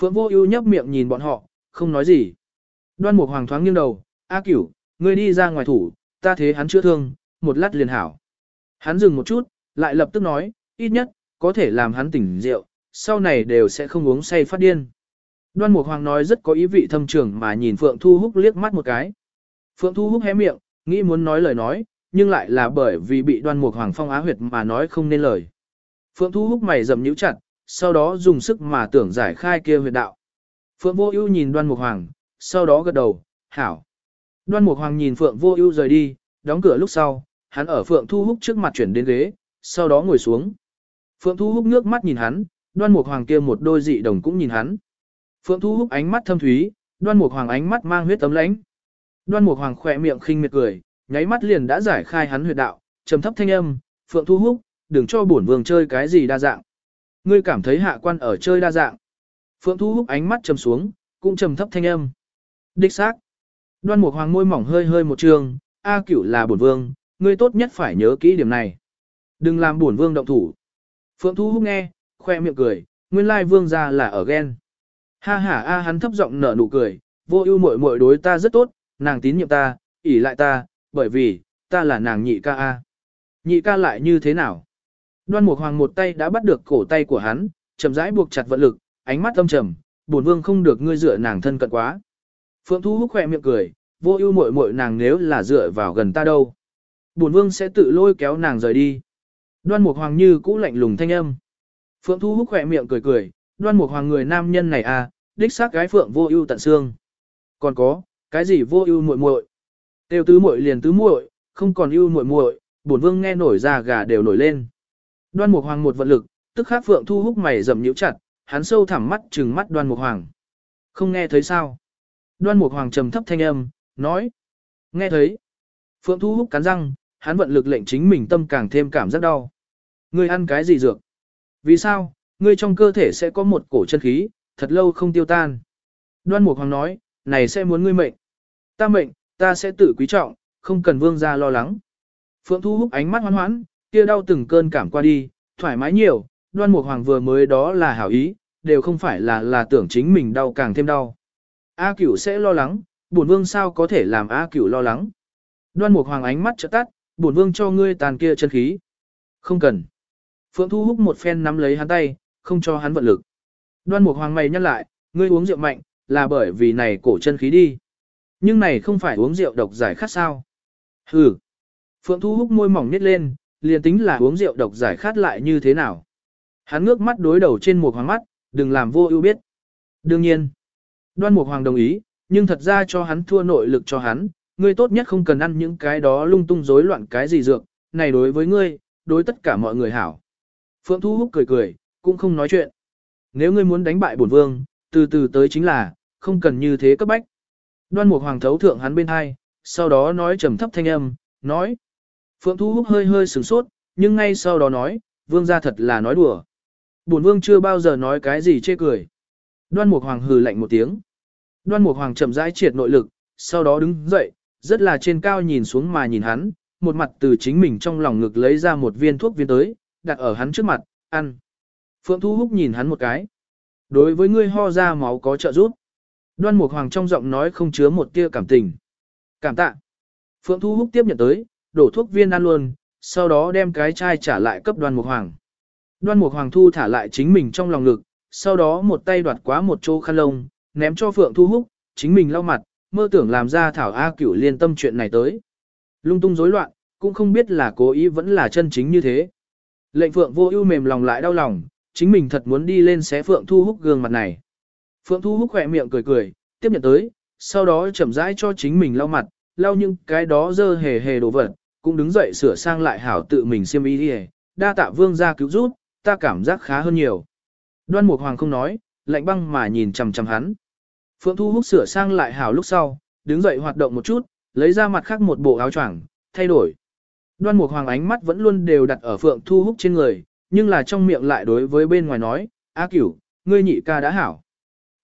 Phượng Vô Ưu nhấp miệng nhìn bọn họ, không nói gì. Đoan Mục Hoàng thoáng nghiêng đầu, "A Cửu, ngươi đi ra ngoài thủ, ta thế hắn chữa thương, một lát liền hảo." Hắn dừng một chút, lại lập tức nói, "Ít nhất có thể làm hắn tỉnh rượu, sau này đều sẽ không uống say phát điên." Đoan Mục Hoàng nói rất có ý vị thâm trường mà nhìn Phượng Thu Húc liếc mắt một cái. Phượng Thu Húc hé miệng, nghĩ muốn nói lời nói, nhưng lại là bởi vì bị Đoan Mục Hoàng phong á huyệt mà nói không nên lời. Phượng Thu Húc mày rậm nhíu chặt, sau đó dùng sức mà tưởng giải khai kia huyệt đạo. Phượng Vô Ưu nhìn Đoan Mục Hoàng, sau đó gật đầu, "Hảo." Đoan Mục Hoàng nhìn Phượng Vô Ưu rời đi, đóng cửa lúc sau, hắn ở Phượng Thu Húc trước mặt chuyển đến ghế, sau đó ngồi xuống. Phượng Thu Húc nước mắt nhìn hắn, Đoan Mục Hoàng kia một đôi dị đồng cũng nhìn hắn. Phượng Thu Húc ánh mắt thâm thúy, Đoan Mục Hoàng ánh mắt mang huyết tấm lãnh. Đoan Mục Hoàng khẽ miệng khinh miệt cười, nháy mắt liền đã giải khai hắn huyệt đạo, trầm thấp thanh âm, "Phượng Thu Húc, đừng cho bổn vương chơi cái gì đa dạng." Ngươi cảm thấy hạ quan ở chơi đa dạng. Phượng Thu Húc ánh mắt trầm xuống, cũng trầm thấp thanh âm. Đích xác. Đoan Mục Hoàng môi mỏng hơi hơi một trường, A Cửu là bổn vương, ngươi tốt nhất phải nhớ kỹ điểm này. Đừng làm bổn vương động thủ. Phượng Thu Húc nghe, khoe miệng cười, nguyên lai vương gia là ở ghen. Ha ha a hắn thấp giọng nở nụ cười, vô ưu muội muội đối ta rất tốt, nàng tín nhiệm ta, ỷ lại ta, bởi vì ta là nàng nhị ca a. Nhị ca lại như thế nào? Đoan Mục Hoàng một tay đã bắt được cổ tay của hắn, chậm rãi buộc chặt vận lực, ánh mắt âm trầm, bổn vương không được ngươi dựa nàng thân cận quá. Phượng Thu Húc khỏe miệng cười, vô ưu muội muội nàng nếu là dựa vào gần ta đâu. Bổn vương sẽ tự lôi kéo nàng rời đi. Đoan Mục Hoàng như cũ lạnh lùng thanh âm. Phượng Thu Húc khỏe miệng cười cười, Đoan Mục Hoàng người nam nhân này à, đích xác gái Phượng vô ưu tận xương. Còn có, cái gì vô ưu muội muội? Tiêu tứ muội liền tứ muội, không còn ưu muội muội, bổn vương nghe nổi ra gà đều nổi lên. Đoan Mục Hoàng một vận lực, tức khắc Phượng Thu Húc mày rậm nhíu chặt, hắn sâu thẳm mắt trừng mắt Đoan Mục Hoàng. Không nghe thấy sao? Đoan Mục Hoàng trầm thấp thanh âm, nói. Nghe thấy. Phượng Thu Húc cắn răng, hắn vận lực lệnh chính mình tâm càng thêm cảm giác đau. Ngươi ăn cái gì dược? Vì sao? Ngươi trong cơ thể sẽ có một cổ chân khí, thật lâu không tiêu tan. Đoan Mục Hoàng nói, này sẽ muốn ngươi mệnh. Ta mệnh, ta sẽ tự quý trọng, không cần vương gia lo lắng. Phượng Thu Húc ánh mắt hoan hoãn, kia đau từng cơn cảm qua đi, thoải mái nhiều, Đoan Mục Hoàng vừa mới đó là hảo ý, đều không phải là là tưởng chính mình đau càng thêm đau. A Cửu sẽ lo lắng, bổn vương sao có thể làm A Cửu lo lắng? Đoan Mục Hoàng ánh mắt trợ tắt, bổn vương cho ngươi tàn kia chân khí. Không cần. Phượng Thu Húc một phen nắm lấy hắn tay, không cho hắn vận lực. Đoan Mục Hoàng mày nhăn lại, ngươi uống rượu mạnh, là bởi vì này cổ chân khí đi. Nhưng này không phải uống rượu độc giải khát sao? Hừ. Phượng Thu Húc môi mỏng nhếch lên, liền tính là uống rượu độc giải khát lại như thế nào? Hắn ngước mắt đối đầu trên một hoàng mắt, đừng làm vô ưu biết. Đương nhiên, đoan mục hoàng đồng ý, nhưng thật ra cho hắn thua nội lực cho hắn, ngươi tốt nhất không cần ăn những cái đó lung tung rối loạn cái gì dược, này đối với ngươi, đối tất cả mọi người hảo. Phượng Thu Húc cười cười, cũng không nói chuyện. Nếu ngươi muốn đánh bại bổn vương, từ từ tới chính là, không cần như thế cấp bách. Đoan Mục Hoàng thấu thượng hắn bên hai, sau đó nói trầm thấp thanh âm, nói. Phượng Thu Húc hơi hơi sửng sốt, nhưng ngay sau đó nói, vương gia thật là nói đùa. Bổn vương chưa bao giờ nói cái gì chê cười. Đoan Mục Hoàng hừ lạnh một tiếng. Đoan Mục Hoàng chậm rãi triệt nội lực, sau đó đứng dậy, rất là trên cao nhìn xuống mà nhìn hắn, một mặt từ chính mình trong lòng ngực lấy ra một viên thuốc viên tới, đặt ở hắn trước mặt, ăn. Phượng Thu Húc nhìn hắn một cái. Đối với ngươi ho ra máu có trợ giúp. Đoan Mục Hoàng trong giọng nói không chứa một tia cảm tình. Cảm tạ. Phượng Thu Húc tiếp nhận tới, đổ thuốc viên ăn luôn, sau đó đem cái chai trả lại cấp Đoan Mục Hoàng. Đoan Mục Hoàng thu thả lại chính mình trong lòng lực, sau đó một tay đoạt quá một chỗ khăn lông, ném cho Phượng Thu Húc, chính mình lau mặt, mơ tưởng làm ra thảo A Cửu liên tâm chuyện này tới. Lung tung rối loạn, cũng không biết là cố ý vẫn là chân chính như thế. Lệnh Phượng vô ưu mềm lòng lại đau lòng, chính mình thật muốn đi lên xé Phượng Thu Húc gương mặt này. Phượng Thu Húc khỏe miệng cười cười, tiếp nhận tới, sau đó chậm rãi cho chính mình lau mặt, lau những cái đó dơ hề hề đồ vật, cũng đứng dậy sửa sang lại hảo tự mình xiêm y đi đa tạ vương gia cứu giúp, ta cảm giác khá hơn nhiều. Đoan Mục Hoàng không nói, lạnh băng mà nhìn chằm chằm hắn. Phượng Thu Húc sửa sang lại hảo lúc sau, đứng dậy hoạt động một chút, lấy ra mặt khác một bộ áo choàng, thay đổi. Đoan Mục Hoàng ánh mắt vẫn luôn đều đặt ở Phượng Thu Húc trên người, nhưng là trong miệng lại đối với bên ngoài nói, "A Cửu, ngươi nhị ca đã hảo."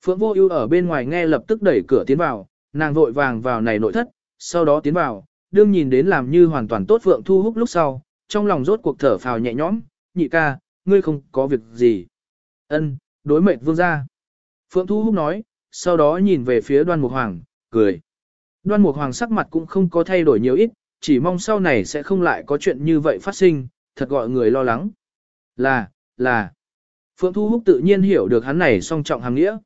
Phượng Vô Ưu ở bên ngoài nghe lập tức đẩy cửa tiến vào, nàng vội vàng vào này nội thất, sau đó tiến vào, đương nhìn đến làm như hoàn toàn tốt Phượng Thu Húc lúc sau, trong lòng rốt cuộc thở phào nhẹ nhõm, "Nhị ca, ngươi không có việc gì?" "Ân, đối mệt vương gia." Phượng Thu Húc nói, sau đó nhìn về phía Đoan Mục Hoàng, cười. Đoan Mục Hoàng sắc mặt cũng không có thay đổi nhiều ít, chỉ mong sau này sẽ không lại có chuyện như vậy phát sinh, thật gọi người lo lắng. Là, là. Phượng Thu Húc tự nhiên hiểu được hắn này song trọng hàng nghĩa.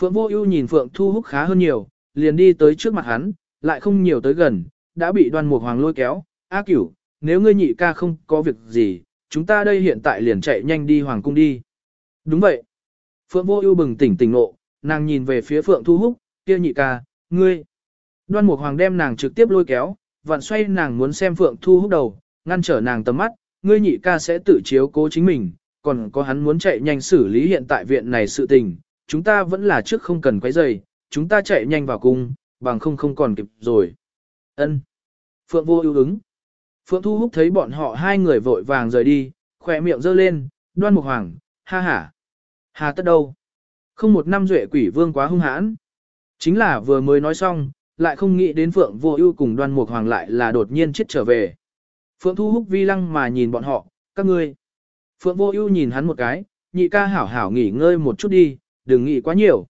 Phượng Vô Ưu nhìn Phượng Thu Húc khá hơn nhiều, liền đi tới trước mặt hắn, lại không nhiều tới gần, đã bị Đoan Mục Hoàng lôi kéo. "A Cửu, nếu ngươi nhị ca không có việc gì, chúng ta đây hiện tại liền chạy nhanh đi hoàng cung đi." "Đúng vậy." Phượng Vô Ưu bừng tỉnh tỉnh ngộ, nàng nhìn về phía Phượng Thu Húc, "Kia nhị ca, ngươi?" Đoan Mục Hoàng đem nàng trực tiếp lôi kéo, vặn xoay nàng muốn xem Phượng Thu Húc đầu, ngăn trở nàng tầm mắt, "Ngươi nhị ca sẽ tự chiếu cố chính mình." Còn có hắn muốn chạy nhanh xử lý hiện tại viện này sự tình, chúng ta vẫn là trước không cần quấy rầy, chúng ta chạy nhanh vào cung, bằng không không còn kịp rồi. Ân. Phượng vô ưu ứng. Phượng Thu Húc thấy bọn họ hai người vội vàng rời đi, khỏe miệng giơ lên, đoan mục hoàng, ha ha. Hà tất đâu? Không một năm duệ quỷ vương quá hung hãn. Chính là vừa mới nói xong, lại không nghĩ đến Phượng vô ưu cùng đoan mục hoàng lại là đột nhiên chết trở về. Phượng Thu Húc vi lăng mà nhìn bọn họ, các ngươi. Phượng vô ưu nhìn hắn một cái, nhị ca hảo hảo nghỉ ngơi một chút đi, đừng nghĩ quá nhiều.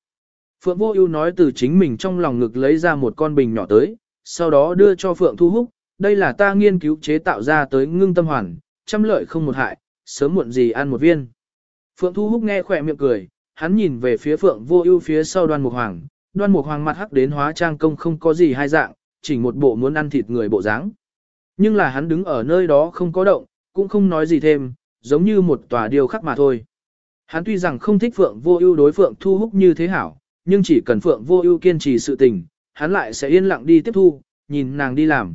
Phượng Vô Ưu nói từ chính mình trong lòng ngực lấy ra một con bình nhỏ tới, sau đó đưa cho Phượng Thu Húc, đây là ta nghiên cứu chế tạo ra tới ngưng tâm hoàn, trăm lợi không một hại, sớm muộn gì ăn một viên. Phượng Thu Húc nghe khỏe miệng cười, hắn nhìn về phía Phượng Vô Ưu phía sau Đoan Mục Hoàng, Đoan Mục Hoàng mặt hắc đến hóa trang công không có gì hai dạng, chỉ một bộ muốn ăn thịt người bộ dáng. Nhưng là hắn đứng ở nơi đó không có động, cũng không nói gì thêm, giống như một tòa điêu khắc mà thôi. Hắn tuy rằng không thích Phượng Vô Ưu đối Phượng Thu Húc như thế hảo, nhưng chỉ cần Phượng Vô Ưu kiên trì sự tình, hắn lại sẽ yên lặng đi tiếp thu, nhìn nàng đi làm.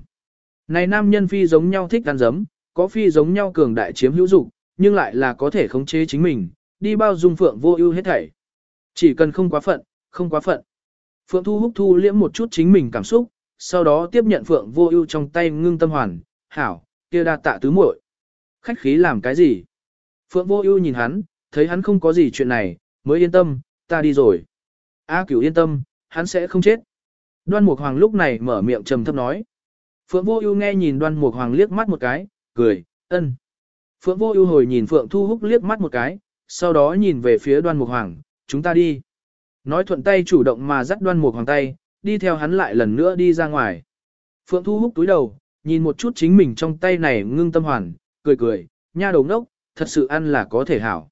Này nam nhân phi giống nhau thích ăn dấm, có phi giống nhau cường đại chiếm hữu dục, nhưng lại là có thể khống chế chính mình, đi bao dung Phượng Vô Ưu hết thảy. Chỉ cần không quá phận, không quá phận. Phượng Thu Húc thu liễm một chút chính mình cảm xúc, sau đó tiếp nhận Phượng Vô Ưu trong tay ngưng tâm hoàn, "Hảo, kia đa tạ tứ muội." Khách khí làm cái gì? Phượng Vô Ưu nhìn hắn, thấy hắn không có gì chuyện này, mới yên tâm, "Ta đi rồi." A Cửu yên tâm, hắn sẽ không chết. Đoan Mục Hoàng lúc này mở miệng trầm thấp nói. Phượng Vô Ưu nghe nhìn Đoan Mục Hoàng liếc mắt một cái, cười, "Ân." Phượng Vô Ưu hồi nhìn Phượng Thu Húc liếc mắt một cái, sau đó nhìn về phía Đoan Mục Hoàng, "Chúng ta đi." Nói thuận tay chủ động mà dắt Đoan Mục Hoàng tay, đi theo hắn lại lần nữa đi ra ngoài. Phượng Thu Húc túi đầu, nhìn một chút chính mình trong tay này ngưng tâm hoàn, cười cười, nha đầu ngốc, thật sự ăn là có thể hảo.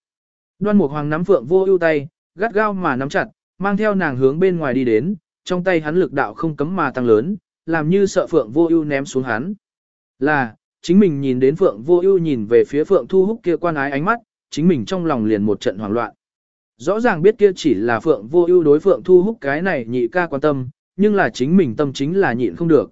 Đoan Mục Hoàng nắm Phượng Vô Ưu tay, gắt gao mà nắm chặt, mang theo nàng hướng bên ngoài đi đến, trong tay hắn lực đạo không cấm mà tăng lớn, làm như sợ Phượng Vô Ưu ném xuống hắn. Là, chính mình nhìn đến Phượng Vô Ưu nhìn về phía Phượng Thu Húc kia quan ái ánh mắt, chính mình trong lòng liền một trận hoảng loạn. Rõ ràng biết kia chỉ là Phượng Vô Ưu đối Phượng Thu Húc cái này nhị ca quan tâm, nhưng là chính mình tâm chính là nhịn không được.